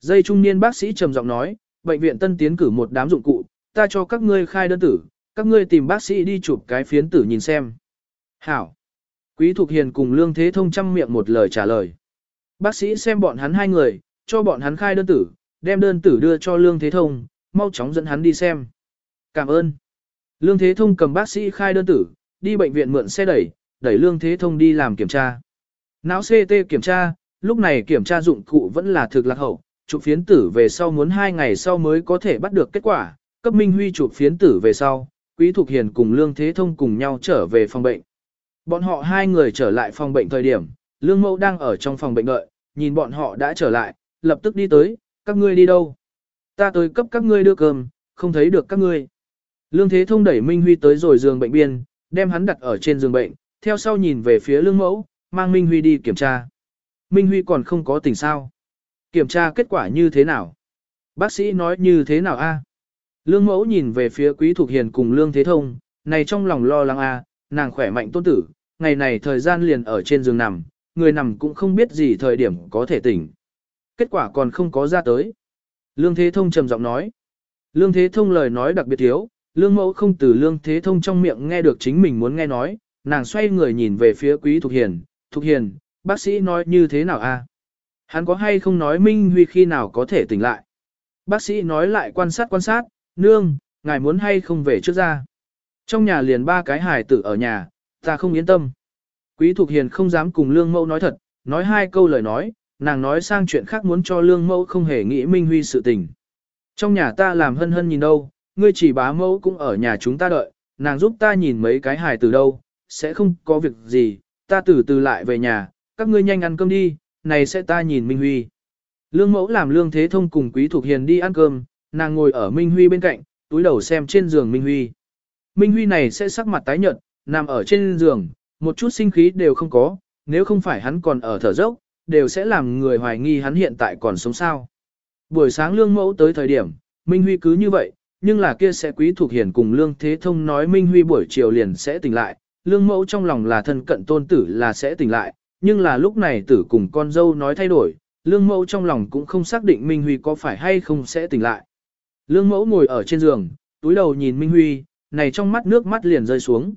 Dây trung niên bác sĩ trầm giọng nói, bệnh viện tân tiến cử một đám dụng cụ, ta cho các ngươi khai đơn tử, các ngươi tìm bác sĩ đi chụp cái phiến tử nhìn xem. Hảo. Quý Thục Hiền cùng Lương Thế Thông chăm miệng một lời trả lời. Bác sĩ xem bọn hắn hai người, cho bọn hắn khai đơn tử, đem đơn tử đưa cho Lương Thế Thông, mau chóng dẫn hắn đi xem. Cảm ơn. Lương Thế Thông cầm bác sĩ khai đơn tử, đi bệnh viện mượn xe đẩy, đẩy Lương Thế Thông đi làm kiểm tra. Não CT kiểm tra, lúc này kiểm tra dụng cụ vẫn là thực lạc hậu, chụp phiến tử về sau muốn hai ngày sau mới có thể bắt được kết quả, cấp Minh Huy chụp phiến tử về sau, Quý Thục Hiền cùng Lương Thế Thông cùng nhau trở về phòng bệnh. Bọn họ hai người trở lại phòng bệnh thời điểm, Lương Mẫu đang ở trong phòng bệnh đợi, nhìn bọn họ đã trở lại, lập tức đi tới, các ngươi đi đâu? Ta tới cấp các ngươi đưa cơm, không thấy được các ngươi. Lương Thế Thông đẩy Minh Huy tới rồi giường bệnh biên, đem hắn đặt ở trên giường bệnh, theo sau nhìn về phía Lương Mẫu, mang Minh Huy đi kiểm tra. Minh Huy còn không có tỉnh sao. Kiểm tra kết quả như thế nào? Bác sĩ nói như thế nào a? Lương Mẫu nhìn về phía Quý Thục Hiền cùng Lương Thế Thông, này trong lòng lo lắng a, nàng khỏe mạnh tôn tử, ngày này thời gian liền ở trên giường nằm, người nằm cũng không biết gì thời điểm có thể tỉnh. Kết quả còn không có ra tới. Lương Thế Thông trầm giọng nói. Lương Thế Thông lời nói đặc biệt thiếu, Lương Mẫu không từ Lương Thế Thông trong miệng nghe được chính mình muốn nghe nói, nàng xoay người nhìn về phía Quý Thục Hiền, Thục Hiền, bác sĩ nói như thế nào a? Hắn có hay không nói Minh Huy khi nào có thể tỉnh lại? Bác sĩ nói lại quan sát quan sát, nương, ngài muốn hay không về trước ra. Trong nhà liền ba cái hài tử ở nhà, ta không yên tâm. Quý Thục Hiền không dám cùng Lương Mẫu nói thật, nói hai câu lời nói, nàng nói sang chuyện khác muốn cho Lương Mẫu không hề nghĩ Minh Huy sự tình. Trong nhà ta làm hân hân nhìn đâu, ngươi chỉ bá mẫu cũng ở nhà chúng ta đợi, nàng giúp ta nhìn mấy cái hài từ đâu, sẽ không có việc gì, ta từ từ lại về nhà, các ngươi nhanh ăn cơm đi, này sẽ ta nhìn Minh Huy. Lương mẫu làm lương thế thông cùng quý thuộc hiền đi ăn cơm, nàng ngồi ở Minh Huy bên cạnh, túi đầu xem trên giường Minh Huy. Minh Huy này sẽ sắc mặt tái nhợt, nằm ở trên giường, một chút sinh khí đều không có, nếu không phải hắn còn ở thở dốc, đều sẽ làm người hoài nghi hắn hiện tại còn sống sao. Buổi sáng lương mẫu tới thời điểm, Minh Huy cứ như vậy, nhưng là kia sẽ quý thuộc hiền cùng lương thế thông nói Minh Huy buổi chiều liền sẽ tỉnh lại, lương mẫu trong lòng là thân cận tôn tử là sẽ tỉnh lại, nhưng là lúc này tử cùng con dâu nói thay đổi, lương mẫu trong lòng cũng không xác định Minh Huy có phải hay không sẽ tỉnh lại. Lương mẫu ngồi ở trên giường, túi đầu nhìn Minh Huy, này trong mắt nước mắt liền rơi xuống.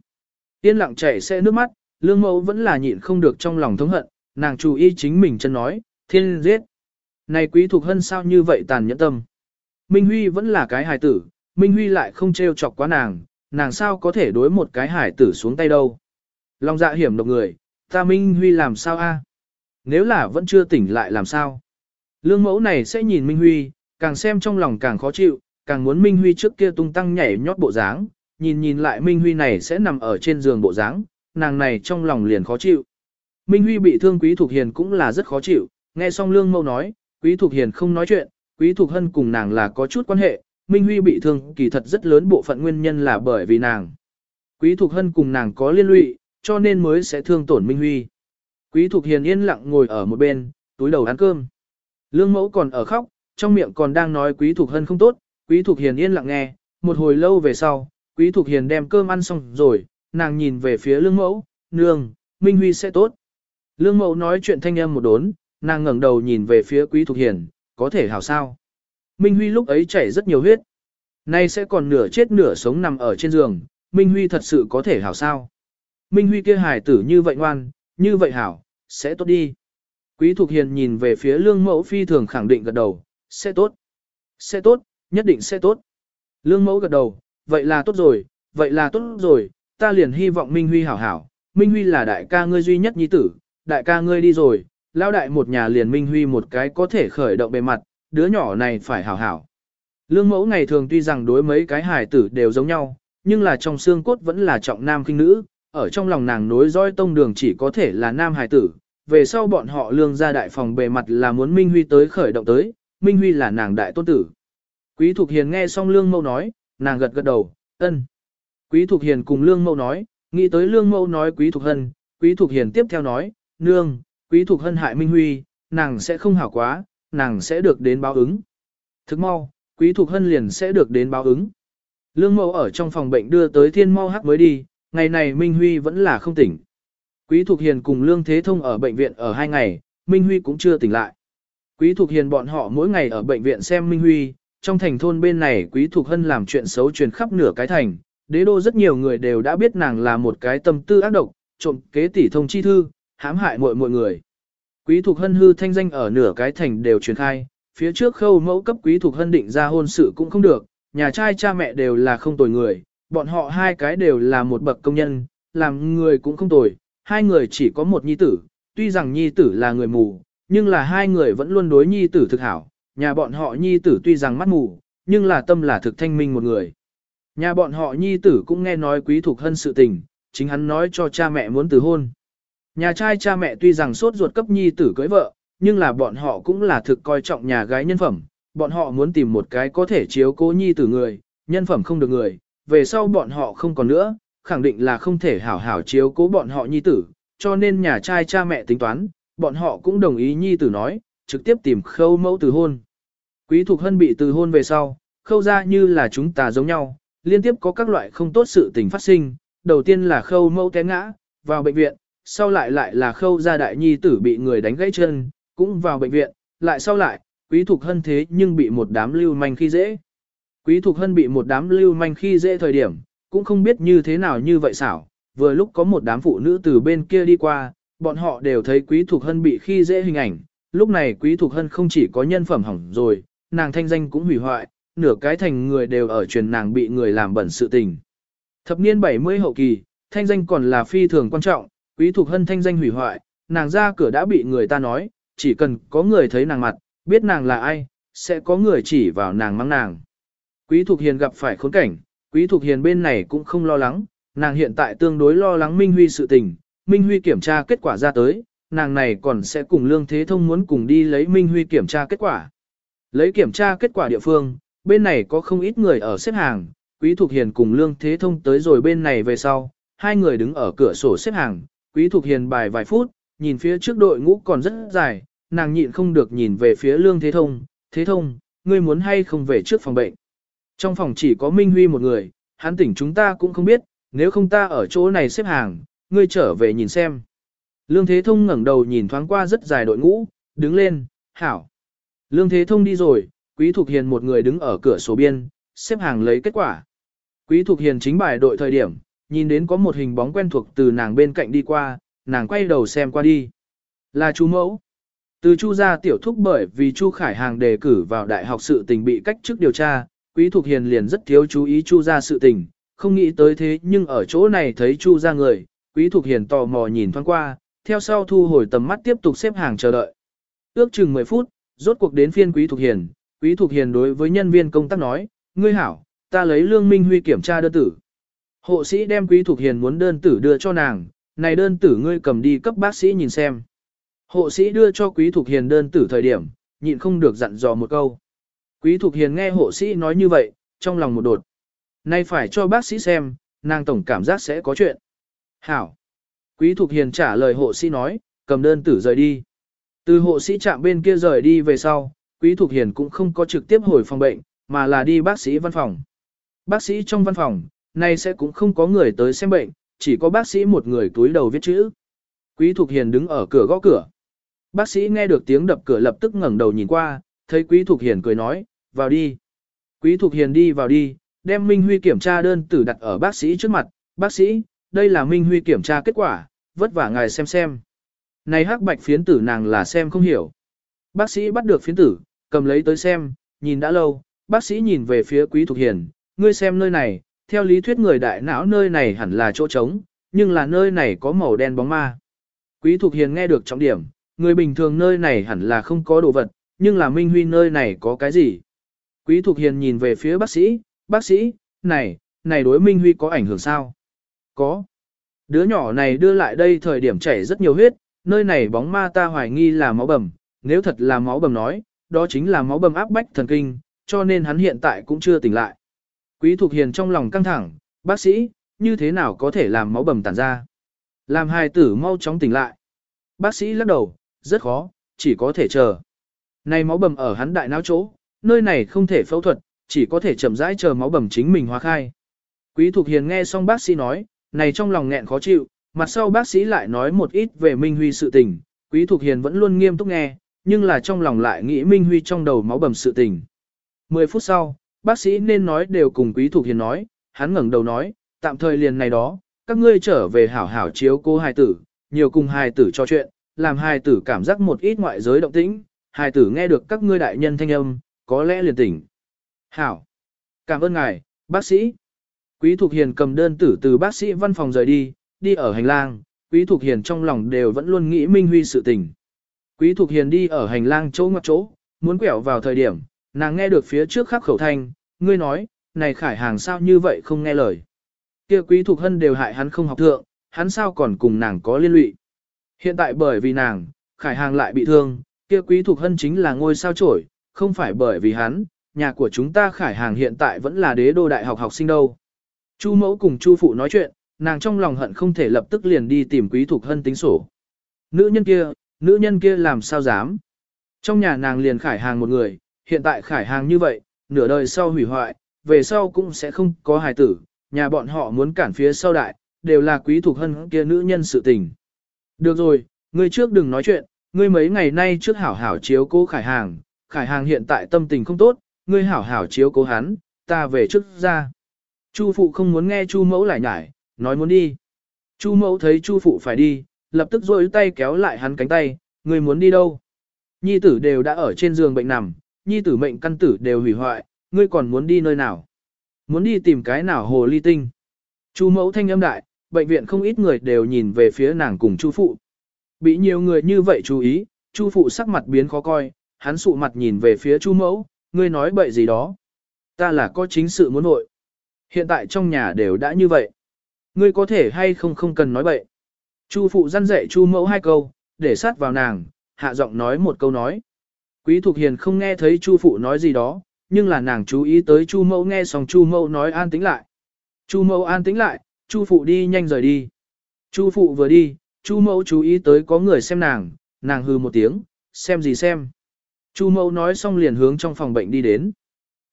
Yên lặng chảy sẽ nước mắt, lương mẫu vẫn là nhịn không được trong lòng thống hận, nàng chú ý chính mình chân nói, thiên giết. Này quý thuộc hân sao như vậy tàn nhẫn tâm. Minh Huy vẫn là cái hài tử, Minh Huy lại không trêu chọc quá nàng, nàng sao có thể đối một cái hài tử xuống tay đâu. Lòng dạ hiểm độc người, ta Minh Huy làm sao a? Nếu là vẫn chưa tỉnh lại làm sao? Lương mẫu này sẽ nhìn Minh Huy, càng xem trong lòng càng khó chịu, càng muốn Minh Huy trước kia tung tăng nhảy nhót bộ dáng, nhìn nhìn lại Minh Huy này sẽ nằm ở trên giường bộ dáng, nàng này trong lòng liền khó chịu. Minh Huy bị thương Quý Thục Hiền cũng là rất khó chịu, nghe xong Lương Mẫu nói, Quý Thục Hiền không nói chuyện, Quý Thục Hân cùng nàng là có chút quan hệ, Minh Huy bị thương kỳ thật rất lớn bộ phận nguyên nhân là bởi vì nàng. Quý Thục Hân cùng nàng có liên lụy, cho nên mới sẽ thương tổn Minh Huy. Quý Thục Hiền yên lặng ngồi ở một bên, túi đầu ăn cơm. Lương mẫu còn ở khóc, trong miệng còn đang nói Quý Thục Hân không tốt, Quý Thục Hiền yên lặng nghe, một hồi lâu về sau, Quý Thục Hiền đem cơm ăn xong rồi, nàng nhìn về phía lương mẫu, nương, Minh Huy sẽ tốt. Lương mẫu nói chuyện thanh âm một đốn, nàng ngẩng đầu nhìn về phía Quý Thục Hiền, có thể hảo sao. Minh Huy lúc ấy chảy rất nhiều huyết. Nay sẽ còn nửa chết nửa sống nằm ở trên giường, Minh Huy thật sự có thể hảo sao. Minh Huy kia hài tử như vậy ngoan, như vậy hảo, sẽ tốt đi. Quý Thục Hiền nhìn về phía lương mẫu phi thường khẳng định gật đầu, sẽ tốt. Sẽ tốt, nhất định sẽ tốt. Lương mẫu gật đầu, vậy là tốt rồi, vậy là tốt rồi, ta liền hy vọng Minh Huy hảo hảo. Minh Huy là đại ca ngươi duy nhất nhi tử, đại ca ngươi đi rồi, lão đại một nhà liền Minh Huy một cái có thể khởi động bề mặt, đứa nhỏ này phải hảo hảo. Lương mẫu ngày thường tuy rằng đối mấy cái hài tử đều giống nhau, nhưng là trong xương cốt vẫn là trọng nam kinh nữ, ở trong lòng nàng nối dõi tông đường chỉ có thể là nam hài tử, về sau bọn họ lương ra đại phòng bề mặt là muốn Minh Huy tới khởi động tới, Minh Huy là nàng đại tôn tử. Quý Thục Hiền nghe xong lương mâu nói, nàng gật gật đầu, ân. Quý Thục Hiền cùng lương mâu nói, nghĩ tới lương mâu nói Quý Thục Hân, Quý Thục Hiền tiếp theo nói, nương, Quý Thục Hân hại Minh Huy, nàng sẽ không hảo quá, nàng sẽ được đến báo ứng. Thức mau, Quý Thục Hân liền sẽ được đến báo ứng. Lương mâu ở trong phòng bệnh đưa tới thiên mau hắc mới đi, ngày này Minh Huy vẫn là không tỉnh. Quý Thục Hiền cùng Lương Thế Thông ở bệnh viện ở hai ngày, Minh Huy cũng chưa tỉnh lại. Quý Thục Hiền bọn họ mỗi ngày ở bệnh viện xem Minh Huy, trong thành thôn bên này Quý Thục Hân làm chuyện xấu truyền khắp nửa cái thành, đế đô rất nhiều người đều đã biết nàng là một cái tâm tư ác độc, trộm kế tỷ thông chi thư, hãm hại mọi mọi người. Quý Thục Hân hư thanh danh ở nửa cái thành đều truyền khai, phía trước khâu mẫu cấp Quý Thục Hân định ra hôn sự cũng không được, nhà trai cha mẹ đều là không tồi người, bọn họ hai cái đều là một bậc công nhân, làm người cũng không tồi, hai người chỉ có một nhi tử, tuy rằng nhi tử là người mù, nhưng là hai người vẫn luôn đối nhi tử thực hảo, nhà bọn họ nhi tử tuy rằng mắt mù, nhưng là tâm là thực thanh minh một người. Nhà bọn họ nhi tử cũng nghe nói quý thuộc hân sự tình, chính hắn nói cho cha mẹ muốn từ hôn. Nhà trai cha mẹ tuy rằng sốt ruột cấp nhi tử cưới vợ, nhưng là bọn họ cũng là thực coi trọng nhà gái nhân phẩm, bọn họ muốn tìm một cái có thể chiếu cố nhi tử người, nhân phẩm không được người, về sau bọn họ không còn nữa, khẳng định là không thể hảo hảo chiếu cố bọn họ nhi tử, cho nên nhà trai cha mẹ tính toán, bọn họ cũng đồng ý nhi tử nói, trực tiếp tìm khâu mẫu từ hôn. Quý Thục Hân bị từ hôn về sau, khâu ra như là chúng ta giống nhau, liên tiếp có các loại không tốt sự tình phát sinh, đầu tiên là khâu mẫu té ngã, vào bệnh viện, sau lại lại là khâu gia đại nhi tử bị người đánh gãy chân, cũng vào bệnh viện, lại sau lại, Quý Thục Hân thế nhưng bị một đám lưu manh khi dễ. Quý Thục Hân bị một đám lưu manh khi dễ thời điểm, cũng không biết như thế nào như vậy xảo, vừa lúc có một đám phụ nữ từ bên kia đi qua, bọn họ đều thấy Quý Thục Hân bị khi dễ hình ảnh, lúc này Quý Thục Hân không chỉ có nhân phẩm hỏng rồi, nàng thanh danh cũng hủy hoại, nửa cái thành người đều ở truyền nàng bị người làm bẩn sự tình. Thập niên 70 hậu kỳ, thanh danh còn là phi thường quan trọng, Quý Thục Hân thanh danh hủy hoại, nàng ra cửa đã bị người ta nói, chỉ cần có người thấy nàng mặt, biết nàng là ai, sẽ có người chỉ vào nàng mắng nàng. Quý Thục Hiền gặp phải khốn cảnh, Quý Thục Hiền bên này cũng không lo lắng, nàng hiện tại tương đối lo lắng Minh Huy sự tình, Minh Huy kiểm tra kết quả ra tới, nàng này còn sẽ cùng Lương Thế Thông muốn cùng đi lấy Minh Huy kiểm tra kết quả. Lấy kiểm tra kết quả địa phương, bên này có không ít người ở xếp hàng, Quý Thục Hiền cùng Lương Thế Thông tới rồi bên này về sau, hai người đứng ở cửa sổ xếp hàng, Quý Thục Hiền bài vài phút, nhìn phía trước đội ngũ còn rất dài, nàng nhịn không được nhìn về phía Lương Thế Thông, Thế Thông, ngươi muốn hay không về trước phòng bệnh. Trong phòng chỉ có Minh Huy một người, hắn tỉnh chúng ta cũng không biết, nếu không ta ở chỗ này xếp hàng, ngươi trở về nhìn xem. Lương Thế Thông ngẩng đầu nhìn thoáng qua rất dài đội ngũ, đứng lên, hảo. Lương Thế Thông đi rồi, Quý Thục Hiền một người đứng ở cửa sổ biên, xếp hàng lấy kết quả. Quý Thục Hiền chính bài đội thời điểm, nhìn đến có một hình bóng quen thuộc từ nàng bên cạnh đi qua, nàng quay đầu xem qua đi. Là chú mẫu. Từ Chu gia tiểu thúc bởi vì Chu Khải Hàng đề cử vào đại học sự tình bị cách chức điều tra, Quý Thục Hiền liền rất thiếu chú ý Chu gia sự tình, không nghĩ tới thế nhưng ở chỗ này thấy Chu gia người, Quý Thục Hiền tò mò nhìn thoáng qua, theo sau thu hồi tầm mắt tiếp tục xếp hàng chờ đợi. Ước chừng 10 phút, rốt cuộc đến phiên Quý Thục Hiền, Quý Thục Hiền đối với nhân viên công tác nói, ngươi hảo, ta lấy Lương Minh Huy kiểm tra đơn tử. Hộ sĩ đem Quý Thục Hiền muốn đơn tử đưa cho nàng, này đơn tử ngươi cầm đi cấp bác sĩ nhìn xem. Hộ sĩ đưa cho Quý Thục Hiền đơn tử thời điểm, nhịn không được dặn dò một câu. Quý Thục Hiền nghe hộ sĩ nói như vậy, trong lòng một đột. Nay phải cho bác sĩ xem, nàng tổng cảm giác sẽ có chuyện. Hảo. Quý Thục Hiền trả lời hộ sĩ nói, cầm đơn tử rời đi. Từ hộ sĩ chạm bên kia rời đi về sau, Quý Thục Hiền cũng không có trực tiếp hồi phòng bệnh, mà là đi bác sĩ văn phòng. Bác sĩ trong văn phòng, nay sẽ cũng không có người tới xem bệnh, chỉ có bác sĩ một người túi đầu viết chữ. Quý Thục Hiền đứng ở cửa gõ cửa. Bác sĩ nghe được tiếng đập cửa lập tức ngẩng đầu nhìn qua, thấy Quý Thục Hiền cười nói, vào đi. Quý Thục Hiền đi vào đi, đem Minh Huy kiểm tra đơn tử đặt ở bác sĩ trước mặt, bác sĩ, đây là Minh Huy kiểm tra kết quả, vất vả ngài xem xem. Này hắc bạch phiến tử nàng là xem không hiểu. Bác sĩ bắt được phiến tử, cầm lấy tới xem, nhìn đã lâu, bác sĩ nhìn về phía Quý Thục Hiền, ngươi xem nơi này, theo lý thuyết người đại não nơi này hẳn là chỗ trống, nhưng là nơi này có màu đen bóng ma. Quý Thục Hiền nghe được trọng điểm, người bình thường nơi này hẳn là không có đồ vật, nhưng là Minh Huy nơi này có cái gì? Quý Thục Hiền nhìn về phía bác sĩ, bác sĩ, này, này đối Minh Huy có ảnh hưởng sao? Có. Đứa nhỏ này đưa lại đây thời điểm chảy rất nhiều huyết, nơi này bóng ma ta hoài nghi là máu bầm, nếu thật là máu bầm nói, đó chính là máu bầm áp bách thần kinh, cho nên hắn hiện tại cũng chưa tỉnh lại. Quý Thục Hiền trong lòng căng thẳng, bác sĩ, như thế nào có thể làm máu bầm tản ra? Làm hài tử mau chóng tỉnh lại. Bác sĩ lắc đầu, rất khó, chỉ có thể chờ. Này máu bầm ở hắn đại não chỗ, nơi này không thể phẫu thuật, chỉ có thể chậm rãi chờ máu bầm chính mình hóa khai. Quý Thục Hiền nghe xong bác sĩ nói, này trong lòng nghẹn khó chịu, mặt sau bác sĩ lại nói một ít về Minh Huy sự tình, Quý Thục Hiền vẫn luôn nghiêm túc nghe, nhưng là trong lòng lại nghĩ Minh Huy trong đầu máu bầm sự tình. 10 phút sau, bác sĩ nên nói đều cùng Quý Thục Hiền nói, hắn ngẩng đầu nói, tạm thời liền này đó, các ngươi trở về hảo hảo chiếu cô hài tử, nhiều cùng hài tử trò chuyện, làm hài tử cảm giác một ít ngoại giới động tĩnh, hài tử nghe được các ngươi đại nhân thanh âm, có lẽ liền tỉnh. Hảo! Cảm ơn ngài, bác sĩ! Quý Thục Hiền cầm đơn tử từ bác sĩ văn phòng rời đi, đi ở hành lang, Quý Thục Hiền trong lòng đều vẫn luôn nghĩ Minh Huy sự tình. Quý Thục Hiền đi ở hành lang chỗ ngoặt chỗ, muốn quẹo vào thời điểm, nàng nghe được phía trước khắc khẩu thanh, ngươi nói, này khải hàng sao như vậy không nghe lời. Kia Quý Thục Hân đều hại hắn không học thượng, hắn sao còn cùng nàng có liên lụy. Hiện tại bởi vì nàng, khải hàng lại bị thương, kia Quý Thục Hân chính là ngôi sao trổi, không phải bởi vì hắn, nhà của chúng ta khải hàng hiện tại vẫn là đế đô đại học học sinh đâu. Chu mẫu cùng chu phụ nói chuyện, nàng trong lòng hận không thể lập tức liền đi tìm quý thục hân tính sổ. Nữ nhân kia, nữ nhân kia làm sao dám. Trong nhà nàng liền khải hàng một người, hiện tại khải hàng như vậy, nửa đời sau hủy hoại, về sau cũng sẽ không có hài tử, nhà bọn họ muốn cản phía sau đại, đều là quý thục hân kia nữ nhân sự tình. Được rồi, ngươi trước đừng nói chuyện, ngươi mấy ngày nay trước hảo hảo chiếu cố khải hàng, khải hàng hiện tại tâm tình không tốt, ngươi hảo hảo chiếu cố hắn, ta về trước ra. Chu phụ không muốn nghe chu mẫu lại nhải, nói muốn đi. Chu mẫu thấy chu phụ phải đi, lập tức rôi tay kéo lại hắn cánh tay, Ngươi muốn đi đâu? Nhi tử đều đã ở trên giường bệnh nằm, nhi tử mệnh căn tử đều hủy hoại, ngươi còn muốn đi nơi nào? Muốn đi tìm cái nào hồ ly tinh? Chu mẫu thanh âm đại, bệnh viện không ít người đều nhìn về phía nàng cùng chu phụ. Bị nhiều người như vậy chú ý, chu phụ sắc mặt biến khó coi, hắn sụ mặt nhìn về phía chu mẫu, ngươi nói bậy gì đó. Ta là có chính sự muốn nội. Hiện tại trong nhà đều đã như vậy. Ngươi có thể hay không không cần nói bậy. Chu phụ răn dạy chu mẫu hai câu, để sát vào nàng, hạ giọng nói một câu nói. Quý Thục Hiền không nghe thấy chu phụ nói gì đó, nhưng là nàng chú ý tới chu mẫu nghe xong chu mẫu nói an tĩnh lại. Chu mẫu an tĩnh lại, chu phụ đi nhanh rời đi. Chu phụ vừa đi, chu mẫu chú ý tới có người xem nàng, nàng hư một tiếng, xem gì xem. Chu mẫu nói xong liền hướng trong phòng bệnh đi đến.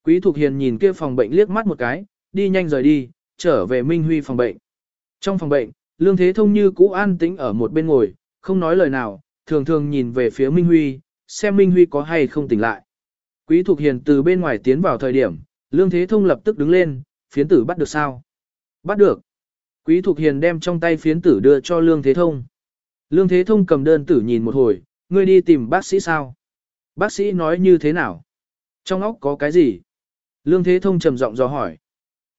Quý Thục Hiền nhìn kia phòng bệnh liếc mắt một cái, đi nhanh rời đi, trở về Minh Huy phòng bệnh. Trong phòng bệnh, Lương Thế Thông như cũ an tĩnh ở một bên ngồi, không nói lời nào, thường thường nhìn về phía Minh Huy, xem Minh Huy có hay không tỉnh lại. Quý Thục Hiền từ bên ngoài tiến vào thời điểm, Lương Thế Thông lập tức đứng lên, phiến tử bắt được sao? Bắt được. Quý Thục Hiền đem trong tay phiến tử đưa cho Lương Thế Thông. Lương Thế Thông cầm đơn tử nhìn một hồi, ngươi đi tìm bác sĩ sao? Bác sĩ nói như thế nào? Trong óc có cái gì? Lương Thế Thông trầm giọng dò hỏi.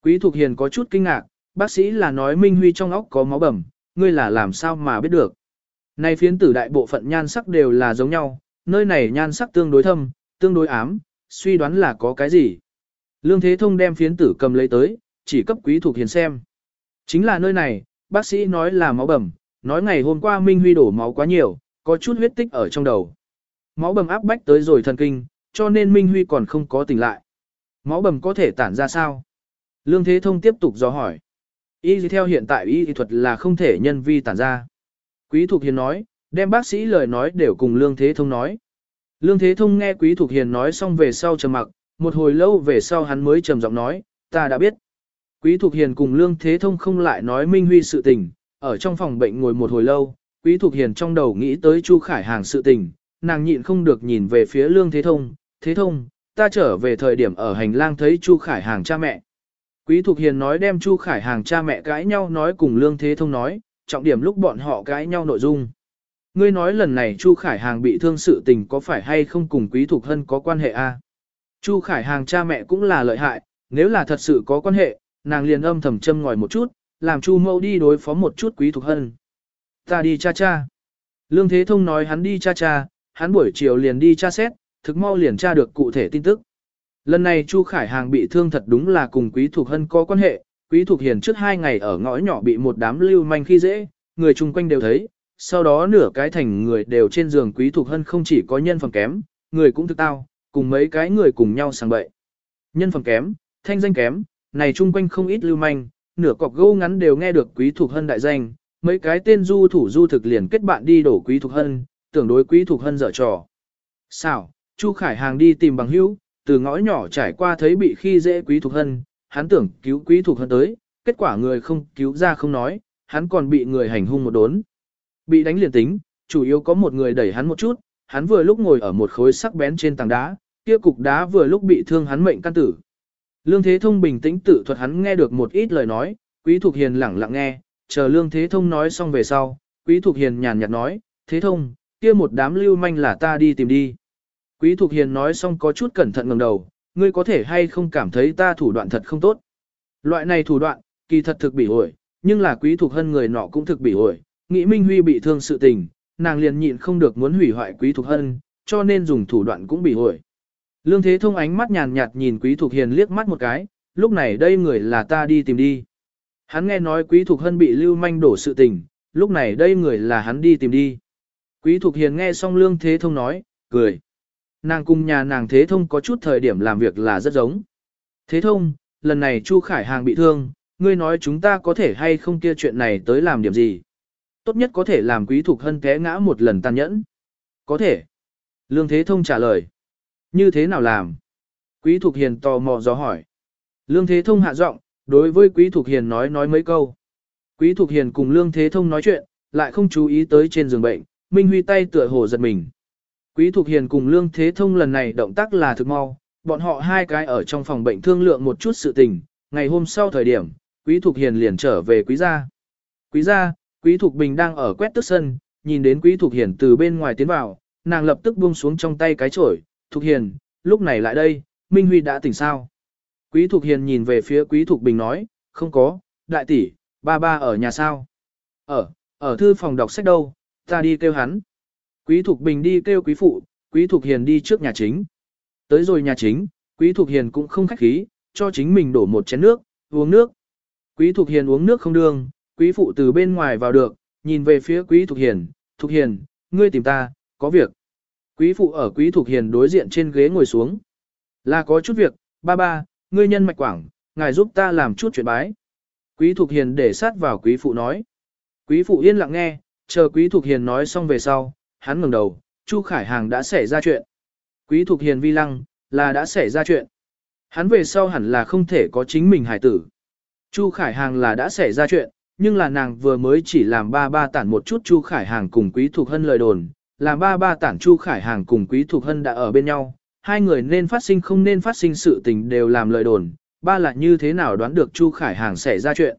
Quý Thục Hiền có chút kinh ngạc, bác sĩ là nói Minh Huy trong óc có máu bầm, ngươi là làm sao mà biết được. Nay phiến tử đại bộ phận nhan sắc đều là giống nhau, nơi này nhan sắc tương đối thâm, tương đối ám, suy đoán là có cái gì. Lương Thế Thông đem phiến tử cầm lấy tới, chỉ cấp Quý Thục Hiền xem. Chính là nơi này, bác sĩ nói là máu bầm, nói ngày hôm qua Minh Huy đổ máu quá nhiều, có chút huyết tích ở trong đầu. Máu bầm áp bách tới rồi thần kinh, cho nên Minh Huy còn không có tỉnh lại. Máu bầm có thể tản ra sao? Lương Thế Thông tiếp tục dò hỏi. Y theo hiện tại y thuật là không thể nhân vi tản ra. Quý Thục Hiền nói, đem bác sĩ lời nói đều cùng Lương Thế Thông nói. Lương Thế Thông nghe Quý Thục Hiền nói xong về sau trầm mặc, một hồi lâu về sau hắn mới trầm giọng nói, ta đã biết. Quý Thục Hiền cùng Lương Thế Thông không lại nói Minh Huy sự tình, ở trong phòng bệnh ngồi một hồi lâu, Quý Thục Hiền trong đầu nghĩ tới Chu Khải Hàng sự tình, nàng nhịn không được nhìn về phía Lương Thế Thông, Thế Thông, ta trở về thời điểm ở hành lang thấy Chu Khải Hàng cha mẹ. Quý Thục Hiền nói đem Chu Khải Hàng cha mẹ cãi nhau nói cùng Lương Thế Thông nói, trọng điểm lúc bọn họ cãi nhau nội dung. Ngươi nói lần này Chu Khải Hàng bị thương sự tình có phải hay không cùng Quý Thục Hân có quan hệ a? Chu Khải Hàng cha mẹ cũng là lợi hại, nếu là thật sự có quan hệ, nàng liền âm thầm châm ngòi một chút, làm Chu Mẫu đi đối phó một chút Quý Thục Hân. Ta đi cha cha. Lương Thế Thông nói hắn đi cha cha, hắn buổi chiều liền đi tra xét, thực mau liền tra được cụ thể tin tức. Lần này Chu Khải Hàng bị thương thật đúng là cùng Quý Thục Hân có quan hệ, Quý Thục Hiền trước hai ngày ở ngõ nhỏ bị một đám lưu manh khi dễ, người chung quanh đều thấy, sau đó nửa cái thành người đều trên giường Quý Thục Hân không chỉ có nhân phẩm kém, người cũng thực tao, cùng mấy cái người cùng nhau sang bậy. Nhân phẩm kém, thanh danh kém, này chung quanh không ít lưu manh, nửa cọc gâu ngắn đều nghe được Quý Thục Hân đại danh, mấy cái tên du thủ du thực liền kết bạn đi đổ Quý Thục Hân, tưởng đối Quý thuộc Hân dở trò. Sao, Chu Khải Hàng đi tìm bằng hữu, từ ngõ nhỏ trải qua thấy bị khi dễ quý thuộc hân, hắn tưởng cứu quý thuộc hân tới, kết quả người không cứu ra không nói, hắn còn bị người hành hung một đốn. Bị đánh liền tính, chủ yếu có một người đẩy hắn một chút, hắn vừa lúc ngồi ở một khối sắc bén trên tảng đá, kia cục đá vừa lúc bị thương hắn mệnh căn tử. Lương Thế Thông bình tĩnh tự thuật hắn nghe được một ít lời nói, Quý Thục Hiền lẳng lặng nghe, chờ Lương Thế Thông nói xong về sau, Quý Thục Hiền nhàn nhạt nói, Thế Thông, kia một đám lưu manh là ta đi tìm đi. Quý Thục Hiền nói xong có chút cẩn thận ngẩng đầu, ngươi có thể hay không cảm thấy ta thủ đoạn thật không tốt. Loại này thủ đoạn, kỳ thật thực bị ổi, nhưng là Quý Thục Hân người nọ cũng thực bị ổi, nghĩ Minh Huy bị thương sự tình, nàng liền nhịn không được muốn hủy hoại Quý Thục Hân, cho nên dùng thủ đoạn cũng bị ổi. Lương Thế Thông ánh mắt nhàn nhạt nhìn Quý Thục Hiền liếc mắt một cái, lúc này đây người là ta đi tìm đi. Hắn nghe nói Quý Thục Hân bị lưu manh đổ sự tình, lúc này đây người là hắn đi tìm đi. Quý Thục Hiền nghe xong Lương Thế Thông nói, cười. Nàng cùng nhà nàng Thế Thông có chút thời điểm làm việc là rất giống. Thế Thông, lần này Chu Khải Hàng bị thương, ngươi nói chúng ta có thể hay không kia chuyện này tới làm điểm gì. Tốt nhất có thể làm Quý Thục Hân té ngã một lần tàn nhẫn. Có thể. Lương Thế Thông trả lời. Như thế nào làm? Quý Thục Hiền tò mò gió hỏi. Lương Thế Thông hạ giọng, đối với Quý Thục Hiền nói nói mấy câu. Quý Thục Hiền cùng Lương Thế Thông nói chuyện, lại không chú ý tới trên giường bệnh, Minh Huy tay tựa hồ giật mình. Quý Thục Hiền cùng Lương Thế Thông lần này động tác là thực mau, bọn họ hai cái ở trong phòng bệnh thương lượng một chút sự tình, ngày hôm sau thời điểm, Quý Thục Hiền liền trở về Quý gia. Quý gia, Quý Thục Bình đang ở quét tức sân, nhìn đến Quý Thục Hiền từ bên ngoài tiến vào, nàng lập tức buông xuống trong tay cái chổi, Thục Hiền, lúc này lại đây, Minh Huy đã tỉnh sao? Quý Thục Hiền nhìn về phía Quý Thục Bình nói, không có, đại tỷ, ba ba ở nhà sao? Ở, ở thư phòng đọc sách đâu, ta đi kêu hắn. Quý Thục Bình đi kêu Quý Phụ, Quý Thục Hiền đi trước nhà chính. Tới rồi nhà chính, Quý Thục Hiền cũng không khách khí, cho chính mình đổ một chén nước, uống nước. Quý Thục Hiền uống nước không đương, Quý Phụ từ bên ngoài vào được, nhìn về phía Quý Thục Hiền, Thục Hiền, ngươi tìm ta, có việc. Quý phụ ở quý thuộc hiền đối diện trên ghế ngồi xuống. Là có chút việc, ba ba, ngươi nhân mạch quảng, ngài giúp ta làm chút chuyện bái. Quý thuộc hiền để sát vào quý phụ nói. Quý phụ yên lặng nghe, chờ quý Thục hiền nói xong về sau, hắn ngẩng đầu, Chu Khải Hàng đã xảy ra chuyện. Quý Thục hiền vi lăng, là đã xảy ra chuyện. Hắn về sau hẳn là không thể có chính mình hải tử. Chu Khải Hàng là đã xảy ra chuyện, nhưng là nàng vừa mới chỉ làm ba ba tản một chút Chu Khải Hàng cùng quý Thục hân lời đồn, làm ba ba tản Chu Khải Hàng cùng Quý Thục Hân đã ở bên nhau, hai người nên phát sinh không nên phát sinh sự tình đều làm lời đồn, ba là như thế nào đoán được Chu Khải Hàng xảy ra chuyện.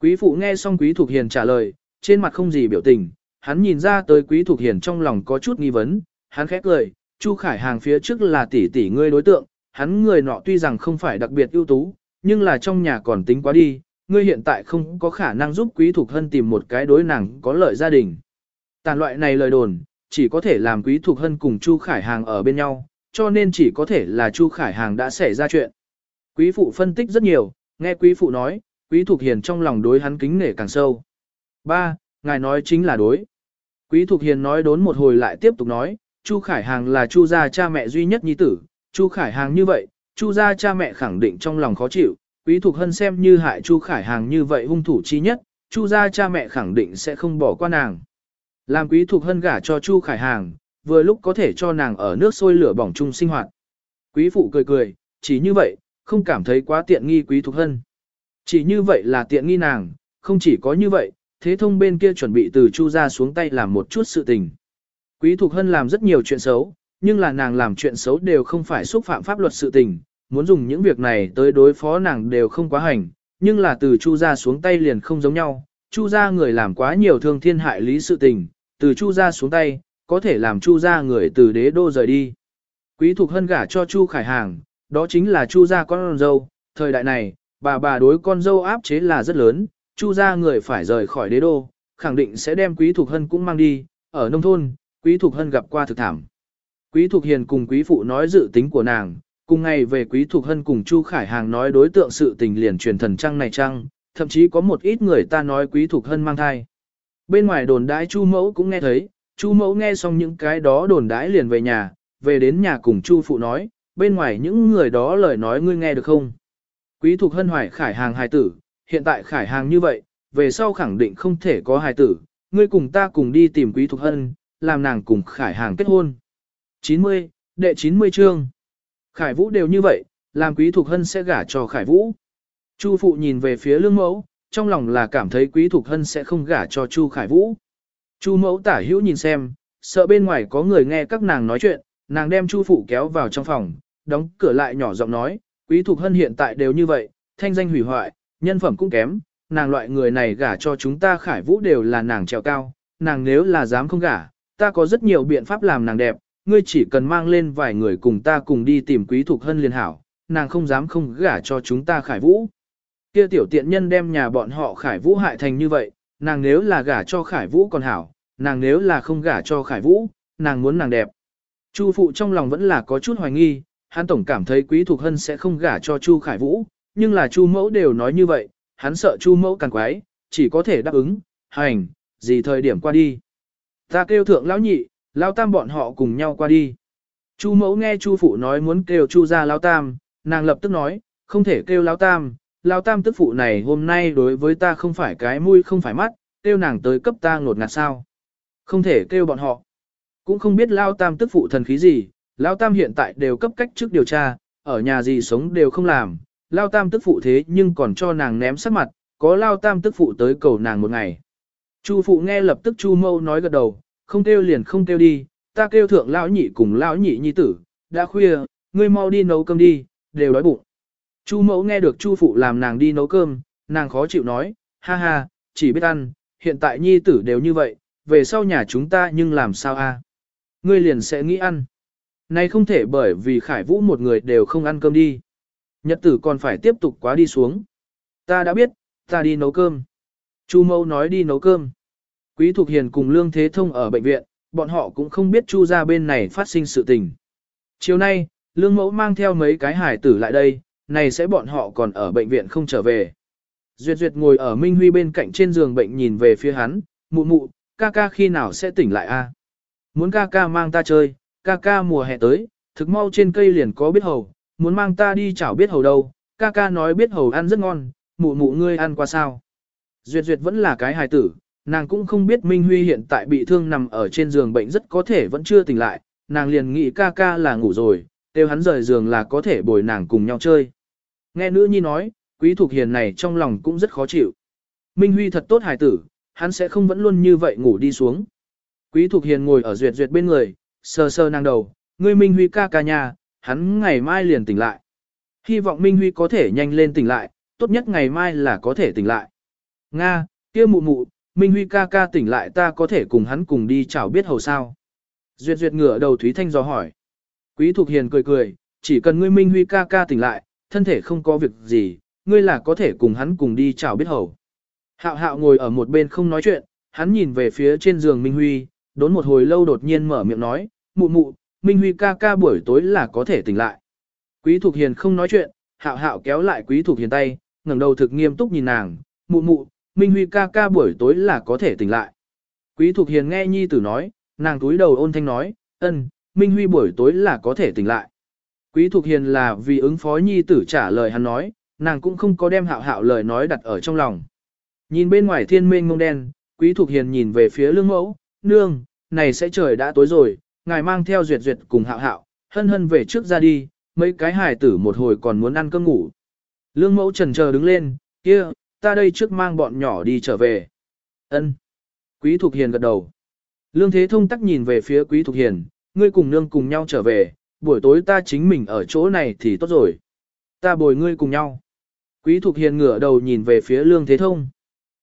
Quý phụ nghe xong Quý Thục Hiền trả lời, trên mặt không gì biểu tình, hắn nhìn ra tới Quý Thục Hiền trong lòng có chút nghi vấn, hắn khẽ cười, Chu Khải Hàng phía trước là tỷ tỷ ngươi đối tượng, hắn người nọ tuy rằng không phải đặc biệt ưu tú, nhưng là trong nhà còn tính quá đi, ngươi hiện tại không có khả năng giúp Quý Thục Hân tìm một cái đối nàng có lợi gia đình. Tàn loại này lời đồn, chỉ có thể làm Quý Thục Hân cùng Chu Khải Hàng ở bên nhau, cho nên chỉ có thể là Chu Khải Hàng đã xảy ra chuyện. Quý phụ phân tích rất nhiều, nghe quý phụ nói, quý Thục Hiền trong lòng đối hắn kính nể càng sâu. Ba, ngài nói chính là đối. Quý Thục Hiền nói đốn một hồi lại tiếp tục nói, Chu Khải Hàng là Chu gia cha mẹ duy nhất nhi tử, Chu Khải Hàng như vậy, Chu gia cha mẹ khẳng định trong lòng khó chịu, Quý Thục Hân xem như hại Chu Khải Hàng như vậy hung thủ chi nhất, Chu gia cha mẹ khẳng định sẽ không bỏ qua nàng. Làm quý Thục hân gả cho Chu Khải Hàng, vừa lúc có thể cho nàng ở nước sôi lửa bỏng chung sinh hoạt. Quý phụ cười cười, chỉ như vậy, không cảm thấy quá tiện nghi quý Thục hân. Chỉ như vậy là tiện nghi nàng, không chỉ có như vậy, thế thông bên kia chuẩn bị từ Chu ra xuống tay làm một chút sự tình. Quý Thục hân làm rất nhiều chuyện xấu, nhưng là nàng làm chuyện xấu đều không phải xúc phạm pháp luật sự tình, muốn dùng những việc này tới đối phó nàng đều không quá hành, nhưng là từ Chu ra xuống tay liền không giống nhau, Chu ra người làm quá nhiều thương thiên hại lý sự tình, từ Chu gia xuống tay, có thể làm Chu gia người từ đế đô rời đi. Quý Thục Hân gả cho Chu Khải Hàng, đó chính là Chu gia con dâu, thời đại này, bà bà đối con dâu áp chế là rất lớn, Chu gia người phải rời khỏi đế đô, khẳng định sẽ đem Quý Thục Hân cũng mang đi, ở nông thôn, Quý Thục Hân gặp qua thực thảm. Quý Thục Hiền cùng Quý Phụ nói dự tính của nàng, cùng ngày về Quý Thục Hân cùng Chu Khải Hàng nói đối tượng sự tình liền truyền thần trăng này trăng, thậm chí có một ít người ta nói Quý Thục Hân mang thai. Bên ngoài đồn đãi Chu Mẫu cũng nghe thấy, Chu Mẫu nghe xong những cái đó đồn đãi liền về nhà, về đến nhà cùng Chu phụ nói, bên ngoài những người đó lời nói ngươi nghe được không? Quý thuộc hân hoài khải hàng hài tử, hiện tại khải hàng như vậy, về sau khẳng định không thể có hài tử, ngươi cùng ta cùng đi tìm quý thuộc hân, làm nàng cùng khải hàng kết hôn. 90, đệ 90 chương. Khải vũ đều như vậy, làm quý thuộc hân sẽ gả cho khải vũ. Chu phụ nhìn về phía lương mẫu, trong lòng là cảm thấy Quý Thục Hân sẽ không gả cho Chu Khải Vũ. Chu mẫu tả hữu nhìn xem, sợ bên ngoài có người nghe các nàng nói chuyện, nàng đem Chu phụ kéo vào trong phòng, đóng cửa lại nhỏ giọng nói, Quý Thục Hân hiện tại đều như vậy, thanh danh hủy hoại, nhân phẩm cũng kém, nàng loại người này gả cho chúng ta khải vũ đều là nàng trèo cao, nàng nếu là dám không gả, ta có rất nhiều biện pháp làm nàng đẹp, ngươi chỉ cần mang lên vài người cùng ta cùng đi tìm Quý Thục Hân liền hảo, nàng không dám không gả cho chúng ta khải vũ. Kia tiểu tiện nhân đem nhà bọn họ khải vũ hại thành như vậy, nàng nếu là gả cho khải vũ còn hảo, nàng nếu là không gả cho khải vũ, nàng muốn nàng đẹp. Chu phụ trong lòng vẫn là có chút hoài nghi, hắn tổng cảm thấy quý thục hân sẽ không gả cho chu khải vũ, nhưng là chu mẫu đều nói như vậy, hắn sợ chu mẫu càng quái, chỉ có thể đáp ứng, hành, gì thời điểm qua đi. Ta kêu thượng lão nhị, lão tam bọn họ cùng nhau qua đi. Chu mẫu nghe chu phụ nói muốn kêu chu ra lão tam, nàng lập tức nói, không thể kêu lão tam, lão tam tức phụ này hôm nay đối với ta không phải cái mũi không phải mắt, kêu nàng tới cấp ta ngột ngạt sao. Không thể kêu bọn họ. Cũng không biết lão tam tức phụ thần khí gì, lão tam hiện tại đều cấp cách trước điều tra, ở nhà gì sống đều không làm, lão tam tức phụ thế nhưng còn cho nàng ném sắc mặt, có lão tam tức phụ tới cầu nàng một ngày. Chu phụ nghe lập tức chu mâu nói gật đầu, không kêu liền không kêu đi, ta kêu thượng lão nhị cùng lão nhị nhi tử, đã khuya, ngươi mau đi nấu cơm đi, đều đói bụng. Chu mẫu nghe được chu phụ làm nàng đi nấu cơm, nàng khó chịu nói, ha ha, chỉ biết ăn, hiện tại nhi tử đều như vậy, về sau nhà chúng ta nhưng làm sao a? Ngươi liền sẽ nghĩ ăn. Này không thể bởi vì khải vũ một người đều không ăn cơm đi. Nhật tử còn phải tiếp tục quá đi xuống. Ta đã biết, ta đi nấu cơm. Chu Mâu nói đi nấu cơm. Quý Thục Hiền cùng Lương Thế Thông ở bệnh viện, bọn họ cũng không biết Chu ra bên này phát sinh sự tình. Chiều nay, Lương Mẫu mang theo mấy cái hải tử lại đây, này sẽ bọn họ còn ở bệnh viện không trở về. Duyệt Duyệt ngồi ở Minh Huy bên cạnh trên giường bệnh nhìn về phía hắn, mụ mụ, ca ca khi nào sẽ tỉnh lại a? Muốn ca ca mang ta chơi, ca ca mùa hè tới, thực mau trên cây liền có biết hầu, muốn mang ta đi chảo biết hầu đâu, ca ca nói biết hầu ăn rất ngon, mụ mụ ngươi ăn qua sao. Duyệt Duyệt vẫn là cái hài tử, nàng cũng không biết Minh Huy hiện tại bị thương nằm ở trên giường bệnh rất có thể vẫn chưa tỉnh lại, nàng liền nghĩ ca ca là ngủ rồi, kêu hắn rời giường là có thể bồi nàng cùng nhau chơi. Nghe nữ nhi nói, quý thuộc hiền này trong lòng cũng rất khó chịu. Minh Huy thật tốt hài tử, hắn sẽ không vẫn luôn như vậy ngủ đi xuống. Quý thuộc Hiền ngồi ở duyệt duyệt bên người, sờ sờ nàng đầu, ngươi Minh Huy ca ca nhà, hắn ngày mai liền tỉnh lại. Hy vọng Minh Huy có thể nhanh lên tỉnh lại, tốt nhất ngày mai là có thể tỉnh lại. Nga, kia mụ mụ, Minh Huy ca ca tỉnh lại ta có thể cùng hắn cùng đi chào biết hầu sao. Duyệt duyệt ngửa đầu Thúy Thanh dò hỏi. Quý Thục Hiền cười cười, chỉ cần ngươi Minh Huy ca ca tỉnh lại, thân thể không có việc gì, ngươi là có thể cùng hắn cùng đi chào biết hầu. Hạo hạo ngồi ở một bên không nói chuyện, hắn nhìn về phía trên giường Minh Huy, đốn một hồi lâu đột nhiên mở miệng nói, mụ mụ, Minh Huy ca ca buổi tối là có thể tỉnh lại. Quý Thục Hiền không nói chuyện, hạo hạo kéo lại Quý Thục Hiền tay, ngẩng đầu thực nghiêm túc nhìn nàng, mụ mụ, Minh Huy ca ca buổi tối là có thể tỉnh lại. Quý Thục Hiền nghe nhi tử nói, nàng túi đầu ôn thanh nói, ân, Minh Huy buổi tối là có thể tỉnh lại. Quý Thục Hiền là vì ứng phó nhi tử trả lời hắn nói, nàng cũng không có đem hạo hạo lời nói đặt ở trong lòng. Nhìn bên ngoài thiên mênh ngông đen, Quý Thục Hiền nhìn về phía lương mẫu, nương, này sẽ trời đã tối rồi, ngài mang theo duyệt duyệt cùng hạo hạo, hân hân về trước ra đi, mấy cái hài tử một hồi còn muốn ăn cơm ngủ. Lương mẫu trần chờ đứng lên, kia, ta đây trước mang bọn nhỏ đi trở về. Ân. Quý Thục Hiền gật đầu. Lương Thế Thông tắc nhìn về phía Quý Thục Hiền, ngươi cùng nương cùng nhau trở về, buổi tối ta chính mình ở chỗ này thì tốt rồi. Ta bồi ngươi cùng nhau. Quý Thục Hiền ngửa đầu nhìn về phía Lương Thế Thông.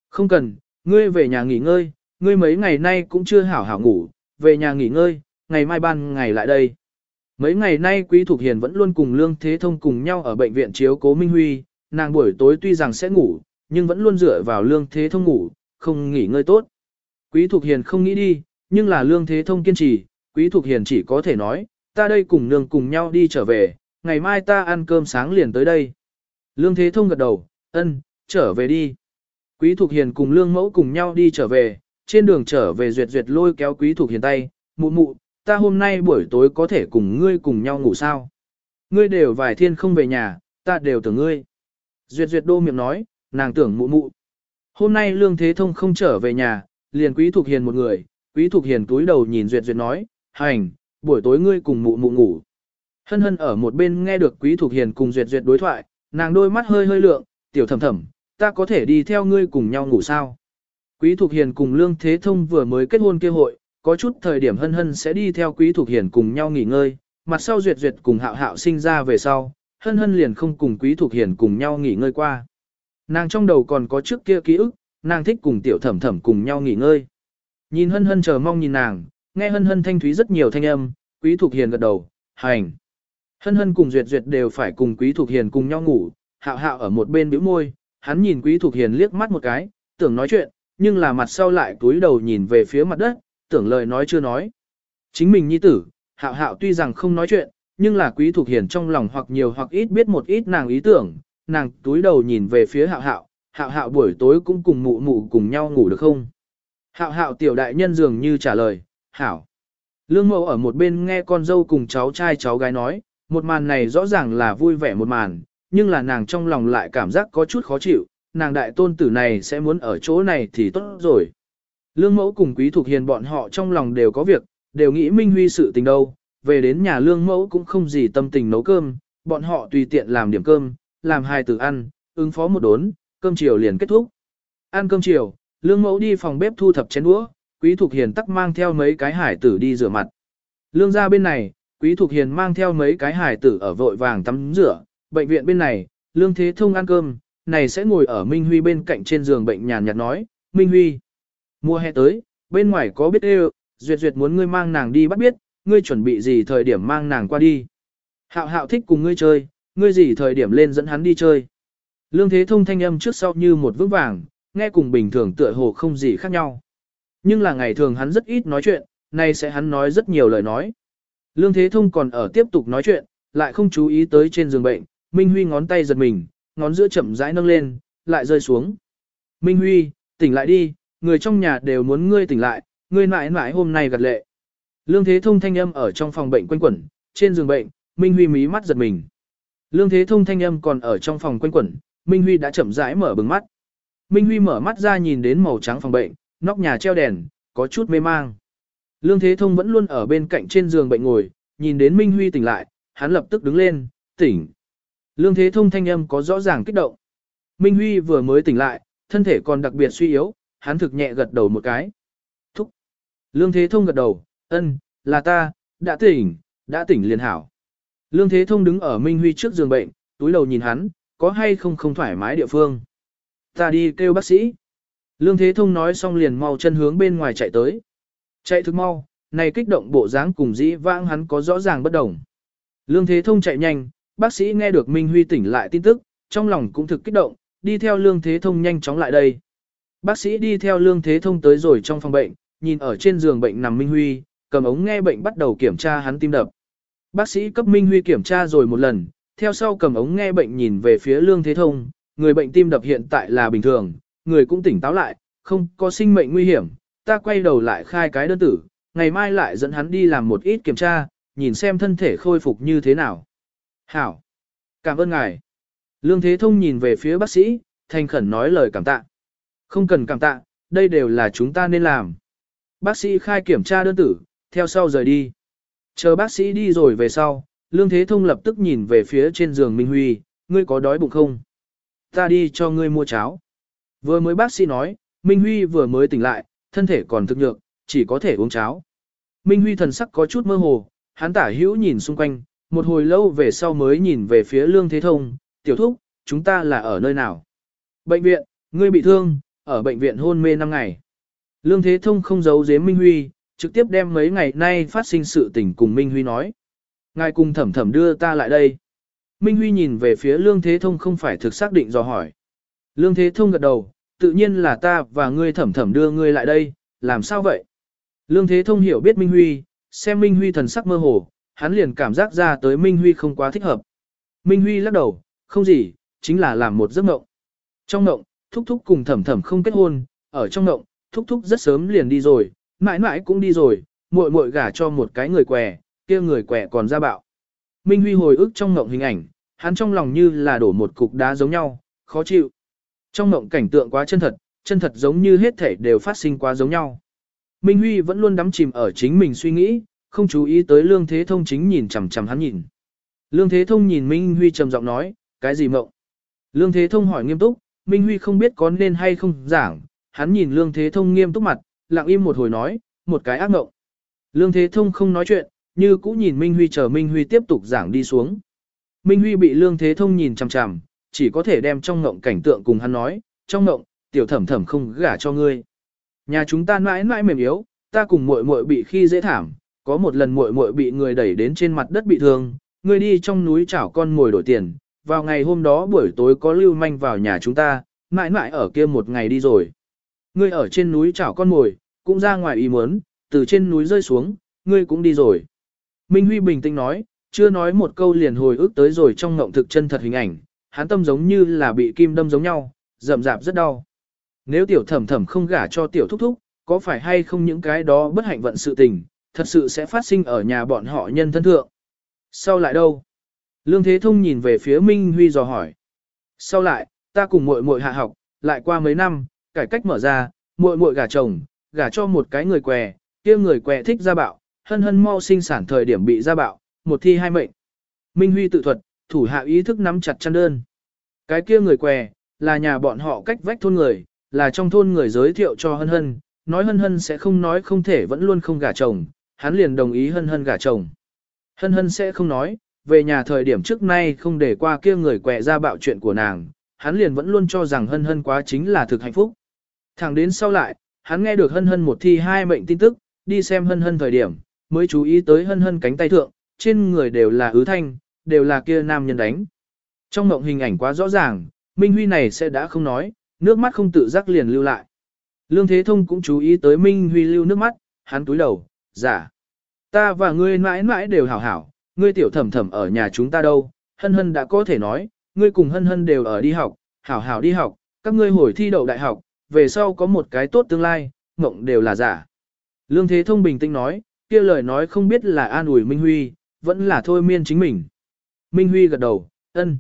Không cần, ngươi về nhà nghỉ ngơi, ngươi mấy ngày nay cũng chưa hảo hảo ngủ, về nhà nghỉ ngơi, ngày mai ban ngày lại đây. Mấy ngày nay Quý Thục Hiền vẫn luôn cùng Lương Thế Thông cùng nhau ở bệnh viện chiếu cố Minh Huy, nàng buổi tối tuy rằng sẽ ngủ, nhưng vẫn luôn dựa vào Lương Thế Thông ngủ, không nghỉ ngơi tốt. Quý Thục Hiền không nghĩ đi, nhưng là Lương Thế Thông kiên trì, Quý Thục Hiền chỉ có thể nói, ta đây cùng nương cùng nhau đi trở về, ngày mai ta ăn cơm sáng liền tới đây. Lương Thế Thông gật đầu, ân, trở về đi. Quý Thục Hiền cùng Lương Mẫu cùng nhau đi trở về, trên đường trở về duyệt duyệt lôi kéo Quý Thục Hiền tay, mụ mụ, ta hôm nay buổi tối có thể cùng ngươi cùng nhau ngủ sao? Ngươi đều vài thiên không về nhà, ta đều tưởng ngươi. Duyệt duyệt đô miệng nói, nàng tưởng mụ mụ. Hôm nay Lương Thế Thông không trở về nhà, liền Quý Thục Hiền một người, Quý Thục Hiền túi đầu nhìn duyệt duyệt nói, hành, buổi tối ngươi cùng mụ mụ ngủ. Hân hân ở một bên nghe được Quý Thục Hiền cùng duyệt duyệt đối thoại, nàng đôi mắt hơi hơi lượng, tiểu thầm thầm, ta có thể đi theo ngươi cùng nhau ngủ sao? Quý Thục Hiền cùng Lương Thế Thông vừa mới kết hôn kêu hội, có chút thời điểm hân hân sẽ đi theo quý thuộc hiển cùng nhau nghỉ ngơi, mặt sau duyệt duyệt cùng hạo hạo sinh ra về sau, hân hân liền không cùng quý thuộc hiển cùng nhau nghỉ ngơi qua. Nàng trong đầu còn có trước kia ký ức, nàng thích cùng tiểu thẩm thẩm cùng nhau nghỉ ngơi. Nhìn hân hân chờ mong nhìn nàng, nghe hân hân thanh thúy rất nhiều thanh âm, quý thuộc hiền gật đầu, hành. Hân hân cùng duyệt duyệt đều phải cùng quý thuộc hiền cùng nhau ngủ, hạo hạo ở một bên bĩu môi, hắn nhìn quý thuộc hiền liếc mắt một cái, tưởng nói chuyện, nhưng là mặt sau lại túi đầu nhìn về phía mặt đất, tưởng lời nói chưa nói. Chính mình nhi tử, hạo hạo tuy rằng không nói chuyện, nhưng là quý thuộc hiền trong lòng hoặc nhiều hoặc ít biết một ít nàng ý tưởng, nàng túi đầu nhìn về phía hạo hạo, hạo hạo buổi tối cũng cùng mụ mụ cùng nhau ngủ được không? Hạo hạo tiểu đại nhân dường như trả lời, hảo. Lương mẫu ở một bên nghe con dâu cùng cháu trai cháu gái nói, một màn này rõ ràng là vui vẻ một màn, nhưng là nàng trong lòng lại cảm giác có chút khó chịu, nàng đại tôn tử này sẽ muốn ở chỗ này thì tốt rồi. Lương mẫu cùng quý thuộc hiền bọn họ trong lòng đều có việc, đều nghĩ Minh Huy sự tình đâu, về đến nhà lương mẫu cũng không gì tâm tình nấu cơm, bọn họ tùy tiện làm điểm cơm, làm hai tử ăn, ứng phó một đốn, cơm chiều liền kết thúc. Ăn cơm chiều, lương mẫu đi phòng bếp thu thập chén đũa, quý thuộc hiền tắc mang theo mấy cái hải tử đi rửa mặt. Lương ra bên này, quý thuộc hiền mang theo mấy cái hải tử ở vội vàng tắm rửa, bệnh viện bên này, lương thế thông ăn cơm, này sẽ ngồi ở Minh Huy bên cạnh trên giường bệnh nhàn nhạt nói, Minh Huy, mùa hè tới, bên ngoài có biết êu, duyệt duyệt muốn ngươi mang nàng đi bắt biết, ngươi chuẩn bị gì thời điểm mang nàng qua đi. Hạo hạo thích cùng ngươi chơi, ngươi gì thời điểm lên dẫn hắn đi chơi. Lương Thế Thông thanh âm trước sau như một vững vàng, nghe cùng bình thường tựa hồ không gì khác nhau. Nhưng là ngày thường hắn rất ít nói chuyện, nay sẽ hắn nói rất nhiều lời nói. Lương Thế Thông còn ở tiếp tục nói chuyện, lại không chú ý tới trên giường bệnh, Minh Huy ngón tay giật mình, ngón giữa chậm rãi nâng lên, lại rơi xuống. Minh Huy, tỉnh lại đi, người trong nhà đều muốn ngươi tỉnh lại, ngươi mãi mãi hôm nay gật lệ. Lương Thế Thông thanh âm ở trong phòng bệnh quanh quẩn, trên giường bệnh, Minh Huy mí mắt giật mình. Lương Thế Thông thanh âm còn ở trong phòng quanh quẩn, Minh Huy đã chậm rãi mở bừng mắt. Minh Huy mở mắt ra nhìn đến màu trắng phòng bệnh, nóc nhà treo đèn, có chút mê mang. Lương Thế Thông vẫn luôn ở bên cạnh trên giường bệnh ngồi, nhìn đến Minh Huy tỉnh lại, hắn lập tức đứng lên, tỉnh. Lương Thế Thông thanh âm có rõ ràng kích động. Minh Huy vừa mới tỉnh lại, thân thể còn đặc biệt suy yếu, hắn thực nhẹ gật đầu một cái. Thúc. Lương Thế Thông gật đầu, ân, là ta, đã tỉnh, đã tỉnh liền hảo. Lương Thế Thông đứng ở Minh Huy trước giường bệnh, túi đầu nhìn hắn, có hay không không thoải mái địa phương. Ta đi kêu bác sĩ. Lương Thế Thông nói xong liền mau chân hướng bên ngoài chạy tới. Chạy thực mau, này kích động bộ dáng cùng dĩ vãng hắn có rõ ràng bất đồng. Lương Thế Thông chạy nhanh, bác sĩ nghe được Minh Huy tỉnh lại tin tức, trong lòng cũng thực kích động, đi theo Lương Thế Thông nhanh chóng lại đây. Bác sĩ đi theo Lương Thế Thông tới rồi trong phòng bệnh, nhìn ở trên giường bệnh nằm Minh Huy, cầm ống nghe bệnh bắt đầu kiểm tra hắn tim đập. Bác sĩ cấp Minh Huy kiểm tra rồi một lần, theo sau cầm ống nghe bệnh nhìn về phía Lương Thế Thông, người bệnh tim đập hiện tại là bình thường, người cũng tỉnh táo lại, không có sinh mệnh nguy hiểm, ta quay đầu lại khai cái đơn tử, ngày mai lại dẫn hắn đi làm một ít kiểm tra, nhìn xem thân thể khôi phục như thế nào. Hảo! Cảm ơn ngài! Lương Thế Thông nhìn về phía bác sĩ, thành khẩn nói lời cảm tạ. Không cần cảm tạ, đây đều là chúng ta nên làm. Bác sĩ khai kiểm tra đơn tử, theo sau rời đi. Chờ bác sĩ đi rồi về sau, Lương Thế Thông lập tức nhìn về phía trên giường Minh Huy, ngươi có đói bụng không? Ta đi cho ngươi mua cháo. Vừa mới bác sĩ nói, Minh Huy vừa mới tỉnh lại, thân thể còn thực nhược, chỉ có thể uống cháo. Minh Huy thần sắc có chút mơ hồ, hắn tả hữu nhìn xung quanh, một hồi lâu về sau mới nhìn về phía Lương Thế Thông, tiểu thúc, chúng ta là ở nơi nào? Bệnh viện, ngươi bị thương, ở bệnh viện hôn mê 5 ngày. Lương Thế Thông không giấu giếm Minh Huy, trực tiếp đem mấy ngày nay phát sinh sự tình cùng Minh Huy nói. Ngài cùng thẩm thẩm đưa ta lại đây. Minh Huy nhìn về phía Lương Thế Thông không phải thực xác định dò hỏi. Lương Thế Thông gật đầu, tự nhiên là ta và ngươi thẩm thẩm đưa ngươi lại đây, làm sao vậy? Lương Thế Thông hiểu biết Minh Huy, xem Minh Huy thần sắc mơ hồ, hắn liền cảm giác ra tới Minh Huy không quá thích hợp. Minh Huy lắc đầu, không gì, chính là làm một giấc mộng. Trong mộng, Thúc Thúc cùng thẩm thẩm không kết hôn, ở trong mộng, Thúc Thúc rất sớm liền đi rồi, mãi mãi cũng đi rồi, muội muội gả cho một cái người què, kia người què còn ra bạo. Minh Huy hồi ức trong ngộng hình ảnh, hắn trong lòng như là đổ một cục đá giống nhau, khó chịu. Trong ngộng cảnh tượng quá chân thật, chân thật giống như hết thể đều phát sinh quá giống nhau. Minh Huy vẫn luôn đắm chìm ở chính mình suy nghĩ, không chú ý tới Lương Thế Thông chính nhìn chằm chằm hắn nhìn. Lương Thế Thông nhìn Minh Huy trầm giọng nói, cái gì mộng? Lương Thế Thông hỏi nghiêm túc, Minh Huy không biết có nên hay không giảng, hắn nhìn Lương Thế Thông nghiêm túc mặt, lặng im một hồi nói, một cái ác ngộng. Lương Thế Thông không nói chuyện, như cũ nhìn Minh Huy chờ Minh Huy tiếp tục giảng đi xuống. Minh Huy bị Lương Thế Thông nhìn chằm chằm, chỉ có thể đem trong ngộng cảnh tượng cùng hắn nói, trong ngộng, tiểu thẩm thẩm không gả cho ngươi. Nhà chúng ta mãi mãi mềm yếu, ta cùng muội muội bị khi dễ thảm, có một lần muội muội bị người đẩy đến trên mặt đất bị thương, ngươi đi trong núi chảo con ngồi đổi tiền, vào ngày hôm đó buổi tối có lưu manh vào nhà chúng ta, mãi mãi ở kia một ngày đi rồi. Ngươi ở trên núi chảo con mồi, cũng ra ngoài ý muốn, từ trên núi rơi xuống, ngươi cũng đi rồi. Minh Huy bình tĩnh nói, chưa nói một câu liền hồi ức tới rồi trong ngộng thực chân thật hình ảnh, hắn tâm giống như là bị kim đâm giống nhau, rậm rạp rất đau. Nếu tiểu thẩm thẩm không gả cho tiểu thúc thúc, có phải hay không những cái đó bất hạnh vận sự tình, thật sự sẽ phát sinh ở nhà bọn họ nhân thân thượng. Sau lại đâu? Lương Thế Thông nhìn về phía Minh Huy dò hỏi. Sau lại, ta cùng muội muội hạ học, lại qua mấy năm, cải cách mở ra, muội muội gả chồng, gả cho một cái người què, kia người què thích gia bạo, hân hân mau sinh sản thời điểm bị gia bạo, một thi hai mệnh. Minh Huy tự thuật, thủ hạ ý thức nắm chặt chăn đơn. Cái kia người què, là nhà bọn họ cách vách thôn người, là trong thôn người giới thiệu cho hân hân, nói hân hân sẽ không nói không thể vẫn luôn không gả chồng, hắn liền đồng ý hân hân gả chồng. Hân hân sẽ không nói, về nhà thời điểm trước nay không để qua kia người quẹ ra bạo chuyện của nàng, hắn liền vẫn luôn cho rằng hân hân quá chính là thực hạnh phúc. Thẳng đến sau lại, hắn nghe được hân hân một thi hai mệnh tin tức, đi xem hân hân thời điểm, mới chú ý tới hân hân cánh tay thượng, trên người đều là ứ thanh, đều là kia nam nhân đánh. Trong mộng hình ảnh quá rõ ràng, Minh Huy này sẽ đã không nói, nước mắt không tự giác liền lưu lại. Lương Thế Thông cũng chú ý tới Minh Huy lưu nước mắt, hắn túi đầu, giả. Ta và ngươi mãi mãi đều hảo hảo, ngươi tiểu thẩm thẩm ở nhà chúng ta đâu, hân hân đã có thể nói, ngươi cùng hân hân đều ở đi học, hảo hảo đi học, các ngươi hồi thi đậu đại học, về sau có một cái tốt tương lai, mộng đều là giả. Lương Thế Thông bình tĩnh nói, kia lời nói không biết là an ủi Minh Huy, vẫn là thôi miên chính mình. Minh Huy gật đầu, ân.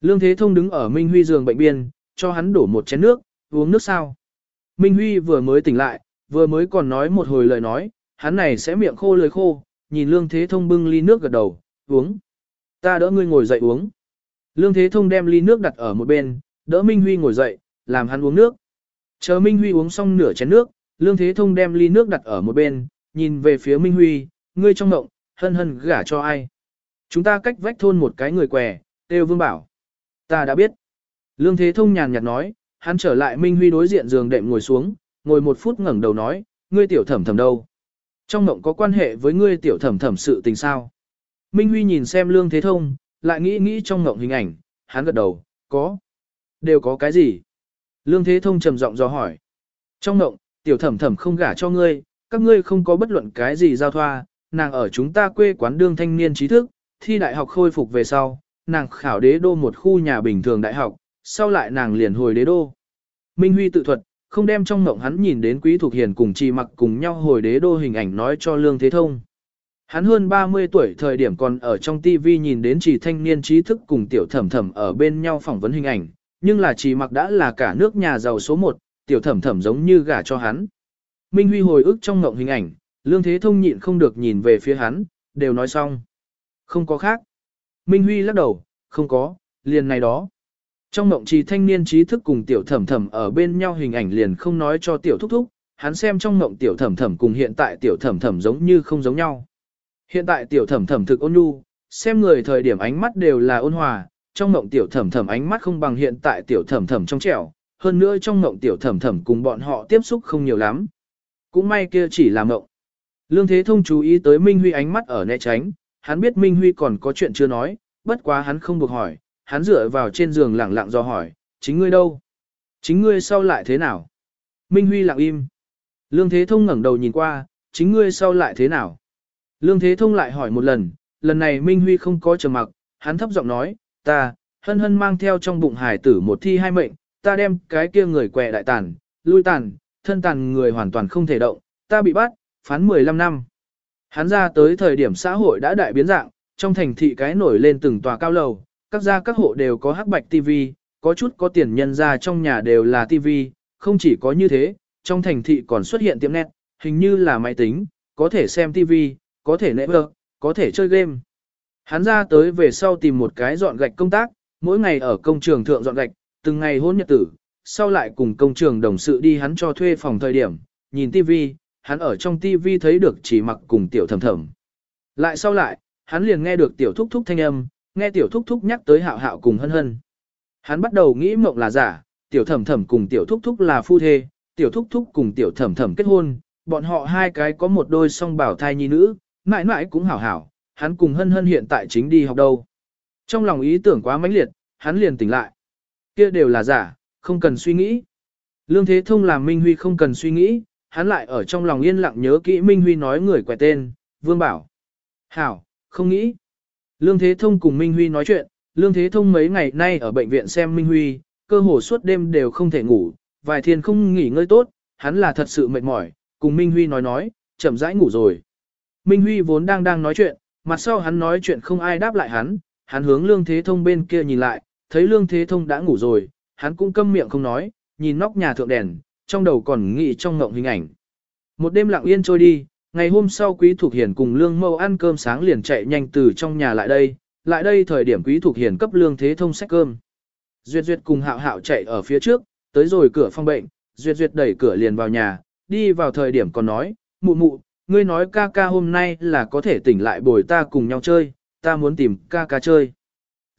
Lương Thế Thông đứng ở Minh Huy giường bệnh biên, cho hắn đổ một chén nước, uống nước sao. Minh Huy vừa mới tỉnh lại, vừa mới còn nói một hồi lời nói, hắn này sẽ miệng khô lời khô, nhìn Lương Thế Thông bưng ly nước gật đầu, uống. Ta đỡ ngươi ngồi dậy uống. Lương Thế Thông đem ly nước đặt ở một bên, đỡ Minh Huy ngồi dậy, làm hắn uống nước. Chờ Minh Huy uống xong nửa chén nước, Lương Thế Thông đem ly nước đặt ở một bên, nhìn về phía Minh Huy, ngươi trong ngộng, hân hân gả cho ai. Chúng ta cách vách thôn một cái người què, Têu Vương bảo. Ta đã biết. Lương Thế Thông nhàn nhạt nói, hắn trở lại Minh Huy đối diện giường đệm ngồi xuống, ngồi một phút ngẩng đầu nói, ngươi tiểu thẩm thẩm đâu? Trong mộng có quan hệ với ngươi tiểu thẩm thẩm sự tình sao? Minh Huy nhìn xem Lương Thế Thông, lại nghĩ nghĩ trong mộng hình ảnh, hắn gật đầu, có. Đều có cái gì? Lương Thế Thông trầm giọng do hỏi. Trong mộng, tiểu thẩm thẩm không gả cho ngươi, các ngươi không có bất luận cái gì giao thoa, nàng ở chúng ta quê quán đương thanh niên trí thức, thi đại học khôi phục về sau, nàng khảo đế đô một khu nhà bình thường đại học, sau lại nàng liền hồi đế đô. Minh Huy tự thuật, không đem trong mộng hắn nhìn đến Quý Thục Hiền cùng Trì Mặc cùng nhau hồi đế đô hình ảnh nói cho Lương Thế Thông. Hắn hơn 30 tuổi thời điểm còn ở trong TV nhìn đến trì thanh niên trí thức cùng tiểu thẩm thẩm ở bên nhau phỏng vấn hình ảnh, nhưng là Trì Mặc đã là cả nước nhà giàu số 1, tiểu thẩm thẩm giống như gả cho hắn. Minh Huy hồi ức trong mộng hình ảnh, Lương Thế Thông nhịn không được nhìn về phía hắn, đều nói xong. Không có khác. Minh Huy lắc đầu, không có, liền này đó. Trong mộng trì thanh niên trí thức cùng tiểu thẩm thẩm ở bên nhau hình ảnh liền không nói cho tiểu thúc thúc, hắn xem trong mộng tiểu thẩm thẩm cùng hiện tại tiểu thẩm thẩm giống như không giống nhau. Hiện tại tiểu thẩm thẩm thực ôn nhu, xem người thời điểm ánh mắt đều là ôn hòa, trong mộng tiểu thẩm thẩm ánh mắt không bằng hiện tại tiểu thẩm thẩm trong trẻo, hơn nữa trong mộng tiểu thẩm thẩm cùng bọn họ tiếp xúc không nhiều lắm. Cũng may kia chỉ là mộng. Lương Thế Thông chú ý tới Minh Huy ánh mắt ở né tránh, hắn biết Minh Huy còn có chuyện chưa nói, bất quá hắn không buộc hỏi, hắn dựa vào trên giường lẳng lặng do hỏi, chính ngươi đâu? Chính ngươi sau lại thế nào? Minh Huy lặng im. Lương Thế Thông ngẩng đầu nhìn qua, chính ngươi sau lại thế nào? Lương Thế Thông lại hỏi một lần, lần này Minh Huy không có trầm mặc, hắn thấp giọng nói, ta, hân hân mang theo trong bụng hải tử một thi hai mệnh, ta đem cái kia người quẹ đại tàn, lui tàn, thân tàn người hoàn toàn không thể động, ta bị bắt, phán 15 năm. Hắn ra tới thời điểm xã hội đã đại biến dạng, trong thành thị cái nổi lên từng tòa cao lầu, các gia các hộ đều có hắc bạch TV, có chút có tiền nhân ra trong nhà đều là TV, không chỉ có như thế, trong thành thị còn xuất hiện tiệm net, hình như là máy tính, có thể xem TV, có thể network, có thể chơi game. Hắn ra tới về sau tìm một cái dọn gạch công tác, mỗi ngày ở công trường thượng dọn gạch, từng ngày hôn nhật tử, sau lại cùng công trường đồng sự đi hắn cho thuê phòng thời điểm, nhìn TV, hắn ở trong TV thấy được chỉ mặc cùng tiểu thầm thầm. Lại sau lại, hắn liền nghe được tiểu thúc thúc thanh âm, nghe tiểu thúc thúc nhắc tới hạo hạo cùng hân hân. Hắn bắt đầu nghĩ mộng là giả, tiểu thẩm thẩm cùng tiểu thúc thúc là phu thê, tiểu thúc thúc cùng tiểu thẩm thẩm kết hôn, bọn họ hai cái có một đôi song bảo thai nhi nữ, mãi mãi cũng hảo hảo, hắn cùng hân hân hiện tại chính đi học đâu. Trong lòng ý tưởng quá mãnh liệt, hắn liền tỉnh lại. Kia đều là giả, không cần suy nghĩ. Lương Thế Thông làm Minh Huy không cần suy nghĩ, hắn lại ở trong lòng yên lặng nhớ kỹ Minh Huy nói người quẻ tên, Vương Bảo. Hảo, không nghĩ. Lương Thế Thông cùng Minh Huy nói chuyện, Lương Thế Thông mấy ngày nay ở bệnh viện xem Minh Huy, cơ hồ suốt đêm đều không thể ngủ, vài thiên không nghỉ ngơi tốt, hắn là thật sự mệt mỏi, cùng Minh Huy nói nói, chậm rãi ngủ rồi. Minh Huy vốn đang đang nói chuyện, mặt sau hắn nói chuyện không ai đáp lại hắn, hắn hướng Lương Thế Thông bên kia nhìn lại, thấy Lương Thế Thông đã ngủ rồi, hắn cũng câm miệng không nói, nhìn nóc nhà thượng đèn, trong đầu còn nghĩ trong ngộng hình ảnh. Một đêm lặng yên trôi đi, ngày hôm sau Quý Thục Hiền cùng Lương Mâu ăn cơm sáng liền chạy nhanh từ trong nhà lại đây, lại đây thời điểm Quý Thục Hiền cấp Lương Thế Thông sách cơm. Duyệt Duyệt cùng Hạo Hạo chạy ở phía trước, tới rồi cửa phòng bệnh, Duyệt Duyệt đẩy cửa liền vào nhà, đi vào thời điểm còn nói, mụ mụ, ngươi nói ca ca hôm nay là có thể tỉnh lại bồi ta cùng nhau chơi, ta muốn tìm ca ca chơi.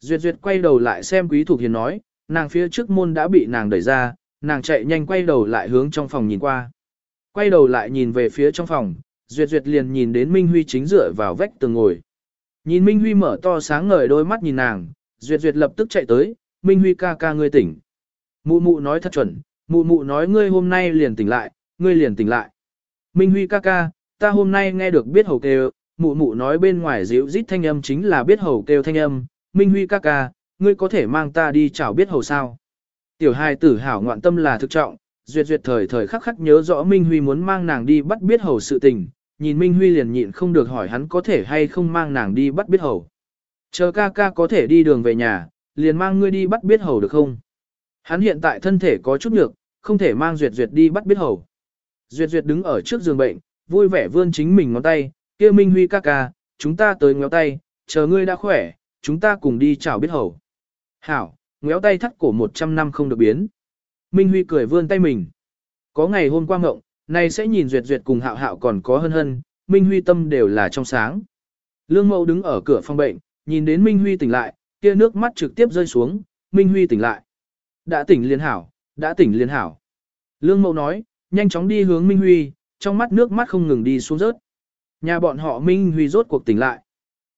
Duyệt Duyệt quay đầu lại xem Quý Thục Hiền nói, nàng phía trước môn đã bị nàng đẩy ra, nàng chạy nhanh quay đầu lại hướng trong phòng nhìn qua. Quay đầu lại nhìn về phía trong phòng, Duyệt Duyệt liền nhìn đến Minh Huy chính dựa vào vách tường ngồi. Nhìn Minh Huy mở to sáng ngời đôi mắt nhìn nàng, Duyệt Duyệt lập tức chạy tới, Minh Huy ca ca ngươi tỉnh. Mụ mụ nói thật chuẩn, mụ mụ nói ngươi hôm nay liền tỉnh lại, ngươi liền tỉnh lại. Minh Huy ca ca, ta hôm nay nghe được biết hầu kêu, mụ mụ nói bên ngoài dịu rít thanh âm chính là biết hầu kêu thanh âm, Minh Huy ca ca, ngươi có thể mang ta đi chào biết hầu sao. Tiểu hài tử hảo ngoạn tâm là thực trọng, duyệt duyệt thời thời khắc khắc nhớ rõ Minh Huy muốn mang nàng đi bắt biết hầu sự tình, nhìn Minh Huy liền nhịn không được hỏi hắn có thể hay không mang nàng đi bắt biết hầu. Chờ ca ca có thể đi đường về nhà, liền mang ngươi đi bắt biết hầu được không? Hắn hiện tại thân thể có chút nhược, không thể mang duyệt duyệt đi bắt biết hầu. Duyệt duyệt đứng ở trước giường bệnh, vui vẻ vươn chính mình ngón tay, kia Minh Huy ca ca, chúng ta tới ngéo tay, chờ ngươi đã khỏe, chúng ta cùng đi chào biết hầu. Hảo, ngéo tay thắt cổ 100 năm không được biến. Minh Huy cười vươn tay mình. Có ngày hôm qua ngộng, nay sẽ nhìn duyệt duyệt cùng hạo hạo còn có hân hân, Minh Huy tâm đều là trong sáng. Lương Mậu đứng ở cửa phòng bệnh, nhìn đến Minh Huy tỉnh lại, kia nước mắt trực tiếp rơi xuống, Minh Huy tỉnh lại. Đã tỉnh liên hảo, đã tỉnh liên hảo. Lương Mậu nói, nhanh chóng đi hướng Minh Huy, trong mắt nước mắt không ngừng đi xuống rớt. Nhà bọn họ Minh Huy rốt cuộc tỉnh lại.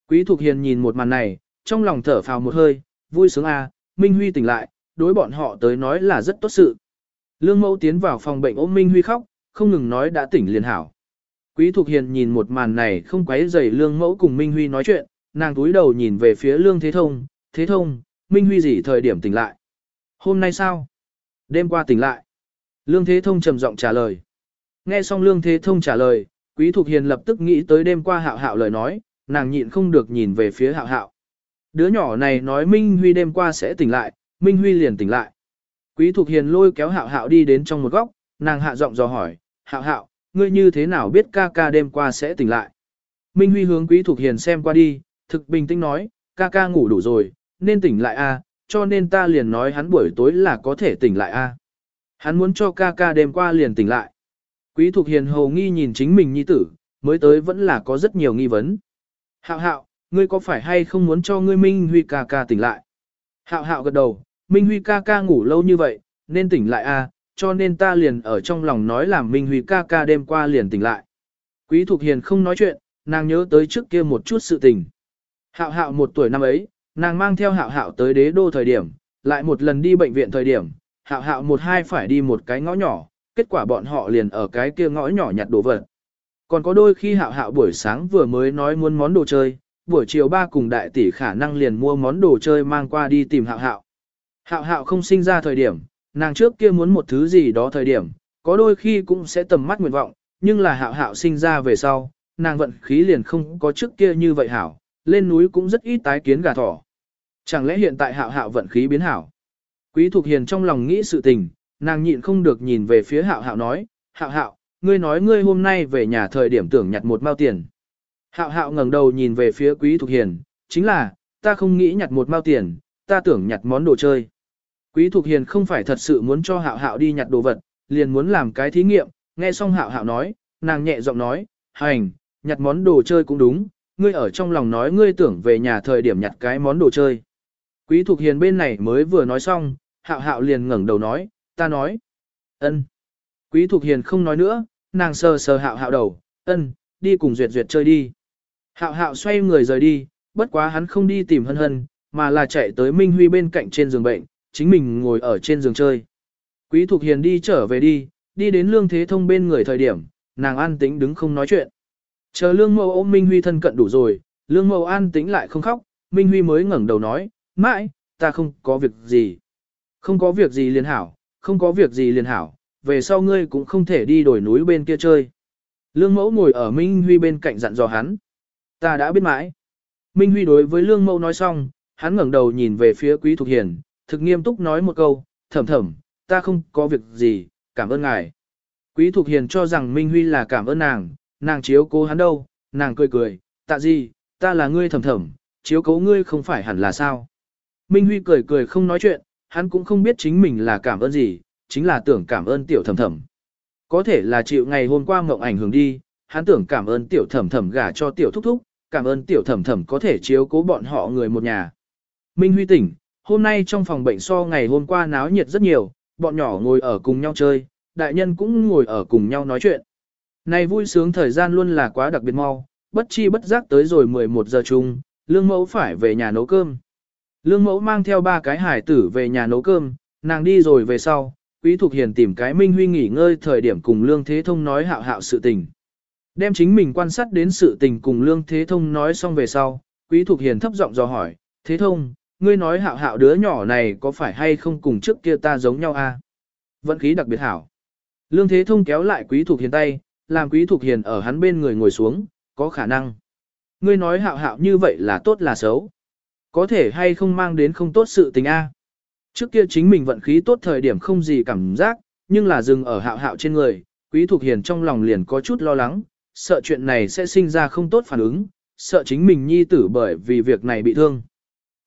Quý Thục Hiền nhìn một màn này, trong lòng thở phào một hơi, vui sướng a, à, Minh Huy tỉnh lại, đối bọn họ tới nói là rất tốt sự. Lương Mẫu tiến vào phòng bệnh ôm Minh Huy khóc, không ngừng nói đã tỉnh liền hảo. Quý Thục Hiền nhìn một màn này không quấy rầy Lương Mẫu cùng Minh Huy nói chuyện, nàng túi đầu nhìn về phía Lương Thế Thông, Thế Thông, Minh Huy gì thời điểm tỉnh lại? Hôm nay sao? Đêm qua tỉnh lại. Lương Thế Thông trầm giọng trả lời. Nghe xong Lương Thế Thông trả lời, Quý Thục Hiền lập tức nghĩ tới đêm qua hạo hạo lời nói, nàng nhịn không được nhìn về phía hạo hạo. Đứa nhỏ này nói Minh Huy đêm qua sẽ tỉnh lại, Minh Huy liền tỉnh lại. Quý Thục Hiền lôi kéo hạo hạo đi đến trong một góc, nàng hạ giọng dò hỏi, hạo hạo, ngươi như thế nào biết ca ca đêm qua sẽ tỉnh lại? Minh Huy hướng Quý Thục Hiền xem qua đi, thực bình tĩnh nói, ca ca ngủ đủ rồi, nên tỉnh lại a, cho nên ta liền nói hắn buổi tối là có thể tỉnh lại a. Hắn muốn cho ca ca đêm qua liền tỉnh lại. Quý Thục Hiền hầu nghi nhìn chính mình nhi tử, mới tới vẫn là có rất nhiều nghi vấn. Hạo hạo, ngươi có phải hay không muốn cho ngươi Minh Huy ca ca tỉnh lại? Hạo hạo gật đầu, Minh Huy ca ca ngủ lâu như vậy, nên tỉnh lại a, cho nên ta liền ở trong lòng nói làm Minh Huy ca ca đêm qua liền tỉnh lại. Quý Thục Hiền không nói chuyện, nàng nhớ tới trước kia một chút sự tình. Hạo hạo một tuổi năm ấy, nàng mang theo hạo hạo tới đế đô thời điểm, lại một lần đi bệnh viện thời điểm, hạo hạo một hai phải đi một cái ngõ nhỏ, kết quả bọn họ liền ở cái kia ngõ nhỏ nhặt đồ vật. Còn có đôi khi hạo hạo buổi sáng vừa mới nói muốn món đồ chơi, buổi chiều ba cùng đại tỷ khả năng liền mua món đồ chơi mang qua đi tìm hạo hạo. Hạo hạo không sinh ra thời điểm, nàng trước kia muốn một thứ gì đó thời điểm, có đôi khi cũng sẽ tầm mắt nguyện vọng, nhưng là hạo hạo sinh ra về sau, nàng vận khí liền không có trước kia như vậy hảo, lên núi cũng rất ít tái kiến gà thỏ. Chẳng lẽ hiện tại hạo hạo vận khí biến hảo? Quý Thục Hiền trong lòng nghĩ sự tình, nàng nhịn không được nhìn về phía hạo hạo nói, hạo hạo, ngươi nói ngươi hôm nay về nhà thời điểm tưởng nhặt một mao tiền. Hạo hạo ngẩng đầu nhìn về phía Quý Thục Hiền, chính là, ta không nghĩ nhặt một mao tiền, ta tưởng nhặt món đồ chơi. Quý Thục Hiền không phải thật sự muốn cho hạo hạo đi nhặt đồ vật, liền muốn làm cái thí nghiệm, nghe xong hạo hạo nói, nàng nhẹ giọng nói, hành, nhặt món đồ chơi cũng đúng, ngươi ở trong lòng nói ngươi tưởng về nhà thời điểm nhặt cái món đồ chơi. Quý Thục Hiền bên này mới vừa nói xong, hạo hạo liền ngẩng đầu nói, ta nói. ân. Quý Thục Hiền không nói nữa, nàng sờ sờ hạo hạo đầu, ân, đi cùng duyệt duyệt chơi đi. Hạo hạo xoay người rời đi, bất quá hắn không đi tìm hân hân, mà là chạy tới Minh Huy bên cạnh trên giường bệnh, chính mình ngồi ở trên giường chơi. Quý Thục Hiền đi trở về đi, đi đến Lương Thế Thông bên người thời điểm, nàng an tĩnh đứng không nói chuyện. Chờ Lương Mâu ôm Minh Huy thân cận đủ rồi, Lương Mâu an tĩnh lại không khóc, Minh Huy mới ngẩng đầu nói, mãi, ta không có việc gì. Không có việc gì liền hảo, không có việc gì liền hảo, về sau ngươi cũng không thể đi đổi núi bên kia chơi. Lương Mẫu ngồi ở Minh Huy bên cạnh dặn dò hắn. Ta đã biết mãi. Minh Huy đối với Lương Mẫu nói xong, hắn ngẩng đầu nhìn về phía Quý Thục Hiền, thực nghiêm túc nói một câu, thầm thầm, ta không có việc gì, cảm ơn ngài. Quý Thục Hiền cho rằng Minh Huy là cảm ơn nàng, nàng chiếu cố hắn đâu, nàng cười cười, tạ gì, ta là ngươi thầm thầm, chiếu cố ngươi không phải hẳn là sao. Minh Huy cười cười không nói chuyện, hắn cũng không biết chính mình là cảm ơn gì, chính là tưởng cảm ơn tiểu thầm thầm. Có thể là chịu ngày hôm qua mộng ảnh hưởng đi, hắn tưởng cảm ơn tiểu thầm thầm gả cho tiểu thúc thúc, cảm ơn tiểu thầm thầm có thể chiếu cố bọn họ người một nhà. Minh Huy tỉnh, hôm nay trong phòng bệnh so ngày hôm qua náo nhiệt rất nhiều, bọn nhỏ ngồi ở cùng nhau chơi, đại nhân cũng ngồi ở cùng nhau nói chuyện. Này vui sướng thời gian luôn là quá đặc biệt mau, bất chi bất giác tới rồi 11 giờ chung, lương mẫu phải về nhà nấu cơm. Lương mẫu mang theo ba cái hải tử về nhà nấu cơm, nàng đi rồi về sau, Quý thuộc Hiền tìm cái Minh Huy nghỉ ngơi thời điểm cùng Lương Thế Thông nói hạo hạo sự tình. Đem chính mình quan sát đến sự tình cùng Lương Thế Thông nói xong về sau, Quý Thục Hiền thấp giọng dò hỏi, Thế Thông, ngươi nói hạo hạo đứa nhỏ này có phải hay không cùng trước kia ta giống nhau a? À? Vận khí đặc biệt hảo. Lương Thế Thông kéo lại Quý Thục Hiền tay, làm Quý Thục Hiền ở hắn bên người ngồi xuống, có khả năng. Ngươi nói hạo hạo như vậy là tốt là xấu. Có thể hay không mang đến không tốt sự tình a? Trước kia chính mình vận khí tốt thời điểm không gì cảm giác, nhưng là dừng ở hạo hạo trên người, Quý Thục Hiền trong lòng liền có chút lo lắng, sợ chuyện này sẽ sinh ra không tốt phản ứng, sợ chính mình nhi tử bởi vì việc này bị thương.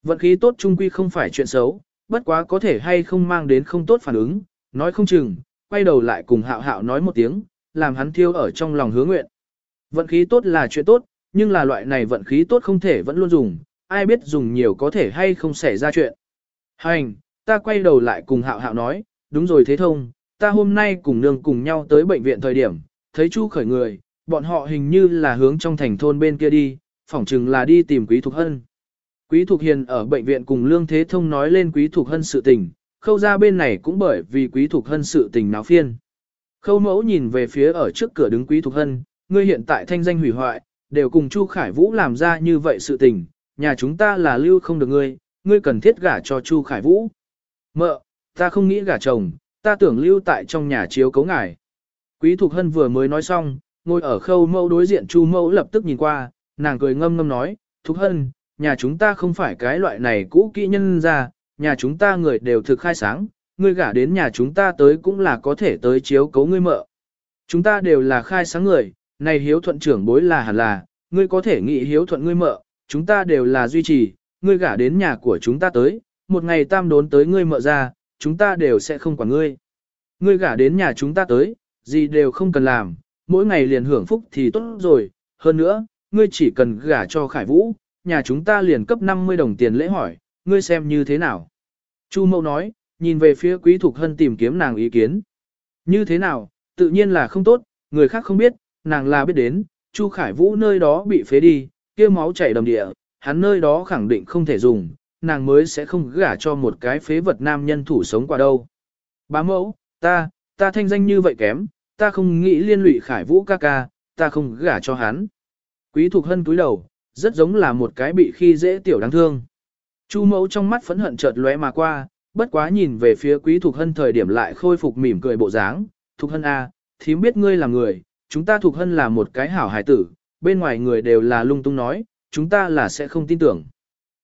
Vận khí tốt trung quy không phải chuyện xấu, bất quá có thể hay không mang đến không tốt phản ứng, nói không chừng, quay đầu lại cùng hạo hạo nói một tiếng, làm hắn thiêu ở trong lòng hứa nguyện. Vận khí tốt là chuyện tốt, nhưng là loại này vận khí tốt không thể vẫn luôn dùng, ai biết dùng nhiều có thể hay không xảy ra chuyện. Hành, ta quay đầu lại cùng hạo hạo nói, đúng rồi thế thông, ta hôm nay cùng nương cùng nhau tới bệnh viện thời điểm, thấy chu khởi người, bọn họ hình như là hướng trong thành thôn bên kia đi, phỏng chừng là đi tìm quý thục hân. Quý Thục Hiền ở bệnh viện cùng Lương Thế Thông nói lên Quý Thục Hân sự tình, khâu ra bên này cũng bởi vì Quý Thục Hân sự tình náo phiên. Khâu mẫu nhìn về phía ở trước cửa đứng Quý Thục Hân, ngươi hiện tại thanh danh hủy hoại, đều cùng Chu Khải Vũ làm ra như vậy sự tình, nhà chúng ta là lưu không được ngươi, ngươi cần thiết gả cho Chu Khải Vũ. Mợ, ta không nghĩ gả chồng, ta tưởng lưu tại trong nhà chiếu cấu ngài. Quý Thục Hân vừa mới nói xong, ngồi ở khâu mẫu đối diện Chu mẫu lập tức nhìn qua, nàng cười ngâm ngâm nói, Thục Hân, nhà chúng ta không phải cái loại này cũ kỹ nhân ra, nhà chúng ta người đều thực khai sáng, ngươi gả đến nhà chúng ta tới cũng là có thể tới chiếu cấu ngươi mợ. Chúng ta đều là khai sáng người, này hiếu thuận trưởng bối là hẳn là, ngươi có thể nghĩ hiếu thuận ngươi mợ, chúng ta đều là duy trì, ngươi gả đến nhà của chúng ta tới, một ngày tam đốn tới ngươi mợ ra, chúng ta đều sẽ không quản ngươi. Ngươi gả đến nhà chúng ta tới, gì đều không cần làm, mỗi ngày liền hưởng phúc thì tốt rồi, hơn nữa, ngươi chỉ cần gả cho Khải Vũ, nhà chúng ta liền cấp 50 đồng tiền lễ hỏi, ngươi xem như thế nào. Chu mẫu nói, nhìn về phía quý thục hân tìm kiếm nàng ý kiến. Như thế nào, tự nhiên là không tốt, người khác không biết, nàng là biết đến, Chu Khải Vũ nơi đó bị phế đi, kia máu chảy đầm địa, hắn nơi đó khẳng định không thể dùng, nàng mới sẽ không gả cho một cái phế vật nam nhân thủ sống qua đâu. Bá mẫu, ta, ta thanh danh như vậy kém, ta không nghĩ liên lụy Khải Vũ ca ca, ta không gả cho hắn. Quý Thục Hân túi đầu, rất giống là một cái bị khi dễ tiểu đáng thương. Chu mẫu trong mắt phẫn hận chợt lóe mà qua, bất quá nhìn về phía quý thuộc Hân thời điểm lại khôi phục mỉm cười bộ dáng. Thục Hân A, thím biết ngươi là người, chúng ta Thục Hân là một cái hảo hải tử, bên ngoài người đều là lung tung nói, chúng ta là sẽ không tin tưởng.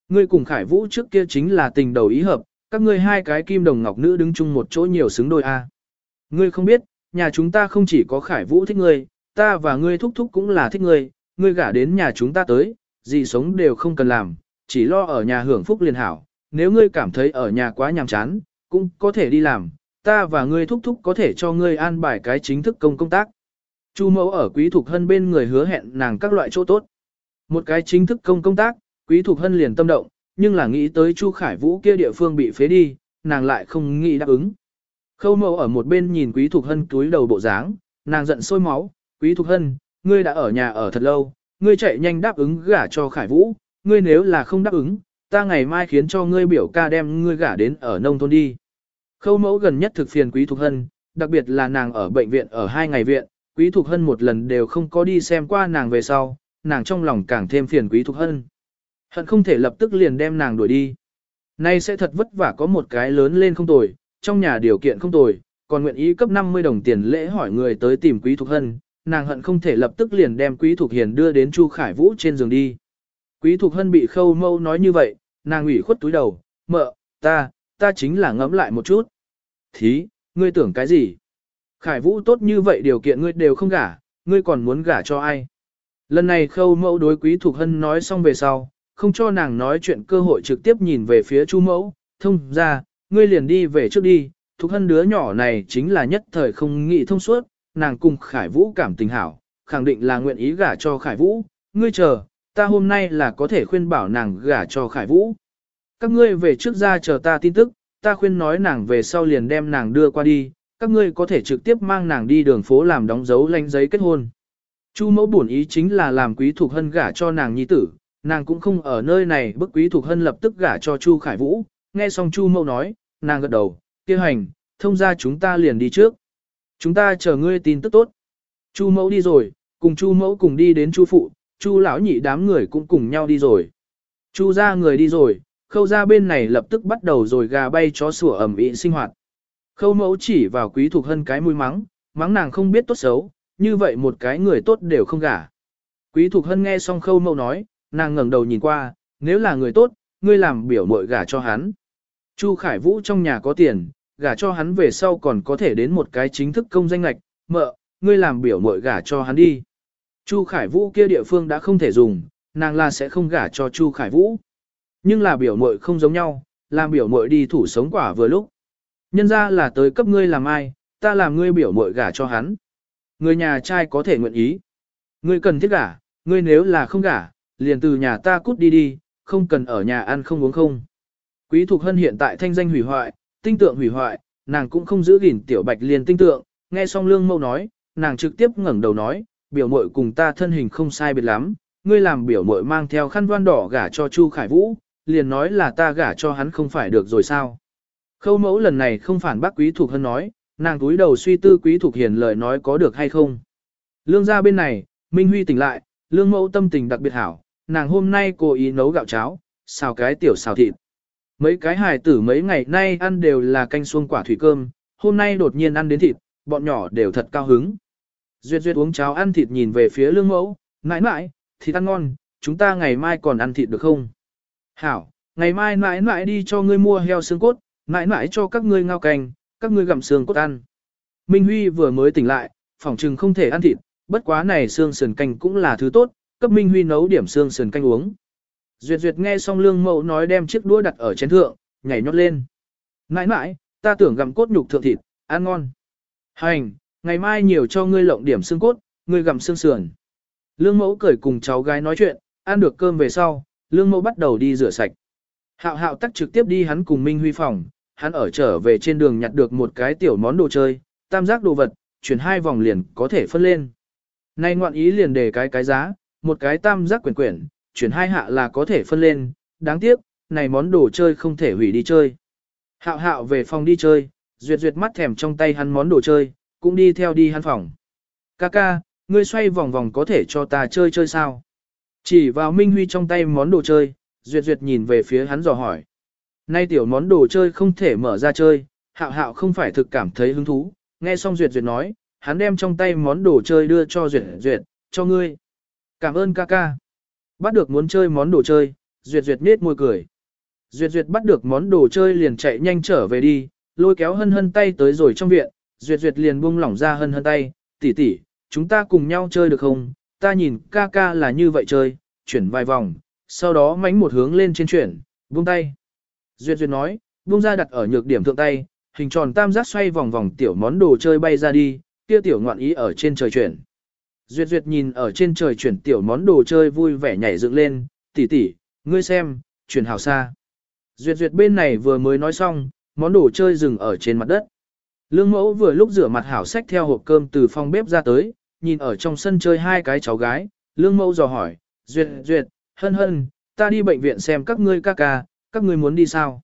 Ngươi cùng Khải Vũ trước kia chính là tình đầu ý hợp, các ngươi hai cái kim đồng ngọc nữ đứng chung một chỗ nhiều xứng đôi A. Ngươi không biết, nhà chúng ta không chỉ có Khải Vũ thích ngươi, ta và ngươi thúc thúc cũng là thích ngươi, ngươi gả đến nhà chúng ta tới, gì sống đều không cần làm, chỉ lo ở nhà hưởng phúc liền hảo, nếu ngươi cảm thấy ở nhà quá nhàm chán, cũng có thể đi làm, ta và ngươi thúc thúc có thể cho ngươi an bài cái chính thức công công tác. Chu mẫu ở quý thục hân bên người hứa hẹn nàng các loại chỗ tốt. Một cái chính thức công công tác, quý thục hân liền tâm động, nhưng là nghĩ tới Chu Khải Vũ kia địa phương bị phế đi, nàng lại không nghĩ đáp ứng. Khâu mẫu ở một bên nhìn quý thục hân túi đầu bộ dáng, nàng giận sôi máu, quý thục hân, ngươi đã ở nhà ở thật lâu, ngươi chạy nhanh đáp ứng gả cho Khải Vũ, ngươi nếu là không đáp ứng, ta ngày mai khiến cho ngươi biểu ca đem ngươi gả đến ở nông thôn đi. Khâu mẫu gần nhất thực phiền quý thục hân, đặc biệt là nàng ở bệnh viện ở hai ngày viện, quý thục hân một lần đều không có đi xem qua nàng về sau, nàng trong lòng càng thêm phiền quý thục hân. Hận không thể lập tức liền đem nàng đuổi đi. Nay sẽ thật vất vả có một cái lớn lên không tồi, trong nhà điều kiện không tồi, còn nguyện ý cấp 50 đồng tiền lễ hỏi người tới tìm quý thục hân, nàng hận không thể lập tức liền đem quý thục hiền đưa đến Chu Khải Vũ trên giường đi. Quý thục hân bị khâu mâu nói như vậy, nàng ủy khuất túi đầu, mợ, ta, ta chính là ngẫm lại một chút. Thí, ngươi tưởng cái gì? Khải Vũ tốt như vậy điều kiện ngươi đều không gả, ngươi còn muốn gả cho ai? Lần này khâu mẫu đối quý thục hân nói xong về sau, không cho nàng nói chuyện cơ hội trực tiếp nhìn về phía chu mẫu, thông ra, ngươi liền đi về trước đi, thục hân đứa nhỏ này chính là nhất thời không nghĩ thông suốt, nàng cùng Khải Vũ cảm tình hảo, khẳng định là nguyện ý gả cho Khải Vũ, ngươi chờ, ta hôm nay là có thể khuyên bảo nàng gả cho Khải Vũ. Các ngươi về trước ra chờ ta tin tức, ta khuyên nói nàng về sau liền đem nàng đưa qua đi, các ngươi có thể trực tiếp mang nàng đi đường phố làm đóng dấu lanh giấy kết hôn. Chu mẫu bổn ý chính là làm quý thuộc hân gả cho nàng nhi tử, nàng cũng không ở nơi này bức quý thuộc hân lập tức gả cho Chu Khải Vũ, nghe xong Chu mẫu nói, nàng gật đầu, kia hành, thông ra chúng ta liền đi trước. Chúng ta chờ ngươi tin tức tốt. Chu mẫu đi rồi, cùng Chu mẫu cùng đi đến Chu phụ, Chu lão nhị đám người cũng cùng nhau đi rồi. Chu ra người đi rồi, khâu ra bên này lập tức bắt đầu rồi gà bay chó sủa ẩm ĩ sinh hoạt. Khâu mẫu chỉ vào quý thuộc hân cái mũi mắng, mắng nàng không biết tốt xấu, như vậy một cái người tốt đều không gả. Quý thuộc hân nghe xong khâu mẫu nói, nàng ngẩng đầu nhìn qua, nếu là người tốt, ngươi làm biểu mội gả cho hắn. Chu Khải Vũ trong nhà có tiền, gả cho hắn về sau còn có thể đến một cái chính thức công danh lạch, mợ, ngươi làm biểu mội gả cho hắn đi. Chu Khải Vũ kia địa phương đã không thể dùng, nàng là sẽ không gả cho Chu Khải Vũ. Nhưng là biểu mội không giống nhau, làm biểu mội đi thủ sống quả vừa lúc. Nhân ra là tới cấp ngươi làm ai, ta làm ngươi biểu mội gả cho hắn. Người nhà trai có thể nguyện ý. Ngươi cần thiết gả, ngươi nếu là không gả, liền từ nhà ta cút đi đi, không cần ở nhà ăn không uống không. Quý Thục Hân hiện tại thanh danh hủy hoại, tinh tượng hủy hoại, nàng cũng không giữ gìn tiểu bạch liền tinh tượng, nghe xong lương mâu nói, nàng trực tiếp ngẩng đầu nói, biểu mội cùng ta thân hình không sai biệt lắm, ngươi làm biểu mội mang theo khăn voan đỏ gả cho Chu Khải Vũ, liền nói là ta gả cho hắn không phải được rồi sao. Khâu mẫu lần này không phản bác quý thuộc hơn nói, nàng túi đầu suy tư quý thuộc hiền lời nói có được hay không. Lương ra bên này, Minh Huy tỉnh lại, lương mẫu tâm tình đặc biệt hảo, nàng hôm nay cố ý nấu gạo cháo, xào cái tiểu xào thịt. Mấy cái hài tử mấy ngày nay ăn đều là canh xuông quả thủy cơm, hôm nay đột nhiên ăn đến thịt, bọn nhỏ đều thật cao hứng. Duyệt duyệt uống cháo ăn thịt nhìn về phía lương mẫu, nãi nãi, thịt ăn ngon, chúng ta ngày mai còn ăn thịt được không? Hảo, ngày mai nãi nãi đi cho ngươi mua heo xương cốt, nãi nãi cho các ngươi ngao canh, các ngươi gặm xương cốt ăn. Minh Huy vừa mới tỉnh lại, phỏng chừng không thể ăn thịt, bất quá này xương sườn canh cũng là thứ tốt, cấp Minh Huy nấu điểm xương sườn canh uống. Duyệt Duyệt nghe xong lương mẫu nói đem chiếc đũa đặt ở chén thượng, nhảy nhót lên. Nãi nãi, ta tưởng gặm cốt nhục thượng thịt, ăn ngon. Hành, ngày mai nhiều cho ngươi lộng điểm xương cốt, ngươi gặm xương sườn. Lương mẫu cười cùng cháu gái nói chuyện, ăn được cơm về sau, lương mẫu bắt đầu đi rửa sạch. Hạo hạo tắc trực tiếp đi hắn cùng Minh Huy phòng, hắn ở trở về trên đường nhặt được một cái tiểu món đồ chơi, tam giác đồ vật, chuyển hai vòng liền có thể phân lên. Nay ngoạn ý liền để cái cái giá, một cái tam giác quyển quyển, chuyển hai hạ là có thể phân lên, đáng tiếc, này món đồ chơi không thể hủy đi chơi. Hạo hạo về phòng đi chơi, duyệt duyệt mắt thèm trong tay hắn món đồ chơi, cũng đi theo đi hắn phòng. Kaka, ngươi xoay vòng vòng có thể cho ta chơi chơi sao? Chỉ vào Minh Huy trong tay món đồ chơi, Duyệt Duyệt nhìn về phía hắn dò hỏi. Nay tiểu món đồ chơi không thể mở ra chơi, hạo hạo không phải thực cảm thấy hứng thú, nghe xong Duyệt Duyệt nói, hắn đem trong tay món đồ chơi đưa cho Duyệt Duyệt, cho ngươi. Cảm ơn ca ca. Bắt được muốn chơi món đồ chơi, Duyệt Duyệt nết môi cười. Duyệt Duyệt bắt được món đồ chơi liền chạy nhanh trở về đi, lôi kéo hân hân tay tới rồi trong viện, Duyệt Duyệt liền buông lỏng ra hân hân tay, tỷ tỷ, chúng ta cùng nhau chơi được không? Ta nhìn ca ca là như vậy chơi, chuyển vài vòng, sau đó mánh một hướng lên trên chuyển, buông tay. Duyệt Duyệt nói, buông ra đặt ở nhược điểm thượng tay, hình tròn tam giác xoay vòng vòng tiểu món đồ chơi bay ra đi, kia tiểu ngoạn ý ở trên trời chuyển. Duyệt Duyệt nhìn ở trên trời chuyển tiểu món đồ chơi vui vẻ nhảy dựng lên, tỷ tỷ, ngươi xem, chuyển hảo xa. Duyệt Duyệt bên này vừa mới nói xong, món đồ chơi dừng ở trên mặt đất. Lương mẫu vừa lúc rửa mặt hảo sách theo hộp cơm từ phòng bếp ra tới, nhìn ở trong sân chơi hai cái cháu gái, lương mẫu dò hỏi, Duyệt Duyệt, hân hân, ta đi bệnh viện xem các ngươi ca ca, các ngươi muốn đi sao?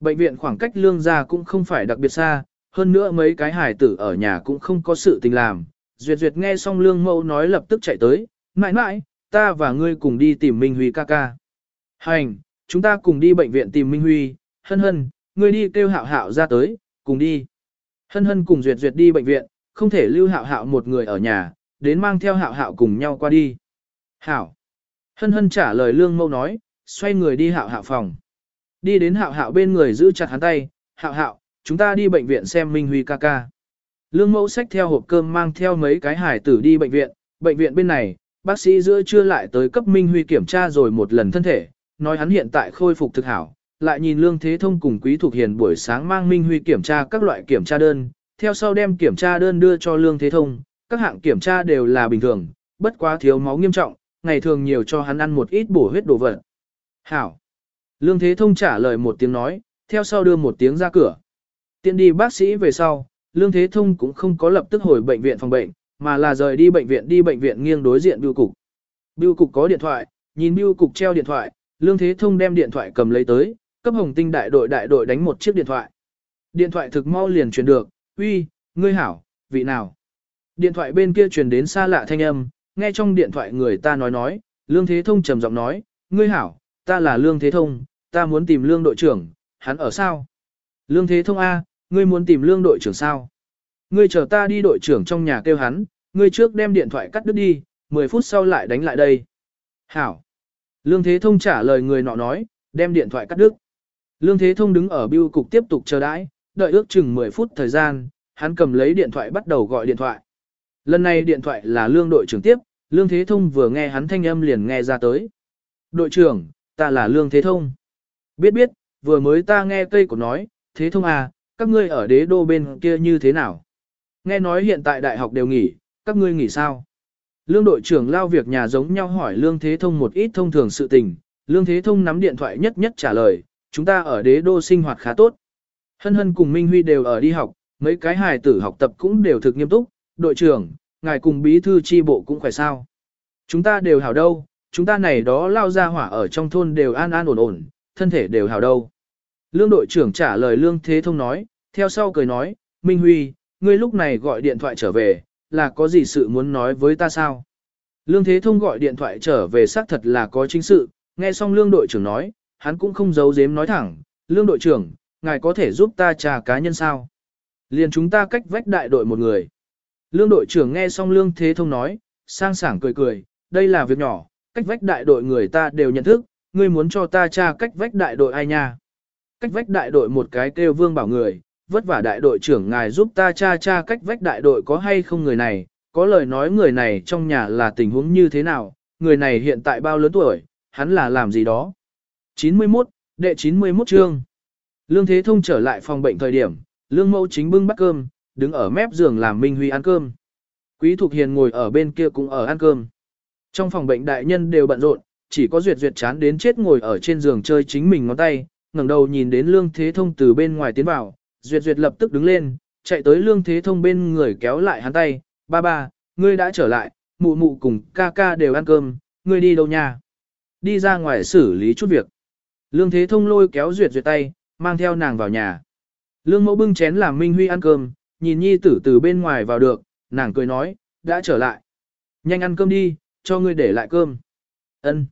Bệnh viện khoảng cách lương gia cũng không phải đặc biệt xa, hơn nữa mấy cái hải tử ở nhà cũng không có sự tình làm. Duyệt Duyệt nghe xong lương mẫu nói lập tức chạy tới, mãi mãi, ta và ngươi cùng đi tìm Minh Huy ca ca. Hành, chúng ta cùng đi bệnh viện tìm Minh Huy, hân hân, ngươi đi kêu hạo hạo ra tới, cùng đi. Hân hân cùng Duyệt Duyệt đi bệnh viện, không thể lưu hạo hạo một người ở nhà, đến mang theo hạo hạo cùng nhau qua đi. Hảo. Hân hân trả lời lương mẫu nói, xoay người đi hạo hạo phòng. Đi đến hạo hạo bên người giữ chặt hắn tay, hạo hạo, chúng ta đi bệnh viện xem Minh Huy ca ca. Lương mẫu xách theo hộp cơm mang theo mấy cái hải tử đi bệnh viện, bệnh viện bên này, bác sĩ giữa trưa lại tới cấp Minh Huy kiểm tra rồi một lần thân thể, nói hắn hiện tại khôi phục thực hảo, lại nhìn Lương Thế Thông cùng Quý Thục Hiền buổi sáng mang Minh Huy kiểm tra các loại kiểm tra đơn, theo sau đem kiểm tra đơn đưa cho Lương Thế Thông, các hạng kiểm tra đều là bình thường, bất quá thiếu máu nghiêm trọng, ngày thường nhiều cho hắn ăn một ít bổ huyết đồ vật. Hảo. Lương Thế Thông trả lời một tiếng nói, theo sau đưa một tiếng ra cửa. Tiện đi bác sĩ về sau, Lương Thế Thông cũng không có lập tức hồi bệnh viện phòng bệnh, mà là rời đi bệnh viện đi bệnh viện nghiêng đối diện bưu cục. Bưu cục có điện thoại, nhìn bưu cục treo điện thoại, Lương Thế Thông đem điện thoại cầm lấy tới, cấp hồng tinh đại đội đại đội đánh một chiếc điện thoại. Điện thoại thực mau liền truyền được, uy, ngươi hảo, vị nào. Điện thoại bên kia truyền đến xa lạ thanh âm, nghe trong điện thoại người ta nói nói, Lương Thế Thông trầm giọng nói, ngươi hảo, ta là Lương Thế Thông, ta muốn tìm Lương đội trưởng, hắn ở sao? Lương Thế Thông A, ngươi muốn tìm Lương đội trưởng sao? Ngươi chờ ta đi đội trưởng trong nhà kêu hắn, ngươi trước đem điện thoại cắt đứt đi, 10 phút sau lại đánh lại đây. Hảo. Lương Thế Thông trả lời người nọ nói, đem điện thoại cắt đứt. Lương Thế Thông đứng ở biêu cục tiếp tục chờ đãi, đợi ước chừng 10 phút thời gian, hắn cầm lấy điện thoại bắt đầu gọi điện thoại. Lần này điện thoại là lương đội trưởng tiếp, lương thế thông vừa nghe hắn thanh âm liền nghe ra tới. Đội trưởng, ta là lương thế thông. Biết biết, vừa mới ta nghe cây của nói, thế thông à, các ngươi ở đế đô bên kia như thế nào? Nghe nói hiện tại đại học đều nghỉ, các ngươi nghỉ sao? Lương đội trưởng lao việc nhà giống nhau hỏi Lương Thế Thông một ít thông thường sự tình, Lương Thế Thông nắm điện thoại nhất nhất trả lời, chúng ta ở đế đô sinh hoạt khá tốt. Hân Hân cùng Minh Huy đều ở đi học, mấy cái hài tử học tập cũng đều thực nghiêm túc, đội trưởng, ngài cùng bí thư chi bộ cũng khỏe sao. Chúng ta đều hảo đâu, chúng ta này đó lao ra hỏa ở trong thôn đều an an ổn ổn, thân thể đều hảo đâu. Lương đội trưởng trả lời Lương Thế Thông nói, theo sau cười nói, Minh Huy, ngươi lúc này gọi điện thoại trở về, là có gì sự muốn nói với ta sao? Lương Thế Thông gọi điện thoại trở về xác thật là có chính sự, nghe xong Lương đội trưởng nói, hắn cũng không giấu giếm nói thẳng, Lương đội trưởng, ngài có thể giúp ta trà cá nhân sao? Liền chúng ta cách vách đại đội một người. Lương đội trưởng nghe xong Lương Thế Thông nói, sang sảng cười cười, đây là việc nhỏ, cách vách đại đội người ta đều nhận thức, ngươi muốn cho ta tra cách vách đại đội ai nha. Cách vách đại đội một cái kêu vương bảo người, vất vả đại đội trưởng ngài giúp ta tra tra cách vách đại đội có hay không người này, có lời nói người này trong nhà là tình huống như thế nào, người này hiện tại bao lớn tuổi, hắn là làm gì đó. 91, đệ 91 chương. Lương Thế Thông trở lại phòng bệnh thời điểm, Lương Mẫu chính bưng bát cơm, đứng ở mép giường làm Minh Huy ăn cơm. Quý Thục Hiền ngồi ở bên kia cũng ở ăn cơm. Trong phòng bệnh đại nhân đều bận rộn, chỉ có Duyệt Duyệt chán đến chết ngồi ở trên giường chơi chính mình ngón tay, ngẩng đầu nhìn đến Lương Thế Thông từ bên ngoài tiến vào, Duyệt Duyệt lập tức đứng lên, chạy tới Lương Thế Thông bên người kéo lại hắn tay, ba ba, ngươi đã trở lại, mụ mụ cùng ca ca đều ăn cơm, ngươi đi đâu nha? Đi ra ngoài xử lý chút việc. Lương Thế Thông lôi kéo Duyệt Duyệt tay, mang theo nàng vào nhà. Lương mẫu bưng chén làm Minh Huy ăn cơm, nhìn nhi tử từ bên ngoài vào được, nàng cười nói, đã trở lại. Nhanh ăn cơm đi, cho ngươi để lại cơm. Ân.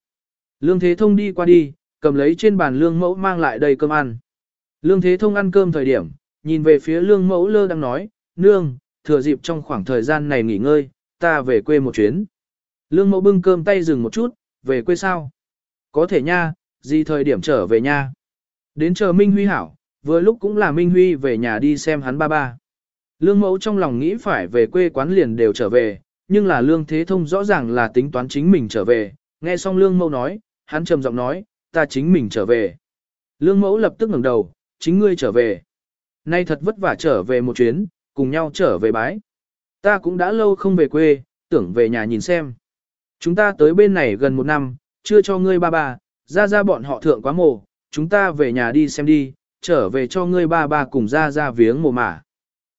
Lương Thế Thông đi qua đi, cầm lấy trên bàn lương mẫu mang lại đầy cơm ăn. Lương Thế Thông ăn cơm thời điểm, nhìn về phía lương mẫu lơ đang nói, nương, thừa dịp trong khoảng thời gian này nghỉ ngơi, ta về quê một chuyến. Lương mẫu bưng cơm tay dừng một chút, về quê sao? Có thể nha, gì thời điểm trở về nha? Đến chờ Minh Huy hảo, vừa lúc cũng là Minh Huy về nhà đi xem hắn ba ba. Lương mẫu trong lòng nghĩ phải về quê quán liền đều trở về, nhưng là lương thế thông rõ ràng là tính toán chính mình trở về, nghe xong lương mẫu nói, hắn trầm giọng nói, ta chính mình trở về. Lương mẫu lập tức ngẩng đầu, chính ngươi trở về. Nay thật vất vả trở về một chuyến, cùng nhau trở về bái. Ta cũng đã lâu không về quê, tưởng về nhà nhìn xem. Chúng ta tới bên này gần một năm, chưa cho ngươi ba ba, ra ra bọn họ thượng quá mồ, chúng ta về nhà đi xem đi, trở về cho ngươi ba ba cùng ra ra viếng mồ mả.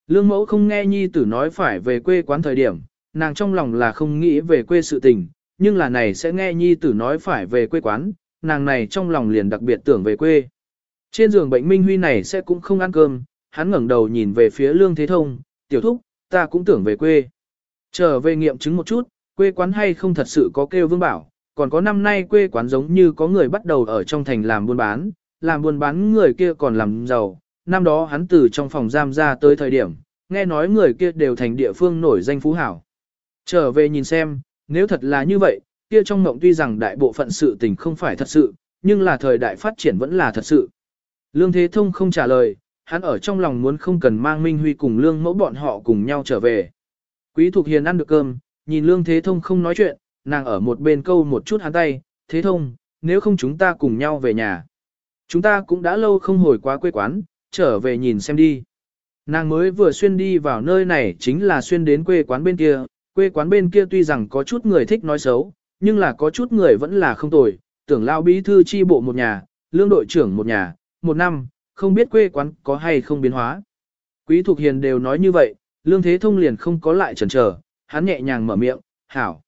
Lương mẫu không nghe nhi tử nói phải về quê quán thời điểm, nàng trong lòng là không nghĩ về quê sự tình, nhưng là này sẽ nghe nhi tử nói phải về quê quán, nàng này trong lòng liền đặc biệt tưởng về quê. Trên giường bệnh Minh Huy này sẽ cũng không ăn cơm, hắn ngẩng đầu nhìn về phía Lương Thế Thông, tiểu thúc, ta cũng tưởng về quê. Trở về nghiệm chứng một chút, quê quán hay không thật sự có kêu vương bảo, còn có năm nay quê quán giống như có người bắt đầu ở trong thành làm buôn bán, làm buôn bán người kia còn làm giàu. Năm đó hắn từ trong phòng giam ra tới thời điểm, nghe nói người kia đều thành địa phương nổi danh phú hảo. Trở về nhìn xem, nếu thật là như vậy, kia trong mộng tuy rằng đại bộ phận sự tình không phải thật sự, nhưng là thời đại phát triển vẫn là thật sự. Lương Thế Thông không trả lời, hắn ở trong lòng muốn không cần mang Minh Huy cùng Lương mẫu bọn họ cùng nhau trở về. Quý Thục Hiền ăn được cơm, nhìn Lương Thế Thông không nói chuyện, nàng ở một bên câu một chút hắn tay, Thế Thông, nếu không chúng ta cùng nhau về nhà. Chúng ta cũng đã lâu không hồi qua quê quán, trở về nhìn xem đi. Nàng mới vừa xuyên đi vào nơi này chính là xuyên đến quê quán bên kia, quê quán bên kia tuy rằng có chút người thích nói xấu, nhưng là có chút người vẫn là không tồi, tưởng lao bí thư chi bộ một nhà, lương đội trưởng một nhà, một năm, không biết quê quán có hay không biến hóa. Quý Thục Hiền đều nói như vậy, Lương Thế Thông liền không có lại chần chờ, hắn nhẹ nhàng mở miệng, hảo.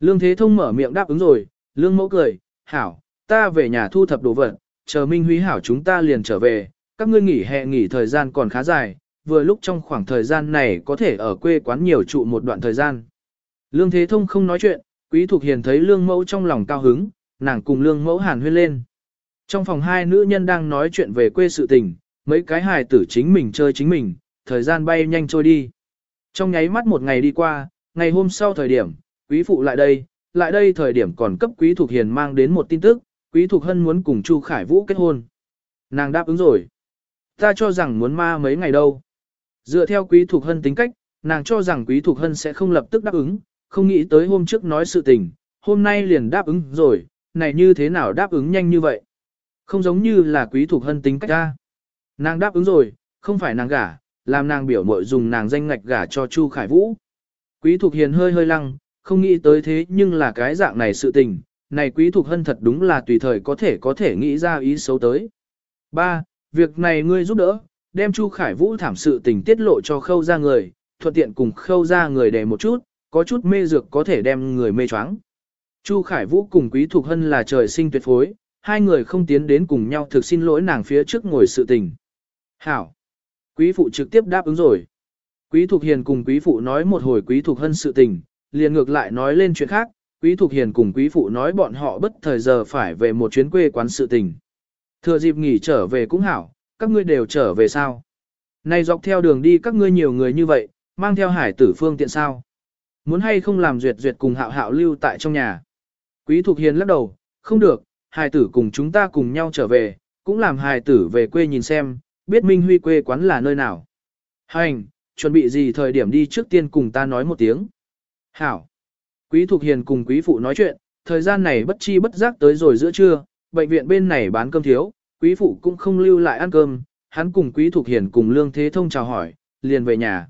Lương Thế Thông mở miệng đáp ứng rồi, Lương Mẫu cười, hảo, ta về nhà thu thập đồ vật, chờ Minh Huy hảo chúng ta liền trở về, các ngươi nghỉ hè nghỉ thời gian còn khá dài, vừa lúc trong khoảng thời gian này có thể ở quê quán nhiều trụ một đoạn thời gian. Lương Thế Thông không nói chuyện, Quý Thục Hiền thấy Lương Mẫu trong lòng cao hứng, nàng cùng Lương Mẫu hàn huyên lên. Trong phòng hai nữ nhân đang nói chuyện về quê sự tình, mấy cái hài tử chính mình chơi chính mình, thời gian bay nhanh trôi đi. Trong nháy mắt một ngày đi qua, ngày hôm sau thời điểm, quý phụ lại đây, lại đây thời điểm còn cấp quý Thục hiền mang đến một tin tức, quý Thục hân muốn cùng Chu Khải Vũ kết hôn. Nàng đáp ứng rồi. Ta cho rằng muốn ma mấy ngày đâu. Dựa theo quý Thục hân tính cách, nàng cho rằng quý Thục hân sẽ không lập tức đáp ứng, không nghĩ tới hôm trước nói sự tình, hôm nay liền đáp ứng rồi, này như thế nào đáp ứng nhanh như vậy. Không giống như là quý thuộc hân tính cách ra. Nàng đáp ứng rồi, không phải nàng gả, làm nàng biểu mội dùng nàng danh ngạch gả cho Chu Khải Vũ. Quý thuộc hiền hơi hơi lăng, không nghĩ tới thế nhưng là cái dạng này sự tình, này quý thuộc hân thật đúng là tùy thời có thể có thể nghĩ ra ý xấu tới. Ba, Việc này ngươi giúp đỡ, đem Chu Khải Vũ thảm sự tình tiết lộ cho khâu ra người, thuận tiện cùng khâu ra người để một chút, có chút mê dược có thể đem người mê choáng. Chu Khải Vũ cùng Quý Thục Hân là trời sinh tuyệt phối, hai người không tiến đến cùng nhau thực xin lỗi nàng phía trước ngồi sự tình. Hảo. Quý phụ trực tiếp đáp ứng rồi. Quý Thục Hiền cùng Quý phụ nói một hồi Quý Thục Hân sự tình, liền ngược lại nói lên chuyện khác, Quý Thục Hiền cùng Quý phụ nói bọn họ bất thời giờ phải về một chuyến quê quán sự tình. Thừa dịp nghỉ trở về cũng hảo, các ngươi đều trở về sao? Này dọc theo đường đi các ngươi nhiều người như vậy, mang theo hải tử phương tiện sao? Muốn hay không làm duyệt duyệt cùng hạo hạo lưu tại trong nhà? Quý Thục Hiền lắc đầu, không được, hài tử cùng chúng ta cùng nhau trở về, cũng làm hài tử về quê nhìn xem, biết Minh Huy quê quán là nơi nào. Hành, chuẩn bị gì thời điểm đi trước tiên cùng ta nói một tiếng. Hảo. Quý Thục Hiền cùng quý phụ nói chuyện, thời gian này bất chi bất giác tới rồi giữa trưa, bệnh viện bên này bán cơm thiếu, quý phụ cũng không lưu lại ăn cơm, hắn cùng quý Thục Hiền cùng Lương Thế Thông chào hỏi, liền về nhà.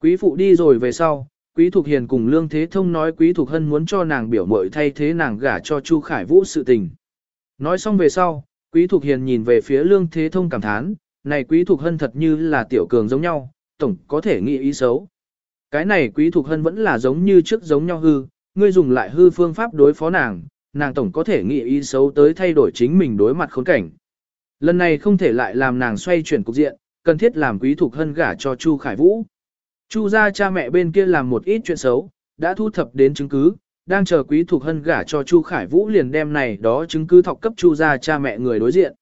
Quý phụ đi rồi về sau, quý Thục Hiền cùng Lương Thế Thông nói quý Thục Hân muốn cho nàng biểu mội thay thế nàng gả cho Chu Khải Vũ sự tình. Nói xong về sau, Quý Thục Hiền nhìn về phía Lương Thế Thông cảm thán, này Quý Thục Hân thật như là tiểu cường giống nhau, tổng có thể nghĩ ý xấu. Cái này Quý Thục Hân vẫn là giống như trước giống nhau hư, ngươi dùng lại hư phương pháp đối phó nàng, nàng tổng có thể nghĩ ý xấu tới thay đổi chính mình đối mặt khốn cảnh. Lần này không thể lại làm nàng xoay chuyển cục diện, cần thiết làm Quý Thục Hân gả cho Chu Khải Vũ. Chu gia cha mẹ bên kia làm một ít chuyện xấu, đã thu thập đến chứng cứ, đang chờ quý thuộc hân gả cho Chu Khải Vũ liền đem này đó chứng cứ thọc cấp Chu gia cha mẹ người đối diện.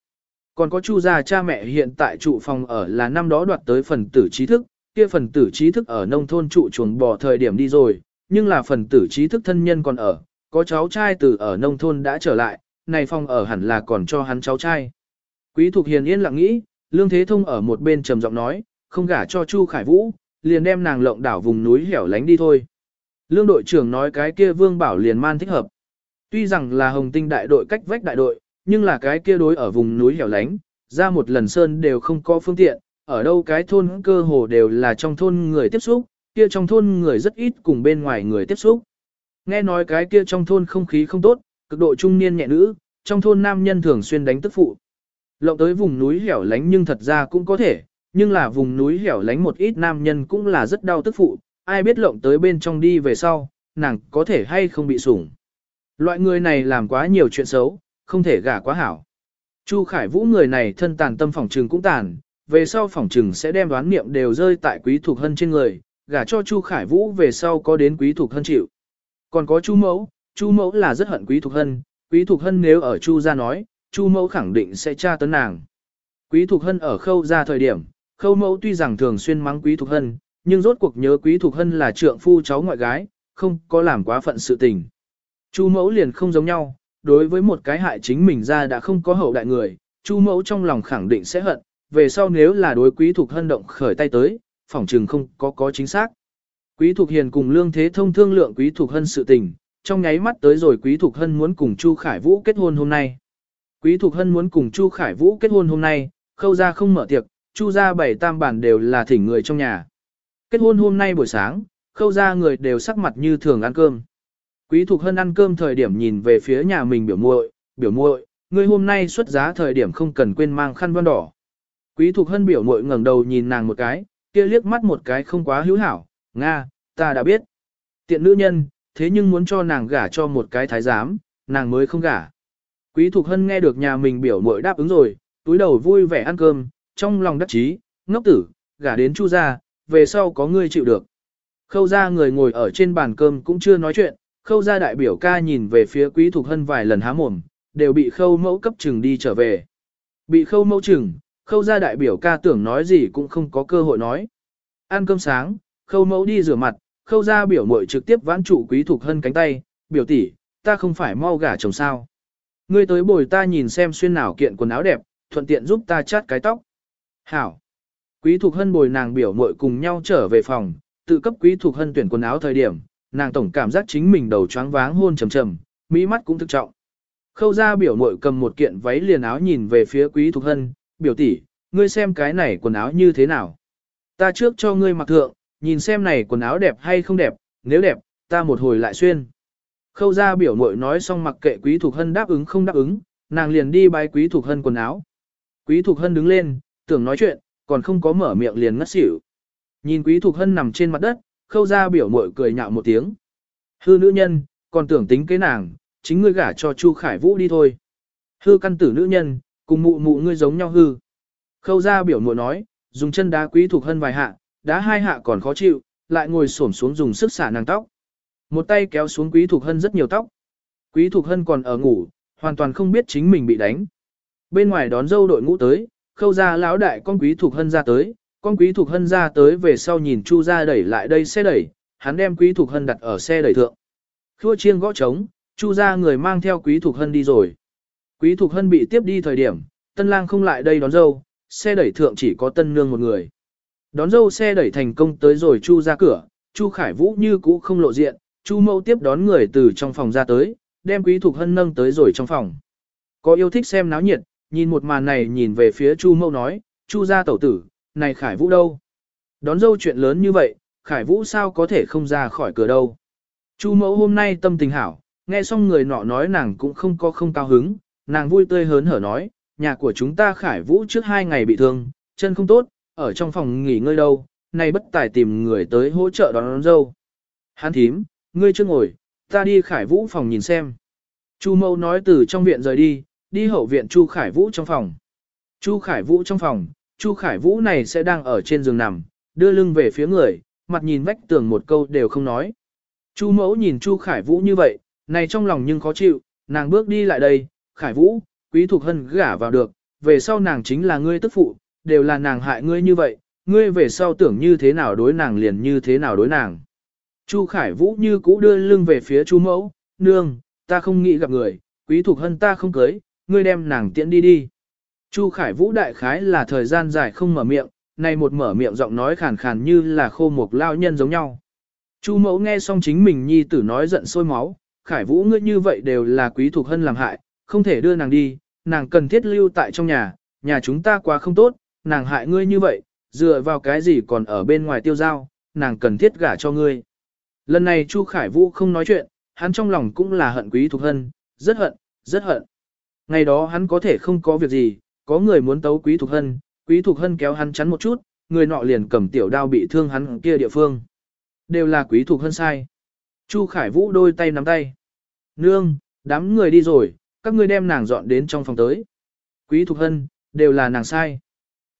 Còn có Chu gia cha mẹ hiện tại trụ phòng ở là năm đó đoạt tới phần tử trí thức, kia phần tử trí thức ở nông thôn trụ chuồng bò thời điểm đi rồi, nhưng là phần tử trí thức thân nhân còn ở, có cháu trai từ ở nông thôn đã trở lại, này phòng ở hẳn là còn cho hắn cháu trai. Quý Thục Hiền yên lặng nghĩ, Lương Thế Thông ở một bên trầm giọng nói, không gả cho Chu Khải Vũ, liền đem nàng lộng đảo vùng núi hẻo lánh đi thôi. Lương đội trưởng nói cái kia Vương Bảo liền man thích hợp. Tuy rằng là hồng tinh đại đội cách vách đại đội, nhưng là cái kia đối ở vùng núi hẻo lánh, ra một lần sơn đều không có phương tiện, ở đâu cái thôn cơ hồ đều là trong thôn người tiếp xúc, kia trong thôn người rất ít cùng bên ngoài người tiếp xúc. Nghe nói cái kia trong thôn không khí không tốt, cực độ trung niên nhẹ nữ, trong thôn nam nhân thường xuyên đánh tức phụ. Lộng tới vùng núi hẻo lánh nhưng thật ra cũng có thể, nhưng là vùng núi hẻo lánh một ít nam nhân cũng là rất đau tức phụ, ai biết lộng tới bên trong đi về sau, nàng có thể hay không bị sủng. Loại người này làm quá nhiều chuyện xấu, không thể gả quá hảo. Chu Khải Vũ người này thân tàn tâm phỏng trừng cũng tàn, về sau phỏng trừng sẽ đem đoán niệm đều rơi tại quý thuộc hân trên người, gả cho Chu Khải Vũ về sau có đến quý thuộc hân chịu. Còn có Chu Mẫu, Chu Mẫu là rất hận quý thuộc hân, quý thuộc hân nếu ở Chu ra nói, Chu Mẫu khẳng định sẽ tra tấn nàng. Quý thuộc hân ở khâu ra thời điểm, khâu mẫu tuy rằng thường xuyên mắng quý thuộc hân, nhưng rốt cuộc nhớ quý thuộc hân là trượng phu cháu ngoại gái, không có làm quá phận sự tình. Chu mẫu liền không giống nhau, đối với một cái hại chính mình ra đã không có hậu đại người, chu mẫu trong lòng khẳng định sẽ hận, về sau nếu là đối quý thuộc hân động khởi tay tới, phỏng chừng không có có chính xác. Quý thuộc hiền cùng lương thế thông thương lượng quý thuộc hân sự tình, trong nháy mắt tới rồi quý thuộc hân muốn cùng chu khải vũ kết hôn hôm nay. Quý thuộc hân muốn cùng chu khải vũ kết hôn hôm nay, khâu ra không mở tiệc, chu ra bảy tam bản đều là thỉnh người trong nhà. Kết hôn hôm nay buổi sáng, khâu ra người đều sắc mặt như thường ăn cơm. Quý Thục Hân ăn cơm thời điểm nhìn về phía nhà mình biểu muội, biểu muội, ngươi hôm nay xuất giá thời điểm không cần quên mang khăn voan đỏ. Quý Thục Hân biểu muội ngẩng đầu nhìn nàng một cái, kia liếc mắt một cái không quá hữu hảo, Nga, ta đã biết. Tiện nữ nhân, thế nhưng muốn cho nàng gả cho một cái thái giám, nàng mới không gả. Quý Thục Hân nghe được nhà mình biểu muội đáp ứng rồi, túi đầu vui vẻ ăn cơm, trong lòng đắc chí, ngốc tử, gả đến chu gia, về sau có ngươi chịu được. Khâu gia người ngồi ở trên bàn cơm cũng chưa nói chuyện, khâu gia đại biểu ca nhìn về phía quý thục hân vài lần há mồm, đều bị khâu mẫu cấp trừng đi trở về. Bị khâu mẫu trừng, khâu gia đại biểu ca tưởng nói gì cũng không có cơ hội nói. Ăn cơm sáng, khâu mẫu đi rửa mặt, khâu gia biểu mội trực tiếp vãn trụ quý thục hân cánh tay, biểu tỷ, ta không phải mau gả chồng sao. Ngươi tới bồi ta nhìn xem xuyên nào kiện quần áo đẹp, thuận tiện giúp ta chát cái tóc. Hảo. Quý Thục Hân bồi nàng biểu muội cùng nhau trở về phòng, tự cấp Quý Thục Hân tuyển quần áo thời điểm, nàng tổng cảm giác chính mình đầu choáng váng hôn trầm trầm, mỹ mắt cũng thực trọng. Khâu ra biểu muội cầm một kiện váy liền áo nhìn về phía Quý Thục Hân, biểu tỷ, ngươi xem cái này quần áo như thế nào. Ta trước cho ngươi mặc thượng, nhìn xem này quần áo đẹp hay không đẹp, nếu đẹp, ta một hồi lại xuyên. Khâu ra biểu muội nói xong mặc kệ Quý Thục Hân đáp ứng không đáp ứng, nàng liền đi bái Quý Thục Hân quần áo. Quý Thục Hân đứng lên, tưởng nói chuyện, còn không có mở miệng liền ngất xỉu. Nhìn Quý Thục Hân nằm trên mặt đất, khâu ra biểu mội cười nhạo một tiếng. Hư nữ nhân, còn tưởng tính cái nàng, chính ngươi gả cho Chu Khải Vũ đi thôi. Hư căn tử nữ nhân, cùng mụ mụ ngươi giống nhau hư. Khâu ra biểu mội nói, dùng chân đá Quý Thục Hân vài hạ, đá hai hạ còn khó chịu, lại ngồi xổm xuống dùng sức xả nàng tóc. Một tay kéo xuống Quý Thục Hân rất nhiều tóc. Quý Thục Hân còn ở ngủ, hoàn toàn không biết chính mình bị đánh. Bên ngoài đón dâu đội ngũ tới, khâu ra lão đại con quý thuộc hân ra tới, con quý thuộc hân ra tới về sau nhìn chu ra đẩy lại đây xe đẩy, hắn đem quý thuộc hân đặt ở xe đẩy thượng. Khua chiêng gõ trống, chu ra người mang theo quý thuộc hân đi rồi. Quý thuộc hân bị tiếp đi thời điểm, tân lang không lại đây đón dâu, xe đẩy thượng chỉ có tân nương một người. Đón dâu xe đẩy thành công tới rồi chu ra cửa, chu khải vũ như cũ không lộ diện, chu mâu tiếp đón người từ trong phòng ra tới, đem quý thuộc hân nâng tới rồi trong phòng. Có yêu thích xem náo nhiệt, Nhìn một màn này nhìn về phía Chu Mâu nói, Chu gia tẩu tử, này Khải Vũ đâu? Đón dâu chuyện lớn như vậy, Khải Vũ sao có thể không ra khỏi cửa đâu? Chu Mẫu hôm nay tâm tình hảo, nghe xong người nọ nói nàng cũng không có không cao hứng, nàng vui tươi hớn hở nói, nhà của chúng ta Khải Vũ trước hai ngày bị thương, chân không tốt, ở trong phòng nghỉ ngơi đâu, nay bất tài tìm người tới hỗ trợ đón, đón dâu. Hán thím, ngươi chưa ngồi, ta đi Khải Vũ phòng nhìn xem. Chu Mâu nói từ trong viện rời đi, đi hậu viện Chu Khải Vũ trong phòng. Chu Khải Vũ trong phòng, Chu Khải Vũ này sẽ đang ở trên giường nằm, đưa lưng về phía người, mặt nhìn vách tường một câu đều không nói. Chu mẫu nhìn Chu Khải Vũ như vậy, này trong lòng nhưng khó chịu, nàng bước đi lại đây, Khải Vũ, quý thuộc hân gả vào được, về sau nàng chính là ngươi tức phụ, đều là nàng hại ngươi như vậy, ngươi về sau tưởng như thế nào đối nàng liền như thế nào đối nàng. Chu Khải Vũ như cũ đưa lưng về phía Chu mẫu, nương, ta không nghĩ gặp người, quý thuộc hân ta không cưới, ngươi đem nàng tiễn đi đi. Chu Khải Vũ đại khái là thời gian dài không mở miệng, nay một mở miệng giọng nói khàn khàn như là khô một lao nhân giống nhau. Chu mẫu nghe xong chính mình nhi tử nói giận sôi máu, Khải Vũ ngươi như vậy đều là quý thuộc hân làm hại, không thể đưa nàng đi, nàng cần thiết lưu tại trong nhà, nhà chúng ta quá không tốt, nàng hại ngươi như vậy, dựa vào cái gì còn ở bên ngoài tiêu giao, nàng cần thiết gả cho ngươi. Lần này Chu Khải Vũ không nói chuyện, hắn trong lòng cũng là hận Quý thuộc Hân, rất hận, rất hận. Ngày đó hắn có thể không có việc gì, có người muốn tấu Quý Thục Hân, Quý Thục Hân kéo hắn chắn một chút, người nọ liền cầm tiểu đao bị thương hắn kia địa phương. Đều là Quý Thục Hân sai. Chu Khải Vũ đôi tay nắm tay. Nương, đám người đi rồi, các ngươi đem nàng dọn đến trong phòng tới. Quý Thục Hân, đều là nàng sai.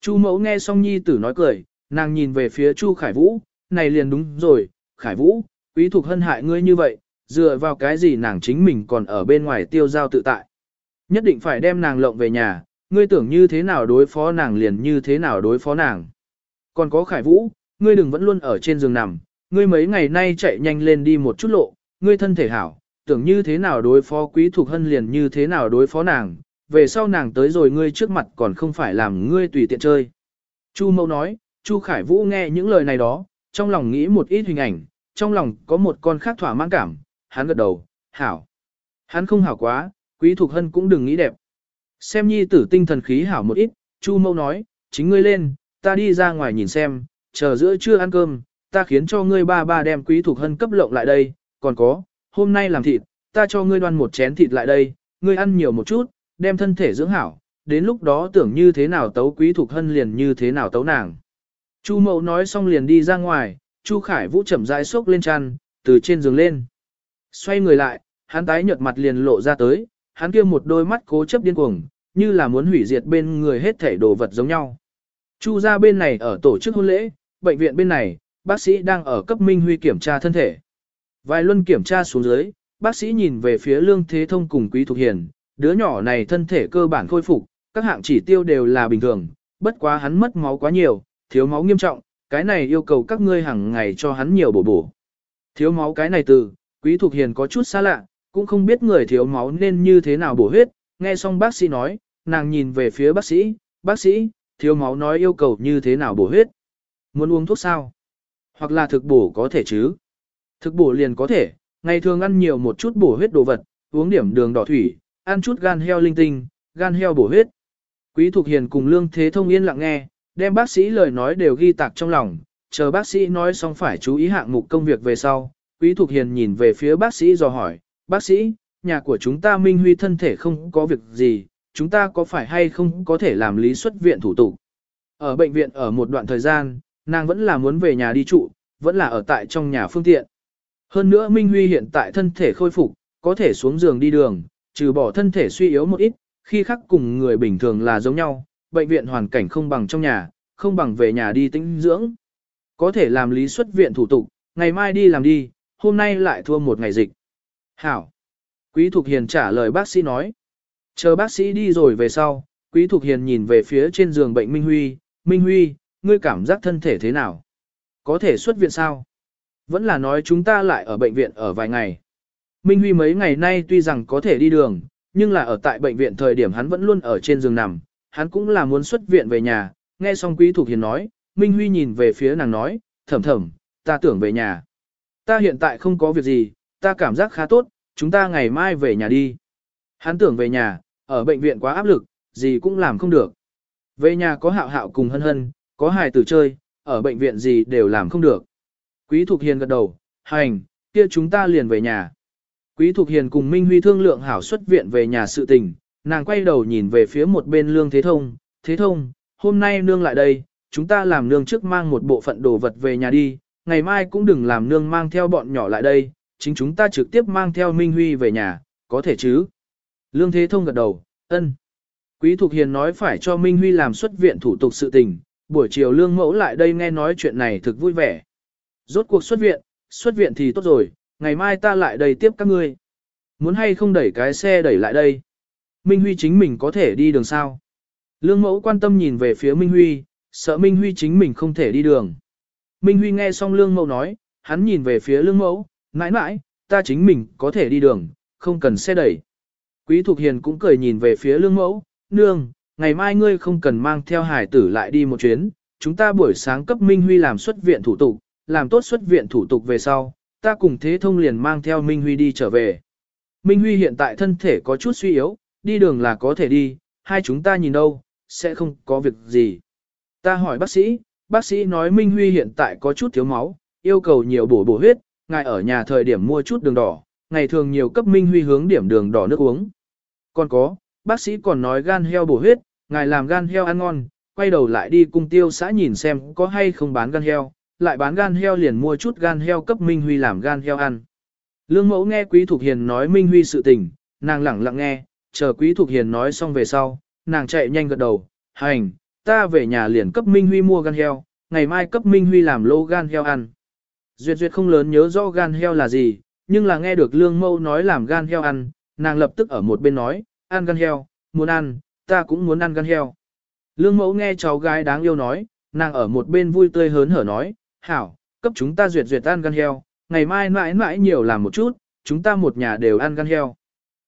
Chu mẫu nghe xong nhi tử nói cười, nàng nhìn về phía Chu Khải Vũ, này liền đúng rồi, Khải Vũ, Quý Thục Hân hại ngươi như vậy, dựa vào cái gì nàng chính mình còn ở bên ngoài tiêu giao tự tại. Nhất định phải đem nàng lộng về nhà, ngươi tưởng như thế nào đối phó nàng liền như thế nào đối phó nàng. Còn có Khải Vũ, ngươi đừng vẫn luôn ở trên giường nằm, ngươi mấy ngày nay chạy nhanh lên đi một chút lộ, ngươi thân thể hảo, tưởng như thế nào đối phó quý thuộc hân liền như thế nào đối phó nàng, về sau nàng tới rồi ngươi trước mặt còn không phải làm ngươi tùy tiện chơi. Chu Mâu nói, Chu Khải Vũ nghe những lời này đó, trong lòng nghĩ một ít hình ảnh, trong lòng có một con khác thỏa mãn cảm, hắn gật đầu, hảo. Hắn không hảo quá, quý thuộc hân cũng đừng nghĩ đẹp. Xem nhi tử tinh thần khí hảo một ít, Chu Mâu nói, chính ngươi lên, ta đi ra ngoài nhìn xem, chờ giữa trưa ăn cơm, ta khiến cho ngươi ba ba đem quý thuộc hân cấp lộng lại đây, còn có, hôm nay làm thịt, ta cho ngươi đoan một chén thịt lại đây, ngươi ăn nhiều một chút, đem thân thể dưỡng hảo, đến lúc đó tưởng như thế nào tấu quý thuộc hân liền như thế nào tấu nàng. Chu Mậu nói xong liền đi ra ngoài, Chu Khải Vũ chậm rãi xốc lên chăn, từ trên giường lên. Xoay người lại, hắn tái nhợt mặt liền lộ ra tới, hắn kia một đôi mắt cố chấp điên cuồng, như là muốn hủy diệt bên người hết thảy đồ vật giống nhau. Chu ra bên này ở tổ chức hôn lễ, bệnh viện bên này, bác sĩ đang ở cấp Minh Huy kiểm tra thân thể. Vài luân kiểm tra xuống dưới, bác sĩ nhìn về phía Lương Thế Thông cùng Quý Thục Hiền, đứa nhỏ này thân thể cơ bản khôi phục, các hạng chỉ tiêu đều là bình thường, bất quá hắn mất máu quá nhiều, thiếu máu nghiêm trọng, cái này yêu cầu các ngươi hàng ngày cho hắn nhiều bổ bổ. Thiếu máu cái này từ, Quý Thục Hiền có chút xa lạ, cũng không biết người thiếu máu nên như thế nào bổ huyết, nghe xong bác sĩ nói, nàng nhìn về phía bác sĩ, bác sĩ, thiếu máu nói yêu cầu như thế nào bổ huyết. Muốn uống thuốc sao? Hoặc là thực bổ có thể chứ? Thực bổ liền có thể, ngày thường ăn nhiều một chút bổ huyết đồ vật, uống điểm đường đỏ thủy, ăn chút gan heo linh tinh, gan heo bổ huyết. Quý Thục Hiền cùng Lương Thế Thông yên lặng nghe, đem bác sĩ lời nói đều ghi tạc trong lòng, chờ bác sĩ nói xong phải chú ý hạng mục công việc về sau. Quý Thục Hiền nhìn về phía bác sĩ dò hỏi, bác sĩ, nhà của chúng ta Minh Huy thân thể không có việc gì, chúng ta có phải hay không có thể làm lý xuất viện thủ tục. Ở bệnh viện ở một đoạn thời gian, nàng vẫn là muốn về nhà đi trụ, vẫn là ở tại trong nhà phương tiện. Hơn nữa Minh Huy hiện tại thân thể khôi phục, có thể xuống giường đi đường, trừ bỏ thân thể suy yếu một ít, khi khắc cùng người bình thường là giống nhau, bệnh viện hoàn cảnh không bằng trong nhà, không bằng về nhà đi tĩnh dưỡng. Có thể làm lý xuất viện thủ tục, ngày mai đi làm đi, hôm nay lại thua một ngày dịch. Hảo. Quý Thục Hiền trả lời bác sĩ nói. Chờ bác sĩ đi rồi về sau, Quý Thục Hiền nhìn về phía trên giường bệnh Minh Huy, Minh Huy, ngươi cảm giác thân thể thế nào? Có thể xuất viện sao? Vẫn là nói chúng ta lại ở bệnh viện ở vài ngày. Minh Huy mấy ngày nay tuy rằng có thể đi đường, nhưng là ở tại bệnh viện thời điểm hắn vẫn luôn ở trên giường nằm, hắn cũng là muốn xuất viện về nhà, nghe xong Quý Thục Hiền nói, Minh Huy nhìn về phía nàng nói, thầm thầm, ta tưởng về nhà. Ta hiện tại không có việc gì, ta cảm giác khá tốt, chúng ta ngày mai về nhà đi. Hắn tưởng về nhà, ở bệnh viện quá áp lực, gì cũng làm không được. Về nhà có hạo hạo cùng hân hân, có hài tử chơi, ở bệnh viện gì đều làm không được. Quý Thục Hiền gật đầu, hành, kia chúng ta liền về nhà. Quý Thục Hiền cùng Minh Huy thương lượng hảo xuất viện về nhà sự tình, nàng quay đầu nhìn về phía một bên Lương Thế Thông, Thế Thông, hôm nay nương lại đây, chúng ta làm nương trước mang một bộ phận đồ vật về nhà đi, ngày mai cũng đừng làm nương mang theo bọn nhỏ lại đây, chính chúng ta trực tiếp mang theo Minh Huy về nhà, có thể chứ? Lương Thế Thông gật đầu, ân. Quý Thục Hiền nói phải cho Minh Huy làm xuất viện thủ tục sự tình, buổi chiều Lương Mẫu lại đây nghe nói chuyện này thực vui vẻ. Rốt cuộc xuất viện, xuất viện thì tốt rồi, ngày mai ta lại đây tiếp các ngươi. Muốn hay không đẩy cái xe đẩy lại đây? Minh Huy chính mình có thể đi đường sao? Lương Mẫu quan tâm nhìn về phía Minh Huy, sợ Minh Huy chính mình không thể đi đường. Minh Huy nghe xong Lương Mẫu nói, hắn nhìn về phía Lương Mẫu, mãi mãi, ta chính mình có thể đi đường, không cần xe đẩy. Quý Thục Hiền cũng cười nhìn về phía Lương Mẫu, nương, ngày mai ngươi không cần mang theo hải tử lại đi một chuyến, chúng ta buổi sáng cấp Minh Huy làm xuất viện thủ tục, làm tốt xuất viện thủ tục về sau, ta cùng Thế Thông liền mang theo Minh Huy đi trở về. Minh Huy hiện tại thân thể có chút suy yếu, đi đường là có thể đi, hai chúng ta nhìn đâu, sẽ không có việc gì. Ta hỏi bác sĩ, bác sĩ nói Minh Huy hiện tại có chút thiếu máu, yêu cầu nhiều bổ bổ huyết, ngài ở nhà thời điểm mua chút đường đỏ, ngày thường nhiều cấp Minh Huy hướng điểm đường đỏ nước uống. Còn có, bác sĩ còn nói gan heo bổ huyết, ngài làm gan heo ăn ngon, quay đầu lại đi cung tiêu xã nhìn xem có hay không bán gan heo, lại bán gan heo liền mua chút gan heo cấp Minh Huy làm gan heo ăn. Lương mẫu nghe Quý Thục Hiền nói Minh Huy sự tình, nàng lẳng lặng nghe, chờ Quý Thục Hiền nói xong về sau, nàng chạy nhanh gật đầu, hành, ta về nhà liền cấp Minh Huy mua gan heo, ngày mai cấp Minh Huy làm lô gan heo ăn. Duyệt Duyệt không lớn nhớ rõ gan heo là gì, nhưng là nghe được Lương Mẫu nói làm gan heo ăn, nàng lập tức ở một bên nói, ăn gan heo, muốn ăn, ta cũng muốn ăn gan heo. Lương Mẫu nghe cháu gái đáng yêu nói, nàng ở một bên vui tươi hớn hở nói, hảo, cấp chúng ta Duyệt Duyệt ăn gan heo, ngày mai mãi mãi nhiều làm một chút, chúng ta một nhà đều ăn gan heo.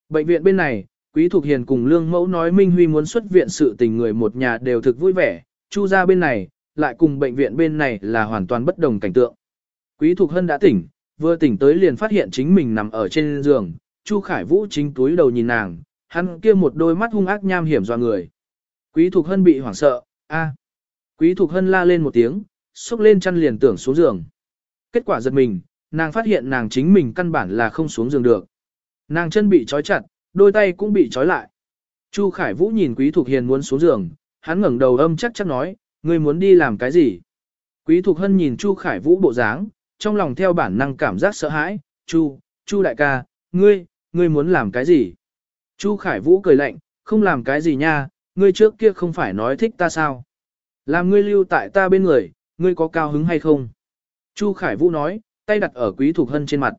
Bệnh viện bên này, Quý Thục Hiền cùng Lương Mẫu nói Minh Huy muốn xuất viện sự tình người một nhà đều thực vui vẻ, Chu ra bên này, lại cùng bệnh viện bên này là hoàn toàn bất đồng cảnh tượng. Quý Thục Hân đã tỉnh, vừa tỉnh tới liền phát hiện chính mình nằm ở trên giường, Chu Khải Vũ chính túi đầu nhìn nàng, hắn kia một đôi mắt hung ác nham hiểm dọa người. Quý Thục Hân bị hoảng sợ, a. Quý Thục Hân la lên một tiếng, xúc lên chăn liền tưởng xuống giường. Kết quả giật mình, nàng phát hiện nàng chính mình căn bản là không xuống giường được. Nàng chân bị trói chặt, đôi tay cũng bị trói lại. Chu Khải Vũ nhìn Quý Thục Hiền muốn xuống giường, hắn ngẩng đầu âm chắc chắc nói, ngươi muốn đi làm cái gì? Quý Thục Hân nhìn Chu Khải Vũ bộ dáng, trong lòng theo bản năng cảm giác sợ hãi, Chu, Chu đại ca, ngươi, ngươi muốn làm cái gì? Chu Khải Vũ cười lạnh, không làm cái gì nha, ngươi trước kia không phải nói thích ta sao? Làm ngươi lưu tại ta bên người, ngươi có cao hứng hay không? Chu Khải Vũ nói, tay đặt ở Quý Thục Hân trên mặt.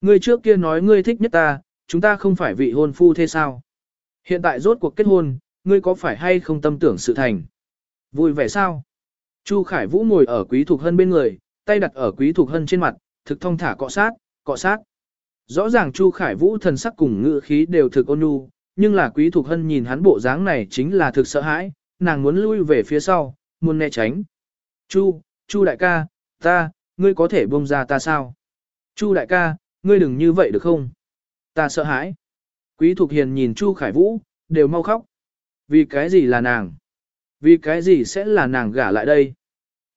Ngươi trước kia nói ngươi thích nhất ta, chúng ta không phải vị hôn phu thế sao? Hiện tại rốt cuộc kết hôn, ngươi có phải hay không tâm tưởng sự thành? Vui vẻ sao? Chu Khải Vũ ngồi ở Quý Thục Hân bên người, tay đặt ở Quý Thục Hân trên mặt, thực thông thả cọ sát, cọ sát. Rõ ràng Chu Khải Vũ thần sắc cùng ngữ khí đều thực ôn nhu, nhưng là Quý Thục Hân nhìn hắn bộ dáng này chính là thực sợ hãi, nàng muốn lui về phía sau, muốn né tránh. Chu, Chu đại ca, ta, ngươi có thể buông ra ta sao? Chu đại ca, ngươi đừng như vậy được không? Ta sợ hãi. Quý Thục Hiền nhìn Chu Khải Vũ, đều mau khóc. Vì cái gì là nàng? Vì cái gì sẽ là nàng gả lại đây?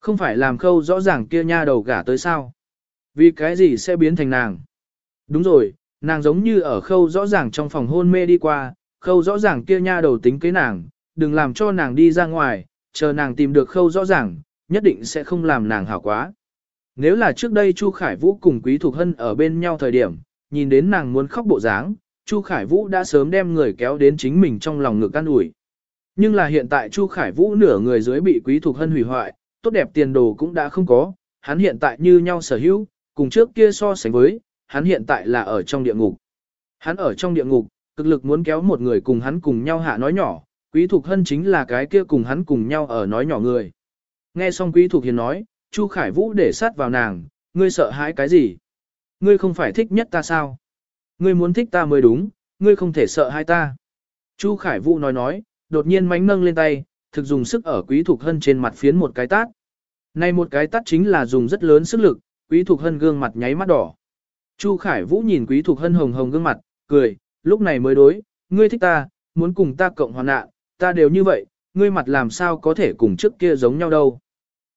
Không phải làm khâu rõ ràng kia nha đầu gả tới sao? Vì cái gì sẽ biến thành nàng? Đúng rồi, nàng giống như ở khâu rõ ràng trong phòng hôn mê đi qua, khâu rõ ràng kia nha đầu tính kế nàng, đừng làm cho nàng đi ra ngoài, chờ nàng tìm được khâu rõ ràng, nhất định sẽ không làm nàng hảo quá. Nếu là trước đây Chu Khải Vũ cùng Quý Thục Hân ở bên nhau thời điểm, nhìn đến nàng muốn khóc bộ dáng, Chu Khải Vũ đã sớm đem người kéo đến chính mình trong lòng ngực an ủi. Nhưng là hiện tại Chu Khải Vũ nửa người dưới bị Quý Thục Hân hủy hoại, tốt đẹp tiền đồ cũng đã không có, hắn hiện tại như nhau sở hữu, cùng trước kia so sánh với, hắn hiện tại là ở trong địa ngục. Hắn ở trong địa ngục, cực lực muốn kéo một người cùng hắn cùng nhau hạ nói nhỏ, Quý Thục Hân chính là cái kia cùng hắn cùng nhau ở nói nhỏ người. Nghe xong Quý Thục Hiền nói, Chu Khải Vũ để sát vào nàng, ngươi sợ hãi cái gì? Ngươi không phải thích nhất ta sao? Ngươi muốn thích ta mới đúng, ngươi không thể sợ hai ta. Chu Khải Vũ nói nói, đột nhiên mánh nâng lên tay, thực dùng sức ở Quý Thục Hân trên mặt phiến một cái tát. Này một cái tát chính là dùng rất lớn sức lực, Quý Thục Hân gương mặt nháy mắt đỏ. Chu Khải Vũ nhìn Quý Thục Hân hồng hồng gương mặt, cười, lúc này mới đối, ngươi thích ta, muốn cùng ta cộng hoàn nạn, ta đều như vậy, ngươi mặt làm sao có thể cùng trước kia giống nhau đâu.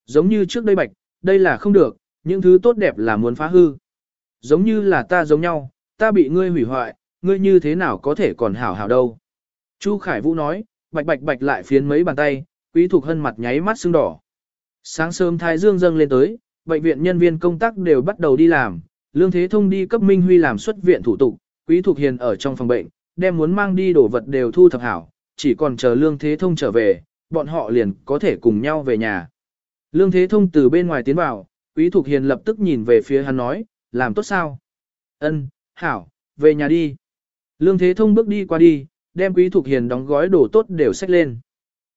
Giống như trước đây bạch, đây là không được, những thứ tốt đẹp là muốn phá hư. Giống như là ta giống nhau, ta bị ngươi hủy hoại, ngươi như thế nào có thể còn hảo hảo đâu. Chu Khải Vũ nói, bạch bạch bạch lại phiến mấy bàn tay, quý thuộc hân mặt nháy mắt sưng đỏ. Sáng sớm thái dương dâng lên tới, bệnh viện nhân viên công tác đều bắt đầu đi làm, Lương Thế Thông đi cấp Minh Huy làm xuất viện thủ tục, Quý thuộc Hiền ở trong phòng bệnh, đem muốn mang đi đồ vật đều thu thập hảo, chỉ còn chờ Lương Thế Thông trở về, bọn họ liền có thể cùng nhau về nhà. Lương Thế Thông từ bên ngoài tiến vào, Quý thuộc Hiền lập tức nhìn về phía hắn nói, làm tốt sao? Ân, hảo, về nhà đi. Lương Thế Thông bước đi qua đi, đem Quý Thục Hiền đóng gói đồ tốt đều xách lên.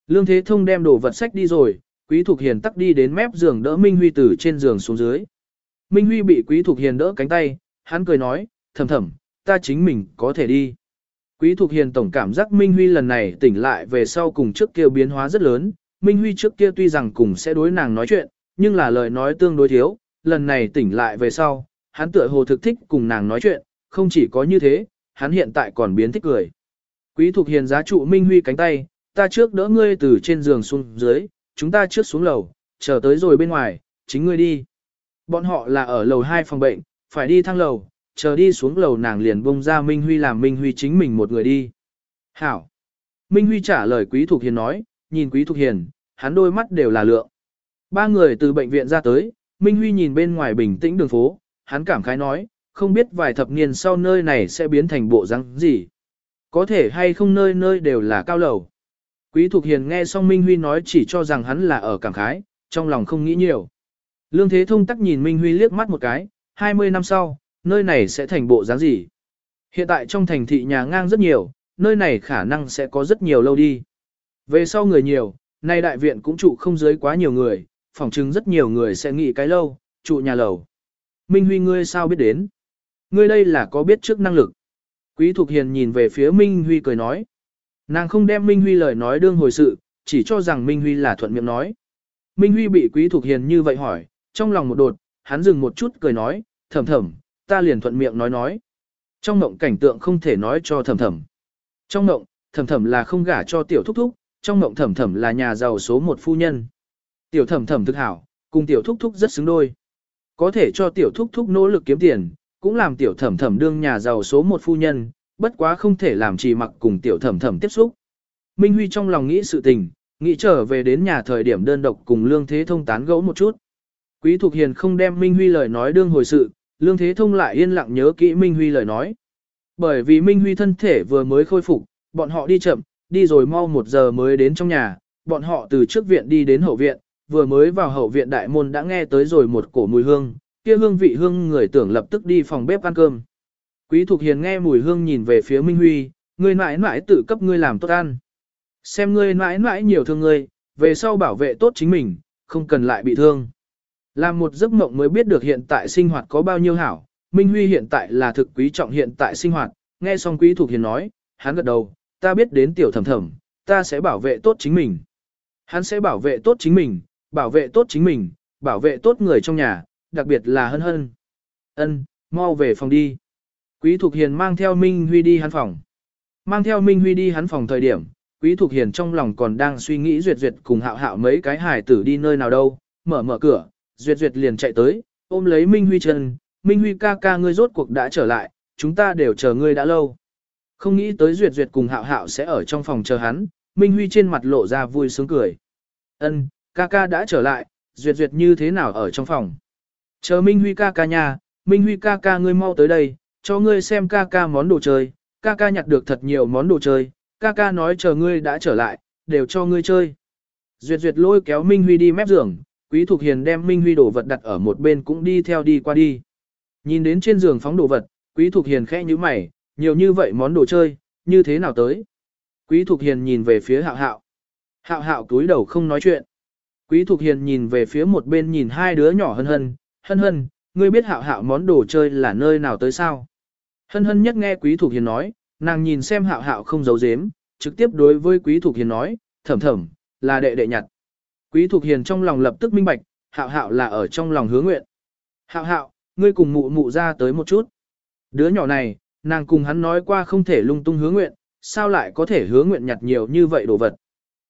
Lương Thế Thông đem đồ vật xách đi rồi, Quý Thục Hiền tắc đi đến mép giường đỡ Minh Huy từ trên giường xuống dưới. Minh Huy bị Quý Thục Hiền đỡ cánh tay, hắn cười nói, thầm thầm, ta chính mình có thể đi. Quý Thục Hiền tổng cảm giác Minh Huy lần này tỉnh lại về sau cùng trước kia biến hóa rất lớn, Minh Huy trước kia tuy rằng cùng sẽ đối nàng nói chuyện, nhưng là lời nói tương đối thiếu, lần này tỉnh lại về sau, hắn tựa hồ thực thích cùng nàng nói chuyện, không chỉ có như thế, hắn hiện tại còn biến thích cười. Quý Thục Hiền giá trụ Minh Huy cánh tay, ta trước đỡ ngươi từ trên giường xuống dưới, chúng ta trước xuống lầu, chờ tới rồi bên ngoài, chính ngươi đi. Bọn họ là ở lầu 2 phòng bệnh, phải đi thang lầu, chờ đi xuống lầu nàng liền bông ra Minh Huy làm Minh Huy chính mình một người đi. Hảo. Minh Huy trả lời Quý Thục Hiền nói, nhìn Quý Thục Hiền, hắn đôi mắt đều là lượng. Ba người từ bệnh viện ra tới, Minh Huy nhìn bên ngoài bình tĩnh đường phố, hắn cảm khái nói, không biết vài thập niên sau nơi này sẽ biến thành bộ răng gì. Có thể hay không nơi nơi đều là cao lầu. Quý Thục Hiền nghe xong Minh Huy nói chỉ cho rằng hắn là ở cảm khái, trong lòng không nghĩ nhiều. Lương Thế Thông tắc nhìn Minh Huy liếc mắt một cái, 20 năm sau, nơi này sẽ thành bộ dáng gì. Hiện tại trong thành thị nhà ngang rất nhiều, nơi này khả năng sẽ có rất nhiều lâu đi. Về sau người nhiều, nay đại viện cũng trụ không dưới quá nhiều người, phỏng chứng rất nhiều người sẽ nghỉ cái lâu, trụ nhà lầu. Minh Huy ngươi sao biết đến? Ngươi đây là có biết trước năng lực. Quý Thục Hiền nhìn về phía Minh Huy cười nói. Nàng không đem Minh Huy lời nói đương hồi sự, chỉ cho rằng Minh Huy là thuận miệng nói. Minh Huy bị Quý Thục Hiền như vậy hỏi, trong lòng một đột, hắn dừng một chút cười nói, thầm thầm, ta liền thuận miệng nói nói. Trong mộng cảnh tượng không thể nói cho thầm thầm. Trong mộng, thầm thầm là không gả cho tiểu thúc thúc, trong mộng thầm thầm là nhà giàu số một phu nhân. Tiểu thầm thầm thực hảo, cùng tiểu thúc thúc rất xứng đôi. Có thể cho tiểu thúc thúc nỗ lực kiếm tiền, cũng làm tiểu thẩm thẩm đương nhà giàu số một phu nhân, bất quá không thể làm trì mặc cùng tiểu thẩm thẩm tiếp xúc. Minh Huy trong lòng nghĩ sự tình, nghĩ trở về đến nhà thời điểm đơn độc cùng Lương Thế Thông tán gẫu một chút. Quý Thục Hiền không đem Minh Huy lời nói đương hồi sự, Lương Thế Thông lại yên lặng nhớ kỹ Minh Huy lời nói. Bởi vì Minh Huy thân thể vừa mới khôi phục, bọn họ đi chậm, đi rồi mau một giờ mới đến trong nhà, bọn họ từ trước viện đi đến hậu viện, vừa mới vào hậu viện đại môn đã nghe tới rồi một cổ mùi hương, kia hương vị hương người tưởng lập tức đi phòng bếp ăn cơm. Quý Thục Hiền nghe mùi hương nhìn về phía Minh Huy, ngươi mãi mãi tự cấp ngươi làm tốt ăn. Xem ngươi mãi mãi nhiều thương ngươi, về sau bảo vệ tốt chính mình, không cần lại bị thương. Làm một giấc mộng mới biết được hiện tại sinh hoạt có bao nhiêu hảo, Minh Huy hiện tại là thực quý trọng hiện tại sinh hoạt, nghe xong Quý Thục Hiền nói, hắn gật đầu, ta biết đến tiểu thầm thầm, ta sẽ bảo vệ tốt chính mình. Hắn sẽ bảo vệ tốt chính mình, bảo vệ tốt chính mình, bảo vệ tốt người trong nhà, đặc biệt là hân hân. Ân, mau về phòng đi. Quý Thục Hiền mang theo Minh Huy đi hắn phòng. Mang theo Minh Huy đi hắn phòng thời điểm, Quý Thục Hiền trong lòng còn đang suy nghĩ duyệt duyệt cùng hạo hạo mấy cái hài tử đi nơi nào đâu, mở mở cửa, duyệt duyệt liền chạy tới, ôm lấy Minh Huy chân, Minh Huy ca ca ngươi rốt cuộc đã trở lại, chúng ta đều chờ ngươi đã lâu. Không nghĩ tới duyệt duyệt cùng hạo hạo sẽ ở trong phòng chờ hắn, Minh Huy trên mặt lộ ra vui sướng cười. Ân, ca ca đã trở lại, duyệt duyệt như thế nào ở trong phòng. Chờ Minh Huy ca ca nhà, Minh Huy ca ca ngươi mau tới đây, cho ngươi xem ca ca món đồ chơi, ca ca nhặt được thật nhiều món đồ chơi, ca ca nói chờ ngươi đã trở lại, đều cho ngươi chơi. Duyệt duyệt lôi kéo Minh Huy đi mép giường, Quý Thục Hiền đem Minh Huy đồ vật đặt ở một bên cũng đi theo đi qua đi. Nhìn đến trên giường phóng đồ vật, Quý Thục Hiền khẽ như mày, nhiều như vậy món đồ chơi, như thế nào tới? Quý Thục Hiền nhìn về phía hạo hạo. Hạo hạo túi đầu không nói chuyện. Quý Thục Hiền nhìn về phía một bên nhìn hai đứa nhỏ hân hân, hân hân, ngươi biết hạo hạo món đồ chơi là nơi nào tới sao? Hân hân nhất nghe Quý Thục Hiền nói, nàng nhìn xem hạo hạo không giấu giếm, trực tiếp đối với Quý Thục Hiền nói, thầm thầm, là đệ đệ nhặt. Quý Thục Hiền trong lòng lập tức minh bạch, hạo hạo là ở trong lòng hứa nguyện. Hạo hạo, ngươi cùng mụ mụ ra tới một chút. Đứa nhỏ này, nàng cùng hắn nói qua không thể lung tung hứa nguyện, sao lại có thể hứa nguyện nhặt nhiều như vậy đồ vật.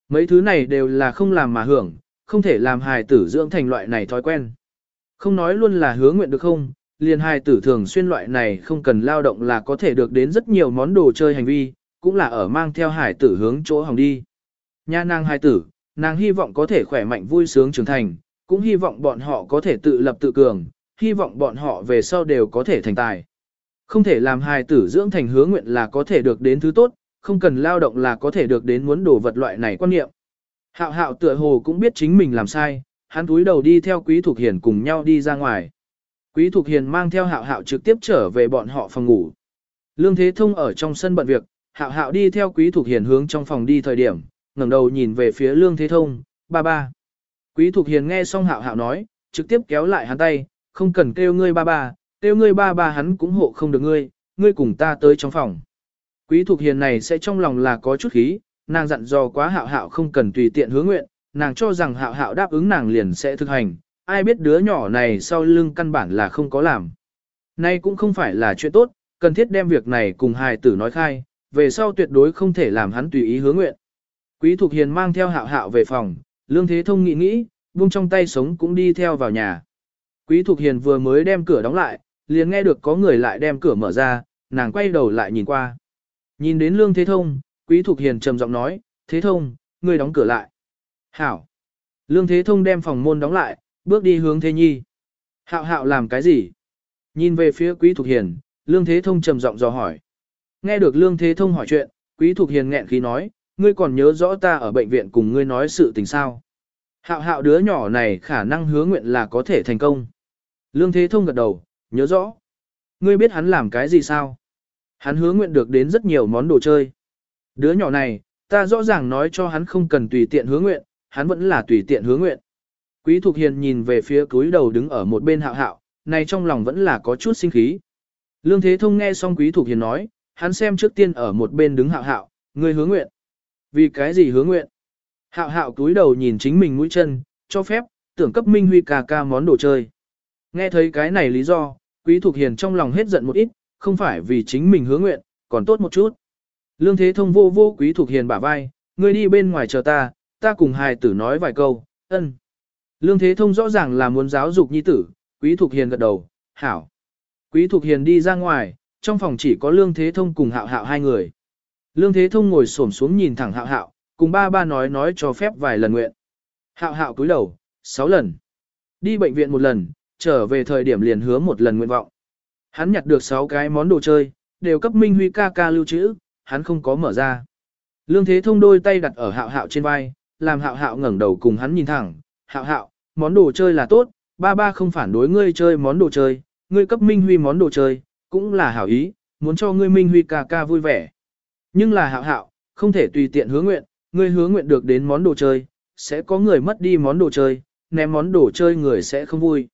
Mấy thứ này đều là không làm mà hưởng, không thể làm hài tử dưỡng thành loại này thói quen. Không nói luôn là hứa nguyện được không, liền hài tử thường xuyên loại này không cần lao động là có thể được đến rất nhiều món đồ chơi hành vi, cũng là ở mang theo hải tử hướng chỗ hỏng đi. Nha nàng hài tử, nàng hy vọng có thể khỏe mạnh vui sướng trưởng thành, cũng hy vọng bọn họ có thể tự lập tự cường, hy vọng bọn họ về sau đều có thể thành tài. Không thể làm hài tử dưỡng thành hứa nguyện là có thể được đến thứ tốt, không cần lao động là có thể được đến muốn đồ vật loại này quan niệm. Hạo hạo tựa hồ cũng biết chính mình làm sai, hắn túi đầu đi theo Quý Thục Hiền cùng nhau đi ra ngoài. Quý Thục Hiền mang theo hạo hạo trực tiếp trở về bọn họ phòng ngủ. Lương Thế Thông ở trong sân bận việc, hạo hạo đi theo Quý Thục Hiền hướng trong phòng đi thời điểm, ngẩng đầu nhìn về phía Lương Thế Thông, ba ba. Quý Thục Hiền nghe xong hạo hạo nói, trực tiếp kéo lại hắn tay, không cần kêu ngươi ba ba, kêu ngươi ba ba hắn cũng hộ không được ngươi, ngươi cùng ta tới trong phòng. Quý Thục Hiền này sẽ trong lòng là có chút khí, nàng dặn dò quá hạo hạo không cần tùy tiện hứa nguyện, nàng cho rằng hạo hạo đáp ứng nàng liền sẽ thực hành, ai biết đứa nhỏ này sau lưng căn bản là không có làm. Nay cũng không phải là chuyện tốt, cần thiết đem việc này cùng hài tử nói khai, về sau tuyệt đối không thể làm hắn tùy ý hứa nguyện. Quý Thục Hiền mang theo hạo hạo về phòng, Lương Thế Thông nghĩ nghĩ, buông trong tay sống cũng đi theo vào nhà. Quý Thục Hiền vừa mới đem cửa đóng lại, liền nghe được có người lại đem cửa mở ra, nàng quay đầu lại nhìn qua. Nhìn đến Lương Thế Thông, Quý Thục Hiền trầm giọng nói, Thế Thông, ngươi đóng cửa lại. Hảo. Lương Thế Thông đem phòng môn đóng lại, bước đi hướng Thế Nhi. Hạo hạo làm cái gì? Nhìn về phía Quý Thục Hiền, Lương Thế Thông trầm giọng dò hỏi. Nghe được Lương Thế Thông hỏi chuyện, Quý Thục Hiền nghẹn khí nói, ngươi còn nhớ rõ ta ở bệnh viện cùng ngươi nói sự tình sao. Hạo hạo đứa nhỏ này khả năng hứa nguyện là có thể thành công. Lương Thế Thông gật đầu, nhớ rõ. Ngươi biết hắn làm cái gì sao? Hắn hứa nguyện được đến rất nhiều món đồ chơi. Đứa nhỏ này, ta rõ ràng nói cho hắn không cần tùy tiện hứa nguyện, hắn vẫn là tùy tiện hứa nguyện. Quý Thục Hiền nhìn về phía cúi đầu đứng ở một bên hạo hạo, này trong lòng vẫn là có chút sinh khí. Lương Thế Thông nghe xong Quý Thục Hiền nói, hắn xem trước tiên ở một bên đứng hạo hạo, người hứa nguyện. Vì cái gì hứa nguyện? Hạo hạo cúi đầu nhìn chính mình mũi chân, cho phép, tưởng cấp Minh Huy ca ca món đồ chơi. Nghe thấy cái này lý do, Quý Thục Hiền trong lòng hết giận một ít, không phải vì chính mình hứa nguyện, còn tốt một chút. Lương Thế Thông vô vô Quý Thục Hiền bả vai, ngươi đi bên ngoài chờ ta, ta cùng hài tử nói vài câu, ân. Lương Thế Thông rõ ràng là muốn giáo dục nhi tử, Quý Thục Hiền gật đầu, hảo. Quý Thục Hiền đi ra ngoài, trong phòng chỉ có Lương Thế Thông cùng Hạo Hạo hai người. Lương Thế Thông ngồi xổm xuống nhìn thẳng Hạo Hạo, cùng ba ba nói nói cho phép vài lần nguyện. Hạo Hạo cúi đầu, sáu lần. Đi bệnh viện một lần, trở về thời điểm liền hứa một lần nguyện vọng. Hắn nhặt được sáu cái món đồ chơi, đều cấp Minh Huy ca ca lưu trữ, hắn không có mở ra. Lương Thế Thông đôi tay đặt ở Hạo Hạo trên vai, làm Hạo Hạo ngẩng đầu cùng hắn nhìn thẳng, "Hạo Hạo, món đồ chơi là tốt, ba ba không phản đối ngươi chơi món đồ chơi, ngươi cấp Minh Huy món đồ chơi, cũng là hảo ý, muốn cho ngươi Minh Huy ca ca vui vẻ. Nhưng là hạo hạo, không thể tùy tiện hứa nguyện, ngươi hứa nguyện được đến món đồ chơi, sẽ có người mất đi món đồ chơi, ném món đồ chơi người sẽ không vui.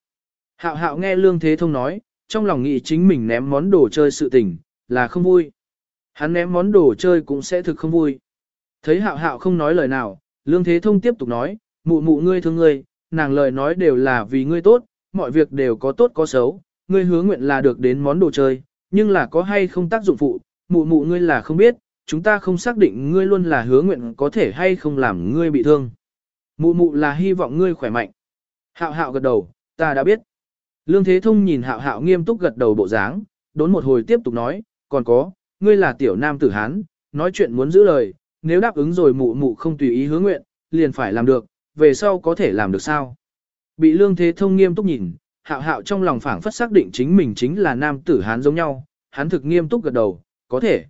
Hạo hạo nghe Lương Thế Thông nói, trong lòng nghĩ chính mình ném món đồ chơi sự tình, là không vui. Hắn ném món đồ chơi cũng sẽ thực không vui. Thấy hạo hạo không nói lời nào, Lương Thế Thông tiếp tục nói, mụ mụ ngươi thương ngươi, nàng lời nói đều là vì ngươi tốt, mọi việc đều có tốt có xấu, ngươi hứa nguyện là được đến món đồ chơi, nhưng là có hay không tác dụng phụ, mụ mụ ngươi là không biết, chúng ta không xác định ngươi luôn là hứa nguyện có thể hay không làm ngươi bị thương. Mụ mụ là hy vọng ngươi khỏe mạnh. Hạo hạo gật đầu, ta đã biết. Lương Thế Thông nhìn hạo hạo nghiêm túc gật đầu bộ dáng, đốn một hồi tiếp tục nói, còn có, ngươi là tiểu nam tử Hán, nói chuyện muốn giữ lời, nếu đáp ứng rồi mụ mụ không tùy ý hứa nguyện, liền phải làm được, về sau có thể làm được sao? Bị Lương Thế Thông nghiêm túc nhìn, hạo hạo trong lòng phảng phất xác định chính mình chính là nam tử hán giống nhau, hắn thực nghiêm túc gật đầu, có thể.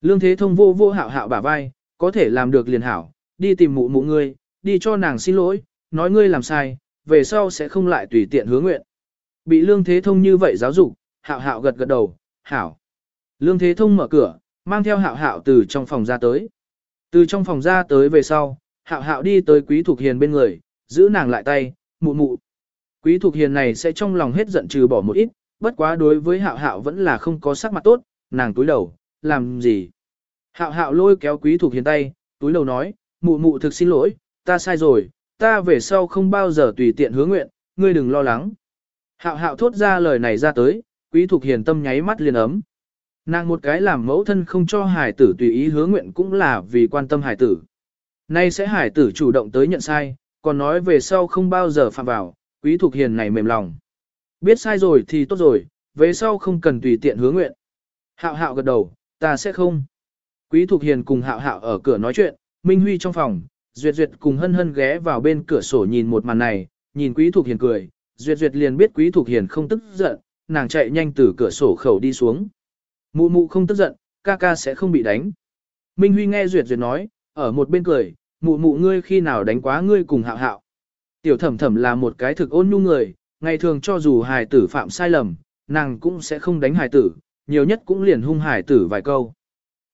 Lương Thế Thông vô vô hạo hạo bả vai, có thể làm được liền hảo, đi tìm mụ mụ ngươi, đi cho nàng xin lỗi, nói ngươi làm sai, về sau sẽ không lại tùy tiện hứa nguyện. Bị Lương Thế Thông như vậy giáo dục, hạo hạo gật gật đầu, hảo. Lương Thế Thông mở cửa, mang theo hạo hạo từ trong phòng ra tới. Từ trong phòng ra tới về sau, hạo hạo đi tới quý thục hiền bên người, giữ nàng lại tay, mụ mụ. Quý Thục Hiền này sẽ trong lòng hết giận trừ bỏ một ít, bất quá đối với hạo hạo vẫn là không có sắc mặt tốt, nàng túi đầu, làm gì. Hạo hạo lôi kéo Quý Thục Hiền tay, túi đầu nói, mụ mụ thực xin lỗi, ta sai rồi, ta về sau không bao giờ tùy tiện hứa nguyện, ngươi đừng lo lắng. Hạo hạo thốt ra lời này ra tới, Quý Thục Hiền tâm nháy mắt liền ấm. Nàng một cái làm mẫu thân không cho hải tử tùy ý hứa nguyện cũng là vì quan tâm hải tử. Nay sẽ hải tử chủ động tới nhận sai, còn nói về sau không bao giờ phạm vào, quý thuộc hiền này mềm lòng. Biết sai rồi thì tốt rồi, về sau không cần tùy tiện hứa nguyện. Hạo hạo gật đầu, ta sẽ không. Quý thuộc hiền cùng hạo hạo ở cửa nói chuyện, Minh Huy trong phòng, Duyệt Duyệt cùng hân hân ghé vào bên cửa sổ nhìn một màn này, nhìn quý thuộc hiền cười, Duyệt Duyệt liền biết quý thuộc hiền không tức giận, nàng chạy nhanh từ cửa sổ khẩu đi xuống. Mụ mụ không tức giận, ca ca sẽ không bị đánh. Minh Huy nghe Duyệt Duyệt nói, ở một bên cười, mụ mụ ngươi khi nào đánh quá ngươi cùng hạo hạo. Tiểu thẩm thẩm là một cái thực ôn nhu người, ngày thường cho dù hài tử phạm sai lầm, nàng cũng sẽ không đánh hài tử, nhiều nhất cũng liền hung hài tử vài câu.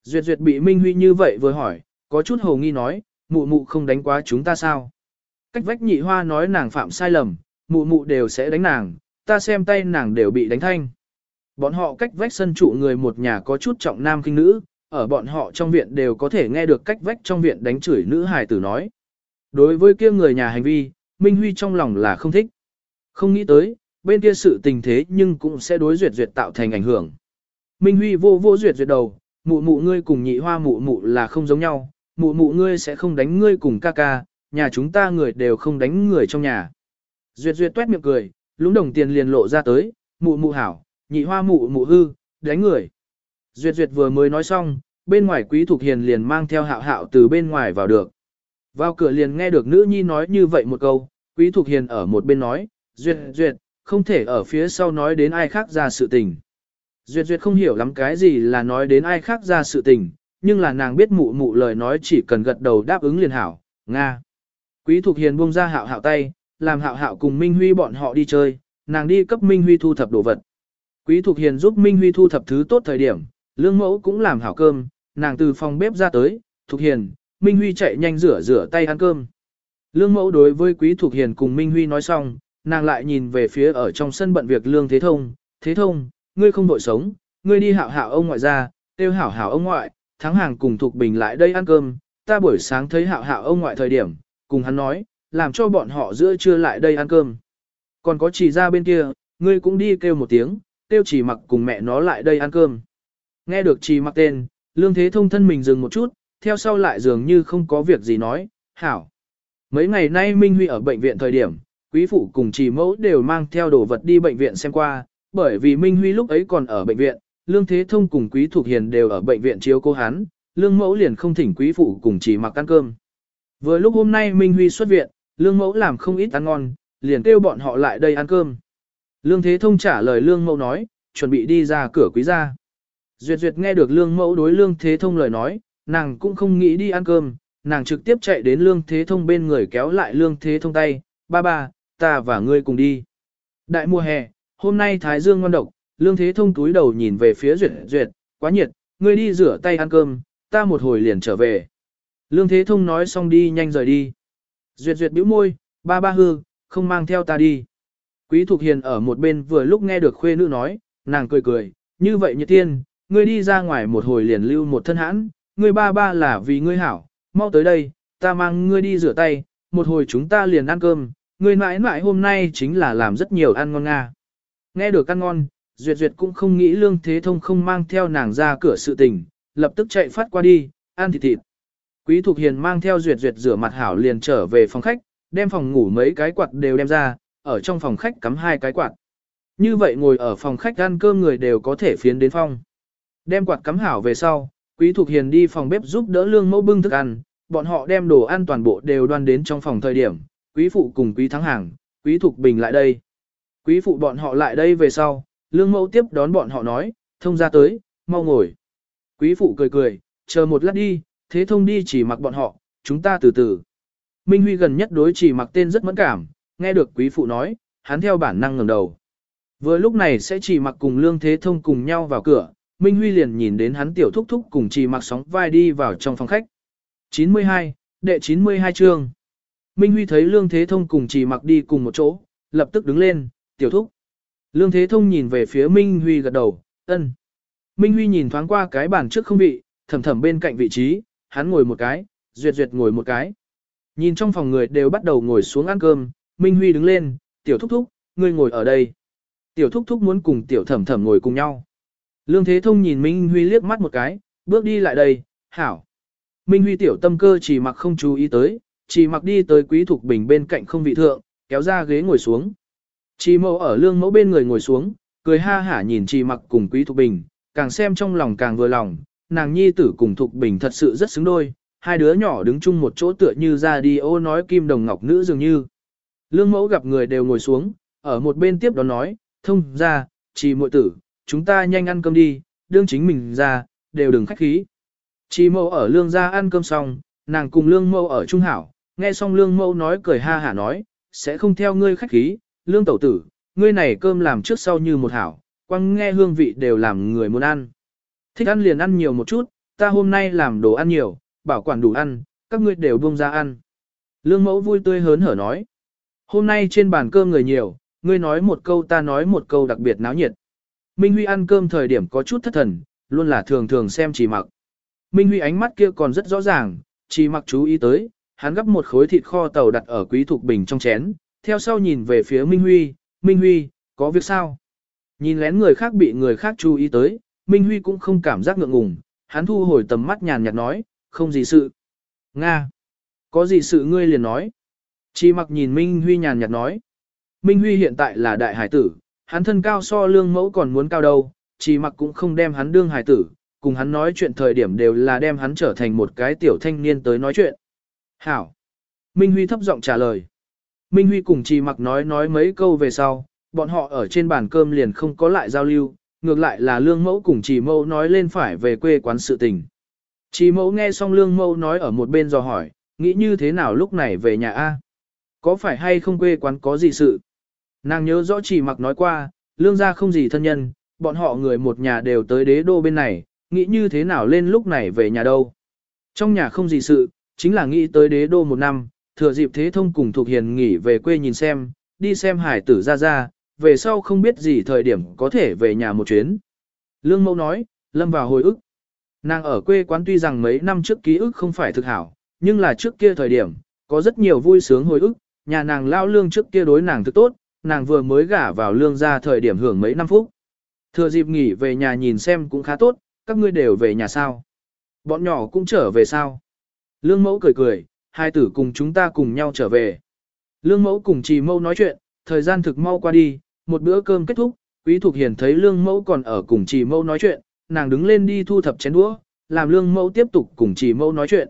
Duyệt duyệt bị Minh Huy như vậy vừa hỏi, có chút hồ nghi nói, mụ mụ không đánh quá chúng ta sao? Cách vách nhị hoa nói nàng phạm sai lầm, mụ mụ đều sẽ đánh nàng, ta xem tay nàng đều bị đánh thanh. Bọn họ cách vách sân trụ người một nhà có chút trọng nam kinh nữ, ở bọn họ trong viện đều có thể nghe được cách vách trong viện đánh chửi nữ hài tử nói. Đối với kia người nhà hành vi, Minh Huy trong lòng là không thích. Không nghĩ tới, bên kia sự tình thế nhưng cũng sẽ đối duyệt duyệt tạo thành ảnh hưởng. Minh Huy vô vô duyệt duyệt đầu, mụ mụ ngươi cùng nhị hoa mụ mụ là không giống nhau, mụ mụ ngươi sẽ không đánh ngươi cùng ca ca, nhà chúng ta người đều không đánh người trong nhà. Duyệt duyệt tuét miệng cười, lúng đồng tiền liền lộ ra tới, mụ mụ hảo, nhị hoa mụ mụ hư, đánh người. Duyệt duyệt vừa mới nói xong, bên ngoài quý thục hiền liền mang theo hạo hạo từ bên ngoài vào được. Vào cửa liền nghe được nữ nhi nói như vậy một câu, quý thục hiền ở một bên nói, duyệt duyệt, không thể ở phía sau nói đến ai khác ra sự tình. Duyệt duyệt không hiểu lắm cái gì là nói đến ai khác ra sự tình, nhưng là nàng biết mụ mụ lời nói chỉ cần gật đầu đáp ứng liền hảo, Nga. Quý Thục Hiền buông ra hạo hạo tay, làm hạo hạo cùng Minh Huy bọn họ đi chơi, nàng đi cấp Minh Huy thu thập đồ vật. Quý Thục Hiền giúp Minh Huy thu thập thứ tốt thời điểm, lương mẫu cũng làm hảo cơm, nàng từ phòng bếp ra tới, Thục Hiền, Minh Huy chạy nhanh rửa rửa tay ăn cơm. Lương mẫu đối với Quý Thục Hiền cùng Minh Huy nói xong, nàng lại nhìn về phía ở trong sân bận việc lương thế thông, thế thông, ngươi không vội sống, ngươi đi hảo hảo ông ngoại ra, tiêu hảo hảo ông ngoại, thắng hàng cùng Thục Bình lại đây ăn cơm, ta buổi sáng thấy hạo hạo ông ngoại thời điểm, cùng hắn nói, làm cho bọn họ giữa trưa lại đây ăn cơm. Còn có chỉ ra bên kia, ngươi cũng đi kêu một tiếng, kêu chỉ mặc cùng mẹ nó lại đây ăn cơm. Nghe được chỉ mặc tên, lương thế thông thân mình dừng một chút, theo sau lại dường như không có việc gì nói, hảo. Mấy ngày nay Minh Huy ở bệnh viện thời điểm, quý phụ cùng chỉ mẫu đều mang theo đồ vật đi bệnh viện xem qua, bởi vì Minh Huy lúc ấy còn ở bệnh viện, lương thế thông cùng quý thuộc hiền đều ở bệnh viện chiếu cô hắn, lương mẫu liền không thỉnh quý phụ cùng chỉ mặc ăn cơm. Vừa lúc hôm nay Minh Huy xuất viện, lương mẫu làm không ít ăn ngon, liền kêu bọn họ lại đây ăn cơm. Lương Thế Thông trả lời lương mẫu nói, chuẩn bị đi ra cửa quý gia. Duyệt Duyệt nghe được lương mẫu đối lương Thế Thông lời nói, nàng cũng không nghĩ đi ăn cơm, nàng trực tiếp chạy đến lương Thế Thông bên người kéo lại lương Thế Thông tay, ba ba, ta và ngươi cùng đi. Đại mùa hè, hôm nay Thái Dương ngon độc, lương Thế Thông túi đầu nhìn về phía Duyệt Duyệt, quá nhiệt, ngươi đi rửa tay ăn cơm, ta một hồi liền trở về. Lương Thế Thông nói xong đi nhanh rời đi. Duyệt duyệt bĩu môi, ba ba hư, không mang theo ta đi. Quý Thục Hiền ở một bên vừa lúc nghe được khuê nữ nói, nàng cười cười, như vậy như tiên, ngươi đi ra ngoài một hồi liền lưu một thân hãn, ngươi ba ba là vì ngươi hảo, mau tới đây, ta mang ngươi đi rửa tay, một hồi chúng ta liền ăn cơm, ngươi mãi mãi hôm nay chính là làm rất nhiều ăn ngon nga. Nghe được ăn ngon, Duyệt Duyệt cũng không nghĩ Lương Thế Thông không mang theo nàng ra cửa sự tình, lập tức chạy phát qua đi, ăn thịt thịt. Quý Thục Hiền mang theo duyệt duyệt rửa mặt hảo liền trở về phòng khách, đem phòng ngủ mấy cái quạt đều đem ra, ở trong phòng khách cắm hai cái quạt. Như vậy ngồi ở phòng khách ăn cơm người đều có thể phiến đến phòng. Đem quạt cắm hảo về sau, Quý Thục Hiền đi phòng bếp giúp đỡ lương mẫu bưng thức ăn, bọn họ đem đồ ăn toàn bộ đều đoan đến trong phòng thời điểm, Quý Phụ cùng Quý Thắng Hàng, Quý Thục Bình lại đây. Quý Phụ bọn họ lại đây về sau, lương mẫu tiếp đón bọn họ nói, thông ra tới, mau ngồi. Quý Phụ cười cười, chờ một lát đi, thế thông đi chỉ mặc bọn họ, chúng ta từ từ. Minh Huy gần nhất đối chỉ mặc tên rất mẫn cảm, nghe được quý phụ nói, hắn theo bản năng ngẩng đầu. Vừa lúc này sẽ chỉ mặc cùng lương thế thông cùng nhau vào cửa, Minh Huy liền nhìn đến hắn tiểu thúc thúc cùng chỉ mặc sóng vai đi vào trong phòng khách. 92, đệ 92 chương. Minh Huy thấy lương thế thông cùng chỉ mặc đi cùng một chỗ, lập tức đứng lên, tiểu thúc. Lương thế thông nhìn về phía Minh Huy gật đầu, ân. Minh Huy nhìn thoáng qua cái bàn trước không vị, thầm thầm bên cạnh vị trí, hắn ngồi một cái, duyệt duyệt ngồi một cái. Nhìn trong phòng người đều bắt đầu ngồi xuống ăn cơm, Minh Huy đứng lên, tiểu thúc thúc, ngươi ngồi ở đây. Tiểu thúc thúc muốn cùng tiểu thẩm thẩm ngồi cùng nhau. Lương Thế Thông nhìn Minh Huy liếc mắt một cái, bước đi lại đây, hảo. Minh Huy tiểu tâm cơ chỉ mặc không chú ý tới, chỉ mặc đi tới quý thục bình bên cạnh không vị thượng, kéo ra ghế ngồi xuống. Chỉ mẫu ở lương mẫu bên người ngồi xuống, cười ha hả nhìn chỉ mặc cùng quý thục bình, càng xem trong lòng càng vừa lòng, nàng nhi tử cùng Thục Bình thật sự rất xứng đôi, hai đứa nhỏ đứng chung một chỗ tựa như ra đi ô nói kim đồng ngọc nữ dường như. Lương mẫu gặp người đều ngồi xuống, ở một bên tiếp đó nói, thông ra, chỉ muội tử, chúng ta nhanh ăn cơm đi, đương chính mình ra, đều đừng khách khí. Chỉ mẫu ở lương ra ăn cơm xong, nàng cùng lương mẫu ở trung hảo, nghe xong lương mẫu nói cười ha hả nói, sẽ không theo ngươi khách khí, lương tẩu tử, ngươi này cơm làm trước sau như một hảo, quăng nghe hương vị đều làm người muốn ăn. Thích ăn liền ăn nhiều một chút, ta hôm nay làm đồ ăn nhiều, bảo quản đủ ăn, các ngươi đều buông ra ăn. Lương mẫu vui tươi hớn hở nói. Hôm nay trên bàn cơm người nhiều, ngươi nói một câu ta nói một câu đặc biệt náo nhiệt. Minh Huy ăn cơm thời điểm có chút thất thần, luôn là thường thường xem chỉ mặc. Minh Huy ánh mắt kia còn rất rõ ràng, chỉ mặc chú ý tới, hắn gấp một khối thịt kho tàu đặt ở quý thuộc bình trong chén, theo sau nhìn về phía Minh Huy, Minh Huy, có việc sao? Nhìn lén người khác bị người khác chú ý tới, Minh Huy cũng không cảm giác ngượng ngùng, hắn thu hồi tầm mắt nhàn nhạt nói, không gì sự. Nga! Có gì sự ngươi liền nói. Chỉ mặc nhìn Minh Huy nhàn nhạt nói. Minh Huy hiện tại là đại hải tử, hắn thân cao so lương mẫu còn muốn cao đâu, chỉ mặc cũng không đem hắn đương hải tử, cùng hắn nói chuyện thời điểm đều là đem hắn trở thành một cái tiểu thanh niên tới nói chuyện. Hảo. Minh Huy thấp giọng trả lời. Minh Huy cùng chỉ mặc nói nói mấy câu về sau, bọn họ ở trên bàn cơm liền không có lại giao lưu, ngược lại là lương mẫu cùng chỉ mẫu nói lên phải về quê quán sự tình. Chỉ mẫu nghe xong lương mẫu nói ở một bên dò hỏi, nghĩ như thế nào lúc này về nhà A? Có phải hay không quê quán có gì sự? Nàng nhớ rõ chỉ mặc nói qua, lương gia không gì thân nhân, bọn họ người một nhà đều tới đế đô bên này, nghĩ như thế nào lên lúc này về nhà đâu. Trong nhà không gì sự, chính là nghĩ tới đế đô một năm, thừa dịp thế thông cùng thuộc hiền nghỉ về quê nhìn xem, đi xem hải tử ra ra, về sau không biết gì thời điểm có thể về nhà một chuyến. Lương mẫu nói, lâm vào hồi ức. Nàng ở quê quán tuy rằng mấy năm trước ký ức không phải thực hảo, nhưng là trước kia thời điểm, có rất nhiều vui sướng hồi ức, nhà nàng lao lương trước kia đối nàng thức tốt, nàng vừa mới gả vào lương ra thời điểm hưởng mấy năm phút. Thừa dịp nghỉ về nhà nhìn xem cũng khá tốt, các ngươi đều về nhà sao. Bọn nhỏ cũng trở về sao. Lương mẫu cười cười, hai tử cùng chúng ta cùng nhau trở về. Lương mẫu cùng trì mẫu nói chuyện, thời gian thực mau qua đi, một bữa cơm kết thúc, quý thuộc hiền thấy lương mẫu còn ở cùng trì mẫu nói chuyện, nàng đứng lên đi thu thập chén đũa, làm lương mẫu tiếp tục cùng trì mẫu nói chuyện.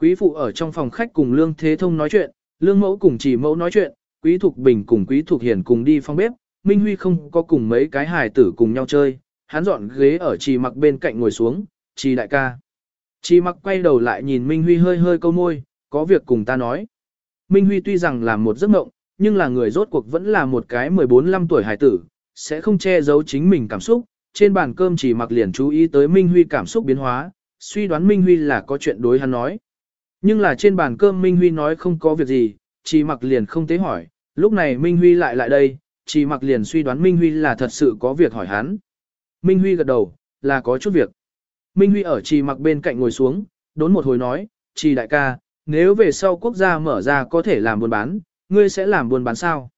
Quý phụ ở trong phòng khách cùng lương thế thông nói chuyện, lương mẫu cùng chỉ mẫu nói chuyện, quý thục bình cùng quý thục hiền cùng đi phòng bếp, Minh Huy không có cùng mấy cái hài tử cùng nhau chơi, hắn dọn ghế ở trì mặc bên cạnh ngồi xuống, trì đại ca. Trì mặc quay đầu lại nhìn Minh Huy hơi hơi câu môi, có việc cùng ta nói. Minh Huy tuy rằng là một giấc mộng, nhưng là người rốt cuộc vẫn là một cái 14-15 tuổi hài tử, sẽ không che giấu chính mình cảm xúc. Trên bàn cơm chỉ mặc liền chú ý tới Minh Huy cảm xúc biến hóa, suy đoán Minh Huy là có chuyện đối hắn nói. Nhưng là trên bàn cơm Minh Huy nói không có việc gì, chỉ mặc liền không tế hỏi, lúc này Minh Huy lại lại đây, chỉ mặc liền suy đoán Minh Huy là thật sự có việc hỏi hắn. Minh Huy gật đầu, là có chút việc. Minh Huy ở chỉ mặc bên cạnh ngồi xuống, đốn một hồi nói, chỉ đại ca, nếu về sau quốc gia mở ra có thể làm buôn bán, ngươi sẽ làm buôn bán sao?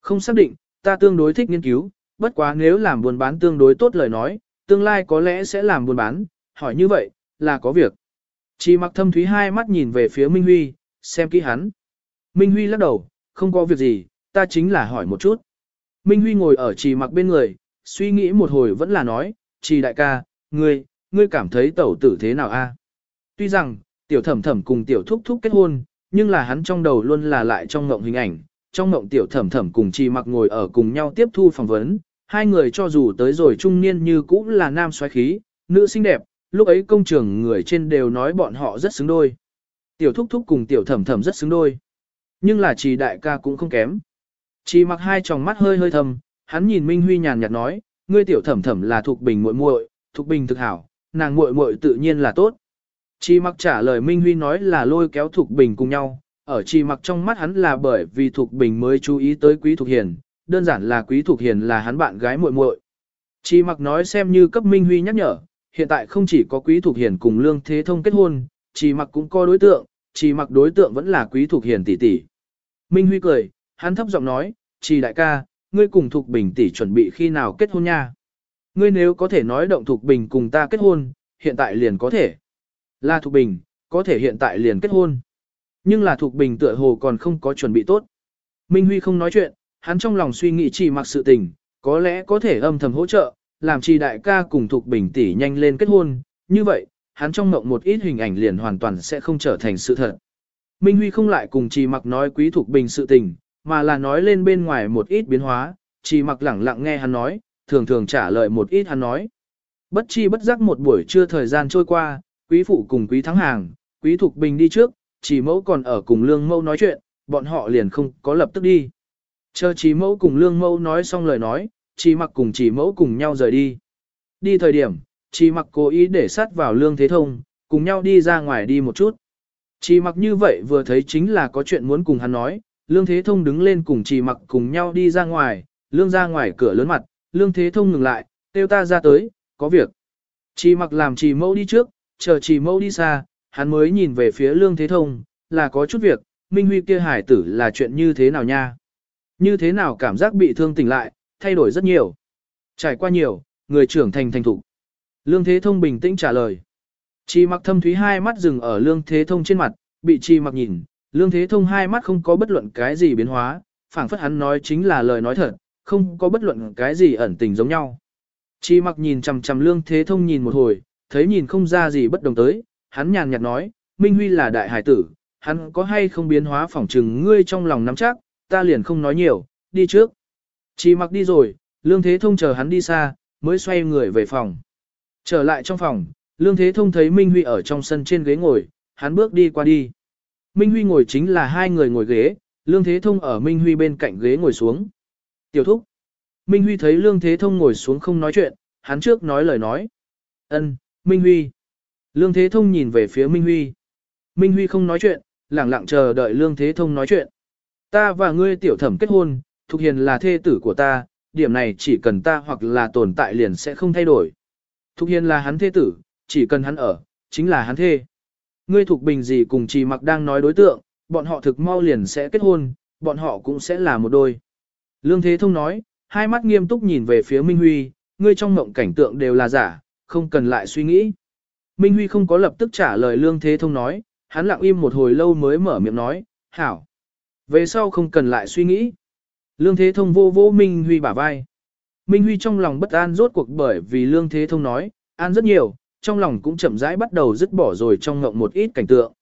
Không xác định, ta tương đối thích nghiên cứu, bất quá nếu làm buôn bán tương đối tốt lời nói, tương lai có lẽ sẽ làm buôn bán, hỏi như vậy, là có việc. Chỉ mặc thâm thúy hai mắt nhìn về phía Minh Huy, xem kỹ hắn. Minh Huy lắc đầu, không có việc gì, ta chính là hỏi một chút. Minh Huy ngồi ở chỉ mặc bên người, suy nghĩ một hồi vẫn là nói, chỉ đại ca, ngươi, ngươi cảm thấy tẩu tử thế nào a? Tuy rằng, tiểu thẩm thẩm cùng tiểu thúc thúc kết hôn, nhưng là hắn trong đầu luôn là lại trong ngộng hình ảnh, trong ngộng tiểu thẩm thẩm cùng Chi mặc ngồi ở cùng nhau tiếp thu phỏng vấn, hai người cho dù tới rồi trung niên như cũ là nam xoáy khí, nữ xinh đẹp, lúc ấy công trường người trên đều nói bọn họ rất xứng đôi. Tiểu thúc thúc cùng tiểu thẩm thẩm rất xứng đôi. Nhưng là trì đại ca cũng không kém. Trì mặc hai tròng mắt hơi hơi thầm, hắn nhìn Minh Huy nhàn nhạt nói, ngươi tiểu thẩm thẩm là thuộc bình muội muội, thuộc bình thực hảo, nàng muội muội tự nhiên là tốt. trì mặc trả lời Minh Huy nói là lôi kéo thuộc Bình cùng nhau, ở trì mặc trong mắt hắn là bởi vì thuộc Bình mới chú ý tới Quý thuộc Hiền, đơn giản là Quý thuộc Hiền là hắn bạn gái muội muội. trì mặc nói xem như cấp Minh Huy nhắc nhở, hiện tại không chỉ có Quý Thục Hiền cùng Lương Thế Thông kết hôn, chỉ mặc cũng có đối tượng, chỉ mặc đối tượng vẫn là Quý Thục Hiền tỷ tỷ. Minh Huy cười, hắn thấp giọng nói, chỉ đại ca, ngươi cùng Thục Bình tỷ chuẩn bị khi nào kết hôn nha. Ngươi nếu có thể nói động Thục Bình cùng ta kết hôn, hiện tại liền có thể. Là Thục Bình, có thể hiện tại liền kết hôn. Nhưng là Thục Bình tựa hồ còn không có chuẩn bị tốt. Minh Huy không nói chuyện, hắn trong lòng suy nghĩ chỉ mặc sự tình, có lẽ có thể âm thầm hỗ trợ, làm trì đại ca cùng Thục Bình tỷ nhanh lên kết hôn. Như vậy, hắn trong mộng một ít hình ảnh liền hoàn toàn sẽ không trở thành sự thật. Minh Huy không lại cùng Trì Mặc nói quý Thục Bình sự tình, mà là nói lên bên ngoài một ít biến hóa, Trì Mặc lẳng lặng nghe hắn nói, thường thường trả lời một ít hắn nói. Bất chi bất giác một buổi trưa thời gian trôi qua, quý phụ cùng quý thắng hàng, quý thục bình đi trước, chỉ mẫu còn ở cùng lương mẫu nói chuyện, bọn họ liền không có lập tức đi. Chờ chỉ mẫu cùng lương mẫu nói xong lời nói, chỉ mặc cùng chỉ mẫu cùng nhau rời đi. Đi thời điểm, chỉ mặc cố ý để sát vào lương thế thông, cùng nhau đi ra ngoài đi một chút. Chỉ mặc như vậy vừa thấy chính là có chuyện muốn cùng hắn nói, lương thế thông đứng lên cùng chỉ mặc cùng nhau đi ra ngoài, lương ra ngoài cửa lớn mặt, lương thế thông ngừng lại, kêu ta ra tới, có việc. Chỉ mặc làm chỉ mẫu đi trước, chờ chỉ Mẫu đi xa, hắn mới nhìn về phía lương thế thông, là có chút việc, Minh Huy kia hải tử là chuyện như thế nào nha? Như thế nào cảm giác bị thương tỉnh lại, thay đổi rất nhiều. Trải qua nhiều, người trưởng thành thành thục. Lương Thế Thông bình tĩnh trả lời. Chi mặc thâm thúy hai mắt dừng ở Lương Thế Thông trên mặt, bị Chi mặc nhìn, Lương Thế Thông hai mắt không có bất luận cái gì biến hóa, phảng phất hắn nói chính là lời nói thật, không có bất luận cái gì ẩn tình giống nhau. Chi mặc nhìn chằm chằm lương thế thông nhìn một hồi, thấy nhìn không ra gì bất đồng tới, hắn nhàn nhạt nói, Minh Huy là đại hải tử, hắn có hay không biến hóa phỏng trừng ngươi trong lòng nắm chắc, ta liền không nói nhiều, đi trước. Chi mặc đi rồi, lương thế thông chờ hắn đi xa, mới xoay người về phòng. Trở lại trong phòng, lương thế thông thấy Minh Huy ở trong sân trên ghế ngồi, hắn bước đi qua đi. Minh Huy ngồi chính là hai người ngồi ghế, lương thế thông ở Minh Huy bên cạnh ghế ngồi xuống. Tiểu thúc. Minh Huy thấy lương thế thông ngồi xuống không nói chuyện, hắn trước nói lời nói. Ân, Minh Huy. Lương Thế Thông nhìn về phía Minh Huy. Minh Huy không nói chuyện, lẳng lặng chờ đợi Lương Thế Thông nói chuyện. Ta và ngươi tiểu thẩm kết hôn, Thục Hiền là thê tử của ta, điểm này chỉ cần ta hoặc là tồn tại liền sẽ không thay đổi. Thục Hiền là hắn thê tử, chỉ cần hắn ở, chính là hắn thê. Ngươi Thục Bình gì cùng Trì Mặc đang nói đối tượng, bọn họ thực mau liền sẽ kết hôn, bọn họ cũng sẽ là một đôi. Lương Thế Thông nói, hai mắt nghiêm túc nhìn về phía Minh Huy, ngươi trong mộng cảnh tượng đều là giả, không cần lại suy nghĩ. Minh Huy không có lập tức trả lời Lương Thế Thông nói, hắn lặng im một hồi lâu mới mở miệng nói, hảo. Về sau không cần lại suy nghĩ. Lương Thế Thông vô vô Minh Huy bả vai. Minh Huy trong lòng bất an rốt cuộc bởi vì Lương Thế Thông nói, an rất nhiều, trong lòng cũng chậm rãi bắt đầu dứt bỏ rồi trong ngộng một ít cảnh tượng.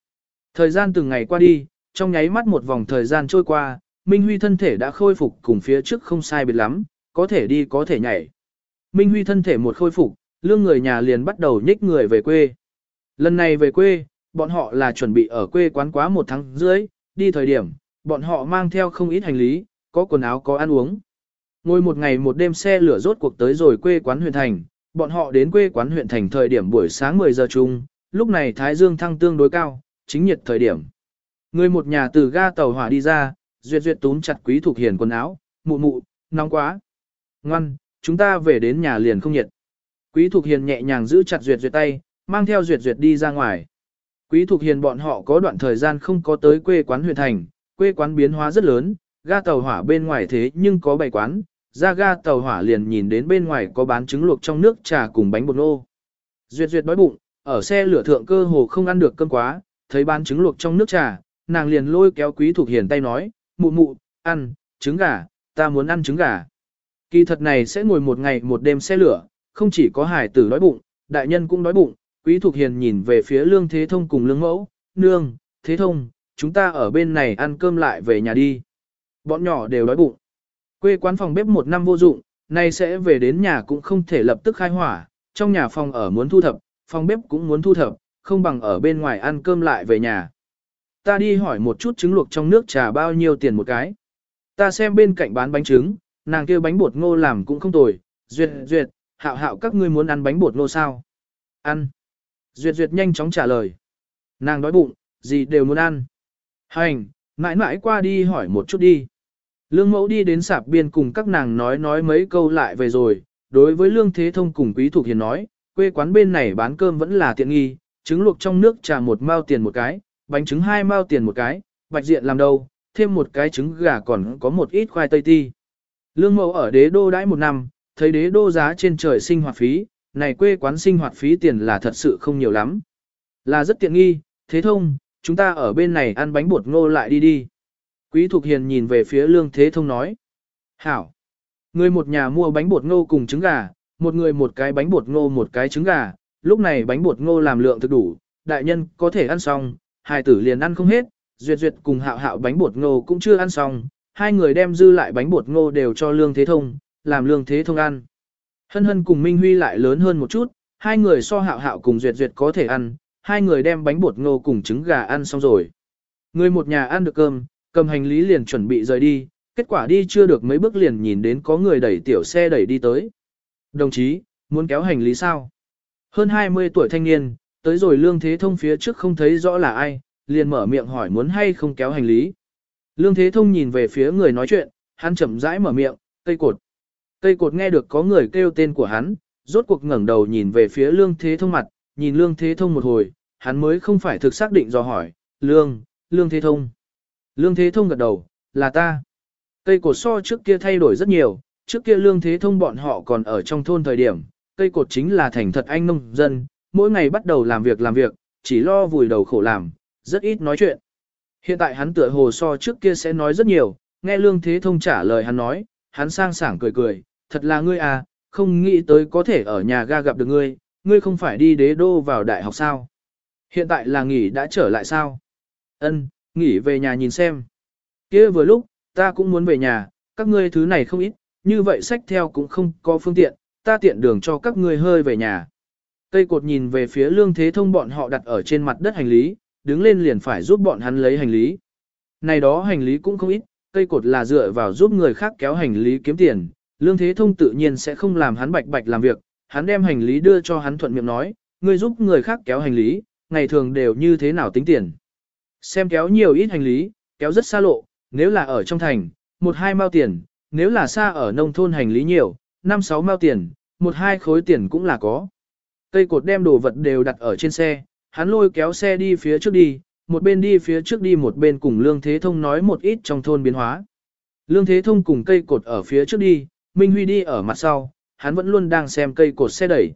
Thời gian từng ngày qua đi, trong nháy mắt một vòng thời gian trôi qua, Minh Huy thân thể đã khôi phục cùng phía trước không sai biệt lắm, có thể đi có thể nhảy. Minh Huy thân thể một khôi phục, lương người nhà liền bắt đầu nhích người về quê. Lần này về quê, bọn họ là chuẩn bị ở quê quán quá một tháng dưới, đi thời điểm, bọn họ mang theo không ít hành lý, có quần áo có ăn uống. Ngồi một ngày một đêm xe lửa rốt cuộc tới rồi quê quán huyện thành, bọn họ đến quê quán huyện thành thời điểm buổi sáng 10 giờ chung, lúc này Thái Dương thăng tương đối cao, chính nhiệt thời điểm. Người một nhà từ ga tàu hỏa đi ra, duyệt duyệt túm chặt quý thuộc hiền quần áo, mụ mụ, nóng quá. Ngoan, chúng ta về đến nhà liền không nhiệt. Quý thuộc Hiền nhẹ nhàng giữ chặt Duyệt Duyệt tay, mang theo Duyệt Duyệt đi ra ngoài. Quý thuộc Hiền bọn họ có đoạn thời gian không có tới quê quán huyện thành, quê quán biến hóa rất lớn, ga tàu hỏa bên ngoài thế nhưng có bày quán, ra ga tàu hỏa liền nhìn đến bên ngoài có bán trứng luộc trong nước trà cùng bánh bột nô. Duyệt Duyệt đói bụng, ở xe lửa thượng cơ hồ không ăn được cơm quá, thấy bán trứng luộc trong nước trà, nàng liền lôi kéo Quý thuộc Hiền tay nói, mụ mụ, ăn, trứng gà, ta muốn ăn trứng gà. Kỳ thật này sẽ ngồi một ngày một đêm xe lửa, không chỉ có hải tử đói bụng, đại nhân cũng đói bụng, quý thuộc hiền nhìn về phía lương thế thông cùng lương mẫu, nương, thế thông, chúng ta ở bên này ăn cơm lại về nhà đi. Bọn nhỏ đều đói bụng. Quê quán phòng bếp một năm vô dụng, nay sẽ về đến nhà cũng không thể lập tức khai hỏa, trong nhà phòng ở muốn thu thập, phòng bếp cũng muốn thu thập, không bằng ở bên ngoài ăn cơm lại về nhà. Ta đi hỏi một chút trứng luộc trong nước trà bao nhiêu tiền một cái. Ta xem bên cạnh bán bánh trứng, nàng kêu bánh bột ngô làm cũng không tồi, duyệt duyệt, hạo hạo các ngươi muốn ăn bánh bột ngô sao? Ăn. Duyệt duyệt nhanh chóng trả lời. Nàng đói bụng, gì đều muốn ăn. Hành, mãi mãi qua đi hỏi một chút đi. Lương mẫu đi đến sạp biên cùng các nàng nói nói mấy câu lại về rồi. Đối với lương thế thông cùng quý thuộc hiền nói, quê quán bên này bán cơm vẫn là tiện nghi, trứng luộc trong nước trà một mao tiền một cái, bánh trứng hai mao tiền một cái, bạch diện làm đâu, thêm một cái trứng gà còn có một ít khoai tây ti. Lương mẫu ở đế đô đãi một năm, thấy đế đô giá trên trời sinh hoạt phí, này quê quán sinh hoạt phí tiền là thật sự không nhiều lắm. Là rất tiện nghi, thế thông, chúng ta ở bên này ăn bánh bột ngô lại đi đi. Quý Thục Hiền nhìn về phía lương thế thông nói. Hảo. Người một nhà mua bánh bột ngô cùng trứng gà, một người một cái bánh bột ngô một cái trứng gà, lúc này bánh bột ngô làm lượng thực đủ, đại nhân có thể ăn xong, hài tử liền ăn không hết, duyệt duyệt cùng hạo hạo bánh bột ngô cũng chưa ăn xong, hai người đem dư lại bánh bột ngô đều cho lương thế thông, làm lương thế thông ăn. Hân hân cùng Minh Huy lại lớn hơn một chút, hai người so hạo hạo cùng duyệt duyệt có thể ăn, hai người đem bánh bột ngô cùng trứng gà ăn xong rồi. Người một nhà ăn được cơm, cầm hành lý liền chuẩn bị rời đi, kết quả đi chưa được mấy bước liền nhìn đến có người đẩy tiểu xe đẩy đi tới. Đồng chí, muốn kéo hành lý sao? Hơn 20 tuổi thanh niên, tới rồi lương thế thông phía trước không thấy rõ là ai, liền mở miệng hỏi muốn hay không kéo hành lý. Lương thế thông nhìn về phía người nói chuyện, hắn chậm rãi mở miệng, cây cột. Cây cột nghe được có người kêu tên của hắn, rốt cuộc ngẩng đầu nhìn về phía lương thế thông mặt, nhìn lương thế thông một hồi, hắn mới không phải thực xác định do hỏi, lương, lương thế thông. Lương thế thông gật đầu, là ta. Cây cột so trước kia thay đổi rất nhiều, trước kia lương thế thông bọn họ còn ở trong thôn thời điểm, cây cột chính là thành thật anh nông dân, mỗi ngày bắt đầu làm việc làm việc, chỉ lo vùi đầu khổ làm, rất ít nói chuyện. Hiện tại hắn tựa hồ so trước kia sẽ nói rất nhiều, nghe Lương Thế Thông trả lời hắn nói, hắn sang sảng cười cười, thật là ngươi à, không nghĩ tới có thể ở nhà ga gặp được ngươi, ngươi không phải đi đế đô vào đại học sao. Hiện tại là nghỉ đã trở lại sao? Ân, nghỉ về nhà nhìn xem. kia vừa lúc, ta cũng muốn về nhà, các ngươi thứ này không ít, như vậy sách theo cũng không có phương tiện, ta tiện đường cho các ngươi hơi về nhà. Cây cột nhìn về phía lương thế thông bọn họ đặt ở trên mặt đất hành lý, đứng lên liền phải giúp bọn hắn lấy hành lý. Này đó hành lý cũng không ít, cây cột là dựa vào giúp người khác kéo hành lý kiếm tiền, lương thế thông tự nhiên sẽ không làm hắn bạch bạch làm việc, hắn đem hành lý đưa cho hắn thuận miệng nói, ngươi giúp người khác kéo hành lý, ngày thường đều như thế nào tính tiền. Xem kéo nhiều ít hành lý, kéo rất xa lộ, nếu là ở trong thành, một hai mao tiền, nếu là xa ở nông thôn hành lý nhiều, năm sáu mao tiền, một hai khối tiền cũng là có. Cây cột đem đồ vật đều đặt ở trên xe, hắn lôi kéo xe đi phía trước đi, một bên đi phía trước đi một bên cùng Lương Thế Thông nói một ít trong thôn biến hóa. Lương Thế Thông cùng cây cột ở phía trước đi, Minh Huy đi ở mặt sau, hắn vẫn luôn đang xem cây cột xe đẩy.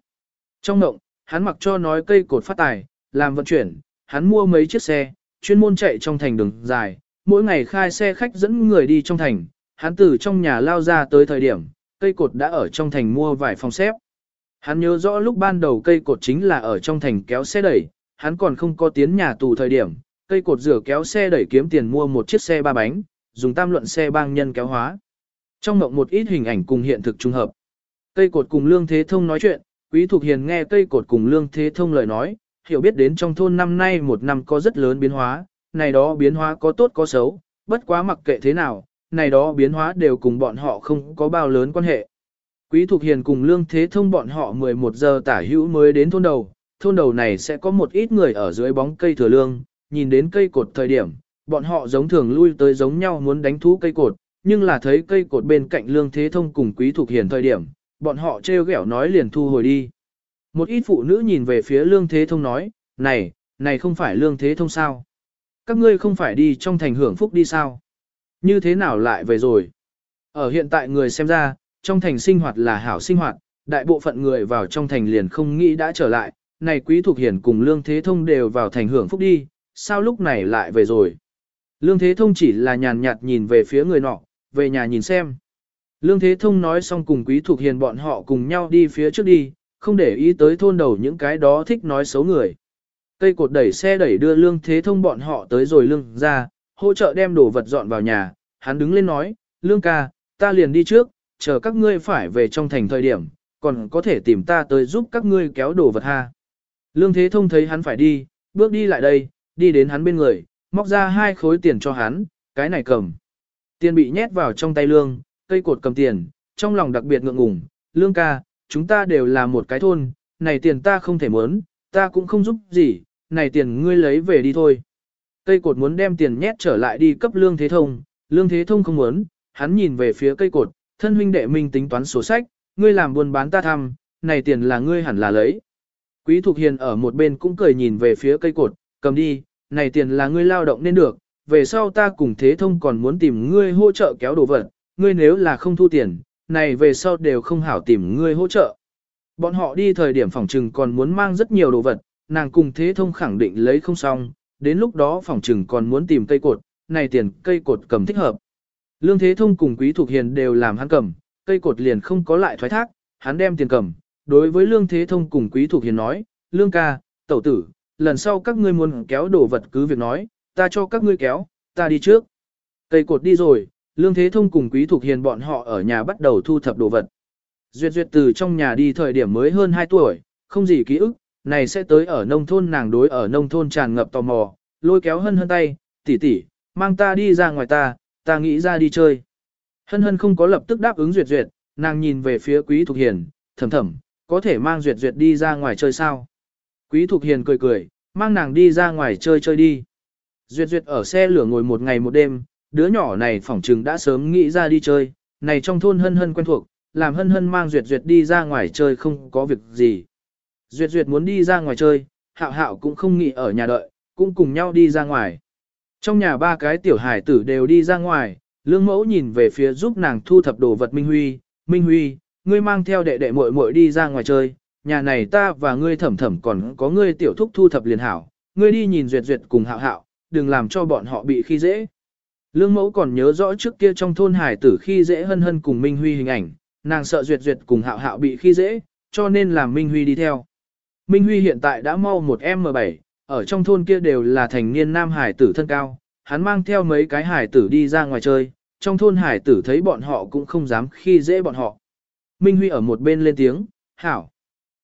Trong ngộng, hắn mặc cho nói cây cột phát tài, làm vận chuyển, hắn mua mấy chiếc xe, chuyên môn chạy trong thành đường dài, mỗi ngày khai xe khách dẫn người đi trong thành, hắn từ trong nhà lao ra tới thời điểm, cây cột đã ở trong thành mua vài phòng xếp. Hắn nhớ rõ lúc ban đầu cây cột chính là ở trong thành kéo xe đẩy, hắn còn không có tiến nhà tù thời điểm, cây cột rửa kéo xe đẩy kiếm tiền mua một chiếc xe ba bánh, dùng tam luận xe bang nhân kéo hóa. Trong mộng một ít hình ảnh cùng hiện thực trùng hợp. Cây cột cùng Lương Thế Thông nói chuyện, Quý Thục Hiền nghe cây cột cùng Lương Thế Thông lời nói, hiểu biết đến trong thôn năm nay một năm có rất lớn biến hóa, này đó biến hóa có tốt có xấu, bất quá mặc kệ thế nào, này đó biến hóa đều cùng bọn họ không có bao lớn quan hệ. Quý Thục Hiền cùng Lương Thế Thông bọn họ 11 giờ tả hữu mới đến thôn đầu, thôn đầu này sẽ có một ít người ở dưới bóng cây thừa lương, nhìn đến cây cột thời điểm, bọn họ giống thường lui tới giống nhau muốn đánh thú cây cột, nhưng là thấy cây cột bên cạnh Lương Thế Thông cùng Quý Thục Hiền thời điểm, bọn họ trêu ghẹo nói liền thu hồi đi. Một ít phụ nữ nhìn về phía Lương Thế Thông nói, này, này không phải Lương Thế Thông sao? Các ngươi không phải đi trong thành hưởng phúc đi sao? Như thế nào lại về rồi? Ở hiện tại người xem ra, trong thành sinh hoạt là hảo sinh hoạt, đại bộ phận người vào trong thành liền không nghĩ đã trở lại, này quý thuộc hiển cùng Lương Thế Thông đều vào thành hưởng phúc đi, sao lúc này lại về rồi? Lương Thế Thông chỉ là nhàn nhạt nhìn về phía người nọ, về nhà nhìn xem. Lương Thế Thông nói xong cùng quý thuộc hiền bọn họ cùng nhau đi phía trước đi, không để ý tới thôn đầu những cái đó thích nói xấu người. Cây cột đẩy xe đẩy đưa Lương Thế Thông bọn họ tới rồi lương ra, hỗ trợ đem đồ vật dọn vào nhà, hắn đứng lên nói, Lương ca, ta liền đi trước, chờ các ngươi phải về trong thành thời điểm, còn có thể tìm ta tới giúp các ngươi kéo đồ vật ha. Lương Thế Thông thấy hắn phải đi, bước đi lại đây, đi đến hắn bên người, móc ra hai khối tiền cho hắn, cái này cầm. Tiền bị nhét vào trong tay Lương, cây cột cầm tiền, trong lòng đặc biệt ngượng ngùng, Lương ca, chúng ta đều là một cái thôn, này tiền ta không thể muốn, ta cũng không giúp gì, này tiền ngươi lấy về đi thôi. Cây cột muốn đem tiền nhét trở lại đi cấp Lương Thế Thông, Lương Thế Thông không muốn, hắn nhìn về phía cây cột, thân huynh đệ minh tính toán sổ sách, ngươi làm buôn bán ta thăm, này tiền là ngươi hẳn là lấy. Quý Thục Hiền ở một bên cũng cười nhìn về phía cây cột, cầm đi, này tiền là ngươi lao động nên được, về sau ta cùng Thế Thông còn muốn tìm ngươi hỗ trợ kéo đồ vật, ngươi nếu là không thu tiền, này về sau đều không hảo tìm ngươi hỗ trợ. Bọn họ đi thời điểm phòng trừng còn muốn mang rất nhiều đồ vật, nàng cùng Thế Thông khẳng định lấy không xong, đến lúc đó phòng trừng còn muốn tìm cây cột, này tiền cây cột cầm thích hợp. Lương Thế Thông cùng Quý Thục Hiền đều làm hắn cầm, cây cột liền không có lại thoái thác, hắn đem tiền cầm. Đối với Lương Thế Thông cùng Quý Thục Hiền nói, Lương ca, tẩu tử, lần sau các ngươi muốn kéo đồ vật cứ việc nói, ta cho các ngươi kéo, ta đi trước. Cây cột đi rồi, Lương Thế Thông cùng Quý Thục Hiền bọn họ ở nhà bắt đầu thu thập đồ vật. Duyệt Duyệt từ trong nhà đi thời điểm mới hơn 2 tuổi, không gì ký ức, này sẽ tới ở nông thôn nàng đối ở nông thôn tràn ngập tò mò, lôi kéo hân hân tay, tỷ tỷ, mang ta đi ra ngoài ta, ta nghĩ ra đi chơi. Hân hân không có lập tức đáp ứng duyệt duyệt, nàng nhìn về phía quý thục hiền, thầm thầm, có thể mang duyệt duyệt đi ra ngoài chơi sao. Quý thục hiền cười cười, mang nàng đi ra ngoài chơi chơi đi. Duyệt duyệt ở xe lửa ngồi một ngày một đêm, đứa nhỏ này phỏng chừng đã sớm nghĩ ra đi chơi, này trong thôn hân hân quen thuộc, làm hân hân mang duyệt duyệt đi ra ngoài chơi không có việc gì. Duyệt duyệt muốn đi ra ngoài chơi, hạo hạo cũng không nghĩ ở nhà đợi, cũng cùng nhau đi ra ngoài. Trong nhà ba cái tiểu hải tử đều đi ra ngoài, lương mẫu nhìn về phía giúp nàng thu thập đồ vật Minh Huy, Minh Huy, ngươi mang theo đệ đệ muội muội đi ra ngoài chơi, nhà này ta và ngươi thẩm thẩm còn có ngươi tiểu thúc thu thập liền hảo, ngươi đi nhìn duyệt duyệt cùng hạo hạo, đừng làm cho bọn họ bị khi dễ. Lương mẫu còn nhớ rõ trước kia trong thôn hải tử khi dễ hân hân cùng Minh Huy hình ảnh, nàng sợ duyệt duyệt cùng hạo hạo bị khi dễ, cho nên làm Minh Huy đi theo. Minh Huy hiện tại đã mau một M7, ở trong thôn kia đều là thành niên nam hải tử thân cao, hắn mang theo mấy cái hải tử đi ra ngoài chơi, trong thôn hải tử thấy bọn họ cũng không dám khi dễ bọn họ. Minh Huy ở một bên lên tiếng, hảo.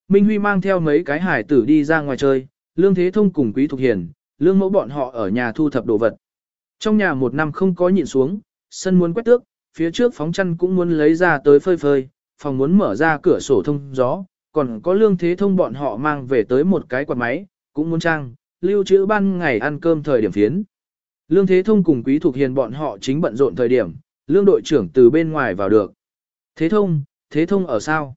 Minh Huy mang theo mấy cái hải tử đi ra ngoài chơi, Lương Thế Thông cùng Quý Thục Hiền, Lương Mẫu bọn họ ở nhà thu thập đồ vật. Trong nhà một năm không có nhịn xuống, sân muốn quét tước, phía trước phóng chăn cũng muốn lấy ra tới phơi phơi, phòng muốn mở ra cửa sổ thông gió, còn có Lương Thế Thông bọn họ mang về tới một cái quạt máy, cũng muốn trang, lưu trữ ban ngày ăn cơm thời điểm phiến. Lương Thế Thông cùng Quý thuộc Hiền bọn họ chính bận rộn thời điểm, Lương đội trưởng từ bên ngoài vào được. Thế Thông, Thế Thông ở sao?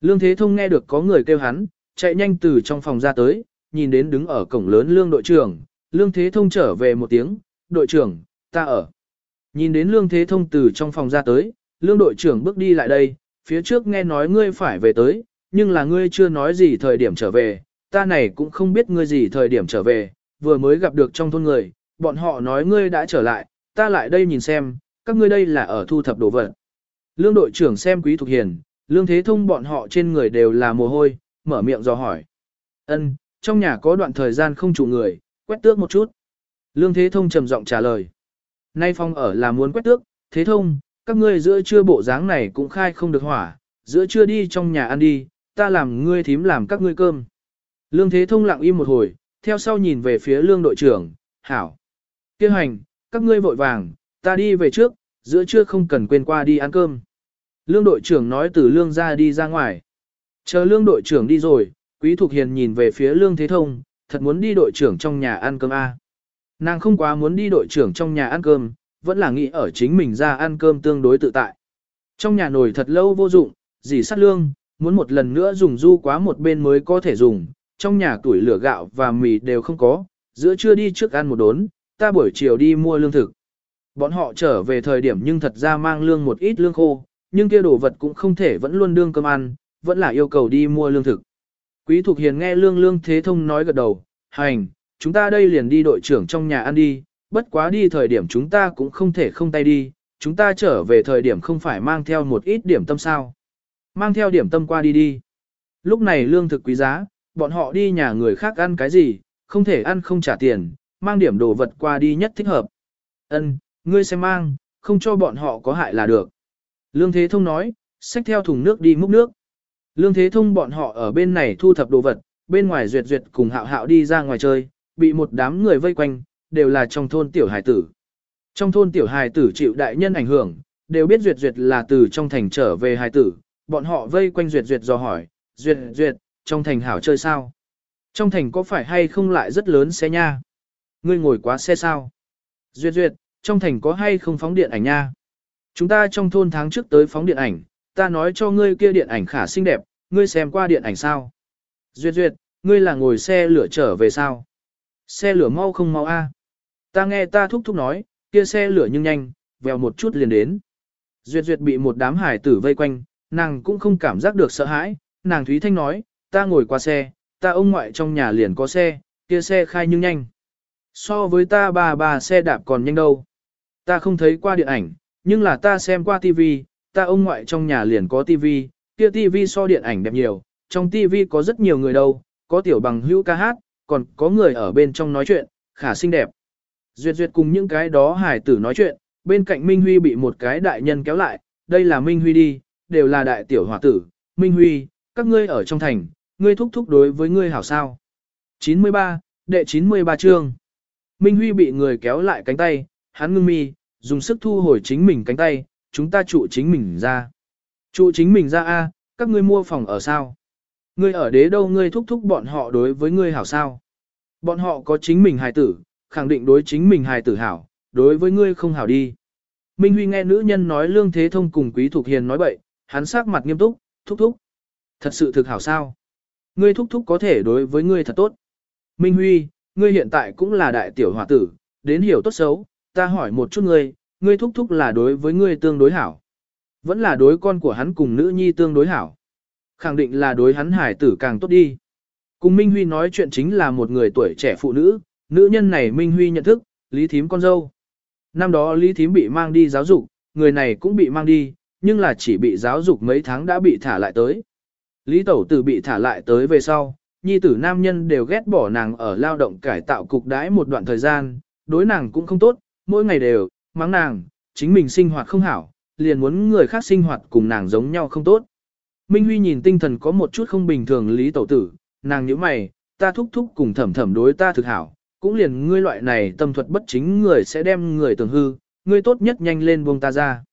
Lương Thế Thông nghe được có người kêu hắn, chạy nhanh từ trong phòng ra tới, nhìn đến đứng ở cổng lớn Lương đội trưởng, Lương Thế Thông trở về một tiếng, đội trưởng, ta ở. Nhìn đến Lương Thế Thông từ trong phòng ra tới, Lương đội trưởng bước đi lại đây, phía trước nghe nói ngươi phải về tới, nhưng là ngươi chưa nói gì thời điểm trở về, ta này cũng không biết ngươi gì thời điểm trở về, vừa mới gặp được trong thôn người, bọn họ nói ngươi đã trở lại, ta lại đây nhìn xem, các ngươi đây là ở thu thập đồ vật. Lương đội trưởng xem Quý Thục Hiền, Lương Thế Thông bọn họ trên người đều là mồ hôi, mở miệng dò hỏi. Ân, trong nhà có đoạn thời gian không chủ người, quét tước một chút. Lương Thế Thông trầm giọng trả lời. Nay phong ở là muốn quét tước, Thế Thông, các ngươi giữa trưa bộ dáng này cũng khai không được hỏa, giữa trưa đi trong nhà ăn đi, ta làm ngươi thím làm các ngươi cơm. Lương Thế Thông lặng im một hồi, theo sau nhìn về phía lương đội trưởng, hảo. Kêu hành, các ngươi vội vàng, ta đi về trước, giữa trưa không cần quên qua đi ăn cơm. Lương đội trưởng nói từ lương ra đi ra ngoài. Chờ lương đội trưởng đi rồi, Quý Thục Hiền nhìn về phía lương thế thông, thật muốn đi đội trưởng trong nhà ăn cơm A. Nàng không quá muốn đi đội trưởng trong nhà ăn cơm, vẫn là nghĩ ở chính mình ra ăn cơm tương đối tự tại. Trong nhà nồi thật lâu vô dụng, dì sát lương, muốn một lần nữa dùng du quá một bên mới có thể dùng, trong nhà tuổi lửa gạo và mì đều không có, giữa trưa đi trước ăn một đốn, ta buổi chiều đi mua lương thực. Bọn họ trở về thời điểm nhưng thật ra mang lương một ít lương khô, nhưng kia đồ vật cũng không thể vẫn luôn đương cơm ăn, vẫn là yêu cầu đi mua lương thực. Quý Thục Hiền nghe lương lương thế thông nói gật đầu, hành, chúng ta đây liền đi đội trưởng trong nhà ăn đi, bất quá đi thời điểm chúng ta cũng không thể không tay đi, chúng ta trở về thời điểm không phải mang theo một ít điểm tâm sao. Mang theo điểm tâm qua đi đi. Lúc này lương thực quý giá, bọn họ đi nhà người khác ăn cái gì, không thể ăn không trả tiền, mang điểm đồ vật qua đi nhất thích hợp. Ân, ngươi xem mang, không cho bọn họ có hại là được. Lương Thế Thông nói, xách theo thùng nước đi múc nước. Lương Thế Thông bọn họ ở bên này thu thập đồ vật, bên ngoài duyệt duyệt cùng hạo hạo đi ra ngoài chơi, bị một đám người vây quanh, đều là trong thôn tiểu hài tử. Trong thôn tiểu hài tử chịu đại nhân ảnh hưởng, đều biết duyệt duyệt là từ trong thành trở về hài tử, bọn họ vây quanh duyệt duyệt do hỏi, duyệt duyệt, trong thành hảo chơi sao? Trong thành có phải hay không lại rất lớn xe nha? Ngươi ngồi quá xe sao? Duyệt duyệt, trong thành có hay không phóng điện ảnh nha? Chúng ta trong thôn tháng trước tới phóng điện ảnh, ta nói cho ngươi kia điện ảnh khả xinh đẹp, ngươi xem qua điện ảnh sao? Duyệt duyệt, ngươi là ngồi xe lửa trở về sao? Xe lửa mau không mau a? Ta nghe ta thúc thúc nói, kia xe lửa nhưng nhanh, vèo một chút liền đến. Duyệt duyệt bị một đám hải tử vây quanh, nàng cũng không cảm giác được sợ hãi, nàng Thúy Thanh nói, ta ngồi qua xe, ta ông ngoại trong nhà liền có xe, kia xe khai nhưng nhanh. So với ta bà bà xe đạp còn nhanh đâu. Ta không thấy qua điện ảnh, nhưng là ta xem qua tivi, ta ông ngoại trong nhà liền có tivi, kia tivi so điện ảnh đẹp nhiều, trong tivi có rất nhiều người đâu, có tiểu bằng hữu ca hát, còn có người ở bên trong nói chuyện, khả xinh đẹp. Duyệt duyệt cùng những cái đó hải tử nói chuyện, bên cạnh Minh Huy bị một cái đại nhân kéo lại, đây là Minh Huy đi, đều là đại tiểu hòa tử, Minh Huy, các ngươi ở trong thành, ngươi thúc thúc đối với ngươi hảo sao. 93, đệ 93 chương. Minh Huy bị người kéo lại cánh tay, hắn ngưng mi, dùng sức thu hồi chính mình cánh tay, chúng ta trụ chính mình ra. Trụ chính mình ra a, các ngươi mua phòng ở sao? Ngươi ở đế đâu ngươi thúc thúc bọn họ đối với ngươi hảo sao? Bọn họ có chính mình hài tử, khẳng định đối chính mình hài tử hảo, đối với ngươi không hảo đi. Minh Huy nghe nữ nhân nói lương thế thông cùng quý thuộc hiền nói bậy, hắn sắc mặt nghiêm túc, thúc thúc. Thật sự thực hảo sao? Ngươi thúc thúc có thể đối với ngươi thật tốt. Minh Huy, ngươi hiện tại cũng là đại tiểu hòa tử, đến hiểu tốt xấu, ta hỏi một chút ngươi, ngươi thúc thúc là đối với ngươi tương đối hảo. Vẫn là đối con của hắn cùng nữ nhi tương đối hảo. Khẳng định là đối hắn hải tử càng tốt đi. Cùng Minh Huy nói chuyện chính là một người tuổi trẻ phụ nữ, nữ nhân này Minh Huy nhận thức, Lý Thím con dâu. Năm đó Lý Thím bị mang đi giáo dục, người này cũng bị mang đi, nhưng là chỉ bị giáo dục mấy tháng đã bị thả lại tới. Lý Tẩu Tử bị thả lại tới về sau, nhi tử nam nhân đều ghét bỏ nàng ở lao động cải tạo cục đãi một đoạn thời gian, đối nàng cũng không tốt, mỗi ngày đều, mắng nàng, chính mình sinh hoạt không hảo, liền muốn người khác sinh hoạt cùng nàng giống nhau không tốt. Minh Huy nhìn tinh thần có một chút không bình thường Lý Tẩu Tử, nàng nhíu mày, ta thúc thúc cùng thẩm thẩm đối ta thực hảo, cũng liền ngươi loại này tâm thuật bất chính người sẽ đem người tưởng hư, ngươi tốt nhất nhanh lên buông ta ra.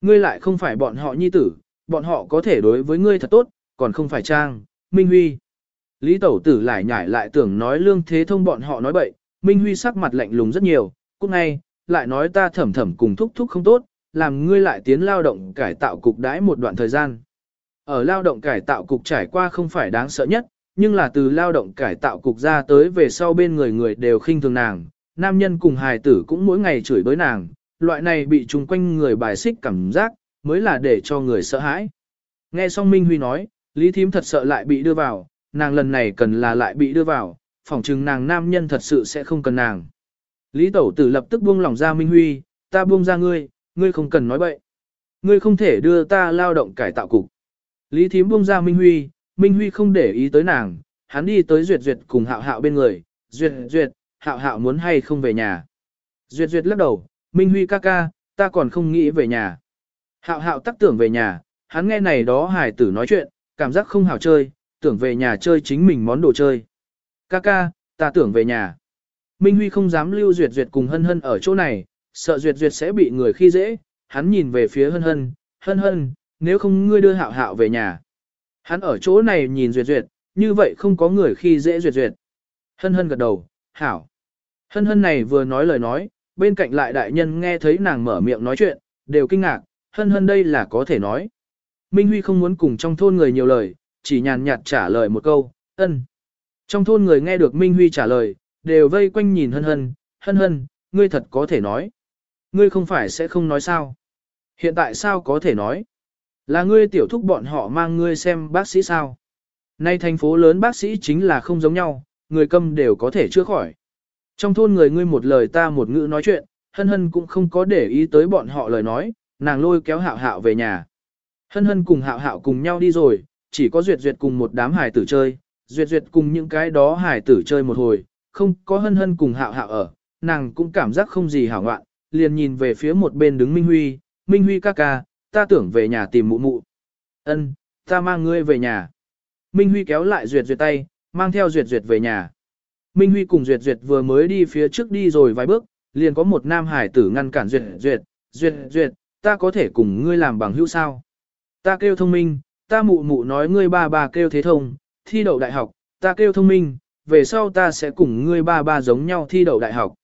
Ngươi lại không phải bọn họ nhi tử, bọn họ có thể đối với ngươi thật tốt, còn không phải trang, Minh Huy. Lý Tẩu Tử lại nhảy lại tưởng nói lương thế thông bọn họ nói bậy, Minh Huy sắc mặt lạnh lùng rất nhiều, cũng ngay, lại nói ta thẩm thẩm cùng thúc thúc không tốt, làm ngươi lại tiến lao động cải tạo cục đãi một đoạn thời gian. Ở lao động cải tạo cục trải qua không phải đáng sợ nhất, nhưng là từ lao động cải tạo cục ra tới về sau bên người người đều khinh thường nàng, nam nhân cùng hài tử cũng mỗi ngày chửi bới nàng, loại này bị chung quanh người bài xích cảm giác, mới là để cho người sợ hãi. Nghe xong Minh Huy nói, Lý Thím thật sợ lại bị đưa vào, nàng lần này cần là lại bị đưa vào, phỏng chừng nàng nam nhân thật sự sẽ không cần nàng. Lý Tẩu Tử lập tức buông lòng ra Minh Huy, ta buông ra ngươi, ngươi không cần nói bậy. Ngươi không thể đưa ta lao động cải tạo cục. Lý Thím buông ra Minh Huy, Minh Huy không để ý tới nàng, hắn đi tới Duyệt Duyệt cùng Hạo Hạo bên người, Duyệt Duyệt, Hạo Hạo muốn hay không về nhà. Duyệt Duyệt lắc đầu, Minh Huy ca ca, ta còn không nghĩ về nhà. Hạo Hạo tắc tưởng về nhà, hắn nghe này đó hải tử nói chuyện, cảm giác không hảo chơi, tưởng về nhà chơi chính mình món đồ chơi. Ca ca, ta tưởng về nhà. Minh Huy không dám lưu Duyệt Duyệt cùng Hân Hân ở chỗ này, sợ Duyệt Duyệt sẽ bị người khi dễ, hắn nhìn về phía Hân Hân, Hân Hân, nếu không ngươi đưa Hạo Hạo về nhà. Hắn ở chỗ này nhìn Duyệt Duyệt, như vậy không có người khi dễ Duyệt Duyệt. Hân Hân gật đầu, hảo. Hân Hân này vừa nói lời nói, bên cạnh lại đại nhân nghe thấy nàng mở miệng nói chuyện, đều kinh ngạc, Hân Hân đây là có thể nói. Minh Huy không muốn cùng trong thôn người nhiều lời, chỉ nhàn nhạt trả lời một câu, ân. Trong thôn người nghe được Minh Huy trả lời, đều vây quanh nhìn hân hân, hân hân, ngươi thật có thể nói. Ngươi không phải sẽ không nói sao. Hiện tại sao có thể nói? Là ngươi tiểu thúc bọn họ mang ngươi xem bác sĩ sao? Nay thành phố lớn bác sĩ chính là không giống nhau, người câm đều có thể chữa khỏi. Trong thôn người ngươi một lời ta một ngữ nói chuyện, hân hân cũng không có để ý tới bọn họ lời nói, nàng lôi kéo hạo hạo về nhà. Hân hân cùng hạo hạo cùng nhau đi rồi, chỉ có duyệt duyệt cùng một đám hải tử chơi, duyệt duyệt cùng những cái đó hải tử chơi một hồi, không có hân hân cùng hạo hạo ở, nàng cũng cảm giác không gì hảo ngoạn, liền nhìn về phía một bên đứng Minh Huy, Minh Huy ca ca, ta tưởng về nhà tìm mụ mụ. Ân, ta mang ngươi về nhà. Minh Huy kéo lại Duyệt Duyệt tay, mang theo Duyệt Duyệt về nhà. Minh Huy cùng Duyệt Duyệt vừa mới đi phía trước đi rồi vài bước, liền có một nam hải tử ngăn cản Duyệt Duyệt, Duyệt Duyệt, ta có thể cùng ngươi làm bằng hữu sao? Ta kêu thông minh, ta mụ mụ nói ngươi ba ba kêu thế thông, thi đậu đại học, ta kêu thông minh, về sau ta sẽ cùng ngươi ba ba giống nhau thi đậu đại học.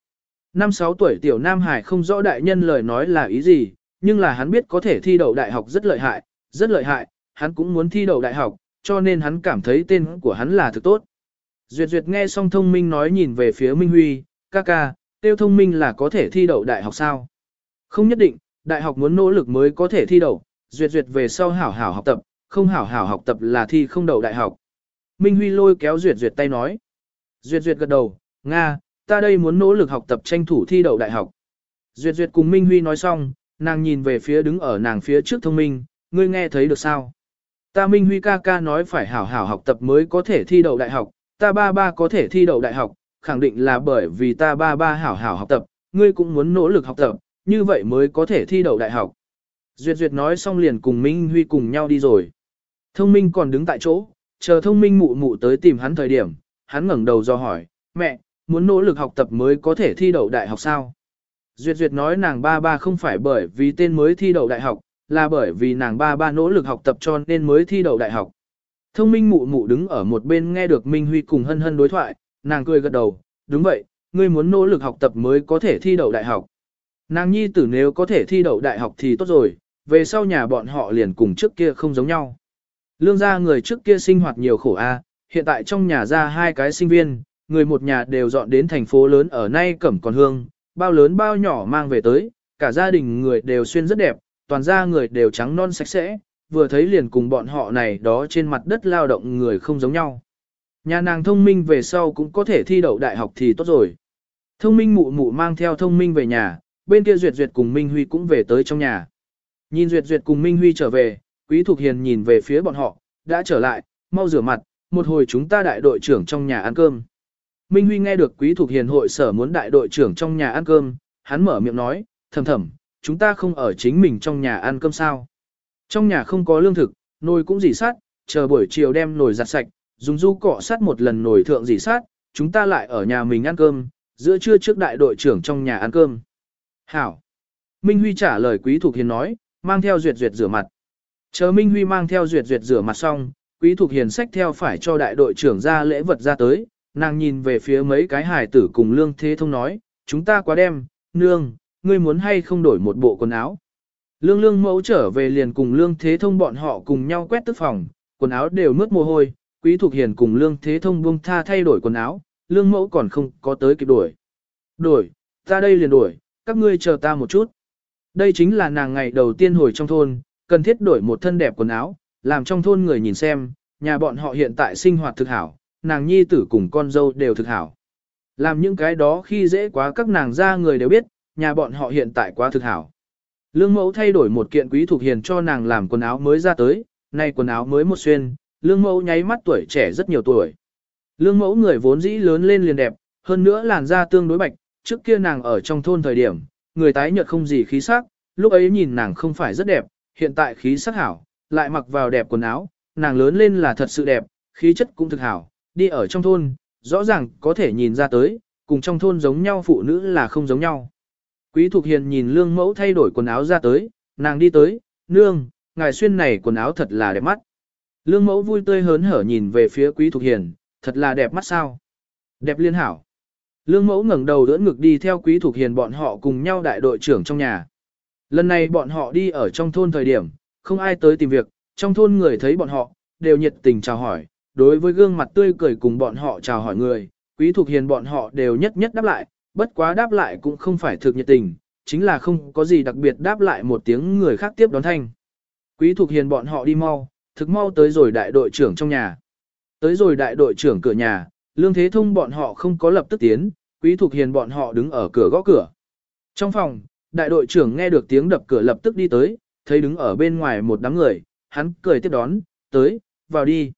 Năm sáu tuổi tiểu Nam Hải không rõ đại nhân lời nói là ý gì, nhưng là hắn biết có thể thi đậu đại học rất lợi hại, rất lợi hại, hắn cũng muốn thi đậu đại học, cho nên hắn cảm thấy tên của hắn là thực tốt. Duyệt Duyệt nghe xong thông minh nói nhìn về phía Minh Huy, ca ca, tiêu thông minh là có thể thi đậu đại học sao? Không nhất định, đại học muốn nỗ lực mới có thể thi đậu, Duyệt Duyệt về sau hảo hảo học tập, không hảo hảo học tập là thi không đậu đại học. Minh Huy lôi kéo Duyệt Duyệt tay nói. Duyệt Duyệt gật đầu, Nga, ta đây muốn nỗ lực học tập tranh thủ thi đậu đại học. Duyệt Duyệt cùng Minh Huy nói xong, nàng nhìn về phía đứng ở nàng phía trước thông minh, ngươi nghe thấy được sao? Ta Minh Huy ca ca nói phải hảo hảo học tập mới có thể thi đậu đại học, ta ba ba có thể thi đậu đại học, khẳng định là bởi vì ta ba ba hảo hảo học tập, ngươi cũng muốn nỗ lực học tập, như vậy mới có thể thi đậu đại học. Duyệt Duyệt nói xong liền cùng Minh Huy cùng nhau đi rồi. Thông minh còn đứng tại chỗ, chờ thông minh mụ mụ tới tìm hắn thời điểm, hắn ngẩng đầu do hỏi, mẹ, muốn nỗ lực học tập mới có thể thi đậu đại học sao? Duyệt Duyệt nói nàng ba ba không phải bởi vì tên mới thi đậu đại học, là bởi vì nàng ba ba nỗ lực học tập cho nên mới thi đậu đại học. Thông minh mụ mụ đứng ở một bên nghe được Minh Huy cùng hân hân đối thoại, nàng cười gật đầu, đúng vậy, ngươi muốn nỗ lực học tập mới có thể thi đậu đại học. Nàng nhi tử nếu có thể thi đậu đại học thì tốt rồi, về sau nhà bọn họ liền cùng trước kia không giống nhau. Lương gia người trước kia sinh hoạt nhiều khổ a, hiện tại trong nhà ra hai cái sinh viên, người một nhà đều dọn đến thành phố lớn ở nay cẩm còn hương, bao lớn bao nhỏ mang về tới, cả gia đình người đều xuyên rất đẹp, toàn gia người đều trắng non sạch sẽ, vừa thấy liền cùng bọn họ này đó trên mặt đất lao động người không giống nhau. Nhà nàng thông minh về sau cũng có thể thi đậu đại học thì tốt rồi. Thông minh mụ mụ mang theo thông minh về nhà, bên kia Duyệt Duyệt cùng Minh Huy cũng về tới trong nhà. Nhìn Duyệt Duyệt cùng Minh Huy trở về, Quý Thục Hiền nhìn về phía bọn họ, đã trở lại, mau rửa mặt, một hồi chúng ta đại đội trưởng trong nhà ăn cơm. Minh Huy nghe được Quý Thục Hiền hội sở muốn đại đội trưởng trong nhà ăn cơm, hắn mở miệng nói, thầm thầm, chúng ta không ở chính mình trong nhà ăn cơm sao. Trong nhà không có lương thực, nồi cũng dỉ sát, chờ buổi chiều đem nồi giặt sạch, dùng du cọ sát một lần nồi thượng dỉ sát, chúng ta lại ở nhà mình ăn cơm, giữa trưa trước đại đội trưởng trong nhà ăn cơm. Hảo. Minh Huy trả lời Quý Thục Hiền nói, mang theo duyệt duyệt rửa mặt. Chờ Minh Huy mang theo duyệt duyệt rửa mặt xong, Quý Thục Hiền sách theo phải cho đại đội trưởng ra lễ vật ra tới, nàng nhìn về phía mấy cái hài tử cùng Lương Thế Thông nói, chúng ta quá đem, nương, ngươi muốn hay không đổi một bộ quần áo. Lương Lương mẫu trở về liền cùng Lương Thế Thông bọn họ cùng nhau quét tức phòng, quần áo đều mướt mồ hôi, Quý thuộc Hiền cùng Lương Thế Thông buông tha thay đổi quần áo, Lương mẫu còn không có tới kịp đổi. Đổi, ta đây liền đổi, các ngươi chờ ta một chút. Đây chính là nàng ngày đầu tiên hồi trong thôn, cần thiết đổi một thân đẹp quần áo, làm trong thôn người nhìn xem, nhà bọn họ hiện tại sinh hoạt thực hảo, nàng nhi tử cùng con dâu đều thực hảo. Làm những cái đó khi dễ quá các nàng ra người đều biết, nhà bọn họ hiện tại quá thực hảo. Lương mẫu thay đổi một kiện quý thuộc hiền cho nàng làm quần áo mới ra tới, nay quần áo mới một xuyên, lương mẫu nháy mắt tuổi trẻ rất nhiều tuổi. Lương mẫu người vốn dĩ lớn lên liền đẹp, hơn nữa làn da tương đối bạch, trước kia nàng ở trong thôn thời điểm, người tái nhợt không gì khí sắc, lúc ấy nhìn nàng không phải rất đẹp, hiện tại khí sắc hảo, lại mặc vào đẹp quần áo, nàng lớn lên là thật sự đẹp, khí chất cũng thực hảo, đi ở trong thôn, rõ ràng có thể nhìn ra tới, cùng trong thôn giống nhau phụ nữ là không giống nhau. Quý Thục Hiền nhìn lương mẫu thay đổi quần áo ra tới, nàng đi tới, nương, ngài xuyên này quần áo thật là đẹp mắt. Lương mẫu vui tươi hớn hở nhìn về phía Quý Thục Hiền, thật là đẹp mắt sao. Đẹp liên hảo. Lương mẫu ngẩng đầu đỡ ngực đi theo Quý Thục Hiền bọn họ cùng nhau đại đội trưởng trong nhà. Lần này bọn họ đi ở trong thôn thời điểm, không ai tới tìm việc, trong thôn người thấy bọn họ, đều nhiệt tình chào hỏi, đối với gương mặt tươi cười cùng bọn họ chào hỏi người, quý thuộc hiền bọn họ đều nhất nhất đáp lại, bất quá đáp lại cũng không phải thực nhiệt tình, chính là không có gì đặc biệt đáp lại một tiếng người khác tiếp đón thanh. Quý thuộc hiền bọn họ đi mau, thực mau tới rồi đại đội trưởng trong nhà. Tới rồi đại đội trưởng cửa nhà, lương thế thông bọn họ không có lập tức tiến, quý thuộc hiền bọn họ đứng ở cửa gõ cửa. Trong phòng, đại đội trưởng nghe được tiếng đập cửa lập tức đi tới, thấy đứng ở bên ngoài một đám người, hắn cười tiếp đón, tới, vào đi.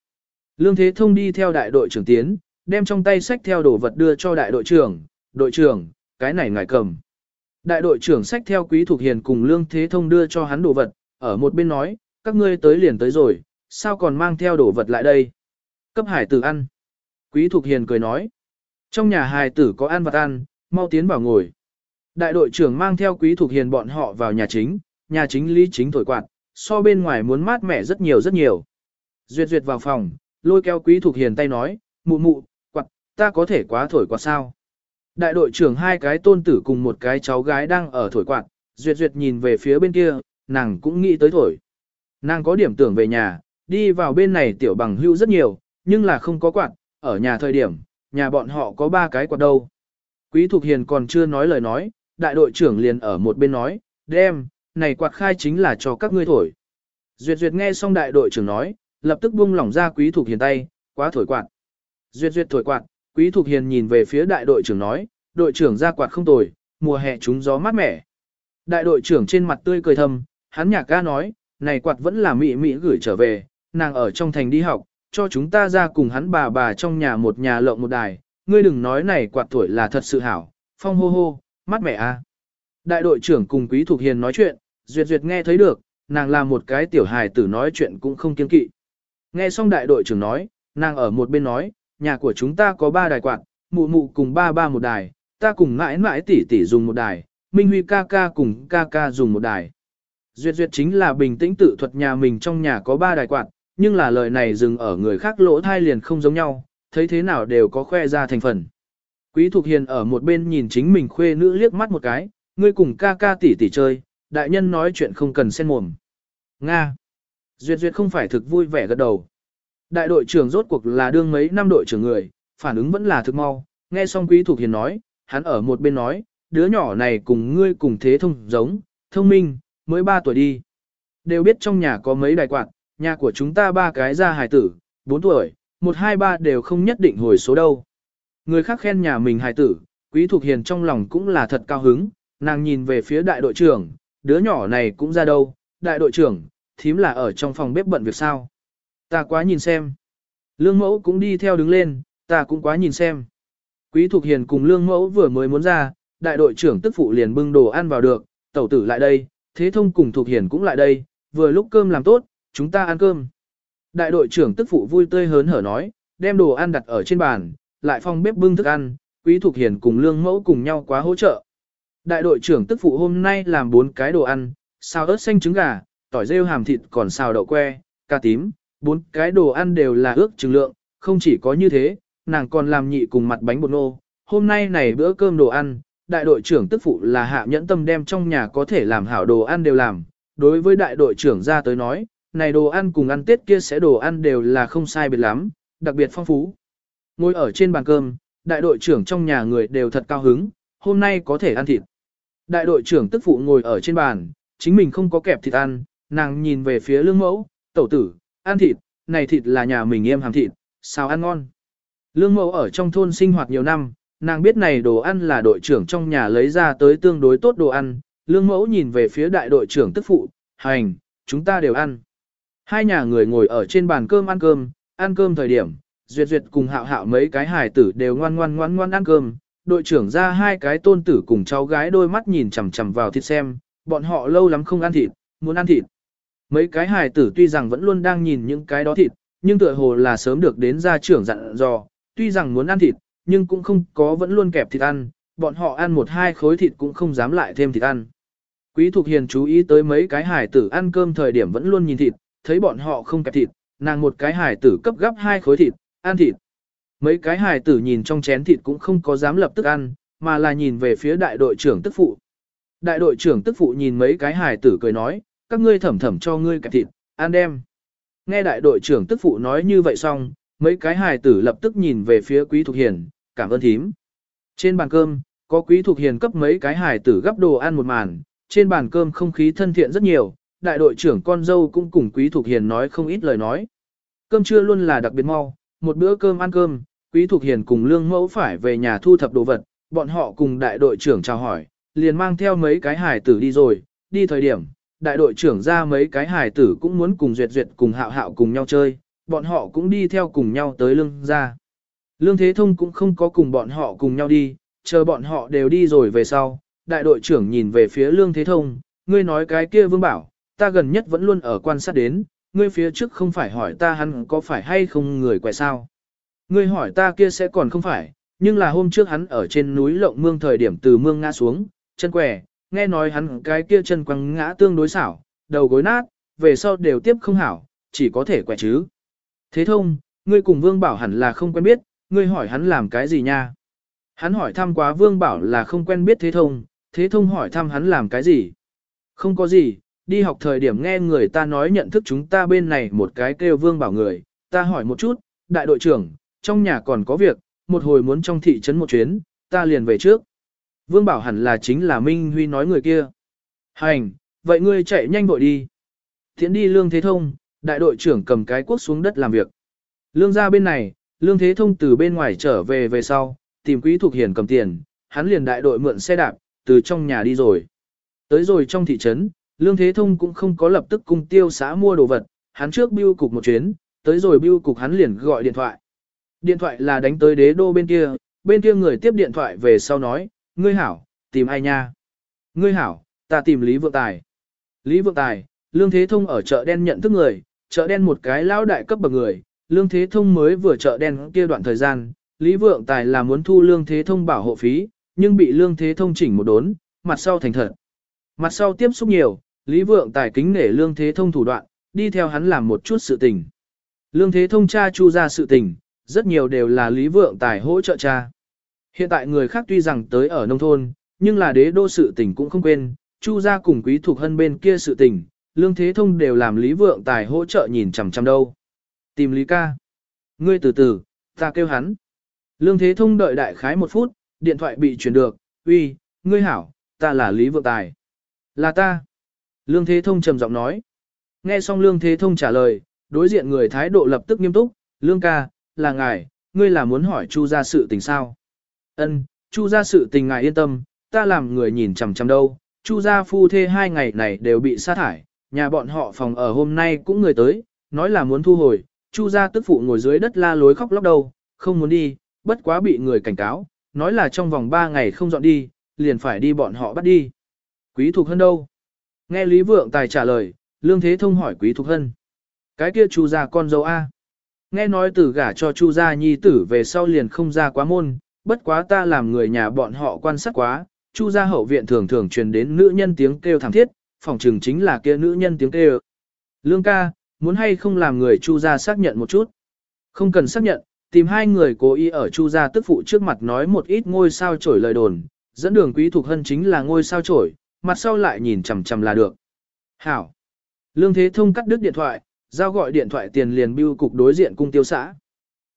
Lương Thế Thông đi theo đại đội trưởng tiến, đem trong tay sách theo đồ vật đưa cho đại đội trưởng, đội trưởng, cái này ngài cầm. Đại đội trưởng sách theo Quý Thục Hiền cùng Lương Thế Thông đưa cho hắn đồ vật, ở một bên nói, các ngươi tới liền tới rồi, sao còn mang theo đồ vật lại đây? Cấp hải tử ăn. Quý Thục Hiền cười nói, trong nhà Hải tử có ăn vật ăn, mau tiến vào ngồi. Đại đội trưởng mang theo Quý Thục Hiền bọn họ vào nhà chính, nhà chính lý chính thổi quạt, so bên ngoài muốn mát mẻ rất nhiều rất nhiều. Duyệt duyệt vào phòng, lôi kéo quý thuộc hiền tay nói, mụ mụ, quạt, ta có thể quá thổi quạt sao? Đại đội trưởng hai cái tôn tử cùng một cái cháu gái đang ở thổi quạt, duyệt duyệt nhìn về phía bên kia, nàng cũng nghĩ tới thổi. Nàng có điểm tưởng về nhà, đi vào bên này tiểu bằng hưu rất nhiều, nhưng là không có quạt, ở nhà thời điểm, nhà bọn họ có ba cái quạt đâu. Quý Thục Hiền còn chưa nói lời nói, đại đội trưởng liền ở một bên nói, đem, này quạt khai chính là cho các ngươi thổi. Duyệt Duyệt nghe xong đại đội trưởng nói, lập tức buông lỏng ra Quý Thục Hiền tay, quá thổi quạt. Duyệt Duyệt thổi quạt, Quý Thục Hiền nhìn về phía đại đội trưởng nói, đội trưởng ra quạt không tồi, mùa hè chúng gió mát mẻ. Đại đội trưởng trên mặt tươi cười thầm, hắn nhạc ca nói, này quạt vẫn là mị mị gửi trở về, nàng ở trong thành đi học, cho chúng ta ra cùng hắn bà bà trong nhà một nhà lộng một đài, ngươi đừng nói này quạt tuổi là thật sự hảo, phong hô hô, mát mẻ a. À. Đại đội trưởng cùng Quý Thục Hiền nói chuyện, Duyệt Duyệt nghe thấy được, nàng là một cái tiểu hài tử nói chuyện cũng không kiên kỵ. Nghe xong đại đội trưởng nói, nàng ở một bên nói, nhà của chúng ta có ba đài quạt, mụ mụ cùng ba ba một đài, ta cùng mãi mãi tỷ tỷ dùng một đài, Minh Huy ca ca cùng ca ca dùng một đài. Duyệt Duyệt chính là bình tĩnh tự thuật nhà mình trong nhà có ba đài quạt, nhưng là lời này dừng ở người khác lỗ thai liền không giống nhau, thấy thế nào đều có khoe ra thành phần. Quý Thục Hiền ở một bên nhìn chính mình khuê nữ liếc mắt một cái, ngươi cùng ca ca tỷ tỷ chơi, đại nhân nói chuyện không cần xen mồm. Nga. Duyệt Duyệt không phải thực vui vẻ gật đầu. Đại đội trưởng rốt cuộc là đương mấy năm đội trưởng người, phản ứng vẫn là thực mau, nghe xong Quý Thục Hiền nói, hắn ở một bên nói, đứa nhỏ này cùng ngươi cùng thế thông giống, thông minh, mới 3 tuổi đi. Đều biết trong nhà có mấy đại quạt, nhà của chúng ta ba cái ra hài tử, 4 tuổi, 1 2 3 đều không nhất định hồi số đâu. Người khác khen nhà mình hài tử, Quý Thục Hiền trong lòng cũng là thật cao hứng, nàng nhìn về phía đại đội trưởng, đứa nhỏ này cũng ra đâu, đại đội trưởng, thím là ở trong phòng bếp bận việc sao. Ta quá nhìn xem. Lương mẫu cũng đi theo đứng lên, ta cũng quá nhìn xem. Quý Thục Hiền cùng Lương mẫu vừa mới muốn ra, đại đội trưởng tức phụ liền bưng đồ ăn vào được, tẩu tử lại đây, thế thông cùng Thục Hiền cũng lại đây, vừa lúc cơm làm tốt, chúng ta ăn cơm. Đại đội trưởng tức phụ vui tươi hớn hở nói, đem đồ ăn đặt ở trên bàn, lại phong bếp bưng thức ăn, Quý Thục Hiền cùng Lương Mẫu cùng nhau quá hỗ trợ. Đại đội trưởng tức phụ hôm nay làm bốn cái đồ ăn, xào ớt xanh trứng gà, tỏi rêu hàm thịt còn xào đậu que, cà tím, bốn cái đồ ăn đều là ước chừng lượng, không chỉ có như thế, nàng còn làm nhị cùng mặt bánh bột nô. Hôm nay này bữa cơm đồ ăn, đại đội trưởng tức phụ là hạ nhẫn tâm đem trong nhà có thể làm hảo đồ ăn đều làm. Đối với đại đội trưởng ra tới nói, này đồ ăn cùng ăn tết kia sẽ đồ ăn đều là không sai biệt lắm, đặc biệt phong phú. Ngồi ở trên bàn cơm, đại đội trưởng trong nhà người đều thật cao hứng, hôm nay có thể ăn thịt. Đại đội trưởng tức phụ ngồi ở trên bàn, chính mình không có kẹp thịt ăn, nàng nhìn về phía lương mẫu, tẩu tử, ăn thịt, này thịt là nhà mình em hàm thịt, sao ăn ngon. Lương mẫu ở trong thôn sinh hoạt nhiều năm, nàng biết này đồ ăn là đội trưởng trong nhà lấy ra tới tương đối tốt đồ ăn, lương mẫu nhìn về phía đại đội trưởng tức phụ, hành, chúng ta đều ăn. Hai nhà người ngồi ở trên bàn cơm ăn cơm, ăn cơm thời điểm, duyệt duyệt cùng hạo hạo mấy cái hài tử đều ngoan ngoan ngoan ngoan ăn cơm, đội trưởng ra hai cái tôn tử cùng cháu gái đôi mắt nhìn chằm chằm vào thịt xem, bọn họ lâu lắm không ăn thịt, muốn ăn thịt. Mấy cái hài tử tuy rằng vẫn luôn đang nhìn những cái đó thịt, nhưng tựa hồ là sớm được đến gia trưởng dặn dò, tuy rằng muốn ăn thịt, nhưng cũng không có vẫn luôn kẹp thịt ăn, bọn họ ăn một hai khối thịt cũng không dám lại thêm thịt ăn. Quý Thục Hiền chú ý tới mấy cái hài tử ăn cơm thời điểm vẫn luôn nhìn thịt, thấy bọn họ không kẹp thịt, nàng một cái hài tử cấp gấp hai khối thịt, ăn thịt. Mấy cái hài tử nhìn trong chén thịt cũng không có dám lập tức ăn, mà là nhìn về phía đại đội trưởng tức phụ. Đại đội trưởng tức phụ nhìn mấy cái hài tử cười nói, các ngươi thẩm thẩm cho ngươi cả thịt, ăn đem. Nghe đại đội trưởng tức phụ nói như vậy xong, mấy cái hài tử lập tức nhìn về phía quý thục hiền, cảm ơn thím. Trên bàn cơm, có quý thục hiền cấp mấy cái hài tử gấp đồ ăn một màn, trên bàn cơm không khí thân thiện rất nhiều, đại đội trưởng con dâu cũng cùng quý thục hiền nói không ít lời nói. Cơm trưa luôn là đặc biệt mau, một bữa cơm ăn cơm, quý thục hiền cùng lương mẫu phải về nhà thu thập đồ vật, bọn họ cùng đại đội trưởng chào hỏi, liền mang theo mấy cái hài tử đi rồi, đi thời điểm, đại đội trưởng ra mấy cái hài tử cũng muốn cùng duyệt duyệt cùng hạo hạo cùng nhau chơi, bọn họ cũng đi theo cùng nhau tới lương ra. Lương Thế Thông cũng không có cùng bọn họ cùng nhau đi, chờ bọn họ đều đi rồi về sau, đại đội trưởng nhìn về phía Lương Thế Thông, ngươi nói cái kia vương bảo, ta gần nhất vẫn luôn ở quan sát đến, ngươi phía trước không phải hỏi ta hắn có phải hay không người quẻ sao. Ngươi hỏi ta kia sẽ còn không phải, nhưng là hôm trước hắn ở trên núi lộng mương thời điểm từ mương ngã xuống, chân quẻ, nghe nói hắn cái kia chân quăng ngã tương đối xảo, đầu gối nát, về sau đều tiếp không hảo, chỉ có thể quẹ chứ. Thế thông, ngươi cùng vương bảo hẳn là không quen biết, ngươi hỏi hắn làm cái gì nha? Hắn hỏi thăm quá vương bảo là không quen biết thế thông, thế thông hỏi thăm hắn làm cái gì? Không có gì, đi học thời điểm nghe người ta nói nhận thức chúng ta bên này một cái kêu vương bảo người, ta hỏi một chút, đại đội trưởng, trong nhà còn có việc, một hồi muốn trong thị trấn một chuyến, ta liền về trước. Vương bảo hẳn là chính là Minh Huy nói người kia. Hành, vậy ngươi chạy nhanh vội đi. Thiện đi lương thế thông, đại đội trưởng cầm cái quốc xuống đất làm việc. Lương ra bên này, lương thế thông từ bên ngoài trở về về sau, tìm quý thuộc hiền cầm tiền, hắn liền đại đội mượn xe đạp, từ trong nhà đi rồi. Tới rồi trong thị trấn, Lương Thế Thông cũng không có lập tức cung tiêu xã mua đồ vật, hắn trước bưu cục một chuyến, tới rồi bưu cục hắn liền gọi điện thoại. Điện thoại là đánh tới đế đô bên kia, bên kia người tiếp điện thoại về sau nói, ngươi hảo, tìm ai nha? Ngươi hảo, ta tìm Lý Vượng Tài. Lý Vượng Tài, Lương Thế Thông ở chợ đen nhận thức người, chợ đen một cái lão đại cấp bậc người, Lương Thế Thông mới vừa chợ đen kia đoạn thời gian, Lý Vượng Tài là muốn thu Lương Thế Thông bảo hộ phí, nhưng bị Lương Thế Thông chỉnh một đốn, mặt sau thành thật. Mặt sau tiếp xúc nhiều, Lý Vượng Tài kính nể Lương Thế Thông thủ đoạn, đi theo hắn làm một chút sự tình. Lương Thế Thông cha chu ra sự tình, rất nhiều đều là Lý Vượng Tài hỗ trợ cha. Hiện tại người khác tuy rằng tới ở nông thôn, nhưng là đế đô sự tình cũng không quên, chu gia cùng quý thuộc hân bên kia sự tình, Lương Thế Thông đều làm Lý Vượng Tài hỗ trợ nhìn chằm chằm đâu. Tìm Lý ca. Ngươi từ từ, ta kêu hắn. Lương Thế Thông đợi đại khái một phút, điện thoại bị chuyển được, uy, ngươi hảo, ta là Lý Vượng Tài. Là ta. Lương Thế Thông trầm giọng nói. Nghe xong Lương Thế Thông trả lời, đối diện người thái độ lập tức nghiêm túc, Lương ca, là ngài, ngươi là muốn hỏi Chu ra sự tình sao? Ân, Chu ra sự tình ngài yên tâm, ta làm người nhìn chằm chằm đâu, chu gia phu thê hai ngày này đều bị sa thải, nhà bọn họ phòng ở hôm nay cũng người tới, nói là muốn thu hồi, chu gia tức phụ ngồi dưới đất la lối khóc lóc đâu, không muốn đi, bất quá bị người cảnh cáo, nói là trong vòng ba ngày không dọn đi, liền phải đi bọn họ bắt đi. Quý Thục Hân đâu? Nghe Lý Vượng Tài trả lời, Lương Thế Thông hỏi Quý Thục Hân. Cái kia chu gia con dâu A. Nghe nói từ gả cho chu gia nhi tử về sau liền không ra quá môn, bất quá ta làm người nhà bọn họ quan sát quá, chu gia hậu viện thường thường truyền đến nữ nhân tiếng kêu thảm thiết, phòng trường chính là kia nữ nhân tiếng kêu. Lương ca, muốn hay không làm người chu gia xác nhận một chút? Không cần xác nhận, tìm hai người cố ý ở chu gia tức phụ trước mặt nói một ít ngôi sao trổi lời đồn, dẫn đường quý thuộc hân chính là ngôi sao trổi, mặt sau lại nhìn chằm chằm là được. Hảo. Lương Thế Thông cắt đứt điện thoại, giao gọi điện thoại tiền liền bưu cục đối diện cung tiêu xã.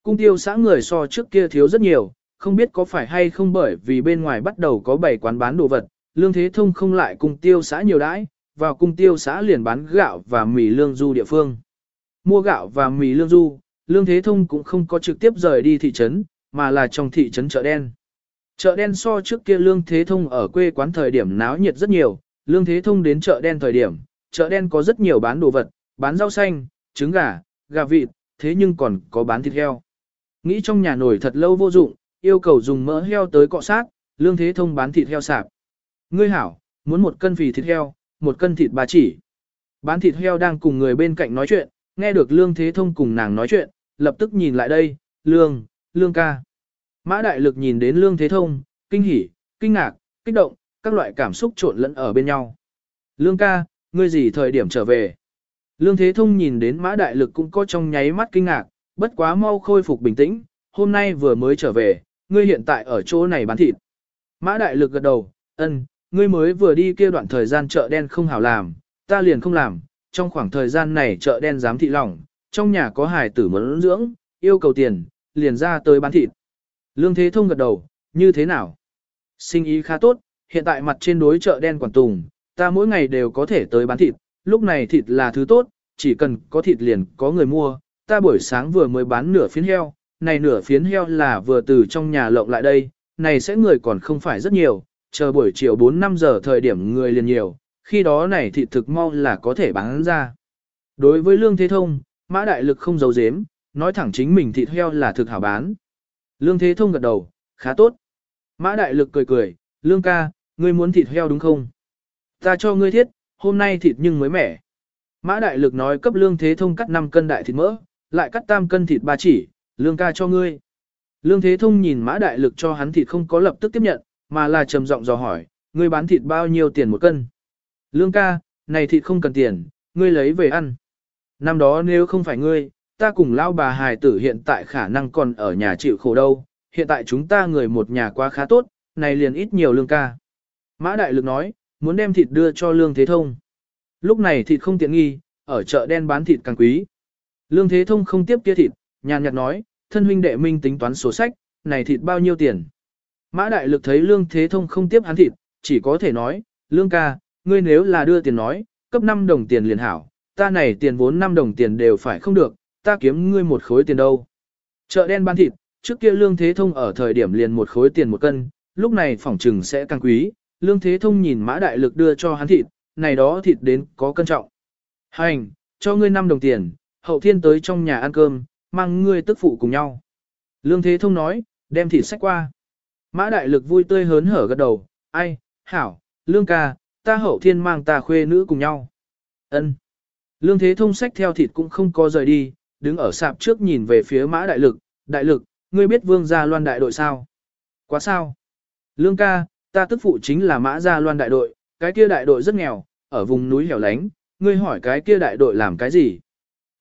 Cung tiêu xã người so trước kia thiếu rất nhiều, không biết có phải hay không bởi vì bên ngoài bắt đầu có bảy quán bán đồ vật, Lương Thế Thông không lại cung tiêu xã nhiều đãi, vào cung tiêu xã liền bán gạo và mì lương du địa phương. Mua gạo và mì lương du, Lương Thế Thông cũng không có trực tiếp rời đi thị trấn, mà là trong thị trấn chợ đen. Chợ đen so trước kia Lương Thế Thông ở quê quán thời điểm náo nhiệt rất nhiều, Lương Thế Thông đến chợ đen thời điểm, chợ đen có rất nhiều bán đồ vật, bán rau xanh, trứng gà, gà vịt, thế nhưng còn có bán thịt heo. Nghĩ trong nhà nổi thật lâu vô dụng, yêu cầu dùng mỡ heo tới cọ sát, Lương Thế Thông bán thịt heo sạp. Ngươi hảo, muốn một cân phì thịt heo, một cân thịt bà chỉ. Bán thịt heo đang cùng người bên cạnh nói chuyện, nghe được Lương Thế Thông cùng nàng nói chuyện, lập tức nhìn lại đây, Lương, Lương ca. Mã Đại Lực nhìn đến Lương Thế Thông, kinh hỉ, kinh ngạc, kích động, các loại cảm xúc trộn lẫn ở bên nhau. Lương ca, ngươi gì thời điểm trở về? Lương Thế Thông nhìn đến Mã Đại Lực cũng có trong nháy mắt kinh ngạc, bất quá mau khôi phục bình tĩnh, hôm nay vừa mới trở về, ngươi hiện tại ở chỗ này bán thịt. Mã Đại Lực gật đầu, ân, ngươi mới vừa đi kia đoạn thời gian chợ đen không hảo làm, ta liền không làm, trong khoảng thời gian này chợ đen dám thị lỏng, trong nhà có hài tử muốn dưỡng, yêu cầu tiền, liền ra tới bán thịt. Lương Thế Thông gật đầu, như thế nào? Sinh ý khá tốt, hiện tại mặt trên đối chợ đen quản tùng, ta mỗi ngày đều có thể tới bán thịt, lúc này thịt là thứ tốt, chỉ cần có thịt liền có người mua, ta buổi sáng vừa mới bán nửa phiến heo, này nửa phiến heo là vừa từ trong nhà lộng lại đây, này sẽ người còn không phải rất nhiều, chờ buổi chiều 4-5 giờ thời điểm người liền nhiều, khi đó này thịt thực mau là có thể bán ra. Đối với Lương Thế Thông, Mã Đại Lực không giấu giếm, nói thẳng chính mình thịt heo là thực hảo bán. Lương Thế Thông gật đầu, khá tốt. Mã Đại Lực cười cười, Lương ca, ngươi muốn thịt heo đúng không? Ta cho ngươi thiết, hôm nay thịt nhưng mới mẻ. Mã Đại Lực nói cấp Lương Thế Thông cắt 5 cân đại thịt mỡ, lại cắt tam cân thịt ba chỉ, Lương ca cho ngươi. Lương Thế Thông nhìn Mã Đại Lực cho hắn thịt không có lập tức tiếp nhận, mà là trầm giọng dò hỏi, ngươi bán thịt bao nhiêu tiền một cân? Lương ca, này thịt không cần tiền, ngươi lấy về ăn. Năm đó nếu không phải ngươi, ta cùng lao bà hài tử hiện tại khả năng còn ở nhà chịu khổ đâu, hiện tại chúng ta người một nhà quá khá tốt, này liền ít nhiều lương ca. Mã Đại Lực nói, muốn đem thịt đưa cho Lương Thế Thông. Lúc này thịt không tiện nghi, ở chợ đen bán thịt càng quý. Lương Thế Thông không tiếp kia thịt, nhàn nhạt nói, thân huynh đệ minh tính toán sổ sách, này thịt bao nhiêu tiền. Mã Đại Lực thấy Lương Thế Thông không tiếp hắn thịt, chỉ có thể nói, Lương ca, ngươi nếu là đưa tiền nói, cấp 5 đồng tiền liền hảo, ta này tiền vốn 5 đồng tiền đều phải không được, ta kiếm ngươi một khối tiền đâu. Chợ đen bán thịt, trước kia Lương Thế Thông ở thời điểm liền một khối tiền một cân, lúc này phỏng trừng sẽ càng quý, Lương Thế Thông nhìn Mã Đại Lực đưa cho hắn thịt, này đó thịt đến có cân trọng. Hành, cho ngươi 5 đồng tiền, hậu thiên tới trong nhà ăn cơm, mang ngươi tức phụ cùng nhau. Lương Thế Thông nói, đem thịt sách qua. Mã Đại Lực vui tươi hớn hở gật đầu, ai, hảo, Lương ca, ta hậu thiên mang ta khuê nữ cùng nhau. Ân. Lương Thế Thông sách theo thịt cũng không có rời đi, đứng ở sạp trước nhìn về phía Mã Đại Lực, Đại Lực, ngươi biết Vương Gia Loan đại đội sao? Quá sao? Lương ca, ta tức phụ chính là Mã Gia Loan đại đội, cái kia đại đội rất nghèo, ở vùng núi hẻo lánh, ngươi hỏi cái kia đại đội làm cái gì?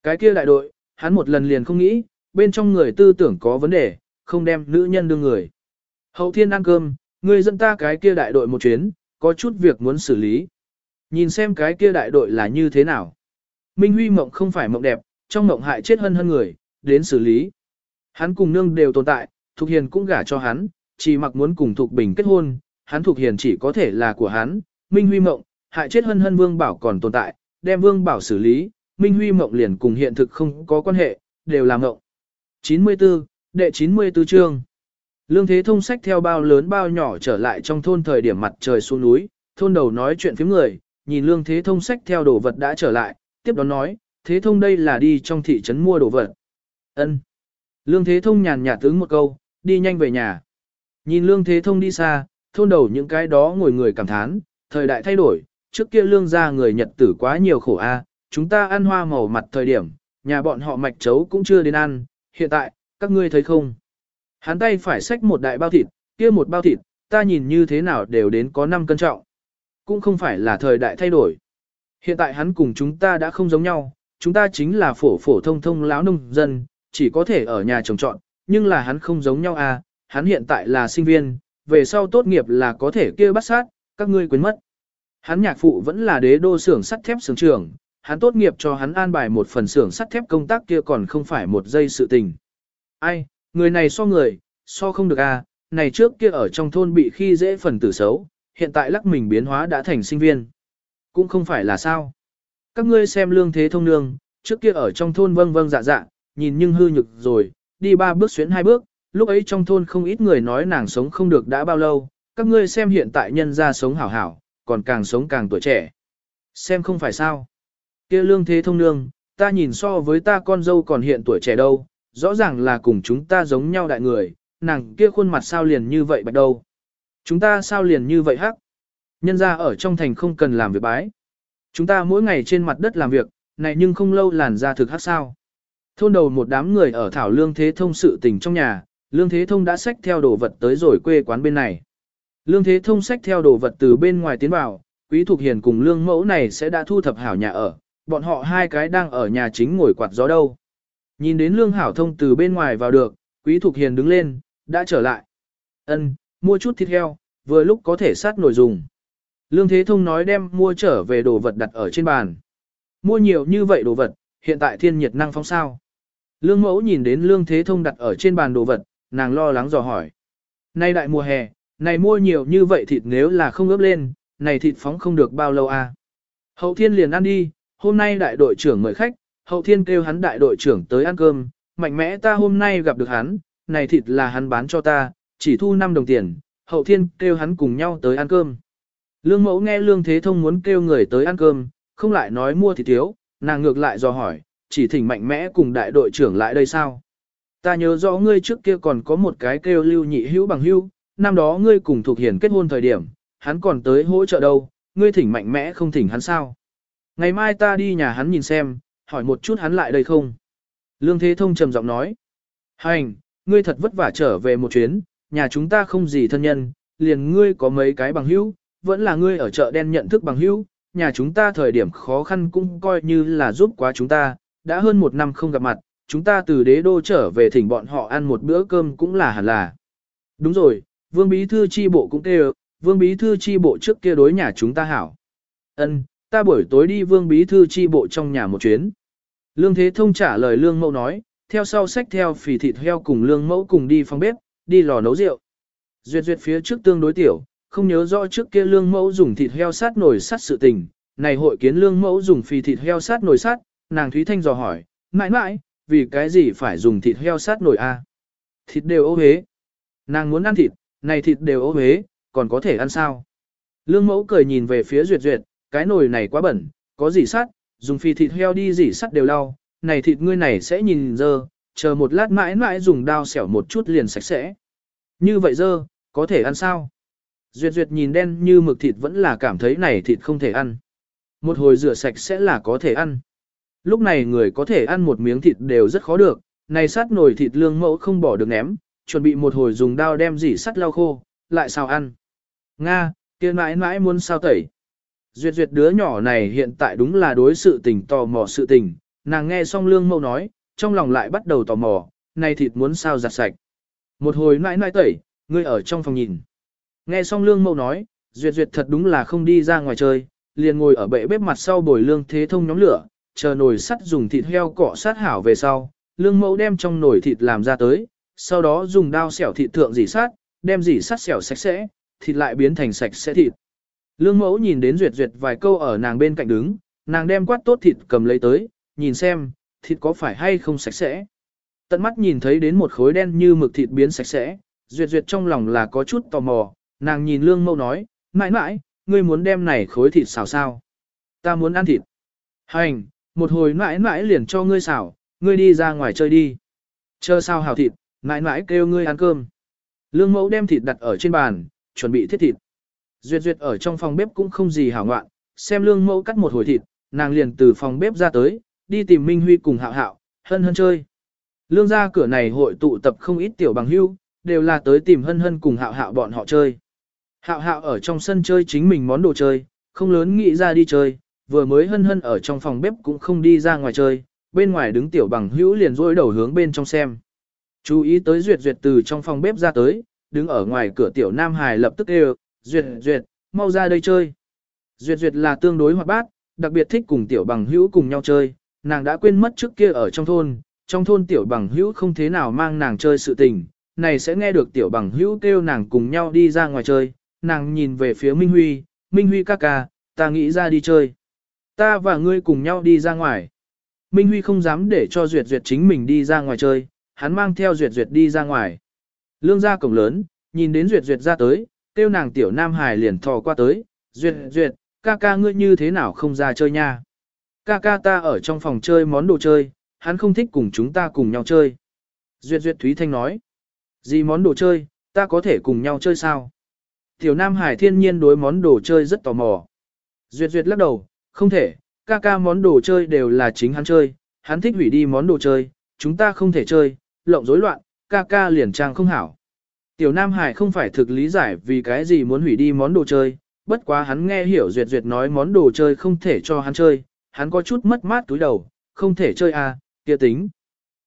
Cái kia đại đội, hắn một lần liền không nghĩ, bên trong người tư tưởng có vấn đề, không đem nữ nhân đưa người. Hậu thiên ăn cơm, người dẫn ta cái kia đại đội một chuyến, có chút việc muốn xử lý. Nhìn xem cái kia đại đội là như thế nào. Minh Huy mộng không phải mộng đẹp, trong mộng hại chết hơn hơn người, đến xử lý. Hắn cùng nương đều tồn tại, Thục Hiền cũng gả cho hắn, chỉ mặc muốn cùng Thục Bình kết hôn, hắn Thục Hiền chỉ có thể là của hắn. Minh Huy mộng, hại chết hơn hơn Vương Bảo còn tồn tại, đem Vương Bảo xử lý, Minh Huy mộng liền cùng hiện thực không có quan hệ, đều là mộng. 94, đệ 94 chương. Lương Thế Thông sách theo bao lớn bao nhỏ trở lại trong thôn thời điểm mặt trời xuống núi, thôn đầu nói chuyện phía người, nhìn Lương Thế Thông sách theo đồ vật đã trở lại, tiếp đó nói, Thế Thông đây là đi trong thị trấn mua đồ vật. Ân. Lương Thế Thông nhàn nhạt tướng một câu, đi nhanh về nhà. Nhìn Lương Thế Thông đi xa, thôn đầu những cái đó ngồi người cảm thán, thời đại thay đổi, trước kia lương gia người Nhật tử quá nhiều khổ a, chúng ta ăn hoa màu mặt thời điểm, nhà bọn họ mạch chấu cũng chưa đến ăn, hiện tại, các ngươi thấy không? Hắn tay phải xách một đại bao thịt, kia một bao thịt, ta nhìn như thế nào đều đến có 5 cân trọng. Cũng không phải là thời đại thay đổi. Hiện tại hắn cùng chúng ta đã không giống nhau, chúng ta chính là phổ phổ thông thông lão nông dân, chỉ có thể ở nhà trồng trọn, nhưng là hắn không giống nhau à, hắn hiện tại là sinh viên, về sau tốt nghiệp là có thể kia bắt sát, các ngươi quên mất. Hắn nhạc phụ vẫn là đế đô xưởng sắt thép xưởng trưởng, hắn tốt nghiệp cho hắn an bài một phần xưởng sắt thép công tác kia còn không phải một giây sự tình. Ai, người này so người, so không được à, này trước kia ở trong thôn bị khi dễ phần tử xấu, hiện tại lắc mình biến hóa đã thành sinh viên. Cũng không phải là sao. Các ngươi xem lương thế thông nương, trước kia ở trong thôn vâng vâng dạ dạ, nhìn nhưng hư nhực rồi, đi ba bước xuyến hai bước, lúc ấy trong thôn không ít người nói nàng sống không được đã bao lâu, các ngươi xem hiện tại nhân ra sống hảo hảo, còn càng sống càng tuổi trẻ. Xem không phải sao kia lương thế thông nương, ta nhìn so với ta con dâu còn hiện tuổi trẻ đâu, rõ ràng là cùng chúng ta giống nhau đại người, nàng kia khuôn mặt sao liền như vậy bạch đâu. Chúng ta sao liền như vậy hắc. Nhân ra ở trong thành không cần làm việc bái. Chúng ta mỗi ngày trên mặt đất làm việc, này nhưng không lâu làn ra thực hắc sao. Thôn đầu một đám người ở thảo lương thế thông sự tình trong nhà, lương thế thông đã xách theo đồ vật tới rồi quê quán bên này. Lương thế thông xách theo đồ vật từ bên ngoài tiến vào, quý thuộc hiền cùng lương mẫu này sẽ đã thu thập hảo nhà ở, bọn họ hai cái đang ở nhà chính ngồi quạt gió đâu. Nhìn đến lương hảo thông từ bên ngoài vào được, quý thục hiền đứng lên, đã trở lại. Ân, mua chút thịt heo, vừa lúc có thể sát nổi dùng. Lương Thế Thông nói đem mua trở về đồ vật đặt ở trên bàn. Mua nhiều như vậy đồ vật, hiện tại thiên nhiệt năng phóng sao. Lương mẫu nhìn đến Lương Thế Thông đặt ở trên bàn đồ vật, nàng lo lắng dò hỏi. Nay đại mùa hè, này mua nhiều như vậy thịt nếu là không ướp lên, này thịt phóng không được bao lâu à. Hậu thiên liền ăn đi, hôm nay đại đội trưởng mời khách, hậu thiên kêu hắn đại đội trưởng tới ăn cơm, mạnh mẽ ta hôm nay gặp được hắn, này thịt là hắn bán cho ta, chỉ thu 5 đồng tiền, hậu thiên kêu hắn cùng nhau tới ăn cơm. Lương mẫu nghe Lương Thế Thông muốn kêu người tới ăn cơm, không lại nói mua thịt thiếu, nàng ngược lại dò hỏi, chỉ thỉnh mạnh mẽ cùng đại đội trưởng lại đây sao? Ta nhớ rõ ngươi trước kia còn có một cái kêu lưu nhị hữu bằng hữu, năm đó ngươi cùng thuộc hiển kết hôn thời điểm, hắn còn tới hỗ trợ đâu, ngươi thỉnh mạnh mẽ không thỉnh hắn sao? Ngày mai ta đi nhà hắn nhìn xem, hỏi một chút hắn lại đây không? Lương Thế Thông trầm giọng nói. Hành, ngươi thật vất vả trở về một chuyến, nhà chúng ta không gì thân nhân, liền ngươi có mấy cái bằng hữu, vẫn là ngươi ở chợ đen nhận thức bằng hữu, nhà chúng ta thời điểm khó khăn cũng coi như là giúp quá chúng ta, đã hơn một năm không gặp mặt, chúng ta từ đế đô trở về thỉnh bọn họ ăn một bữa cơm cũng là hẳn là. Đúng rồi, vương bí thư chi bộ cũng kêu, vương bí thư chi bộ trước kia đối nhà chúng ta hảo. Ân, ta buổi tối đi vương bí thư chi bộ trong nhà một chuyến. Lương Thế Thông trả lời Lương Mẫu nói, theo sau sách theo phì thịt heo cùng Lương Mẫu cùng đi phòng bếp, đi lò nấu rượu. Duyệt duyệt phía trước tương đối tiểu, không nhớ rõ trước kia Lương Mẫu dùng thịt heo sát nổi sát sự tình, này hội kiến Lương Mẫu dùng phì thịt heo sát nổi sát, nàng Thúy Thanh dò hỏi, mãi mãi, vì cái gì phải dùng thịt heo sát nổi a? Thịt đều ô hế. Nàng muốn ăn thịt, này thịt đều ô hế, còn có thể ăn sao? Lương Mẫu cười nhìn về phía Duyệt Duyệt, cái nồi này quá bẩn, có gì sắt, dùng phi thịt heo đi dỉ sắt đều lau, này thịt ngươi này sẽ nhìn dơ, chờ một lát mãi mãi dùng dao xẻo một chút liền sạch sẽ. Như vậy dơ, có thể ăn sao? Duyệt duyệt nhìn đen như mực thịt vẫn là cảm thấy này thịt không thể ăn. Một hồi rửa sạch sẽ là có thể ăn. Lúc này người có thể ăn một miếng thịt đều rất khó được, này sát nồi thịt lương mẫu không bỏ được ném, chuẩn bị một hồi dùng dao đem dỉ sắt lau khô, lại sao ăn. Nga, kia mãi mãi muốn sao tẩy. Duyệt duyệt đứa nhỏ này hiện tại đúng là đối sự tình tò mò sự tình, nàng nghe xong lương mâu nói, trong lòng lại bắt đầu tò mò, này thịt muốn sao giặt sạch. Một hồi nãi nãi tẩy, ngươi ở trong phòng nhìn. Nghe xong lương mâu nói, duyệt duyệt thật đúng là không đi ra ngoài chơi, liền ngồi ở bệ bếp mặt sau bồi lương thế thông nhóm lửa, chờ nồi sắt dùng thịt heo cọ sát hảo về sau, lương mẫu đem trong nồi thịt làm ra tới, sau đó dùng dao xẻo thịt thượng dỉ sát, đem dỉ sát xẻo sạch sẽ, thịt lại biến thành sạch sẽ thịt. Lương mẫu nhìn đến duyệt duyệt vài câu ở nàng bên cạnh đứng, nàng đem quát tốt thịt cầm lấy tới, nhìn xem, thịt có phải hay không sạch sẽ. Tận mắt nhìn thấy đến một khối đen như mực thịt biến sạch sẽ, Duyệt Duyệt trong lòng là có chút tò mò, nàng nhìn Lương Mẫu nói, mãi mãi, ngươi muốn đem này khối thịt xào sao? Ta muốn ăn thịt. Hành, một hồi mãi mãi liền cho ngươi xào, ngươi đi ra ngoài chơi đi. Chờ sao hào thịt, mãi mãi kêu ngươi ăn cơm. Lương Mẫu đem thịt đặt ở trên bàn, chuẩn bị thiết thịt. Duyệt Duyệt ở trong phòng bếp cũng không gì hảo ngoạn, xem Lương Mẫu cắt một hồi thịt, nàng liền từ phòng bếp ra tới, đi tìm Minh Huy cùng Hạo Hạo, hân hân chơi. Lương gia cửa này hội tụ tập không ít tiểu bằng hưu, đều là tới tìm hân hân cùng Hạo Hạo bọn họ chơi. Hạo Hạo ở trong sân chơi chính mình món đồ chơi, không lớn nghĩ ra đi chơi, vừa mới hân hân ở trong phòng bếp cũng không đi ra ngoài chơi, bên ngoài đứng tiểu bằng hữu liền rôi đầu hướng bên trong xem. Chú ý tới Duyệt Duyệt từ trong phòng bếp ra tới, đứng ở ngoài cửa tiểu Nam Hải lập tức kêu, Duyệt Duyệt, mau ra đây chơi. Duyệt Duyệt là tương đối hoạt bát, đặc biệt thích cùng tiểu bằng hữu cùng nhau chơi, nàng đã quên mất trước kia ở trong thôn, trong thôn tiểu bằng hữu không thế nào mang nàng chơi sự tình, này sẽ nghe được tiểu bằng hữu kêu nàng cùng nhau đi ra ngoài chơi, nàng nhìn về phía Minh Huy, Minh Huy ca ca, ta nghĩ ra đi chơi. Ta và ngươi cùng nhau đi ra ngoài. Minh Huy không dám để cho Duyệt Duyệt chính mình đi ra ngoài chơi, hắn mang theo Duyệt Duyệt đi ra ngoài. Lương ra cổng lớn, nhìn đến Duyệt Duyệt ra tới, kêu nàng tiểu Nam Hải liền thò qua tới, Duyệt Duyệt, ca ca ngươi như thế nào không ra chơi nha. Ca ca ta ở trong phòng chơi món đồ chơi, hắn không thích cùng chúng ta cùng nhau chơi. Duyệt Duyệt Thúy Thanh nói, gì món đồ chơi, ta có thể cùng nhau chơi sao? Tiểu Nam Hải thiên nhiên đối món đồ chơi rất tò mò. Duyệt Duyệt lắc đầu, không thể, ca ca món đồ chơi đều là chính hắn chơi, hắn thích hủy đi món đồ chơi, chúng ta không thể chơi, lộng rối loạn, ca ca liền trang không hảo. Tiểu Nam Hải không phải thực lý giải vì cái gì muốn hủy đi món đồ chơi, bất quá hắn nghe hiểu Duyệt Duyệt nói món đồ chơi không thể cho hắn chơi, hắn có chút mất mát túi đầu, không thể chơi à, kia tính.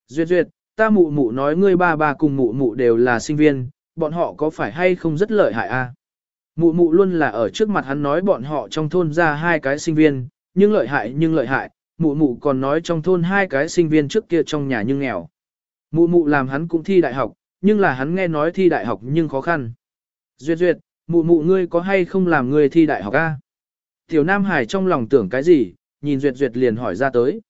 Duyệt Duyệt, ta mụ mụ nói ngươi ba ba cùng mụ mụ đều là sinh viên, bọn họ có phải hay không rất lợi hại à? Mụ mụ luôn là ở trước mặt hắn nói bọn họ trong thôn ra hai cái sinh viên, nhưng lợi hại nhưng lợi hại, mụ mụ còn nói trong thôn hai cái sinh viên trước kia trong nhà nhưng nghèo. Mụ mụ làm hắn cũng thi đại học, nhưng là hắn nghe nói thi đại học nhưng khó khăn. Duyệt duyệt, mụ mụ ngươi có hay không làm ngươi thi đại học a? Tiểu Nam Hải trong lòng tưởng cái gì, nhìn Duyệt Duyệt liền hỏi ra tới.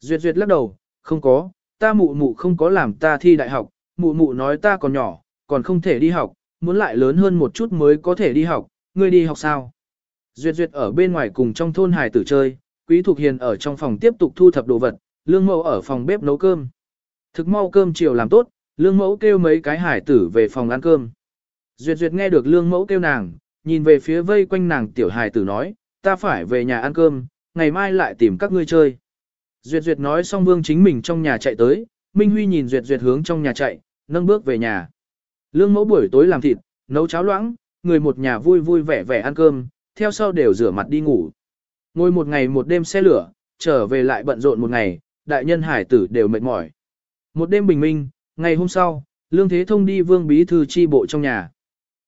Duyệt Duyệt lắc đầu, không có, ta mụ mụ không có làm ta thi đại học, mụ mụ nói ta còn nhỏ, còn không thể đi học, muốn lại lớn hơn một chút mới có thể đi học, ngươi đi học sao? Duyệt Duyệt ở bên ngoài cùng trong thôn hải tử chơi, Quý Thục Hiền ở trong phòng tiếp tục thu thập đồ vật, Lương Mậu ở phòng bếp nấu cơm. Thực mau cơm chiều làm tốt, Lương Mẫu kêu mấy cái hải tử về phòng ăn cơm. Duyệt Duyệt nghe được Lương Mẫu kêu nàng, nhìn về phía vây quanh nàng tiểu hải tử nói, ta phải về nhà ăn cơm, ngày mai lại tìm các ngươi chơi. Duyệt Duyệt nói xong Vương chính mình trong nhà chạy tới, Minh Huy nhìn Duyệt Duyệt hướng trong nhà chạy, nâng bước về nhà. Lương Mẫu buổi tối làm thịt, nấu cháo loãng, người một nhà vui vui vẻ vẻ ăn cơm, theo sau đều rửa mặt đi ngủ. Ngồi một ngày một đêm xe lửa, trở về lại bận rộn một ngày, đại nhân hải tử đều mệt mỏi. Một đêm bình minh, ngày hôm sau, Lương Thế Thông đi Vương Bí Thư chi bộ trong nhà.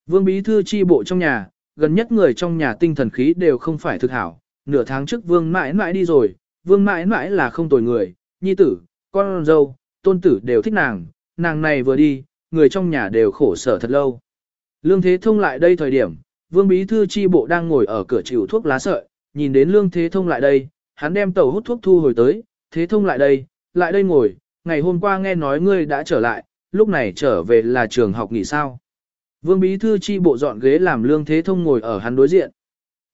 Vương Bí Thư chi bộ trong nhà, gần nhất người trong nhà tinh thần khí đều không phải thực hảo. Nửa tháng trước Vương mãi mãi đi rồi, Vương mãi mãi là không tồi người, nhi tử, con dâu, tôn tử đều thích nàng, nàng này vừa đi, người trong nhà đều khổ sở thật lâu. Lương Thế Thông lại đây thời điểm, Vương Bí Thư chi bộ đang ngồi ở cửa chịu thuốc lá sợi, nhìn đến Lương Thế Thông lại đây, hắn đem tàu hút thuốc thu hồi tới, Thế Thông lại đây, lại đây ngồi, ngày hôm qua nghe nói ngươi đã trở lại, lúc này trở về là trường học nghỉ sao. Vương Bí Thư chi bộ dọn ghế làm Lương Thế Thông ngồi ở hắn đối diện.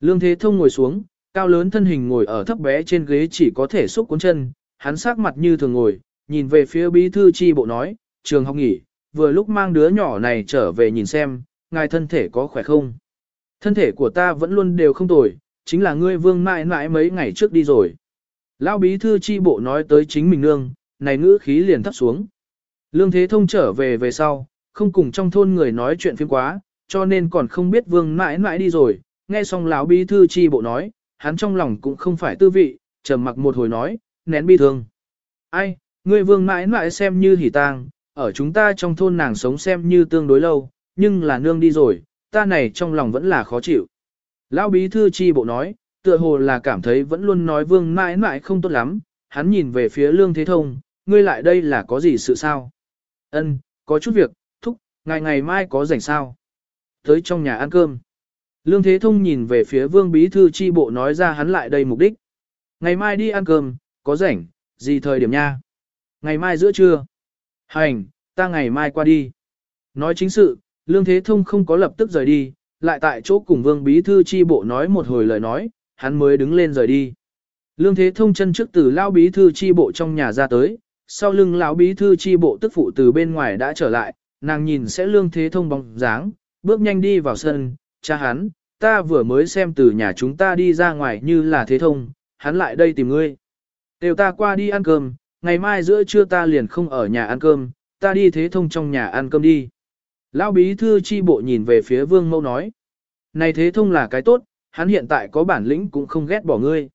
Lương Thế Thông ngồi xuống, cao lớn thân hình ngồi ở thấp bé trên ghế chỉ có thể xúc cuốn chân, hắn sắc mặt như thường ngồi, nhìn về phía Bí Thư chi bộ nói, trường học nghỉ, vừa lúc mang đứa nhỏ này trở về nhìn xem, ngài thân thể có khỏe không. Thân thể của ta vẫn luôn đều không tồi, chính là ngươi vương mãi mãi mấy ngày trước đi rồi. Lão bí thư chi bộ nói tới chính mình nương, này ngữ khí liền thấp xuống. Lương Thế Thông trở về về sau, không cùng trong thôn người nói chuyện phiếm quá, cho nên còn không biết vương mãi mãi đi rồi. Nghe xong lão bí thư chi bộ nói, hắn trong lòng cũng không phải tư vị, trầm mặc một hồi nói, nén bi thương. Ai, ngươi vương mãi mãi xem như hỉ tang, ở chúng ta trong thôn nàng sống xem như tương đối lâu, nhưng là nương đi rồi, ta này trong lòng vẫn là khó chịu. Lão bí thư chi bộ nói, tựa hồ là cảm thấy vẫn luôn nói vương mãi mãi không tốt lắm, hắn nhìn về phía lương thế thông, ngươi lại đây là có gì sự sao? Ân, có chút việc, thúc, ngày ngày mai có rảnh sao? Tới trong nhà ăn cơm. Lương Thế Thông nhìn về phía vương bí thư chi bộ nói ra hắn lại đây mục đích. Ngày mai đi ăn cơm, có rảnh, gì thời điểm nha? Ngày mai giữa trưa. Hành, ta ngày mai qua đi. Nói chính sự, Lương Thế Thông không có lập tức rời đi, lại tại chỗ cùng Vương Bí Thư chi bộ nói một hồi lời nói, hắn mới đứng lên rời đi. Lương Thế Thông chân trước từ lao Bí Thư chi bộ trong nhà ra tới, sau lưng lão Bí Thư chi bộ tức phụ từ bên ngoài đã trở lại, nàng nhìn sẽ Lương Thế Thông bóng dáng, bước nhanh đi vào sân, cha hắn, ta vừa mới xem từ nhà chúng ta đi ra ngoài như là Thế Thông, hắn lại đây tìm ngươi. Đều ta qua đi ăn cơm, ngày mai giữa trưa ta liền không ở nhà ăn cơm, ta đi Thế Thông trong nhà ăn cơm đi. Lão bí thư chi bộ nhìn về phía vương mẫu nói. Này thế thông là cái tốt, hắn hiện tại có bản lĩnh cũng không ghét bỏ ngươi.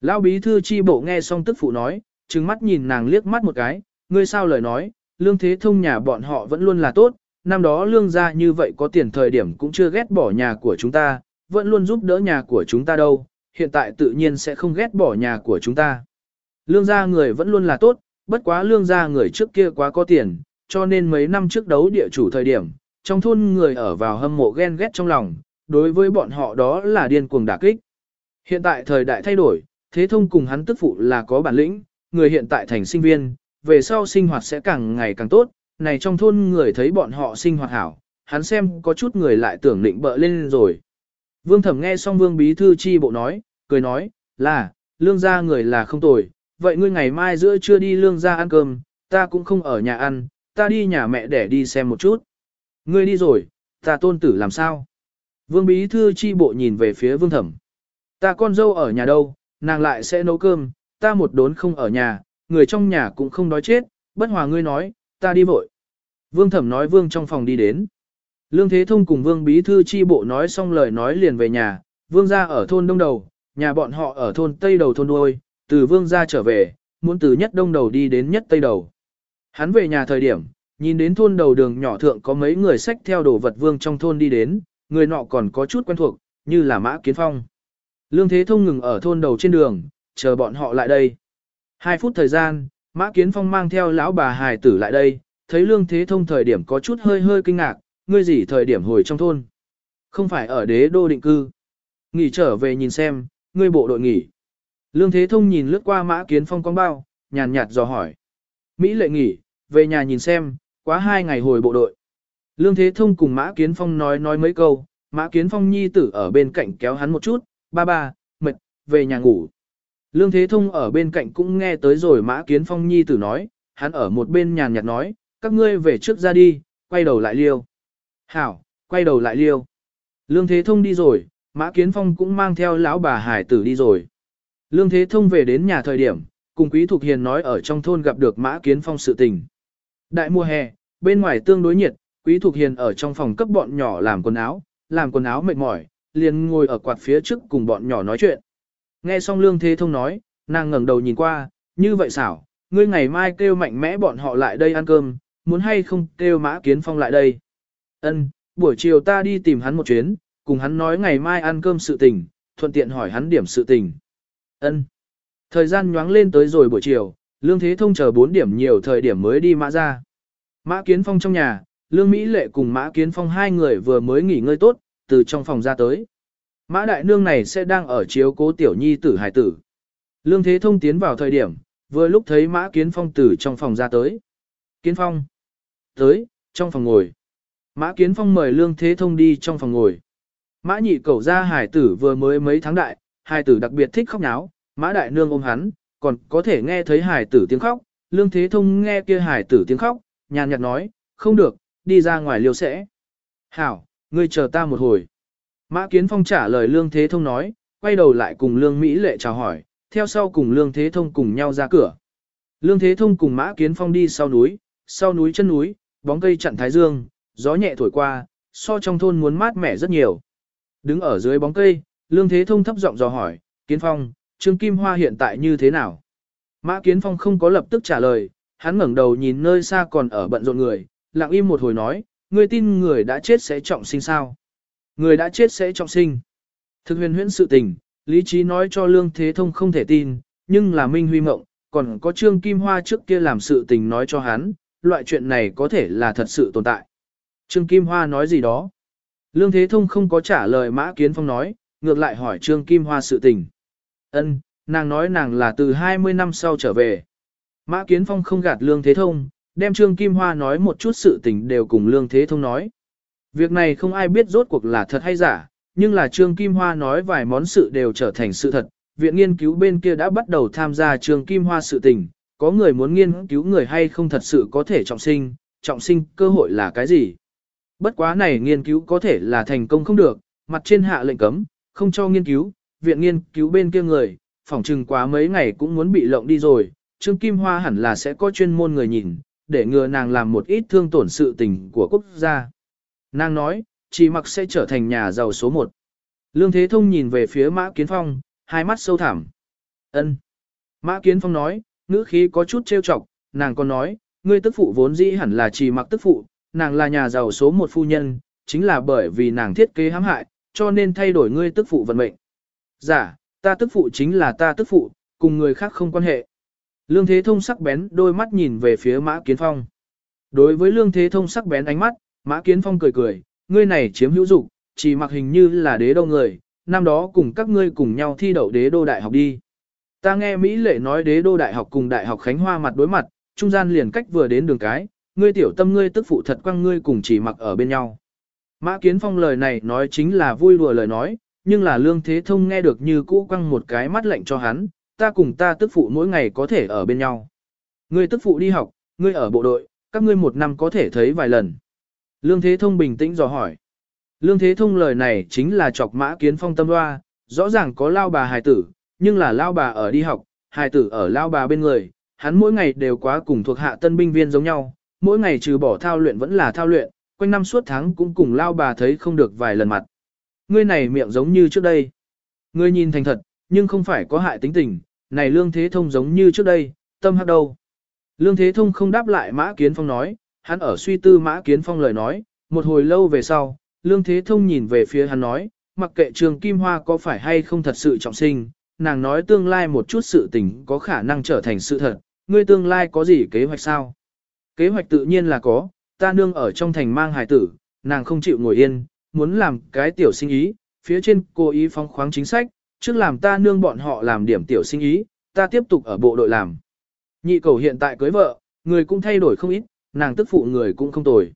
Lão bí thư chi bộ nghe xong tức phụ nói, trừng mắt nhìn nàng liếc mắt một cái, ngươi sao lời nói, lương thế thông nhà bọn họ vẫn luôn là tốt, năm đó lương gia như vậy có tiền thời điểm cũng chưa ghét bỏ nhà của chúng ta, vẫn luôn giúp đỡ nhà của chúng ta đâu, hiện tại tự nhiên sẽ không ghét bỏ nhà của chúng ta. Lương gia người vẫn luôn là tốt, bất quá lương gia người trước kia quá có tiền, cho nên mấy năm trước đấu địa chủ thời điểm, trong thôn người ở vào hâm mộ ghen ghét trong lòng, đối với bọn họ đó là điên cuồng đả kích. Hiện tại thời đại thay đổi, thế thông cùng hắn tức phụ là có bản lĩnh, người hiện tại thành sinh viên, về sau sinh hoạt sẽ càng ngày càng tốt, này trong thôn người thấy bọn họ sinh hoạt hảo, hắn xem có chút người lại tưởng định bợ lên rồi. Vương thẩm nghe xong vương bí thư chi bộ nói, cười nói, là, lương gia người là không tồi, vậy ngươi ngày mai giữa trưa đi lương gia ăn cơm, ta cũng không ở nhà ăn, ta đi nhà mẹ để đi xem một chút. Ngươi đi rồi, ta tôn tử làm sao? Vương bí thư chi bộ nhìn về phía vương thẩm. Ta con dâu ở nhà đâu, nàng lại sẽ nấu cơm, ta một đốn không ở nhà, người trong nhà cũng không đói chết, bất hòa ngươi nói, ta đi vội. Vương thẩm nói vương trong phòng đi đến. Lương Thế Thông cùng vương bí thư chi bộ nói xong lời nói liền về nhà, vương gia ở thôn đông đầu, nhà bọn họ ở thôn tây đầu thôn đuôi, từ vương gia trở về, muốn từ nhất đông đầu đi đến nhất tây đầu. Hắn về nhà thời điểm, nhìn đến thôn đầu đường nhỏ thượng có mấy người sách theo đồ vật vương trong thôn đi đến, người nọ còn có chút quen thuộc, như là Mã Kiến Phong. Lương Thế Thông ngừng ở thôn đầu trên đường, chờ bọn họ lại đây. Hai phút thời gian, Mã Kiến Phong mang theo lão bà hài tử lại đây, thấy Lương Thế Thông thời điểm có chút hơi hơi kinh ngạc, ngươi gì thời điểm hồi trong thôn. Không phải ở đế đô định cư. Nghỉ trở về nhìn xem, ngươi bộ đội nghỉ. Lương Thế Thông nhìn lướt qua Mã Kiến Phong con bao, nhàn nhạt dò hỏi. Mỹ lệ nghỉ, về nhà nhìn xem, quá hai ngày hồi bộ đội. Lương Thế Thông cùng Mã Kiến Phong nói nói mấy câu, Mã Kiến Phong nhi tử ở bên cạnh kéo hắn một chút, ba ba, mệt, về nhà ngủ. Lương Thế Thông ở bên cạnh cũng nghe tới rồi Mã Kiến Phong nhi tử nói, hắn ở một bên nhàn nhạt nói, các ngươi về trước ra đi, quay đầu lại liêu. Hảo, quay đầu lại liêu. Lương Thế Thông đi rồi, Mã Kiến Phong cũng mang theo lão bà hải tử đi rồi. Lương Thế Thông về đến nhà thời điểm, cùng Quý Thục Hiền nói ở trong thôn gặp được Mã Kiến Phong sự tình. Đại mùa hè, bên ngoài tương đối nhiệt, Quý Thục Hiền ở trong phòng cấp bọn nhỏ làm quần áo, làm quần áo mệt mỏi, liền ngồi ở quạt phía trước cùng bọn nhỏ nói chuyện. Nghe xong Lương Thế Thông nói, nàng ngẩng đầu nhìn qua, như vậy xảo, ngươi ngày mai kêu mạnh mẽ bọn họ lại đây ăn cơm, muốn hay không kêu Mã Kiến Phong lại đây. Ân, buổi chiều ta đi tìm hắn một chuyến, cùng hắn nói ngày mai ăn cơm sự tình, thuận tiện hỏi hắn điểm sự tình. Ân. Thời gian nhoáng lên tới rồi buổi chiều, Lương Thế Thông chờ 4 điểm nhiều thời điểm mới đi mã ra. Mã Kiến Phong trong nhà, Lương Mỹ Lệ cùng Mã Kiến Phong hai người vừa mới nghỉ ngơi tốt, từ trong phòng ra tới. Mã Đại Nương này sẽ đang ở chiếu cố tiểu nhi tử hải tử. Lương Thế Thông tiến vào thời điểm, vừa lúc thấy Mã Kiến Phong từ trong phòng ra tới. Kiến Phong. Tới, trong phòng ngồi. Mã Kiến Phong mời Lương Thế Thông đi trong phòng ngồi. Mã nhị cầu ra hải tử vừa mới mấy tháng đại, hải tử đặc biệt thích khóc náo, Mã Đại Nương ôm hắn, còn có thể nghe thấy hải tử tiếng khóc, Lương Thế Thông nghe kia hải tử tiếng khóc, nhàn nhạt nói, không được, đi ra ngoài liêu sẽ. Hảo, ngươi chờ ta một hồi. Mã Kiến Phong trả lời Lương Thế Thông nói, quay đầu lại cùng Lương Mỹ Lệ chào hỏi, theo sau cùng Lương Thế Thông cùng nhau ra cửa. Lương Thế Thông cùng Mã Kiến Phong đi sau núi, sau núi chân núi, bóng cây chặn thái dương, gió nhẹ thổi qua, so trong thôn muốn mát mẻ rất nhiều. Đứng ở dưới bóng cây, Lương Thế Thông thấp giọng dò hỏi, Kiến Phong, Trương Kim Hoa hiện tại như thế nào? Mã Kiến Phong không có lập tức trả lời, hắn ngẩng đầu nhìn nơi xa còn ở bận rộn người, lặng im một hồi nói, ngươi tin người đã chết sẽ trọng sinh sao? Người đã chết sẽ trọng sinh. Thực huyền huyễn sự tình, lý trí nói cho Lương Thế Thông không thể tin, nhưng là Minh Huy Mộng, còn có Trương Kim Hoa trước kia làm sự tình nói cho hắn, loại chuyện này có thể là thật sự tồn tại. Trương Kim Hoa nói gì đó? Lương Thế Thông không có trả lời Mã Kiến Phong nói, ngược lại hỏi Trương Kim Hoa sự tình. Ân, nàng nói nàng là từ 20 năm sau trở về. Mã Kiến Phong không gạt Lương Thế Thông, đem Trương Kim Hoa nói một chút sự tình đều cùng Lương Thế Thông nói. Việc này không ai biết rốt cuộc là thật hay giả, nhưng là Trương Kim Hoa nói vài món sự đều trở thành sự thật. Viện nghiên cứu bên kia đã bắt đầu tham gia Trương Kim Hoa sự tình, có người muốn nghiên cứu người hay không thật sự có thể trọng sinh, trọng sinh cơ hội là cái gì. Bất quá này nghiên cứu có thể là thành công không được, mặt trên hạ lệnh cấm, không cho nghiên cứu, viện nghiên cứu bên kia người, phỏng chừng quá mấy ngày cũng muốn bị lộng đi rồi, Trương Kim Hoa hẳn là sẽ có chuyên môn người nhìn, để ngừa nàng làm một ít thương tổn sự tình của quốc gia. Nàng nói, chỉ mặc sẽ trở thành nhà giàu số một. Lương Thế Thông nhìn về phía Mã Kiến Phong, hai mắt sâu thẳm. Ân. Mã Kiến Phong nói, ngữ khí có chút trêu chọc, nàng còn nói, ngươi tức phụ vốn dĩ hẳn là chỉ mặc tức phụ, nàng là nhà giàu số một phu nhân, chính là bởi vì nàng thiết kế hãm hại, cho nên thay đổi ngươi tức phụ vận mệnh. Giả, dạ, ta tức phụ chính là ta tức phụ, cùng người khác không quan hệ. Lương Thế Thông sắc bén đôi mắt nhìn về phía Mã Kiến Phong. Đối với Lương Thế Thông sắc bén ánh mắt, Mã Kiến Phong cười cười, ngươi này chiếm hữu dục, chỉ mặc hình như là đế đô người, năm đó cùng các ngươi cùng nhau thi đậu đế đô đại học đi. Ta nghe Mỹ lệ nói đế đô đại học cùng đại học Khánh Hoa mặt đối mặt, trung gian liền cách vừa đến đường cái, ngươi tiểu tâm ngươi tức phụ thật quăng ngươi cùng chỉ mặc ở bên nhau. Mã Kiến Phong lời này nói chính là vui đùa lời nói, nhưng là Lương Thế Thông nghe được như cũ quăng một cái mắt lạnh cho hắn, ta cùng ta tức phụ mỗi ngày có thể ở bên nhau. Ngươi tức phụ đi học, ngươi ở bộ đội, các ngươi một năm có thể thấy vài lần. Lương Thế Thông bình tĩnh dò hỏi. Lương Thế Thông lời này chính là chọc mã kiến phong tâm hoa, rõ ràng có lao bà hài tử, nhưng là lao bà ở đi học, hài tử ở lao bà bên người, hắn mỗi ngày đều quá cùng thuộc hạ tân binh viên giống nhau, mỗi ngày trừ bỏ thao luyện vẫn là thao luyện, quanh năm suốt tháng cũng cùng lao bà thấy không được vài lần mặt. Ngươi này miệng giống như trước đây. Ngươi nhìn thành thật, nhưng không phải có hại tính tình, này Lương Thế Thông giống như trước đây, tâm hắc đâu. Lương Thế Thông không đáp lại Mã Kiến Phong nói, hắn ở suy tư Mã Kiến Phong lời nói, một hồi lâu về sau, Lương Thế Thông nhìn về phía hắn nói, mặc kệ Trường Kim Hoa có phải hay không thật sự trọng sinh, nàng nói tương lai một chút sự tình có khả năng trở thành sự thật, ngươi tương lai có gì kế hoạch sao? Kế hoạch tự nhiên là có, ta nương ở trong thành mang hài tử, nàng không chịu ngồi yên, muốn làm cái tiểu sinh ý, phía trên cô ý phóng khoáng chính sách, trước làm ta nương bọn họ làm điểm tiểu sinh ý, ta tiếp tục ở bộ đội làm. Nhị cầu hiện tại cưới vợ, người cũng thay đổi không ít, nàng tức phụ người cũng không tồi.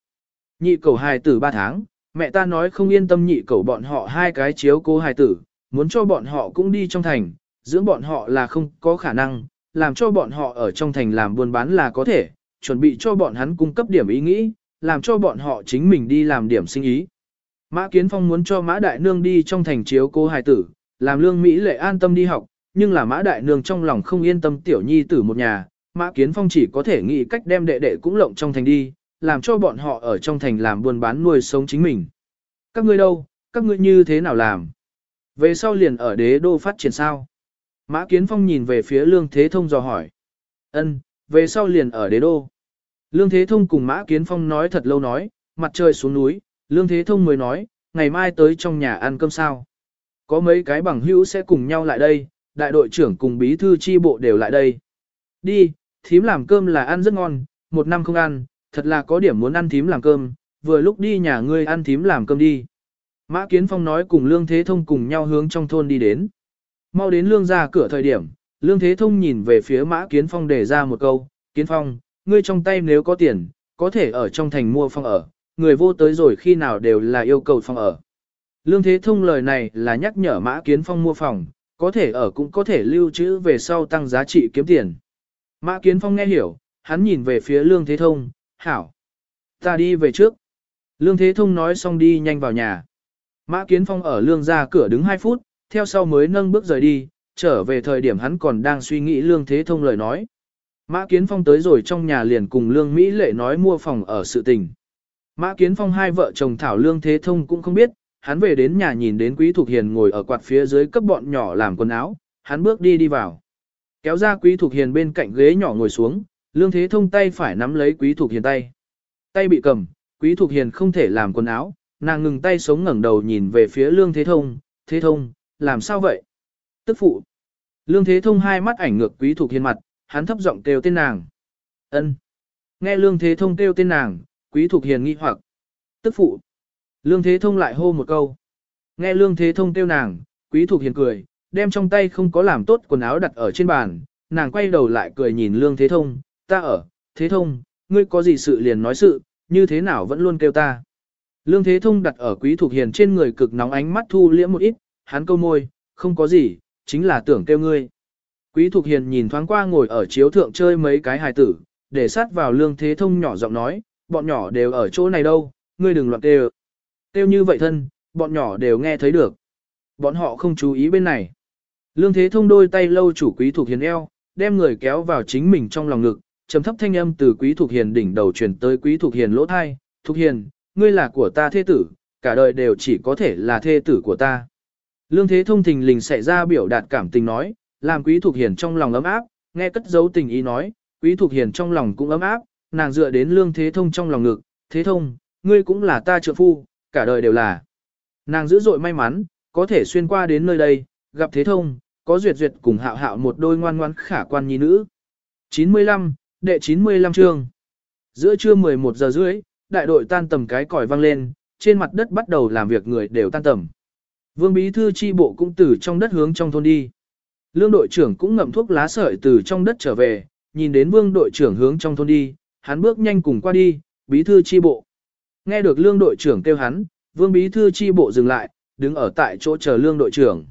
Nhị cầu hài tử 3 tháng, mẹ ta nói không yên tâm nhị cầu bọn họ hai cái chiếu cố hài tử, muốn cho bọn họ cũng đi trong thành, dưỡng bọn họ là không có khả năng, làm cho bọn họ ở trong thành làm buôn bán là có thể, chuẩn bị cho bọn hắn cung cấp điểm ý nghĩ, làm cho bọn họ chính mình đi làm điểm sinh ý. Mã Kiến Phong muốn cho Mã Đại Nương đi trong thành chiếu cô hài tử, làm lương Mỹ lệ an tâm đi học, nhưng là Mã Đại Nương trong lòng không yên tâm tiểu nhi tử một nhà, Mã Kiến Phong chỉ có thể nghĩ cách đem đệ đệ cũng lộng trong thành đi, làm cho bọn họ ở trong thành làm buôn bán nuôi sống chính mình. Các ngươi đâu, các ngươi như thế nào làm? Về sau liền ở đế đô phát triển sao? Mã Kiến Phong nhìn về phía Lương Thế Thông dò hỏi. Ân, về sau liền ở đế đô. Lương Thế Thông cùng Mã Kiến Phong nói thật lâu nói, mặt trời xuống núi, Lương Thế Thông mới nói, ngày mai tới trong nhà ăn cơm sao. Có mấy cái bằng hữu sẽ cùng nhau lại đây, đại đội trưởng cùng bí thư chi bộ đều lại đây. Đi, thím làm cơm là ăn rất ngon, một năm không ăn, thật là có điểm muốn ăn thím làm cơm, vừa lúc đi nhà ngươi ăn thím làm cơm đi. Mã Kiến Phong nói cùng Lương Thế Thông cùng nhau hướng trong thôn đi đến. Mau đến Lương ra cửa thời điểm, Lương Thế Thông nhìn về phía Mã Kiến Phong để ra một câu, Kiến Phong, ngươi trong tay nếu có tiền, có thể ở trong thành mua phòng ở, người vô tới rồi khi nào đều là yêu cầu phòng ở. Lương Thế Thông lời này là nhắc nhở Mã Kiến Phong mua phòng, có thể ở cũng có thể lưu trữ về sau tăng giá trị kiếm tiền. Mã Kiến Phong nghe hiểu, hắn nhìn về phía Lương Thế Thông, hảo. Ta đi về trước. Lương Thế Thông nói xong đi nhanh vào nhà. Mã Kiến Phong ở Lương ra cửa đứng 2 phút, theo sau mới nâng bước rời đi, trở về thời điểm hắn còn đang suy nghĩ Lương Thế Thông lời nói. Mã Kiến Phong tới rồi trong nhà liền cùng Lương Mỹ Lệ nói mua phòng ở sự tình. Mã Kiến Phong hai vợ chồng Thảo Lương Thế Thông cũng không biết, hắn về đến nhà nhìn đến Quý Thục Hiền ngồi ở quạt phía dưới cấp bọn nhỏ làm quần áo, hắn bước đi đi vào. Kéo ra Quý Thục Hiền bên cạnh ghế nhỏ ngồi xuống, Lương Thế Thông tay phải nắm lấy Quý Thục Hiền tay. Tay bị cầm, Quý Thục Hiền không thể làm quần áo, nàng ngừng tay sống ngẩng đầu nhìn về phía Lương Thế Thông, Thế Thông, làm sao vậy? Tức phụ. Lương Thế Thông hai mắt ảnh ngược Quý Thục Hiền mặt, hắn thấp giọng kêu tên nàng. Ân. Nghe Lương Thế Thông kêu tên nàng, Quý Thục Hiền nghi hoặc. Tức phụ. Lương Thế Thông lại hô một câu. Nghe Lương Thế Thông kêu nàng, Quý Thục Hiền cười, đem trong tay không có làm tốt quần áo đặt ở trên bàn, nàng quay đầu lại cười nhìn Lương Thế Thông, ta ở, Thế Thông, ngươi có gì sự liền nói sự, như thế nào vẫn luôn kêu ta. Lương Thế Thông đặt ở Quý Thục Hiền trên người cực nóng ánh mắt thu liễm một ít, hắn câu môi, không có gì, chính là tưởng kêu ngươi. Quý Thục Hiền nhìn thoáng qua ngồi ở chiếu thượng chơi mấy cái hài tử, để sát vào Lương Thế Thông nhỏ giọng nói, bọn nhỏ đều ở chỗ này đâu, ngươi đừng loạn kêu. Kêu như vậy thân, bọn nhỏ đều nghe thấy được. Bọn họ không chú ý bên này. Lương Thế Thông đôi tay lâu chủ Quý Thục Hiền eo, đem người kéo vào chính mình trong lòng ngực, trầm thấp thanh âm từ Quý Thục Hiền đỉnh đầu truyền tới Quý Thục Hiền lỗ thai, Thục Hiền, ngươi là của ta thế tử, cả đời đều chỉ có thể là thê tử của ta. Lương Thế Thông thình lình xảy ra biểu đạt cảm tình nói, làm Quý Thục Hiền trong lòng ấm áp, nghe cất dấu tình ý nói, Quý Thục Hiền trong lòng cũng ấm áp, nàng dựa đến Lương Thế Thông trong lòng ngực, Thế Thông, ngươi cũng là ta trợ phu, cả đời đều là. Nàng dữ dội may mắn, có thể xuyên qua đến nơi đây, gặp Thế Thông, có duyệt duyệt cùng hạo hạo một đôi ngoan ngoãn khả quan nhi nữ. 95, đệ 95 chương. Giữa trưa 11 giờ rưỡi, đại đội tan tầm cái còi vang lên, trên mặt đất bắt đầu làm việc người đều tan tầm. Vương bí thư chi bộ cũng từ trong đất hướng trong thôn đi. Lương đội trưởng cũng ngậm thuốc lá sợi từ trong đất trở về, nhìn đến vương đội trưởng hướng trong thôn đi, hắn bước nhanh cùng qua đi, bí thư chi bộ. Nghe được lương đội trưởng kêu hắn, vương bí thư chi bộ dừng lại, đứng ở tại chỗ chờ lương đội trưởng.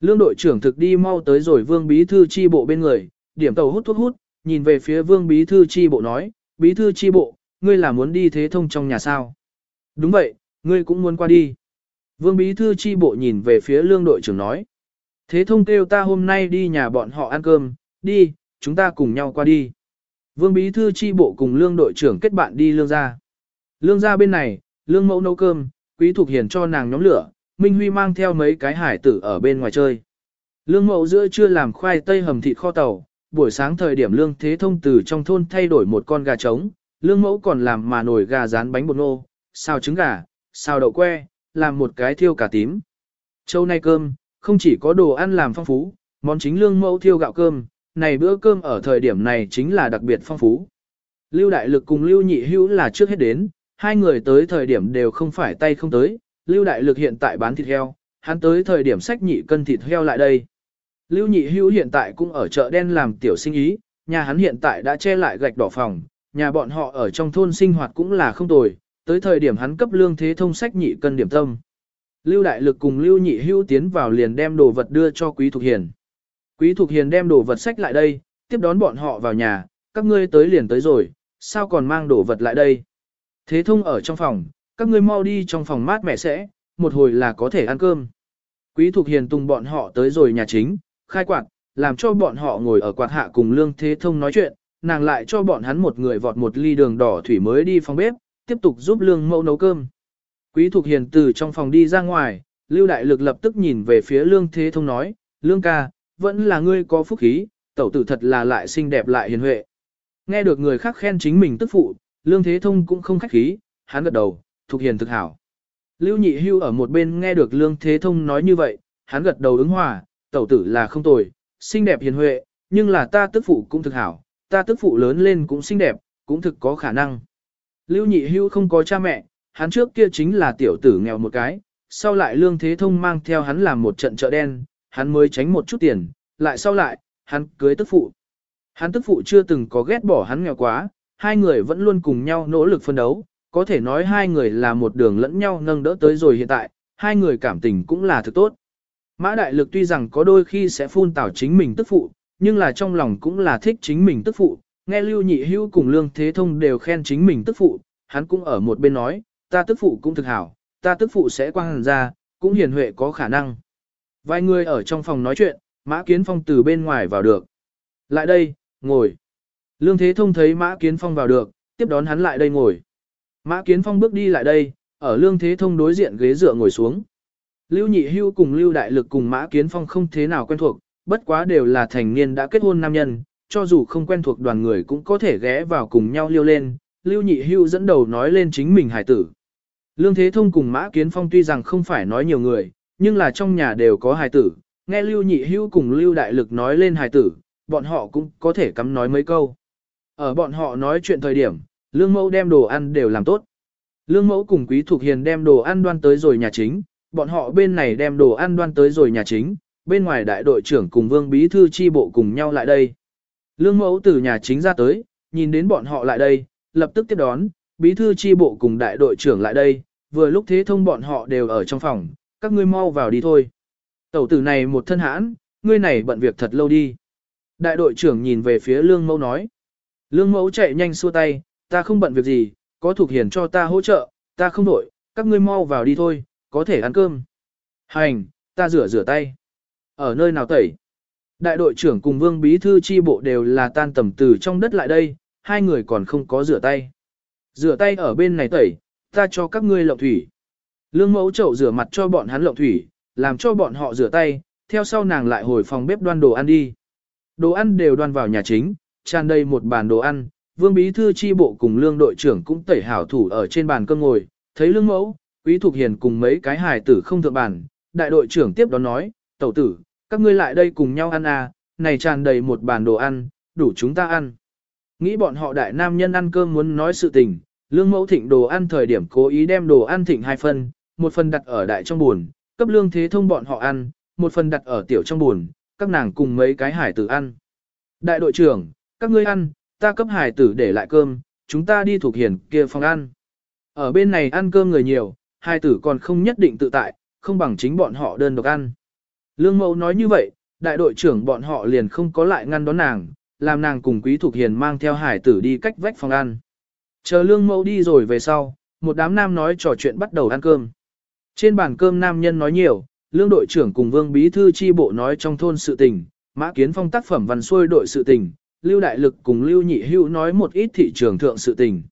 Lương đội trưởng thực đi mau tới rồi vương bí thư chi bộ bên người, điểm tàu hút thuốc hút, nhìn về phía vương bí thư chi bộ nói, bí thư chi bộ, ngươi là muốn đi thế thông trong nhà sao? Đúng vậy, ngươi cũng muốn qua đi. Vương bí thư chi bộ nhìn về phía lương đội trưởng nói. Thế thông kêu ta hôm nay đi nhà bọn họ ăn cơm, đi, chúng ta cùng nhau qua đi. Vương bí thư chi bộ cùng lương đội trưởng kết bạn đi lương gia. Lương gia bên này, lương mẫu nấu cơm, quý thuộc hiền cho nàng nhóm lửa, Minh Huy mang theo mấy cái hải tử ở bên ngoài chơi. Lương mẫu giữa trưa làm khoai tây hầm thịt kho tàu, buổi sáng thời điểm lương thế thông từ trong thôn thay đổi một con gà trống, lương mẫu còn làm mà nổi gà rán bánh bột nô, xào trứng gà, xào đậu que, làm một cái thiêu cà tím. Châu nay cơm, không chỉ có đồ ăn làm phong phú, món chính lương mẫu thiêu gạo cơm, này bữa cơm ở thời điểm này chính là đặc biệt phong phú. Lưu Đại Lực cùng Lưu Nhị Hữu là trước hết đến, hai người tới thời điểm đều không phải tay không tới, Lưu Đại Lực hiện tại bán thịt heo, hắn tới thời điểm sách nhị cân thịt heo lại đây. Lưu Nhị Hữu hiện tại cũng ở chợ đen làm tiểu sinh ý, nhà hắn hiện tại đã che lại gạch đỏ phòng, nhà bọn họ ở trong thôn sinh hoạt cũng là không tồi, tới thời điểm hắn cấp lương thế thông sách nhị cân điểm tâm. Lưu Đại Lực cùng Lưu Nhị Hữu tiến vào liền đem đồ vật đưa cho Quý Thục Hiền. Quý Thục Hiền đem đồ vật sách lại đây, tiếp đón bọn họ vào nhà, các ngươi tới liền tới rồi, sao còn mang đồ vật lại đây. Thế thông ở trong phòng, các ngươi mau đi trong phòng mát mẻ sẽ, một hồi là có thể ăn cơm. Quý Thục Hiền tung bọn họ tới rồi nhà chính, khai quạt, làm cho bọn họ ngồi ở quạt hạ cùng Lương Thế Thông nói chuyện, nàng lại cho bọn hắn một người vọt một ly đường đỏ thủy mới đi phòng bếp, tiếp tục giúp Lương Mẫu nấu cơm. Quý Thục Hiền từ trong phòng đi ra ngoài, Lưu Đại Lực lập tức nhìn về phía Lương Thế Thông nói, Lương ca, vẫn là ngươi có phúc khí, tẩu tử thật là lại xinh đẹp lại hiền huệ. Nghe được người khác khen chính mình tức phụ, Lương Thế Thông cũng không khách khí, hắn gật đầu, thuộc Hiền thực hảo. Lưu Nhị Hưu ở một bên nghe được Lương Thế Thông nói như vậy, hắn gật đầu ứng hòa, tẩu tử là không tồi, xinh đẹp hiền huệ, nhưng là ta tức phụ cũng thực hảo, ta tức phụ lớn lên cũng xinh đẹp, cũng thực có khả năng. Lưu Nhị Hưu không có cha mẹ, hắn trước kia chính là tiểu tử nghèo một cái, sau lại Lương Thế Thông mang theo hắn làm một trận chợ đen, hắn mới tránh một chút tiền, lại sau lại, hắn cưới tức phụ. Hắn tức phụ chưa từng có ghét bỏ hắn nghèo quá, hai người vẫn luôn cùng nhau nỗ lực phân đấu, có thể nói hai người là một đường lẫn nhau nâng đỡ tới rồi hiện tại, hai người cảm tình cũng là thực tốt. Mã Đại Lực tuy rằng có đôi khi sẽ phun tảo chính mình tức phụ, nhưng là trong lòng cũng là thích chính mình tức phụ, nghe Lưu Nhị Hữu cùng Lương Thế Thông đều khen chính mình tức phụ, hắn cũng ở một bên nói, ta tức phụ cũng thực hảo, ta tức phụ sẽ quang hàn ra, cũng hiền huệ có khả năng. Vài người ở trong phòng nói chuyện, Mã Kiến Phong từ bên ngoài vào được. Lại đây, ngồi. Lương Thế Thông thấy Mã Kiến Phong vào được, tiếp đón hắn lại đây ngồi. Mã Kiến Phong bước đi lại đây, ở Lương Thế Thông đối diện ghế dựa ngồi xuống. Lưu Nhị Hưu cùng Lưu Đại Lực cùng Mã Kiến Phong không thế nào quen thuộc, bất quá đều là thành niên đã kết hôn nam nhân, cho dù không quen thuộc đoàn người cũng có thể ghé vào cùng nhau liêu lên. Lưu Nhị Hưu dẫn đầu nói lên chính mình hải tử. Lương Thế Thông cùng Mã Kiến Phong tuy rằng không phải nói nhiều người, nhưng là trong nhà đều có hài tử, nghe Lưu Nhị Hưu cùng Lưu Đại Lực nói lên hài tử, bọn họ cũng có thể cắm nói mấy câu. Ở bọn họ nói chuyện thời điểm, Lương Mẫu đem đồ ăn đều làm tốt. Lương Mẫu cùng Quý thuộc Hiền đem đồ ăn đoan tới rồi nhà chính, bọn họ bên này đem đồ ăn đoan tới rồi nhà chính, bên ngoài đại đội trưởng cùng Vương Bí Thư chi bộ cùng nhau lại đây. Lương Mẫu từ nhà chính ra tới, nhìn đến bọn họ lại đây, lập tức tiếp đón, bí thư chi bộ cùng đại đội trưởng lại đây, vừa lúc thế thông bọn họ đều ở trong phòng, các ngươi mau vào đi thôi. Tẩu tử này một thân hãn, ngươi này bận việc thật lâu đi. Đại đội trưởng nhìn về phía lương mẫu nói. Lương mẫu chạy nhanh xua tay, ta không bận việc gì, có thuộc hiền cho ta hỗ trợ, ta không đổi, các ngươi mau vào đi thôi, có thể ăn cơm. Hành, ta rửa rửa tay. Ở nơi nào tẩy? Đại đội trưởng cùng vương bí thư chi bộ đều là tan tầm từ trong đất lại đây, hai người còn không có rửa tay. Rửa tay ở bên này tẩy, ta cho các ngươi lộng thủy. Lương mẫu chậu rửa mặt cho bọn hắn lộng thủy, làm cho bọn họ rửa tay, theo sau nàng lại hồi phòng bếp đoan đồ ăn đi. Đồ ăn đều đoan vào nhà chính, tràn đầy một bàn đồ ăn, vương bí thư chi bộ cùng lương đội trưởng cũng tẩy hảo thủ ở trên bàn cơm ngồi, thấy lương mẫu, quý thục hiền cùng mấy cái hài tử không thượng bàn, đại đội trưởng tiếp đón nói, tẩu tử, các ngươi lại đây cùng nhau ăn à, này tràn đầy một bàn đồ ăn, đủ chúng ta ăn. Nghĩ bọn họ đại nam nhân ăn cơm muốn nói sự tình, lương mẫu thịnh đồ ăn thời điểm cố ý đem đồ ăn thịnh hai phần, một phần đặt ở đại trong buồn, cấp lương thế thông bọn họ ăn, một phần đặt ở tiểu trong buồn, các nàng cùng mấy cái hải tử ăn. Đại đội trưởng, các ngươi ăn, ta cấp hải tử để lại cơm, chúng ta đi thuộc hiền kia phòng ăn. Ở bên này ăn cơm người nhiều, hải tử còn không nhất định tự tại, không bằng chính bọn họ đơn độc ăn. Lương mẫu nói như vậy, đại đội trưởng bọn họ liền không có lại ngăn đón nàng, làm nàng cùng quý thuộc hiền mang theo hải tử đi cách vách phòng ăn. Chờ lương mẫu đi rồi về sau, một đám nam nói trò chuyện bắt đầu ăn cơm. Trên bàn cơm nam nhân nói nhiều, lương đội trưởng cùng vương bí thư chi bộ nói trong thôn sự tình, mã kiến phong tác phẩm văn xuôi đội sự tình, lưu đại lực cùng lưu nhị hữu nói một ít thị trường thượng sự tình.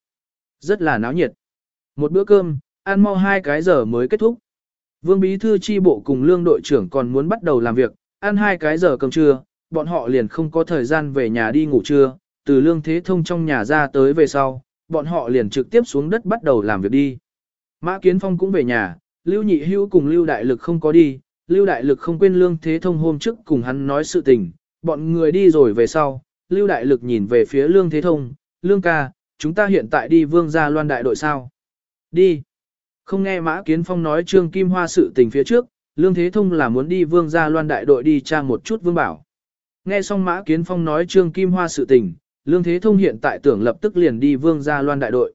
Rất là náo nhiệt. Một bữa cơm, ăn mau hai cái giờ mới kết thúc. Vương bí thư chi bộ cùng lương đội trưởng còn muốn bắt đầu làm việc, ăn hai cái giờ cơm trưa, bọn họ liền không có thời gian về nhà đi ngủ trưa, từ lương thế thông trong nhà ra tới về sau, bọn họ liền trực tiếp xuống đất bắt đầu làm việc đi. Mã Kiến Phong cũng về nhà, Lưu Nhị Hữu cùng Lưu Đại Lực không có đi, Lưu Đại Lực không quên lương thế thông hôm trước cùng hắn nói sự tình, bọn người đi rồi về sau, Lưu Đại Lực nhìn về phía lương thế thông, lương ca, chúng ta hiện tại đi vương gia loan đại đội sao? Đi. Không nghe Mã Kiến Phong nói Trương Kim Hoa sự tình phía trước, Lương Thế Thông là muốn đi vương gia loan đại đội đi tra một chút vương bảo. Nghe xong Mã Kiến Phong nói Trương Kim Hoa sự tình, Lương Thế Thông hiện tại tưởng lập tức liền đi vương gia loan đại đội.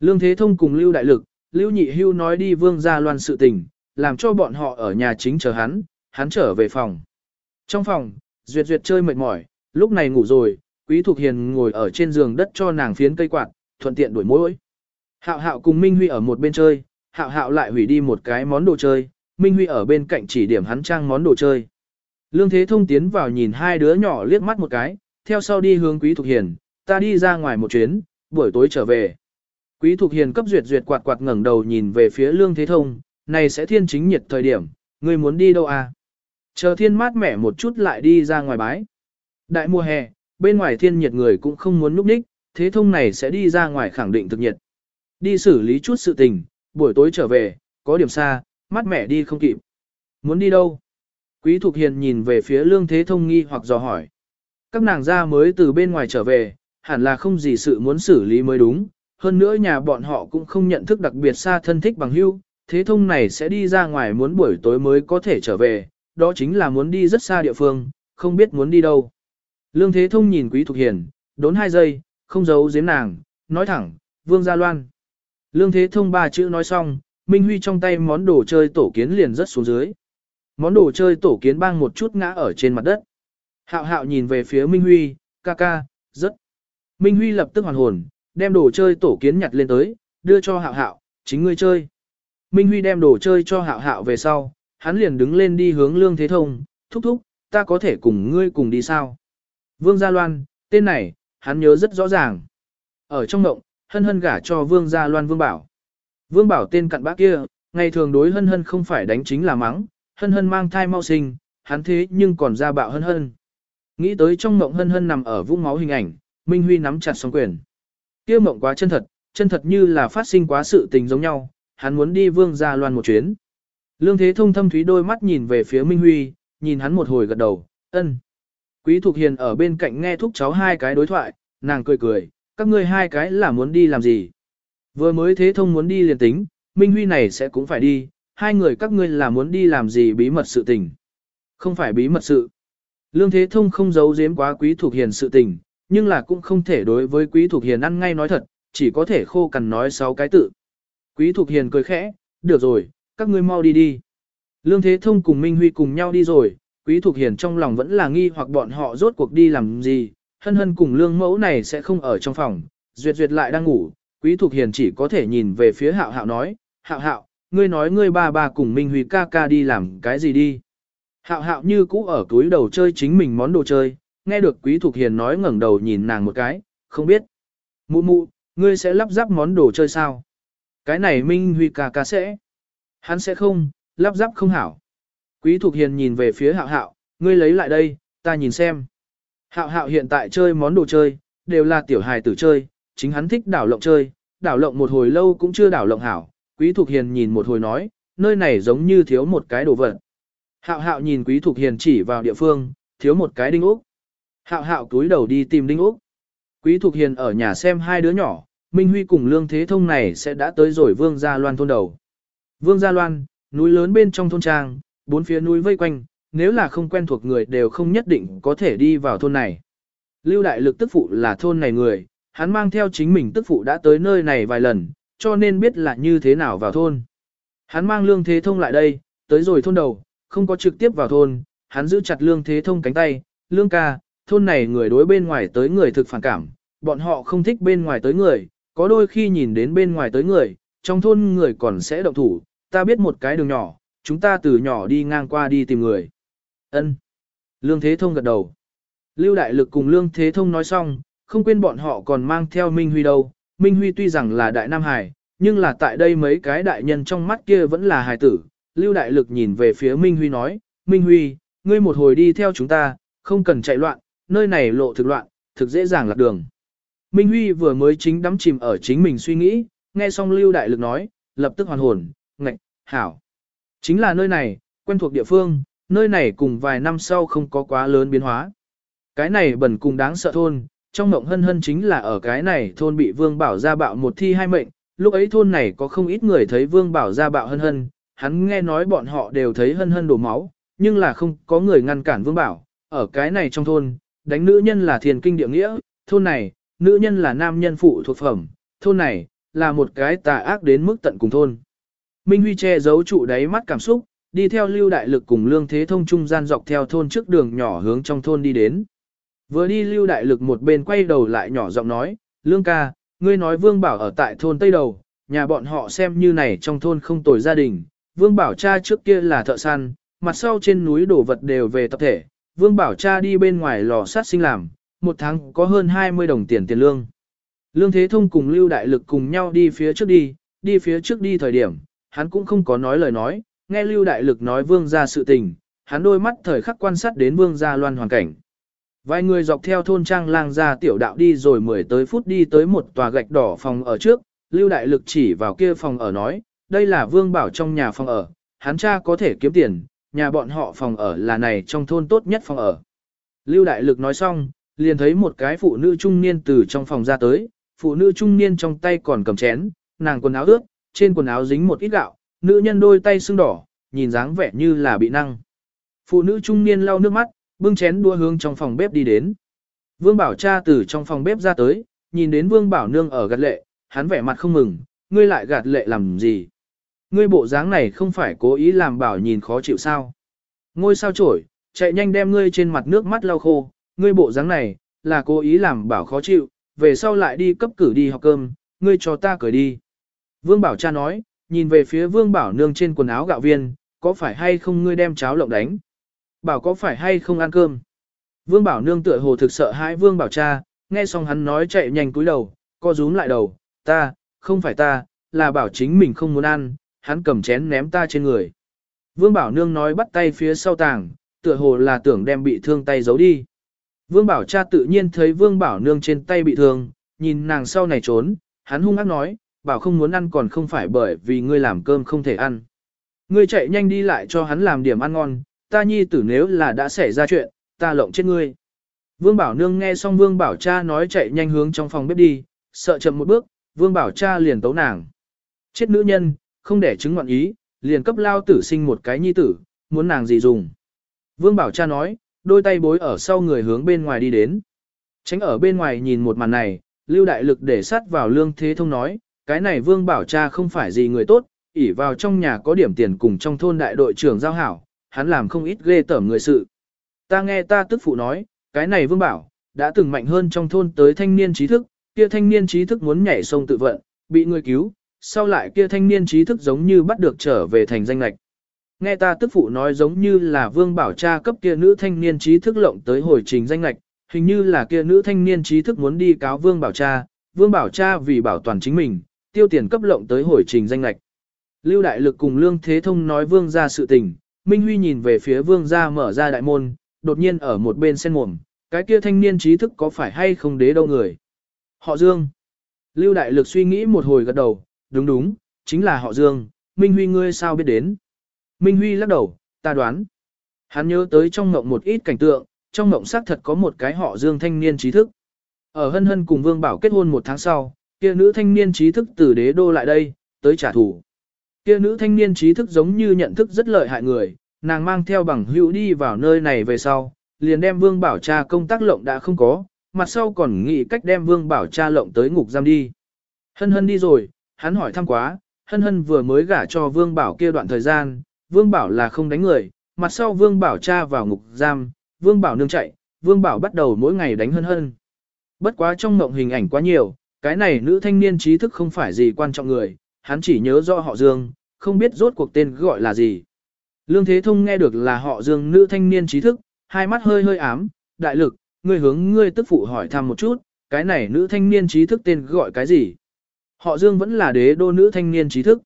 Lương Thế Thông cùng Lưu Đại Lực, Lưu Nhị Hưu nói đi vương gia loan sự tình, làm cho bọn họ ở nhà chính chờ hắn, hắn trở về phòng. Trong phòng, Duyệt Duyệt chơi mệt mỏi, lúc này ngủ rồi, Quý Thục Hiền ngồi ở trên giường đất cho nàng phiến cây quạt, thuận tiện đuổi mũi. Hạo Hạo cùng Minh Huy ở một bên chơi, Hạo Hạo lại hủy đi một cái món đồ chơi, Minh Huy ở bên cạnh chỉ điểm hắn trang món đồ chơi. Lương Thế Thông tiến vào nhìn hai đứa nhỏ liếc mắt một cái, theo sau đi hướng Quý Thục Hiền, ta đi ra ngoài một chuyến, buổi tối trở về. Quý Thục Hiền cấp duyệt duyệt quạt quạt ngẩng đầu nhìn về phía Lương Thế Thông, này sẽ thiên chính nhiệt thời điểm, ngươi muốn đi đâu à? Chờ thiên mát mẻ một chút lại đi ra ngoài bái. Đại mùa hè, bên ngoài thiên nhiệt người cũng không muốn núp đích, Thế Thông này sẽ đi ra ngoài khẳng định thực nhiệt. Đi xử lý chút sự tình, buổi tối trở về, có điểm xa, mắt mẻ đi không kịp. Muốn đi đâu? Quý Thục Hiền nhìn về phía Lương Thế Thông nghi hoặc dò hỏi. Các nàng ra mới từ bên ngoài trở về, hẳn là không gì sự muốn xử lý mới đúng. Hơn nữa nhà bọn họ cũng không nhận thức đặc biệt xa thân thích bằng hữu, Thế Thông này sẽ đi ra ngoài muốn buổi tối mới có thể trở về, đó chính là muốn đi rất xa địa phương, không biết muốn đi đâu. Lương Thế Thông nhìn Quý Thục Hiền, đốn hai giây, không giấu giếm nàng, nói thẳng, Vương Gia Loan. Lương Thế Thông ba chữ nói xong, Minh Huy trong tay món đồ chơi tổ kiến liền rất xuống dưới. Món đồ chơi tổ kiến bang một chút ngã ở trên mặt đất. Hạo hạo nhìn về phía Minh Huy, ca ca, rất. Minh Huy lập tức hoàn hồn, đem đồ chơi tổ kiến nhặt lên tới, đưa cho hạo hạo, chính ngươi chơi. Minh Huy đem đồ chơi cho hạo hạo về sau, hắn liền đứng lên đi hướng Lương Thế Thông, thúc thúc, ta có thể cùng ngươi cùng đi sao? Vương Gia Loan, tên này, hắn nhớ rất rõ ràng. Ở trong ngộng, hân hân gả cho vương gia loan vương bảo. Vương bảo tên cặn bác kia, ngày thường đối hân hân không phải đánh chính là mắng, hân hân mang thai mau sinh, hắn thế nhưng còn ra bạo hân hân. Nghĩ tới trong mộng hân hân nằm ở vũng máu hình ảnh, Minh Huy nắm chặt song quyền. Kia mộng quá chân thật, chân thật như là phát sinh quá sự tình giống nhau, hắn muốn đi vương gia loan một chuyến. Lương Thế Thông thâm thúy đôi mắt nhìn về phía Minh Huy, nhìn hắn một hồi gật đầu, ân. Quý Thục Hiền ở bên cạnh nghe thúc cháu hai cái đối thoại, nàng cười cười, các ngươi hai cái là muốn đi làm gì? Vừa mới thế thông muốn đi liền tính, Minh Huy này sẽ cũng phải đi, hai người các ngươi là muốn đi làm gì bí mật sự tình? Không phải bí mật sự. Lương Thế Thông không giấu giếm quá quý Thục hiền sự tình, nhưng là cũng không thể đối với quý Thục hiền ăn ngay nói thật, chỉ có thể khô cằn nói sáu cái tự. Quý Thục Hiền cười khẽ, được rồi, các ngươi mau đi đi. Lương Thế Thông cùng Minh Huy cùng nhau đi rồi, Quý Thục Hiền trong lòng vẫn là nghi hoặc bọn họ rốt cuộc đi làm gì, hân hân cùng lương mẫu này sẽ không ở trong phòng, duyệt duyệt lại đang ngủ, Quý Thục Hiền chỉ có thể nhìn về phía hạo hạo nói, hạo hạo, ngươi nói ngươi ba ba cùng Minh Huy ca ca đi làm cái gì đi. Hạo hạo như cũ ở túi đầu chơi chính mình món đồ chơi, nghe được Quý Thục Hiền nói ngẩng đầu nhìn nàng một cái, không biết. Mụ mụ, ngươi sẽ lắp ráp món đồ chơi sao? Cái này Minh Huy ca ca sẽ. Hắn sẽ không, lắp ráp không hảo. Quý Thục Hiền nhìn về phía hạo hạo, ngươi lấy lại đây, ta nhìn xem. Hạo hạo hiện tại chơi món đồ chơi, đều là tiểu hài tử chơi, chính hắn thích đảo lộng chơi, đảo lộng một hồi lâu cũng chưa đảo lộng hảo. Quý Thục Hiền nhìn một hồi nói, nơi này giống như thiếu một cái đồ vật. Hạo hạo nhìn Quý Thục Hiền chỉ vào địa phương, thiếu một cái đinh ốc. Hạo hạo túi đầu đi tìm đinh ốc. Quý Thục Hiền ở nhà xem hai đứa nhỏ, Minh Huy cùng Lương Thế Thông này sẽ đã tới rồi Vương Gia Loan thôn đầu. Vương Gia Loan, núi lớn bên trong thôn trang, bốn phía núi vây quanh, nếu là không quen thuộc người đều không nhất định có thể đi vào thôn này. Lưu Đại Lực tức phụ là thôn này người, hắn mang theo chính mình tức phụ đã tới nơi này vài lần, cho nên biết là như thế nào vào thôn. Hắn mang Lương Thế Thông lại đây, tới rồi thôn đầu, không có trực tiếp vào thôn, hắn giữ chặt Lương Thế Thông cánh tay, Lương ca, thôn này người đối bên ngoài tới người thực phản cảm, bọn họ không thích bên ngoài tới người, có đôi khi nhìn đến bên ngoài tới người, trong thôn người còn sẽ động thủ, ta biết một cái đường nhỏ, chúng ta từ nhỏ đi ngang qua đi tìm người. Ân. Lương Thế Thông gật đầu. Lưu Đại Lực cùng Lương Thế Thông nói xong, không quên bọn họ còn mang theo Minh Huy đâu. Minh Huy tuy rằng là đại nam hải, nhưng là tại đây mấy cái đại nhân trong mắt kia vẫn là hài tử. Lưu Đại Lực nhìn về phía Minh Huy nói, Minh Huy, ngươi một hồi đi theo chúng ta, không cần chạy loạn, nơi này lộ thực loạn, thực dễ dàng lạc đường. Minh Huy vừa mới chính đắm chìm ở chính mình suy nghĩ, nghe xong Lưu Đại Lực nói, lập tức hoàn hồn, ngạch, hảo. Chính là nơi này, quen thuộc địa phương, nơi này cùng vài năm sau không có quá lớn biến hóa. Cái này bẩn cùng đáng sợ thôn, trong mộng hân hân chính là ở cái này thôn bị Vương Bảo gia bạo một thi hai mệnh, lúc ấy thôn này có không ít người thấy Vương Bảo gia bạo hân hân, hắn nghe nói bọn họ đều thấy hân hân đổ máu, nhưng là không có người ngăn cản Vương Bảo, ở cái này trong thôn, đánh nữ nhân là thiền kinh địa nghĩa, thôn này, nữ nhân là nam nhân phụ thuộc phẩm, thôn này, là một cái tà ác đến mức tận cùng thôn. Minh Huy che giấu trụ đáy mắt cảm xúc, đi theo lưu đại lực cùng lương thế thông trung gian dọc theo thôn trước đường nhỏ hướng trong thôn đi đến. Vừa đi lưu đại lực một bên quay đầu lại nhỏ giọng nói, lương ca, ngươi nói vương bảo ở tại thôn Tây Đầu, nhà bọn họ xem như này trong thôn không tồi gia đình, vương bảo cha trước kia là thợ săn, mặt sau trên núi đổ vật đều về tập thể, vương bảo cha đi bên ngoài lò sát sinh làm, một tháng có hơn 20 đồng tiền tiền lương. Lương Thế Thông cùng Lưu Đại Lực cùng nhau đi phía trước đi, đi phía trước đi thời điểm, hắn cũng không có nói lời nói, nghe Lưu Đại Lực nói vương gia sự tình, hắn đôi mắt thời khắc quan sát đến vương gia loan hoàn cảnh. Vài người dọc theo thôn trang lang ra tiểu đạo đi rồi mười tới phút đi tới một tòa gạch đỏ phòng ở trước, Lưu Đại Lực chỉ vào kia phòng ở nói, đây là vương bảo trong nhà phòng ở, hắn cha có thể kiếm tiền, nhà bọn họ phòng ở là này trong thôn tốt nhất phòng ở. Lưu Đại Lực nói xong, liền thấy một cái phụ nữ trung niên từ trong phòng ra tới, phụ nữ trung niên trong tay còn cầm chén, nàng quần áo ướt, trên quần áo dính một ít gạo, nữ nhân đôi tay sưng đỏ, nhìn dáng vẻ như là bị năng. Phụ nữ trung niên lau nước mắt, bưng chén đua hướng trong phòng bếp đi đến. Vương Bảo cha từ trong phòng bếp ra tới, nhìn đến Vương Bảo nương ở gạt lệ, hắn vẻ mặt không mừng, ngươi lại gạt lệ làm gì? Ngươi bộ dáng này không phải cố ý làm Bảo nhìn khó chịu sao? Ngôi sao trổi, chạy nhanh đem ngươi trên mặt nước mắt lau khô, ngươi bộ dáng này, là cố ý làm Bảo khó chịu, về sau lại đi cấp cử đi học cơm, ngươi cho ta cởi đi. Vương Bảo cha nói, nhìn về phía Vương Bảo nương trên quần áo gạo viên, có phải hay không ngươi đem cháo lộng đánh? Bảo có phải hay không ăn cơm? Vương Bảo nương tựa hồ thực sợ hãi Vương Bảo cha, nghe xong hắn nói chạy nhanh cúi đầu, co rúm lại đầu, ta, không phải ta, là Bảo chính mình không muốn ăn, hắn cầm chén ném ta trên người. Vương Bảo nương nói bắt tay phía sau tàng, tựa hồ là tưởng đem bị thương tay giấu đi. Vương Bảo cha tự nhiên thấy Vương Bảo nương trên tay bị thương, nhìn nàng sau này trốn, hắn hung ác nói, bảo không muốn ăn còn không phải bởi vì ngươi làm cơm không thể ăn. Ngươi chạy nhanh đi lại cho hắn làm điểm ăn ngon, ta nhi tử nếu là đã xảy ra chuyện, ta lộng chết ngươi. Vương Bảo Nương nghe xong Vương Bảo cha nói chạy nhanh hướng trong phòng bếp đi, sợ chậm một bước, Vương Bảo cha liền tấu nàng. Chết nữ nhân, không để chứng ngoạn ý, liền cấp lao tử sinh một cái nhi tử, muốn nàng gì dùng. Vương Bảo cha nói, đôi tay bối ở sau người hướng bên ngoài đi đến. Tránh ở bên ngoài nhìn một màn này, Lưu Đại Lực để sát vào Lương Thế Thông nói, cái này Vương Bảo cha không phải gì người tốt, ỉ vào trong nhà có điểm tiền cùng trong thôn đại đội trưởng giao hảo, hắn làm không ít ghê tởm người sự. Ta nghe ta tức phụ nói, cái này Vương Bảo, đã từng mạnh hơn trong thôn tới thanh niên trí thức, kia thanh niên trí thức muốn nhảy sông tự vận, bị người cứu, sau lại kia thanh niên trí thức giống như bắt được trở về thành danh lạch. Nghe ta tức phụ nói giống như là Vương Bảo cha cấp kia nữ thanh niên trí thức lộng tới hồi trình danh lạch, hình như là kia nữ thanh niên trí thức muốn đi cáo Vương Bảo cha, Vương Bảo cha vì bảo toàn chính mình, tiêu tiền cấp lộng tới hồi trình danh lạch. Lưu Đại Lực cùng Lương Thế Thông nói Vương ra sự tình, Minh Huy nhìn về phía Vương ra mở ra đại môn, đột nhiên ở một bên sen mồm, cái kia thanh niên trí thức có phải hay không đế đâu người. Họ Dương. Lưu Đại Lực suy nghĩ một hồi gật đầu, đúng đúng, chính là họ Dương, Minh Huy ngươi sao biết đến. Minh Huy lắc đầu, ta đoán. Hắn nhớ tới trong ngộng một ít cảnh tượng, trong ngộng xác thật có một cái họ Dương thanh niên trí thức. Ở hân hân cùng Vương Bảo kết hôn một tháng sau, kia nữ thanh niên trí thức từ đế đô lại đây, tới trả thù. Kia nữ thanh niên trí thức giống như nhận thức rất lợi hại người, nàng mang theo bằng hữu đi vào nơi này về sau, liền đem Vương Bảo cha công tác lộng đã không có, mặt sau còn nghĩ cách đem Vương Bảo cha lộng tới ngục giam đi. Hân hân đi rồi, hắn hỏi thăm quá, hân hân vừa mới gả cho Vương Bảo kia đoạn thời gian, Vương Bảo là không đánh người, mặt sau Vương Bảo cha vào ngục giam, Vương Bảo nương chạy, Vương Bảo bắt đầu mỗi ngày đánh hân hân. Bất quá trong mộng hình ảnh quá nhiều, cái này nữ thanh niên trí thức không phải gì quan trọng người, hắn chỉ nhớ rõ họ Dương, không biết rốt cuộc tên gọi là gì. Lương Thế Thông nghe được là họ Dương nữ thanh niên trí thức, hai mắt hơi hơi ám, đại lực, ngươi hướng ngươi tức phụ hỏi thăm một chút, cái này nữ thanh niên trí thức tên gọi cái gì? Họ Dương vẫn là đế đô nữ thanh niên trí thức.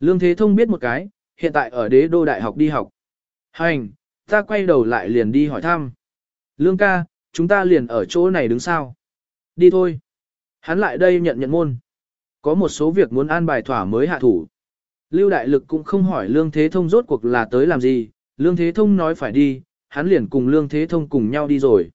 Lương Thế Thông biết một cái, hiện tại ở đế đô đại học đi học. Hành, ta quay đầu lại liền đi hỏi thăm. Lương ca, chúng ta liền ở chỗ này đứng sao? Đi thôi. Hắn lại đây nhận nhận môn. Có một số việc muốn an bài thỏa mới hạ thủ. Lưu Đại Lực cũng không hỏi Lương Thế Thông rốt cuộc là tới làm gì, Lương Thế Thông nói phải đi, hắn liền cùng Lương Thế Thông cùng nhau đi rồi.